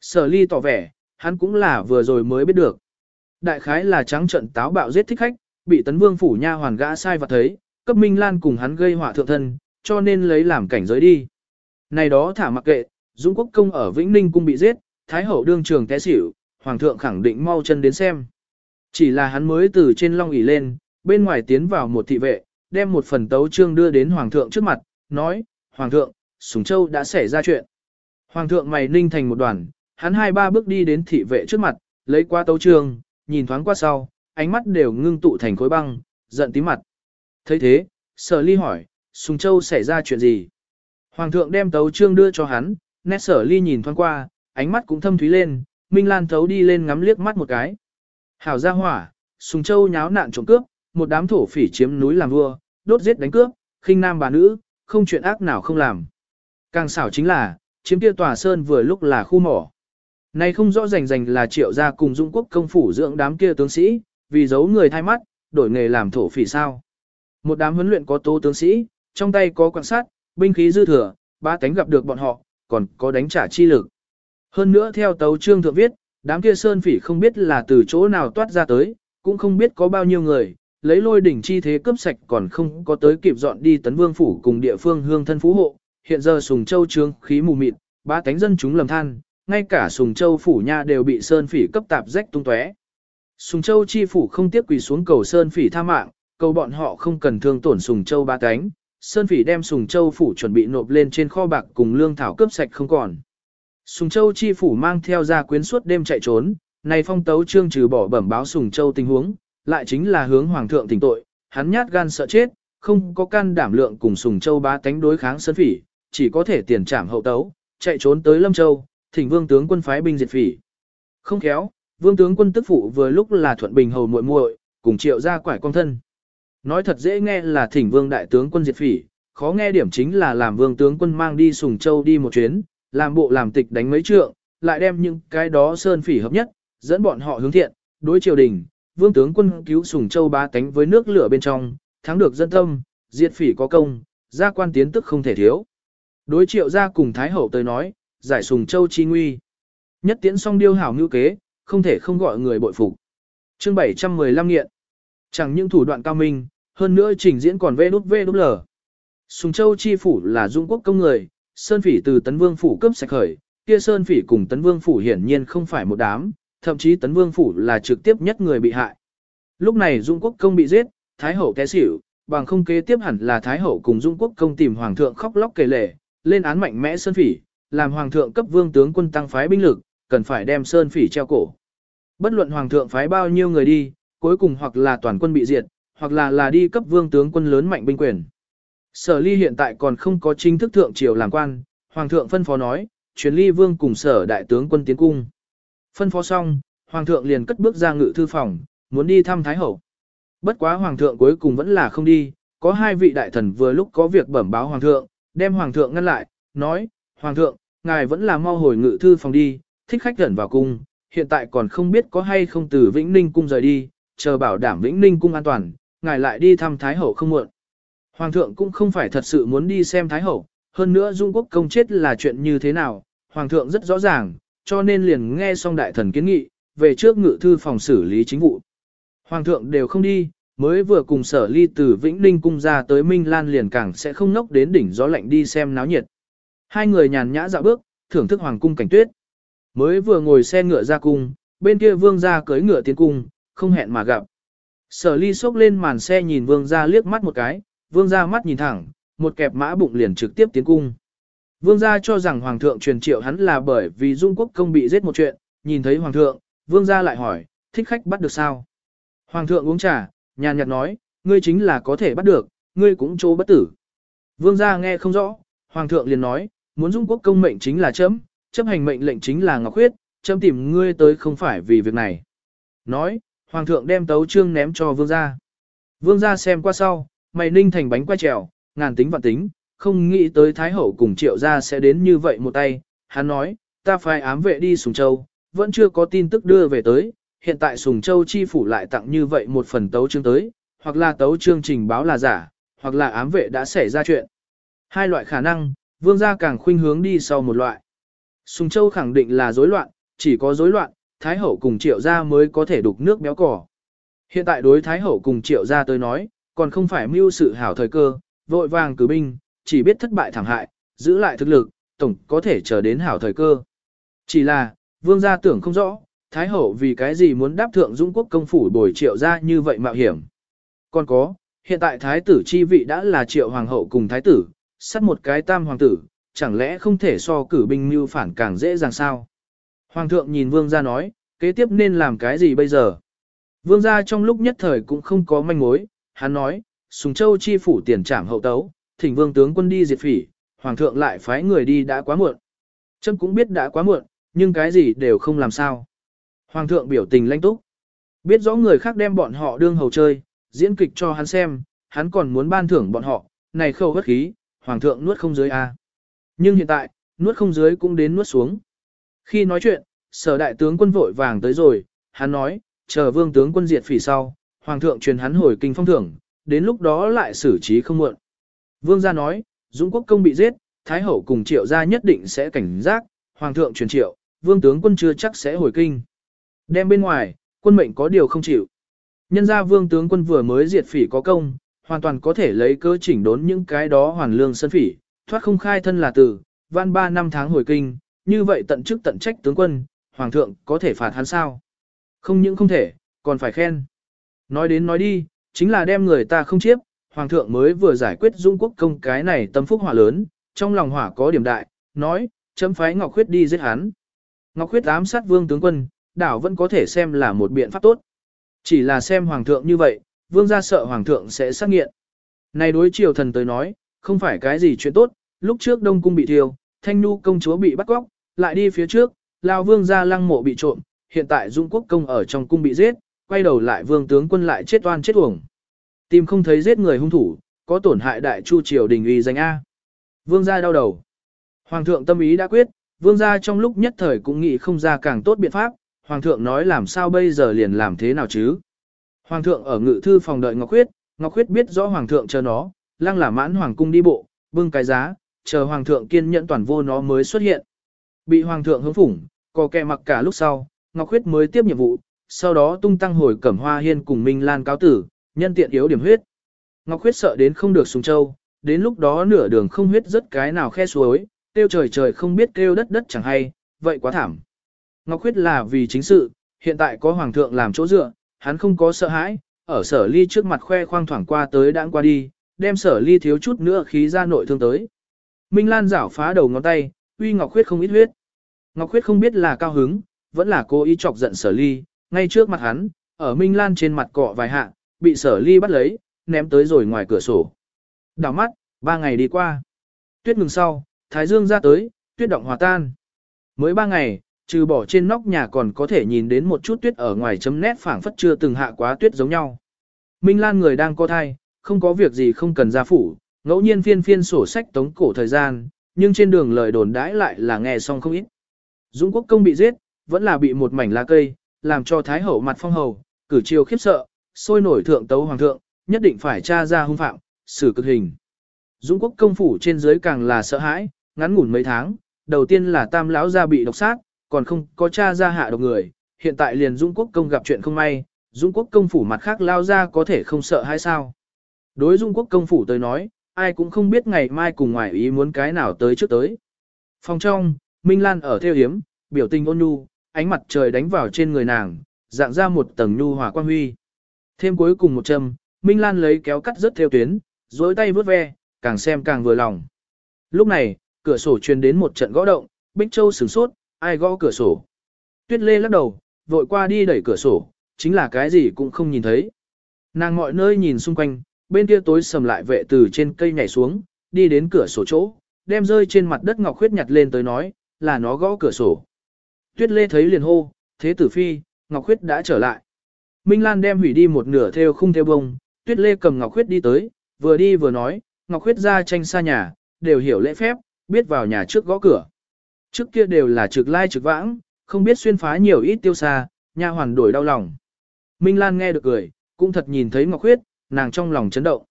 A: Sở ly tỏ vẻ, hắn cũng là vừa rồi mới biết được. Đại khái là trắng trận táo bạo giết thích khách, bị tấn vương phủ nha hoàn gã sai và thấy, cấp Minh Lan cùng hắn gây họa thượng thân, cho nên lấy làm cảnh giới đi. Này đó thả mặc kệ, Dũng Quốc Công ở Vĩnh Ninh cung bị giết, Thái hậu đương trường té xỉu, Hoàng thượng khẳng định mau chân đến xem. Chỉ là hắn mới từ trên long ỉ lên, bên ngoài tiến vào một thị vệ, đem một phần tấu chương đưa đến Hoàng thượng trước mặt, nói, Hoàng thượng, Sùng Châu đã xảy ra chuyện. Hoàng thượng mày ninh thành một đoàn, hắn hai ba bước đi đến thị vệ trước mặt, lấy qua tấu chương, nhìn thoáng qua sau, ánh mắt đều ngưng tụ thành khối băng, giận tím mặt. thấy thế, sở ly hỏi, Sùng Châu xảy ra chuyện gì? Hoàng thượng đem tấu chương đưa cho hắn, nét sở ly nhìn thoáng qua, ánh mắt cũng thâm thúy lên, Minh Lan thấu đi lên ngắm liếc mắt một cái. Hảo ra hỏa, Sùng Châu nháo nạn trộm cướp, một đám thổ phỉ chiếm núi làm vua, đốt giết đánh cướp, khinh nam bà nữ, không chuyện ác nào không làm. Càng xảo chính là, chiếm kia tòa sơn vừa lúc là khu mỏ. Này không rõ rành rành là triệu gia cùng Dung quốc công phủ dưỡng đám kia tướng sĩ, vì giấu người thay mắt, đổi nghề làm thổ phỉ sao. Một đám huấn luyện có tố tướng sĩ, trong tay có quan sát, binh khí dư thừa, ba cánh gặp được bọn họ, còn có đánh trả chi lực. Hơn nữa theo tấu trương thượng viết, đám kia sơn phỉ không biết là từ chỗ nào toát ra tới, cũng không biết có bao nhiêu người, lấy lôi đỉnh chi thế cướp sạch còn không có tới kịp dọn đi tấn vương phủ cùng địa phương hương thân phú hộ. Hiện giờ Sùng Châu trương khí mù mịt, ba cánh dân chúng lầm than, ngay cả Sùng Châu phủ nha đều bị sơn phỉ cấp tạp rách tung tóe. Sùng Châu chi phủ không tiếp quỳ xuống cầu sơn phỉ tha mạng, cầu bọn họ không cần thương tổn Sùng Châu ba cánh. Sơn phỉ đem Sùng Châu phủ chuẩn bị nộp lên trên kho bạc cùng lương thảo cướp sạch không còn. Sùng Châu chi phủ mang theo ra quyến suốt đêm chạy trốn, này phong tấu trương trừ bỏ bẩm báo Sùng Châu tình huống, lại chính là hướng hoàng thượng tỉnh tội, hắn nhát gan sợ chết, không có can đảm lượng cùng Sùng Châu ba tánh đối kháng sơn phỉ, chỉ có thể tiền trảm hậu tấu, chạy trốn tới Lâm Châu, thỉnh vương tướng quân phái binh diệt phỉ. Không khéo, vương tướng quân tức phụ vừa lúc là thuận bình hầu muội muội, cùng triệu ra quải con thân. Nói thật dễ nghe là thỉnh vương đại tướng quân diệt phỉ, khó nghe điểm chính là làm vương tướng quân mang đi Sùng Châu đi một chuyến, làm bộ làm tịch đánh mấy trượng, lại đem những cái đó sơn phỉ hợp nhất, dẫn bọn họ hướng thiện, đối triều đình, vương tướng quân cứu Sùng Châu ba tánh với nước lửa bên trong, thắng được dân tâm, diệt phỉ có công, gia quan tiến tức không thể thiếu. Đối triệu gia cùng Thái Hậu tới nói, giải Sùng Châu chi nguy. Nhất tiễn song điêu hảo ngữ kế, không thể không gọi người bội phục. Chương 715 nghiện. Chẳng những thủ đoạn cao minh, hơn nữa trình diễn còn vê đút vê đút lờ. Sùng Châu chi phủ là dung quốc công người, Sơn Phỉ từ Tấn Vương phủ cướp sạch khởi, kia Sơn Phỉ cùng Tấn Vương phủ hiển nhiên không phải một đám, thậm chí tấn vương phủ là trực tiếp nhất người bị hại. Lúc này Dung Quốc công bị giết, Thái hậu té xỉu, bằng không kế tiếp hẳn là Thái hậu cùng Dung Quốc công tìm hoàng thượng khóc lóc kể lể, lên án mạnh mẽ sơn phỉ, làm hoàng thượng cấp vương tướng quân tăng phái binh lực, cần phải đem sơn phỉ treo cổ. Bất luận hoàng thượng phái bao nhiêu người đi, cuối cùng hoặc là toàn quân bị diệt, hoặc là là đi cấp vương tướng quân lớn mạnh binh quyền. Sở ly hiện tại còn không có chính thức thượng triều làm quan, hoàng thượng phân phó nói, truyền ly vương cùng sở đại tướng quân tiến cung. Phân phó xong, hoàng thượng liền cất bước ra ngự thư phòng, muốn đi thăm thái hậu. Bất quá hoàng thượng cuối cùng vẫn là không đi, có hai vị đại thần vừa lúc có việc bẩm báo hoàng thượng, đem hoàng thượng ngăn lại, nói, hoàng thượng, ngài vẫn là mau hồi ngự thư phòng đi, thích khách gần vào cung, hiện tại còn không biết có hay không từ Vĩnh Ninh cung rời đi, chờ bảo đảm Vĩnh Ninh cung an toàn, ngài lại đi thăm Thái Hậu không muộn. Hoàng thượng cũng không phải thật sự muốn đi xem Thái Hậu, hơn nữa Dung Quốc công chết là chuyện như thế nào, Hoàng thượng rất rõ ràng, cho nên liền nghe xong đại thần kiến nghị, về trước ngự thư phòng xử lý chính vụ. Hoàng thượng đều không đi, mới vừa cùng sở ly từ Vĩnh Ninh cung ra tới Minh Lan liền càng sẽ không nốc đến đỉnh gió lạnh đi xem náo nhiệt. Hai người nhàn nhã dạo bước, thưởng thức hoàng cung cảnh tuyết. Mới vừa ngồi xe ngựa ra cung, bên kia vương gia cưới ngựa tiến cung, không hẹn mà gặp. Sở ly xốc lên màn xe nhìn vương gia liếc mắt một cái, vương gia mắt nhìn thẳng, một kẹp mã bụng liền trực tiếp tiến cung. Vương gia cho rằng hoàng thượng truyền triệu hắn là bởi vì dung quốc công bị giết một chuyện, nhìn thấy hoàng thượng, vương gia lại hỏi, thích khách bắt được sao? Hoàng thượng uống trà, nhàn nhạt nói, ngươi chính là có thể bắt được, ngươi cũng chỗ bất tử. Vương gia nghe không rõ, hoàng thượng liền nói, muốn dung quốc công mệnh chính là chấm, chấp hành mệnh lệnh chính là Ngọc Huyết, chấm tìm ngươi tới không phải vì việc này. Nói, hoàng thượng đem tấu trương ném cho vương gia. Vương gia xem qua sau, mày ninh thành bánh quay trèo, ngàn tính vạn tính, không nghĩ tới Thái Hậu cùng triệu gia sẽ đến như vậy một tay. Hắn nói, ta phải ám vệ đi Sùng Châu, vẫn chưa có tin tức đưa về tới, hiện tại Sùng Châu chi phủ lại tặng như vậy một phần tấu chương tới, hoặc là tấu chương trình báo là giả, hoặc là ám vệ đã xảy ra chuyện. Hai loại khả năng, vương gia càng khuynh hướng đi sau một loại. Sùng Châu khẳng định là rối loạn, chỉ có rối loạn, Thái Hậu cùng Triệu Gia mới có thể đục nước béo cỏ. Hiện tại đối Thái Hậu cùng Triệu Gia tới nói, còn không phải mưu sự hảo thời cơ, vội vàng cử binh, chỉ biết thất bại thảm hại, giữ lại thực lực, tổng có thể chờ đến hảo thời cơ. Chỉ là, vương gia tưởng không rõ, Thái Hậu vì cái gì muốn đáp thượng Dũng quốc công phủ bồi Triệu Gia như vậy mạo hiểm. Còn có, hiện tại Thái tử chi vị đã là Triệu Hoàng hậu cùng Thái tử, sắt một cái tam hoàng tử, chẳng lẽ không thể so cử binh mưu phản càng dễ dàng sao? Hoàng thượng nhìn vương gia nói, kế tiếp nên làm cái gì bây giờ? Vương gia trong lúc nhất thời cũng không có manh mối, hắn nói, Sùng Châu chi phủ tiền trảm hậu tấu, thỉnh vương tướng quân đi diệt phỉ, hoàng thượng lại phái người đi đã quá muộn. Trâm cũng biết đã quá muộn, nhưng cái gì đều không làm sao. Hoàng thượng biểu tình lãnh túc. Biết rõ người khác đem bọn họ đương hầu chơi, diễn kịch cho hắn xem, hắn còn muốn ban thưởng bọn họ, này khâu bất khí, hoàng thượng nuốt không dưới a. Nhưng hiện tại, nuốt không dưới cũng đến nuốt xuống. Khi nói chuyện, sở đại tướng quân vội vàng tới rồi, hắn nói, chờ vương tướng quân diệt phỉ sau, hoàng thượng truyền hắn hồi kinh phong thưởng, đến lúc đó lại xử trí không muộn. Vương gia nói, Dũng quốc công bị giết, Thái hậu cùng triệu gia nhất định sẽ cảnh giác, hoàng thượng truyền triệu, vương tướng quân chưa chắc sẽ hồi kinh. Đem bên ngoài, quân mệnh có điều không chịu. Nhân gia vương tướng quân vừa mới diệt phỉ có công, hoàn toàn có thể lấy cơ chỉnh đốn những cái đó hoàn lương sân phỉ, thoát không khai thân là tử, văn ba năm tháng hồi kinh, như vậy tận chức tận trách tướng quân, hoàng thượng có thể phạt hắn sao? Không những không thể, còn phải khen. Nói đến nói đi, chính là đem người ta không chiếp, hoàng thượng mới vừa giải quyết dung quốc công cái này tâm phúc hỏa lớn, trong lòng hỏa có điểm đại, nói, chấm phái Ngọc Khuyết đi giết hắn. Ngọc Khuyết ám sát vương tướng quân, đảo vẫn có thể xem là một biện pháp tốt. Chỉ là xem hoàng thượng như vậy, vương gia sợ hoàng thượng sẽ sát nghiện. Này đối triều thần tới nói, không phải cái gì chuyện tốt, lúc trước Đông Cung bị thiêu, Thanh Nu công chúa bị bắt cóc, lại đi phía trước, Lao Vương gia lăng mộ bị trộm, hiện tại Dung Quốc công ở trong cung bị giết, quay đầu lại Vương tướng quân lại chết oan chết uổng. Tìm không thấy giết người hung thủ, có tổn hại đại chu triều đình uy danh A. Vương gia đau đầu. Hoàng thượng tâm ý đã quyết, vương gia trong lúc nhất thời cũng nghĩ không ra càng tốt biện pháp, hoàng thượng nói làm sao bây giờ liền làm thế nào chứ. Hoàng thượng ở ngự thư phòng đợi Ngọc Khuyết, Ngọc Khuyết biết rõ hoàng thượng chờ nó, lăng là mãn hoàng cung đi bộ, bưng cái giá, chờ hoàng thượng kiên nhẫn toàn vô nó mới xuất hiện. Bị hoàng thượng hướng phủng, có kẻ mặc cả lúc sau, Ngọc Khuyết mới tiếp nhiệm vụ, sau đó tung tăng hồi cẩm hoa hiên cùng Minh Lan cáo tử, nhân tiện yếu điểm huyết. Ngọc Khuyết sợ đến không được xuống châu, đến lúc đó nửa đường không huyết rất cái nào khe suối, tiêu trời trời không biết kêu đất đất chẳng hay, vậy quá thảm. Ngọc Khuyết là vì chính sự, hiện tại có hoàng thượng làm chỗ dựa, hắn không có sợ hãi, ở sở ly trước mặt khoe khoang thoảng qua tới đãng qua đi, đem sở ly thiếu chút nữa khí ra nội thương tới. Minh Lan rảo phá đầu ngón tay, uy Ngọc Khuyết không ít huyết. Ngọc Khuyết không biết là cao hứng, vẫn là cố ý chọc giận sở ly, ngay trước mặt hắn, ở Minh Lan trên mặt cọ vài hạ, bị sở ly bắt lấy, ném tới rồi ngoài cửa sổ. Đảo mắt, ba ngày đi qua. Tuyết ngừng sau, Thái Dương ra tới, tuyết động hòa tan. Mới ba ngày, trừ bỏ trên nóc nhà còn có thể nhìn đến một chút tuyết ở ngoài chấm nét phảng phất chưa từng hạ quá tuyết giống nhau. Minh Lan người đang có thai, không có việc gì không cần ra phủ, ngẫu nhiên phiên phiên sổ sách tống cổ thời gian, nhưng trên đường lời đồn đãi lại là nghe xong không ít. Dũng quốc công bị giết, vẫn là bị một mảnh lá cây, làm cho Thái hậu mặt phong hầu, cử triều khiếp sợ, sôi nổi thượng tấu hoàng thượng, nhất định phải tra ra hung phạm, xử cực hình. Dũng quốc công phủ trên dưới càng là sợ hãi, ngắn ngủn mấy tháng, đầu tiên là tam lão gia bị độc sát, còn không có cha ra hạ độc người, hiện tại liền Dũng quốc công gặp chuyện không may, Dũng quốc công phủ mặt khác lao ra có thể không sợ hay sao. Đối Dũng quốc công phủ tới nói, ai cũng không biết ngày mai cùng ngoài ý muốn cái nào tới trước tới. Phòng trong, Minh Lan ở theo hiếm, biểu tình ôn nhu, ánh mặt trời đánh vào trên người nàng, dạng ra một tầng nhu hòa quan huy. Thêm cuối cùng một châm, Minh Lan lấy kéo cắt rất theo tuyến, dối tay vướt ve, càng xem càng vừa lòng. Lúc này, cửa sổ truyền đến một trận gõ động, Bích Châu sửng sốt, ai gõ cửa sổ. Tuyết Lê lắc đầu, vội qua đi đẩy cửa sổ, chính là cái gì cũng không nhìn thấy. Nàng mọi nơi nhìn xung quanh, bên kia tối sầm lại vệ từ trên cây nhảy xuống, đi đến cửa sổ chỗ, đem rơi trên mặt đất ngọc khuyết nhặt lên tới nói, là nó gõ cửa sổ. Tuyết Lê thấy liền hô, thế tử phi, ngọc khuyết đã trở lại. Minh Lan đem hủy đi một nửa theo khung theo bông, Tuyết Lê cầm ngọc khuyết đi tới, vừa đi vừa nói, ngọc khuyết ra tranh xa nhà, đều hiểu lễ phép, biết vào nhà trước gõ cửa. Trước kia đều là trực lai trực vãng, không biết xuyên phá nhiều ít tiêu xa, nha hoàn đổi đau lòng. Minh Lan nghe được cười, cũng thật nhìn thấy Ngọc Khuyết, nàng trong lòng chấn động.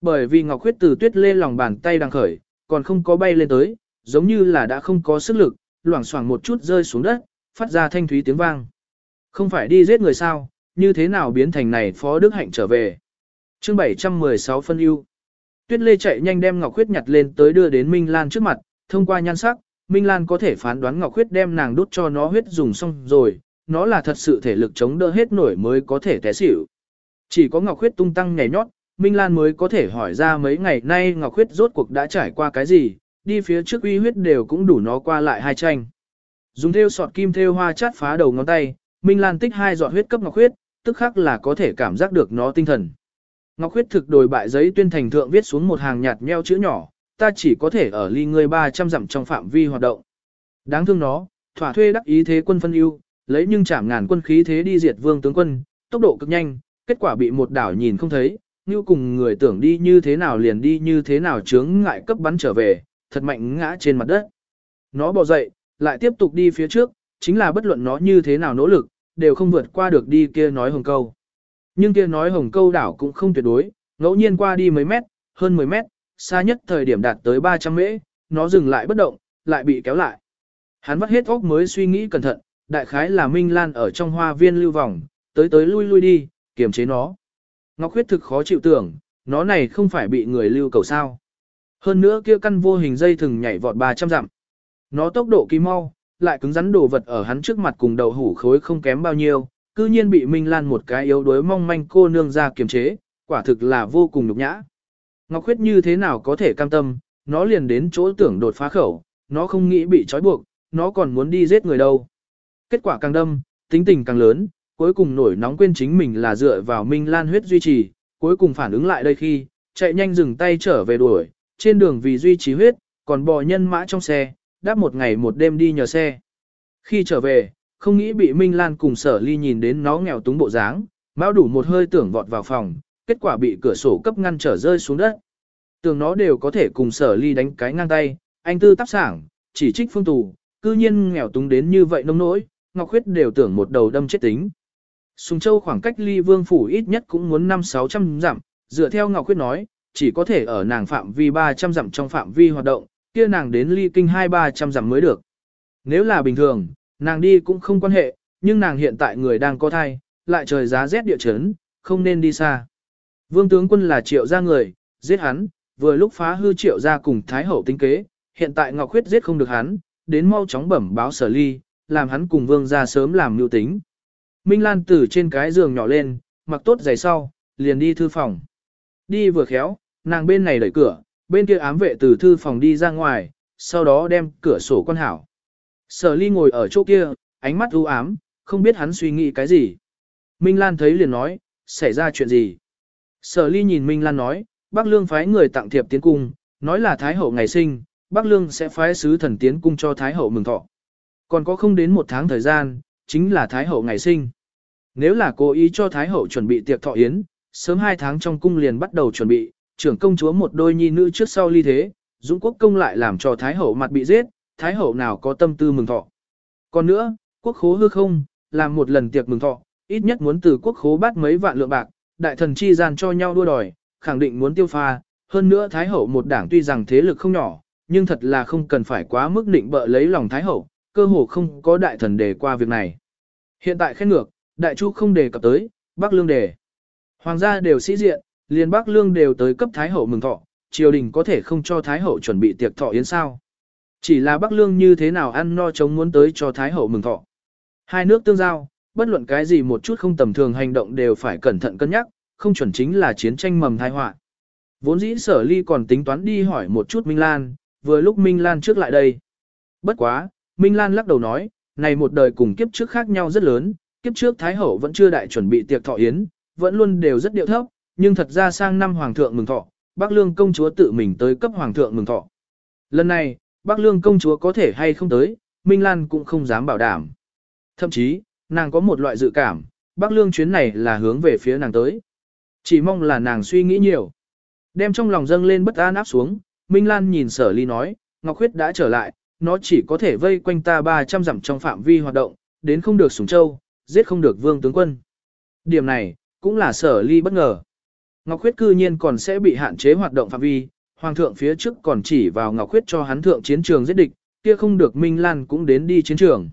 A: Bởi vì Ngọc Khuyết từ tuyết lê lòng bàn tay đang khởi, còn không có bay lên tới, giống như là đã không có sức lực, loảng xoảng một chút rơi xuống đất, phát ra thanh thúy tiếng vang. Không phải đi giết người sao, như thế nào biến thành này Phó Đức Hạnh trở về. chương 716 phân ưu Tuyết Lê chạy nhanh đem Ngọc Khuyết nhặt lên tới đưa đến Minh Lan trước mặt, thông qua nhan sắc, Minh Lan có thể phán đoán Ngọc Khuyết đem nàng đút cho nó huyết dùng xong rồi, nó là thật sự thể lực chống đỡ hết nổi mới có thể té xỉu. Chỉ có Ngọc Khuyết tung tăng nhảy nhót, Minh Lan mới có thể hỏi ra mấy ngày nay Ngọc Khuyết rốt cuộc đã trải qua cái gì, đi phía trước uy huyết đều cũng đủ nó qua lại hai tranh. Dùng theo sọt kim theo hoa chát phá đầu ngón tay, Minh Lan tích hai giọt huyết cấp Ngọc Khuyết, tức khắc là có thể cảm giác được nó tinh thần. Ngọc Khuyết thực đổi bại giấy tuyên thành thượng viết xuống một hàng nhạt nheo chữ nhỏ, ta chỉ có thể ở ly ngươi 300 dặm trong phạm vi hoạt động. Đáng thương nó, thỏa thuê đắc ý thế quân phân ưu, lấy nhưng chạm ngàn quân khí thế đi diệt vương tướng quân, tốc độ cực nhanh, kết quả bị một đảo nhìn không thấy, như cùng người tưởng đi như thế nào liền đi như thế nào chướng ngại cấp bắn trở về, thật mạnh ngã trên mặt đất. Nó bò dậy, lại tiếp tục đi phía trước, chính là bất luận nó như thế nào nỗ lực, đều không vượt qua được đi kia nói hồng câu. Nhưng kia nói hồng câu đảo cũng không tuyệt đối, ngẫu nhiên qua đi mấy mét, hơn 10 mét, xa nhất thời điểm đạt tới 300 mễ, nó dừng lại bất động, lại bị kéo lại. Hắn vắt hết óc mới suy nghĩ cẩn thận, đại khái là Minh Lan ở trong hoa viên lưu vòng, tới tới lui lui đi, kiềm chế nó. Ngọc Huyết thực khó chịu tưởng, nó này không phải bị người lưu cầu sao. Hơn nữa kia căn vô hình dây thừng nhảy vọt 300 dặm. Nó tốc độ kỳ mau, lại cứng rắn đồ vật ở hắn trước mặt cùng đầu hủ khối không kém bao nhiêu, cư nhiên bị Minh Lan một cái yếu đuối mong manh cô nương ra kiềm chế, quả thực là vô cùng nhục nhã. Ngọc Khuyết như thế nào có thể cam tâm, nó liền đến chỗ tưởng đột phá khẩu, nó không nghĩ bị trói buộc, nó còn muốn đi giết người đâu. Kết quả càng đâm, tính tình càng lớn, cuối cùng nổi nóng quên chính mình là dựa vào Minh Lan huyết duy trì, cuối cùng phản ứng lại đây khi, chạy nhanh dừng tay trở về đuổi, trên đường vì duy trì huyết, còn bò nhân mã trong xe, đáp một ngày một đêm đi nhờ xe. Khi trở về, không nghĩ bị Minh Lan cùng sở ly nhìn đến nó nghèo túng bộ dáng, bao đủ một hơi tưởng vọt vào phòng, kết quả bị cửa sổ cấp ngăn trở rơi xuống đất. Tưởng nó đều có thể cùng sở ly đánh cái ngang tay, anh tư tác sảng, chỉ trích phương tù, cư nhiên nghèo túng đến như vậy nông nỗi, Ngọc Khuyết đều tưởng một đầu đâm chết tính. Sùng Châu khoảng cách ly vương phủ ít nhất cũng muốn 5-600 dặm, dựa theo Ngọc Khuyết nói, chỉ có thể ở nàng phạm vi 300 dặm trong phạm vi hoạt động, kia nàng đến ly kinh 2-300 dặm mới được. Nếu là bình thường, nàng đi cũng không quan hệ, nhưng nàng hiện tại người đang có thai, lại trời giá rét địa chấn, không nên đi xa. Vương tướng quân là triệu gia người, giết hắn, vừa lúc phá hư triệu gia cùng Thái Hậu tính kế, hiện tại Ngọc Khuyết giết không được hắn, đến mau chóng bẩm báo sở ly, làm hắn cùng vương gia sớm làm mưu tính. Minh Lan từ trên cái giường nhỏ lên, mặc tốt giày sau, liền đi thư phòng. Đi vừa khéo, nàng bên này đẩy cửa, bên kia ám vệ từ thư phòng đi ra ngoài, sau đó đem cửa sổ quan hảo. Sở ly ngồi ở chỗ kia, ánh mắt u ám, không biết hắn suy nghĩ cái gì. Minh Lan thấy liền nói, xảy ra chuyện gì. Sở ly nhìn Minh Lan nói, bác lương phái người tặng thiệp tiến cung, nói là Thái Hậu ngày sinh, bác lương sẽ phái sứ thần tiến cung cho Thái Hậu mừng thọ. Còn có không đến một tháng thời gian, chính là Thái Hậu ngày sinh. Nếu là cố ý cho Thái Hậu chuẩn bị tiệc thọ yến, sớm hai tháng trong cung liền bắt đầu chuẩn bị, trưởng công chúa một đôi nhi nữ trước sau ly thế, Dũng quốc công lại làm cho Thái Hậu mặt bị giết, Thái Hậu nào có tâm tư mừng thọ. Còn nữa, quốc khố hư không, làm một lần tiệc mừng thọ, ít nhất muốn từ quốc khố bắt mấy vạn lượng bạc, đại thần chi gian cho nhau đua đòi, khẳng định muốn tiêu pha, hơn nữa Thái Hậu một đảng tuy rằng thế lực không nhỏ, nhưng thật là không cần phải quá mức định bợ lấy lòng Thái Hậu, cơ hồ không có đại thần đề qua việc này. Hiện tại khen ngược, đại chu không đề cập tới, Bắc Lương đề. Hoàng gia đều sĩ diện, liền Bắc Lương đều tới cấp Thái Hậu mừng thọ, triều đình có thể không cho Thái Hậu chuẩn bị tiệc thọ yến sao. Chỉ là Bắc Lương như thế nào ăn no chống muốn tới cho Thái Hậu mừng thọ. Hai nước tương giao, bất luận cái gì một chút không tầm thường hành động đều phải cẩn thận cân nhắc, không chuẩn chính là chiến tranh mầm tai họa. Vốn dĩ sở ly còn tính toán đi hỏi một chút Minh Lan, vừa lúc Minh Lan trước lại đây. Bất quá, Minh Lan lắc đầu nói, này một đời cùng kiếp trước khác nhau rất lớn, kiếp trước Thái Hậu vẫn chưa đại chuẩn bị tiệc thọ yến, vẫn luôn đều rất điệu thấp, nhưng thật ra sang năm Hoàng thượng mừng thọ, Bắc Lương công chúa tự mình tới cấp Hoàng thượng mừng thọ. Lần này, Bắc Lương công chúa có thể hay không tới, Minh Lan cũng không dám bảo đảm. Thậm chí, nàng có một loại dự cảm, Bắc Lương chuyến này là hướng về phía nàng tới. Chỉ mong là nàng suy nghĩ nhiều. Đem trong lòng dâng lên bất an áp xuống, Minh Lan nhìn sở ly nói, Ngọc Khuyết đã trở lại, nó chỉ có thể vây quanh ta 300 dặm trong phạm vi hoạt động, đến không được sủng châu, giết không được vương tướng quân. Điểm này, cũng là sở ly bất ngờ. Ngọc Khuyết cư nhiên còn sẽ bị hạn chế hoạt động phạm vi, hoàng thượng phía trước còn chỉ vào Ngọc Khuyết cho hắn thượng chiến trường giết địch, kia không được Minh Lan cũng đến đi chiến trường.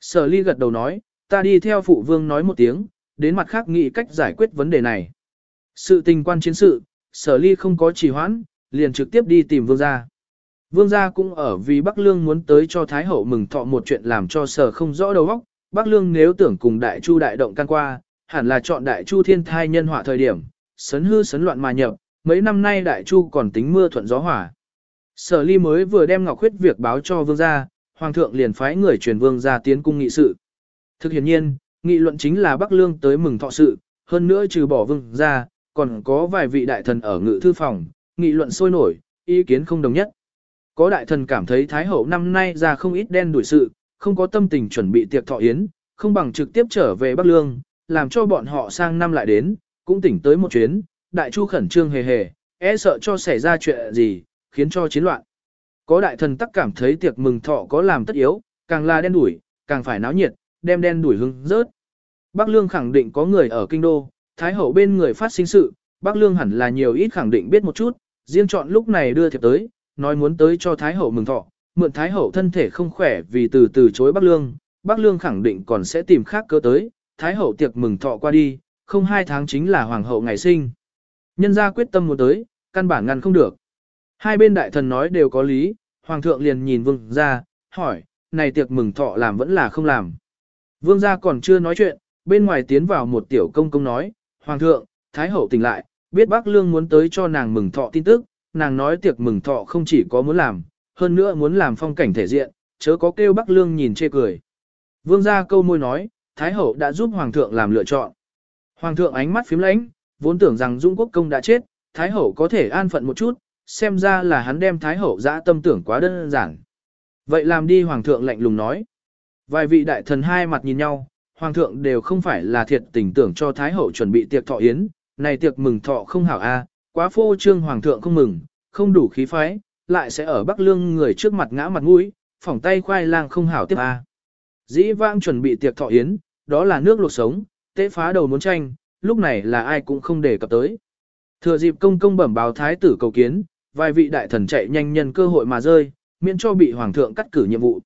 A: Sở ly gật đầu nói, ta đi theo phụ vương nói một tiếng, đến mặt khác nghĩ cách giải quyết vấn đề này. Sự tình quan chiến sự, sở ly không có trì hoãn, liền trực tiếp đi tìm vương gia. Vương gia cũng ở vì Bắc Lương muốn tới cho Thái Hậu mừng thọ một chuyện làm cho sở không rõ đầu óc. Bắc Lương nếu tưởng cùng Đại Chu đại động can qua, hẳn là chọn Đại Chu thiên thai nhân họa thời điểm, sấn hư sấn loạn mà nhập, mấy năm nay Đại Chu còn tính mưa thuận gió hỏa. Sở ly mới vừa đem Ngọc Khuyết việc báo cho vương gia, Hoàng thượng liền phái người truyền vương gia tiến cung nghị sự. Thực hiện nhiên, nghị luận chính là Bắc Lương tới mừng thọ sự, hơn nữa trừ bỏ vương gia, còn có vài vị đại thần ở ngự thư phòng, nghị luận sôi nổi, ý kiến không đồng nhất. Có đại thần cảm thấy Thái Hậu năm nay ra không ít đen đuổi sự, không có tâm tình chuẩn bị tiệc thọ yến, không bằng trực tiếp trở về Bắc Lương, làm cho bọn họ sang năm lại đến, cũng tỉnh tới một chuyến, đại chu khẩn trương hề hề, e sợ cho xảy ra chuyện gì, khiến cho chiến loạn. Có đại thần tắc cảm thấy tiệc mừng thọ có làm tất yếu, càng là đen đuổi, càng phải náo nhiệt, đem đen đuổi hưng rớt. Bắc Lương khẳng định có người ở kinh đô, Thái Hậu bên người phát sinh sự, Bắc Lương hẳn là nhiều ít khẳng định biết một chút, riêng chọn lúc này đưa thiệp tới, nói muốn tới cho Thái Hậu mừng thọ, mượn Thái Hậu thân thể không khỏe vì từ từ chối Bắc Lương, Bắc Lương khẳng định còn sẽ tìm khác cơ tới, Thái Hậu tiệc mừng thọ qua đi, không hai tháng chính là Hoàng hậu ngày sinh. Nhân gia quyết tâm muốn tới, căn bản ngăn không được. Hai bên đại thần nói đều có lý, Hoàng thượng liền nhìn vương ra, hỏi, này tiệc mừng thọ làm vẫn là không làm. Vương gia còn chưa nói chuyện, bên ngoài tiến vào một tiểu công công nói, Hoàng thượng, Thái hậu tỉnh lại, biết bác lương muốn tới cho nàng mừng thọ tin tức, nàng nói tiệc mừng thọ không chỉ có muốn làm, hơn nữa muốn làm phong cảnh thể diện, chớ có kêu bác lương nhìn chê cười. Vương gia câu môi nói, Thái hậu đã giúp Hoàng thượng làm lựa chọn. Hoàng thượng ánh mắt phím lãnh, vốn tưởng rằng Dung Quốc công đã chết, Thái hậu có thể an phận một chút, xem ra là hắn đem Thái hậu dã tâm tưởng quá đơn giản. Vậy làm đi Hoàng thượng lạnh lùng nói. Vài vị đại thần hai mặt nhìn nhau, Hoàng thượng đều không phải là thiệt tình tưởng cho Thái hậu chuẩn bị tiệc thọ yến, này tiệc mừng thọ không hảo a, quá phô trương Hoàng thượng không mừng, không đủ khí phái, lại sẽ ở Bắc Lương người trước mặt ngã mặt mũi, phỏng tay khoai lang không hảo tiếp a. Dĩ vãng chuẩn bị tiệc thọ yến, đó là nước luộc sống, tế phá đầu muốn tranh, lúc này là ai cũng không để cập tới. Thừa dịp công công bẩm báo thái tử cầu kiến, vài vị đại thần chạy nhanh nhân cơ hội mà rơi, miễn cho bị hoàng thượng cắt cử nhiệm vụ.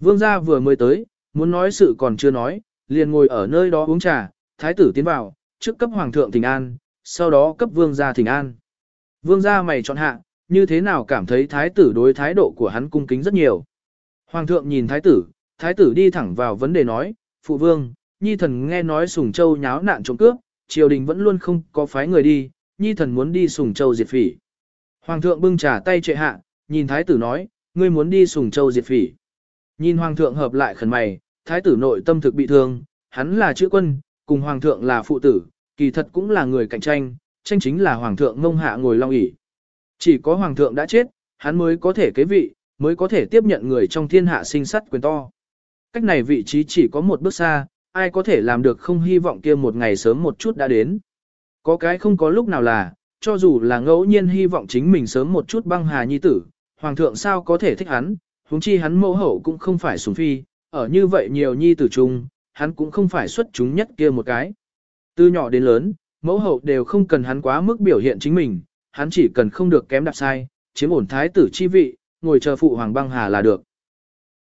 A: Vương gia vừa mới tới, muốn nói sự còn chưa nói, liền ngồi ở nơi đó uống trà, thái tử tiến vào, trước cấp hoàng thượng thỉnh an, sau đó cấp vương gia thỉnh an. Vương gia mày chọn hạ, như thế nào cảm thấy thái tử đối thái độ của hắn cung kính rất nhiều. Hoàng thượng nhìn thái tử, thái tử đi thẳng vào vấn đề nói, phụ vương, nhi thần nghe nói Sùng Châu nháo nạn trộm cướp, triều đình vẫn luôn không có phái người đi, nhi thần muốn đi Sùng Châu diệt phỉ. Hoàng thượng bưng trà tay trệ hạ, nhìn thái tử nói, ngươi muốn đi Sùng Châu diệt phỉ. Nhìn hoàng thượng hợp lại khẩn mày, thái tử nội tâm thực bị thương, hắn là chữ quân, cùng hoàng thượng là phụ tử, kỳ thật cũng là người cạnh tranh, tranh chính là hoàng thượng ngông hạ ngồi long ỷ. Chỉ có hoàng thượng đã chết, hắn mới có thể kế vị, mới có thể tiếp nhận người trong thiên hạ sinh sắt quyền to. Cách này vị trí chỉ có một bước xa, ai có thể làm được không hy vọng kia một ngày sớm một chút đã đến. Có cái không có lúc nào là, cho dù là ngẫu nhiên hy vọng chính mình sớm một chút băng hà nhi tử, hoàng thượng sao có thể thích hắn, huống chi hắn mẫu hậu cũng không phải sủng phi, ở như vậy nhiều nhi tử chung, hắn cũng không phải xuất chúng nhất kia một cái. Từ nhỏ đến lớn, mẫu hậu đều không cần hắn quá mức biểu hiện chính mình, hắn chỉ cần không được kém đạp sai, chiếm ổn thái tử chi vị, ngồi chờ phụ hoàng băng hà là được.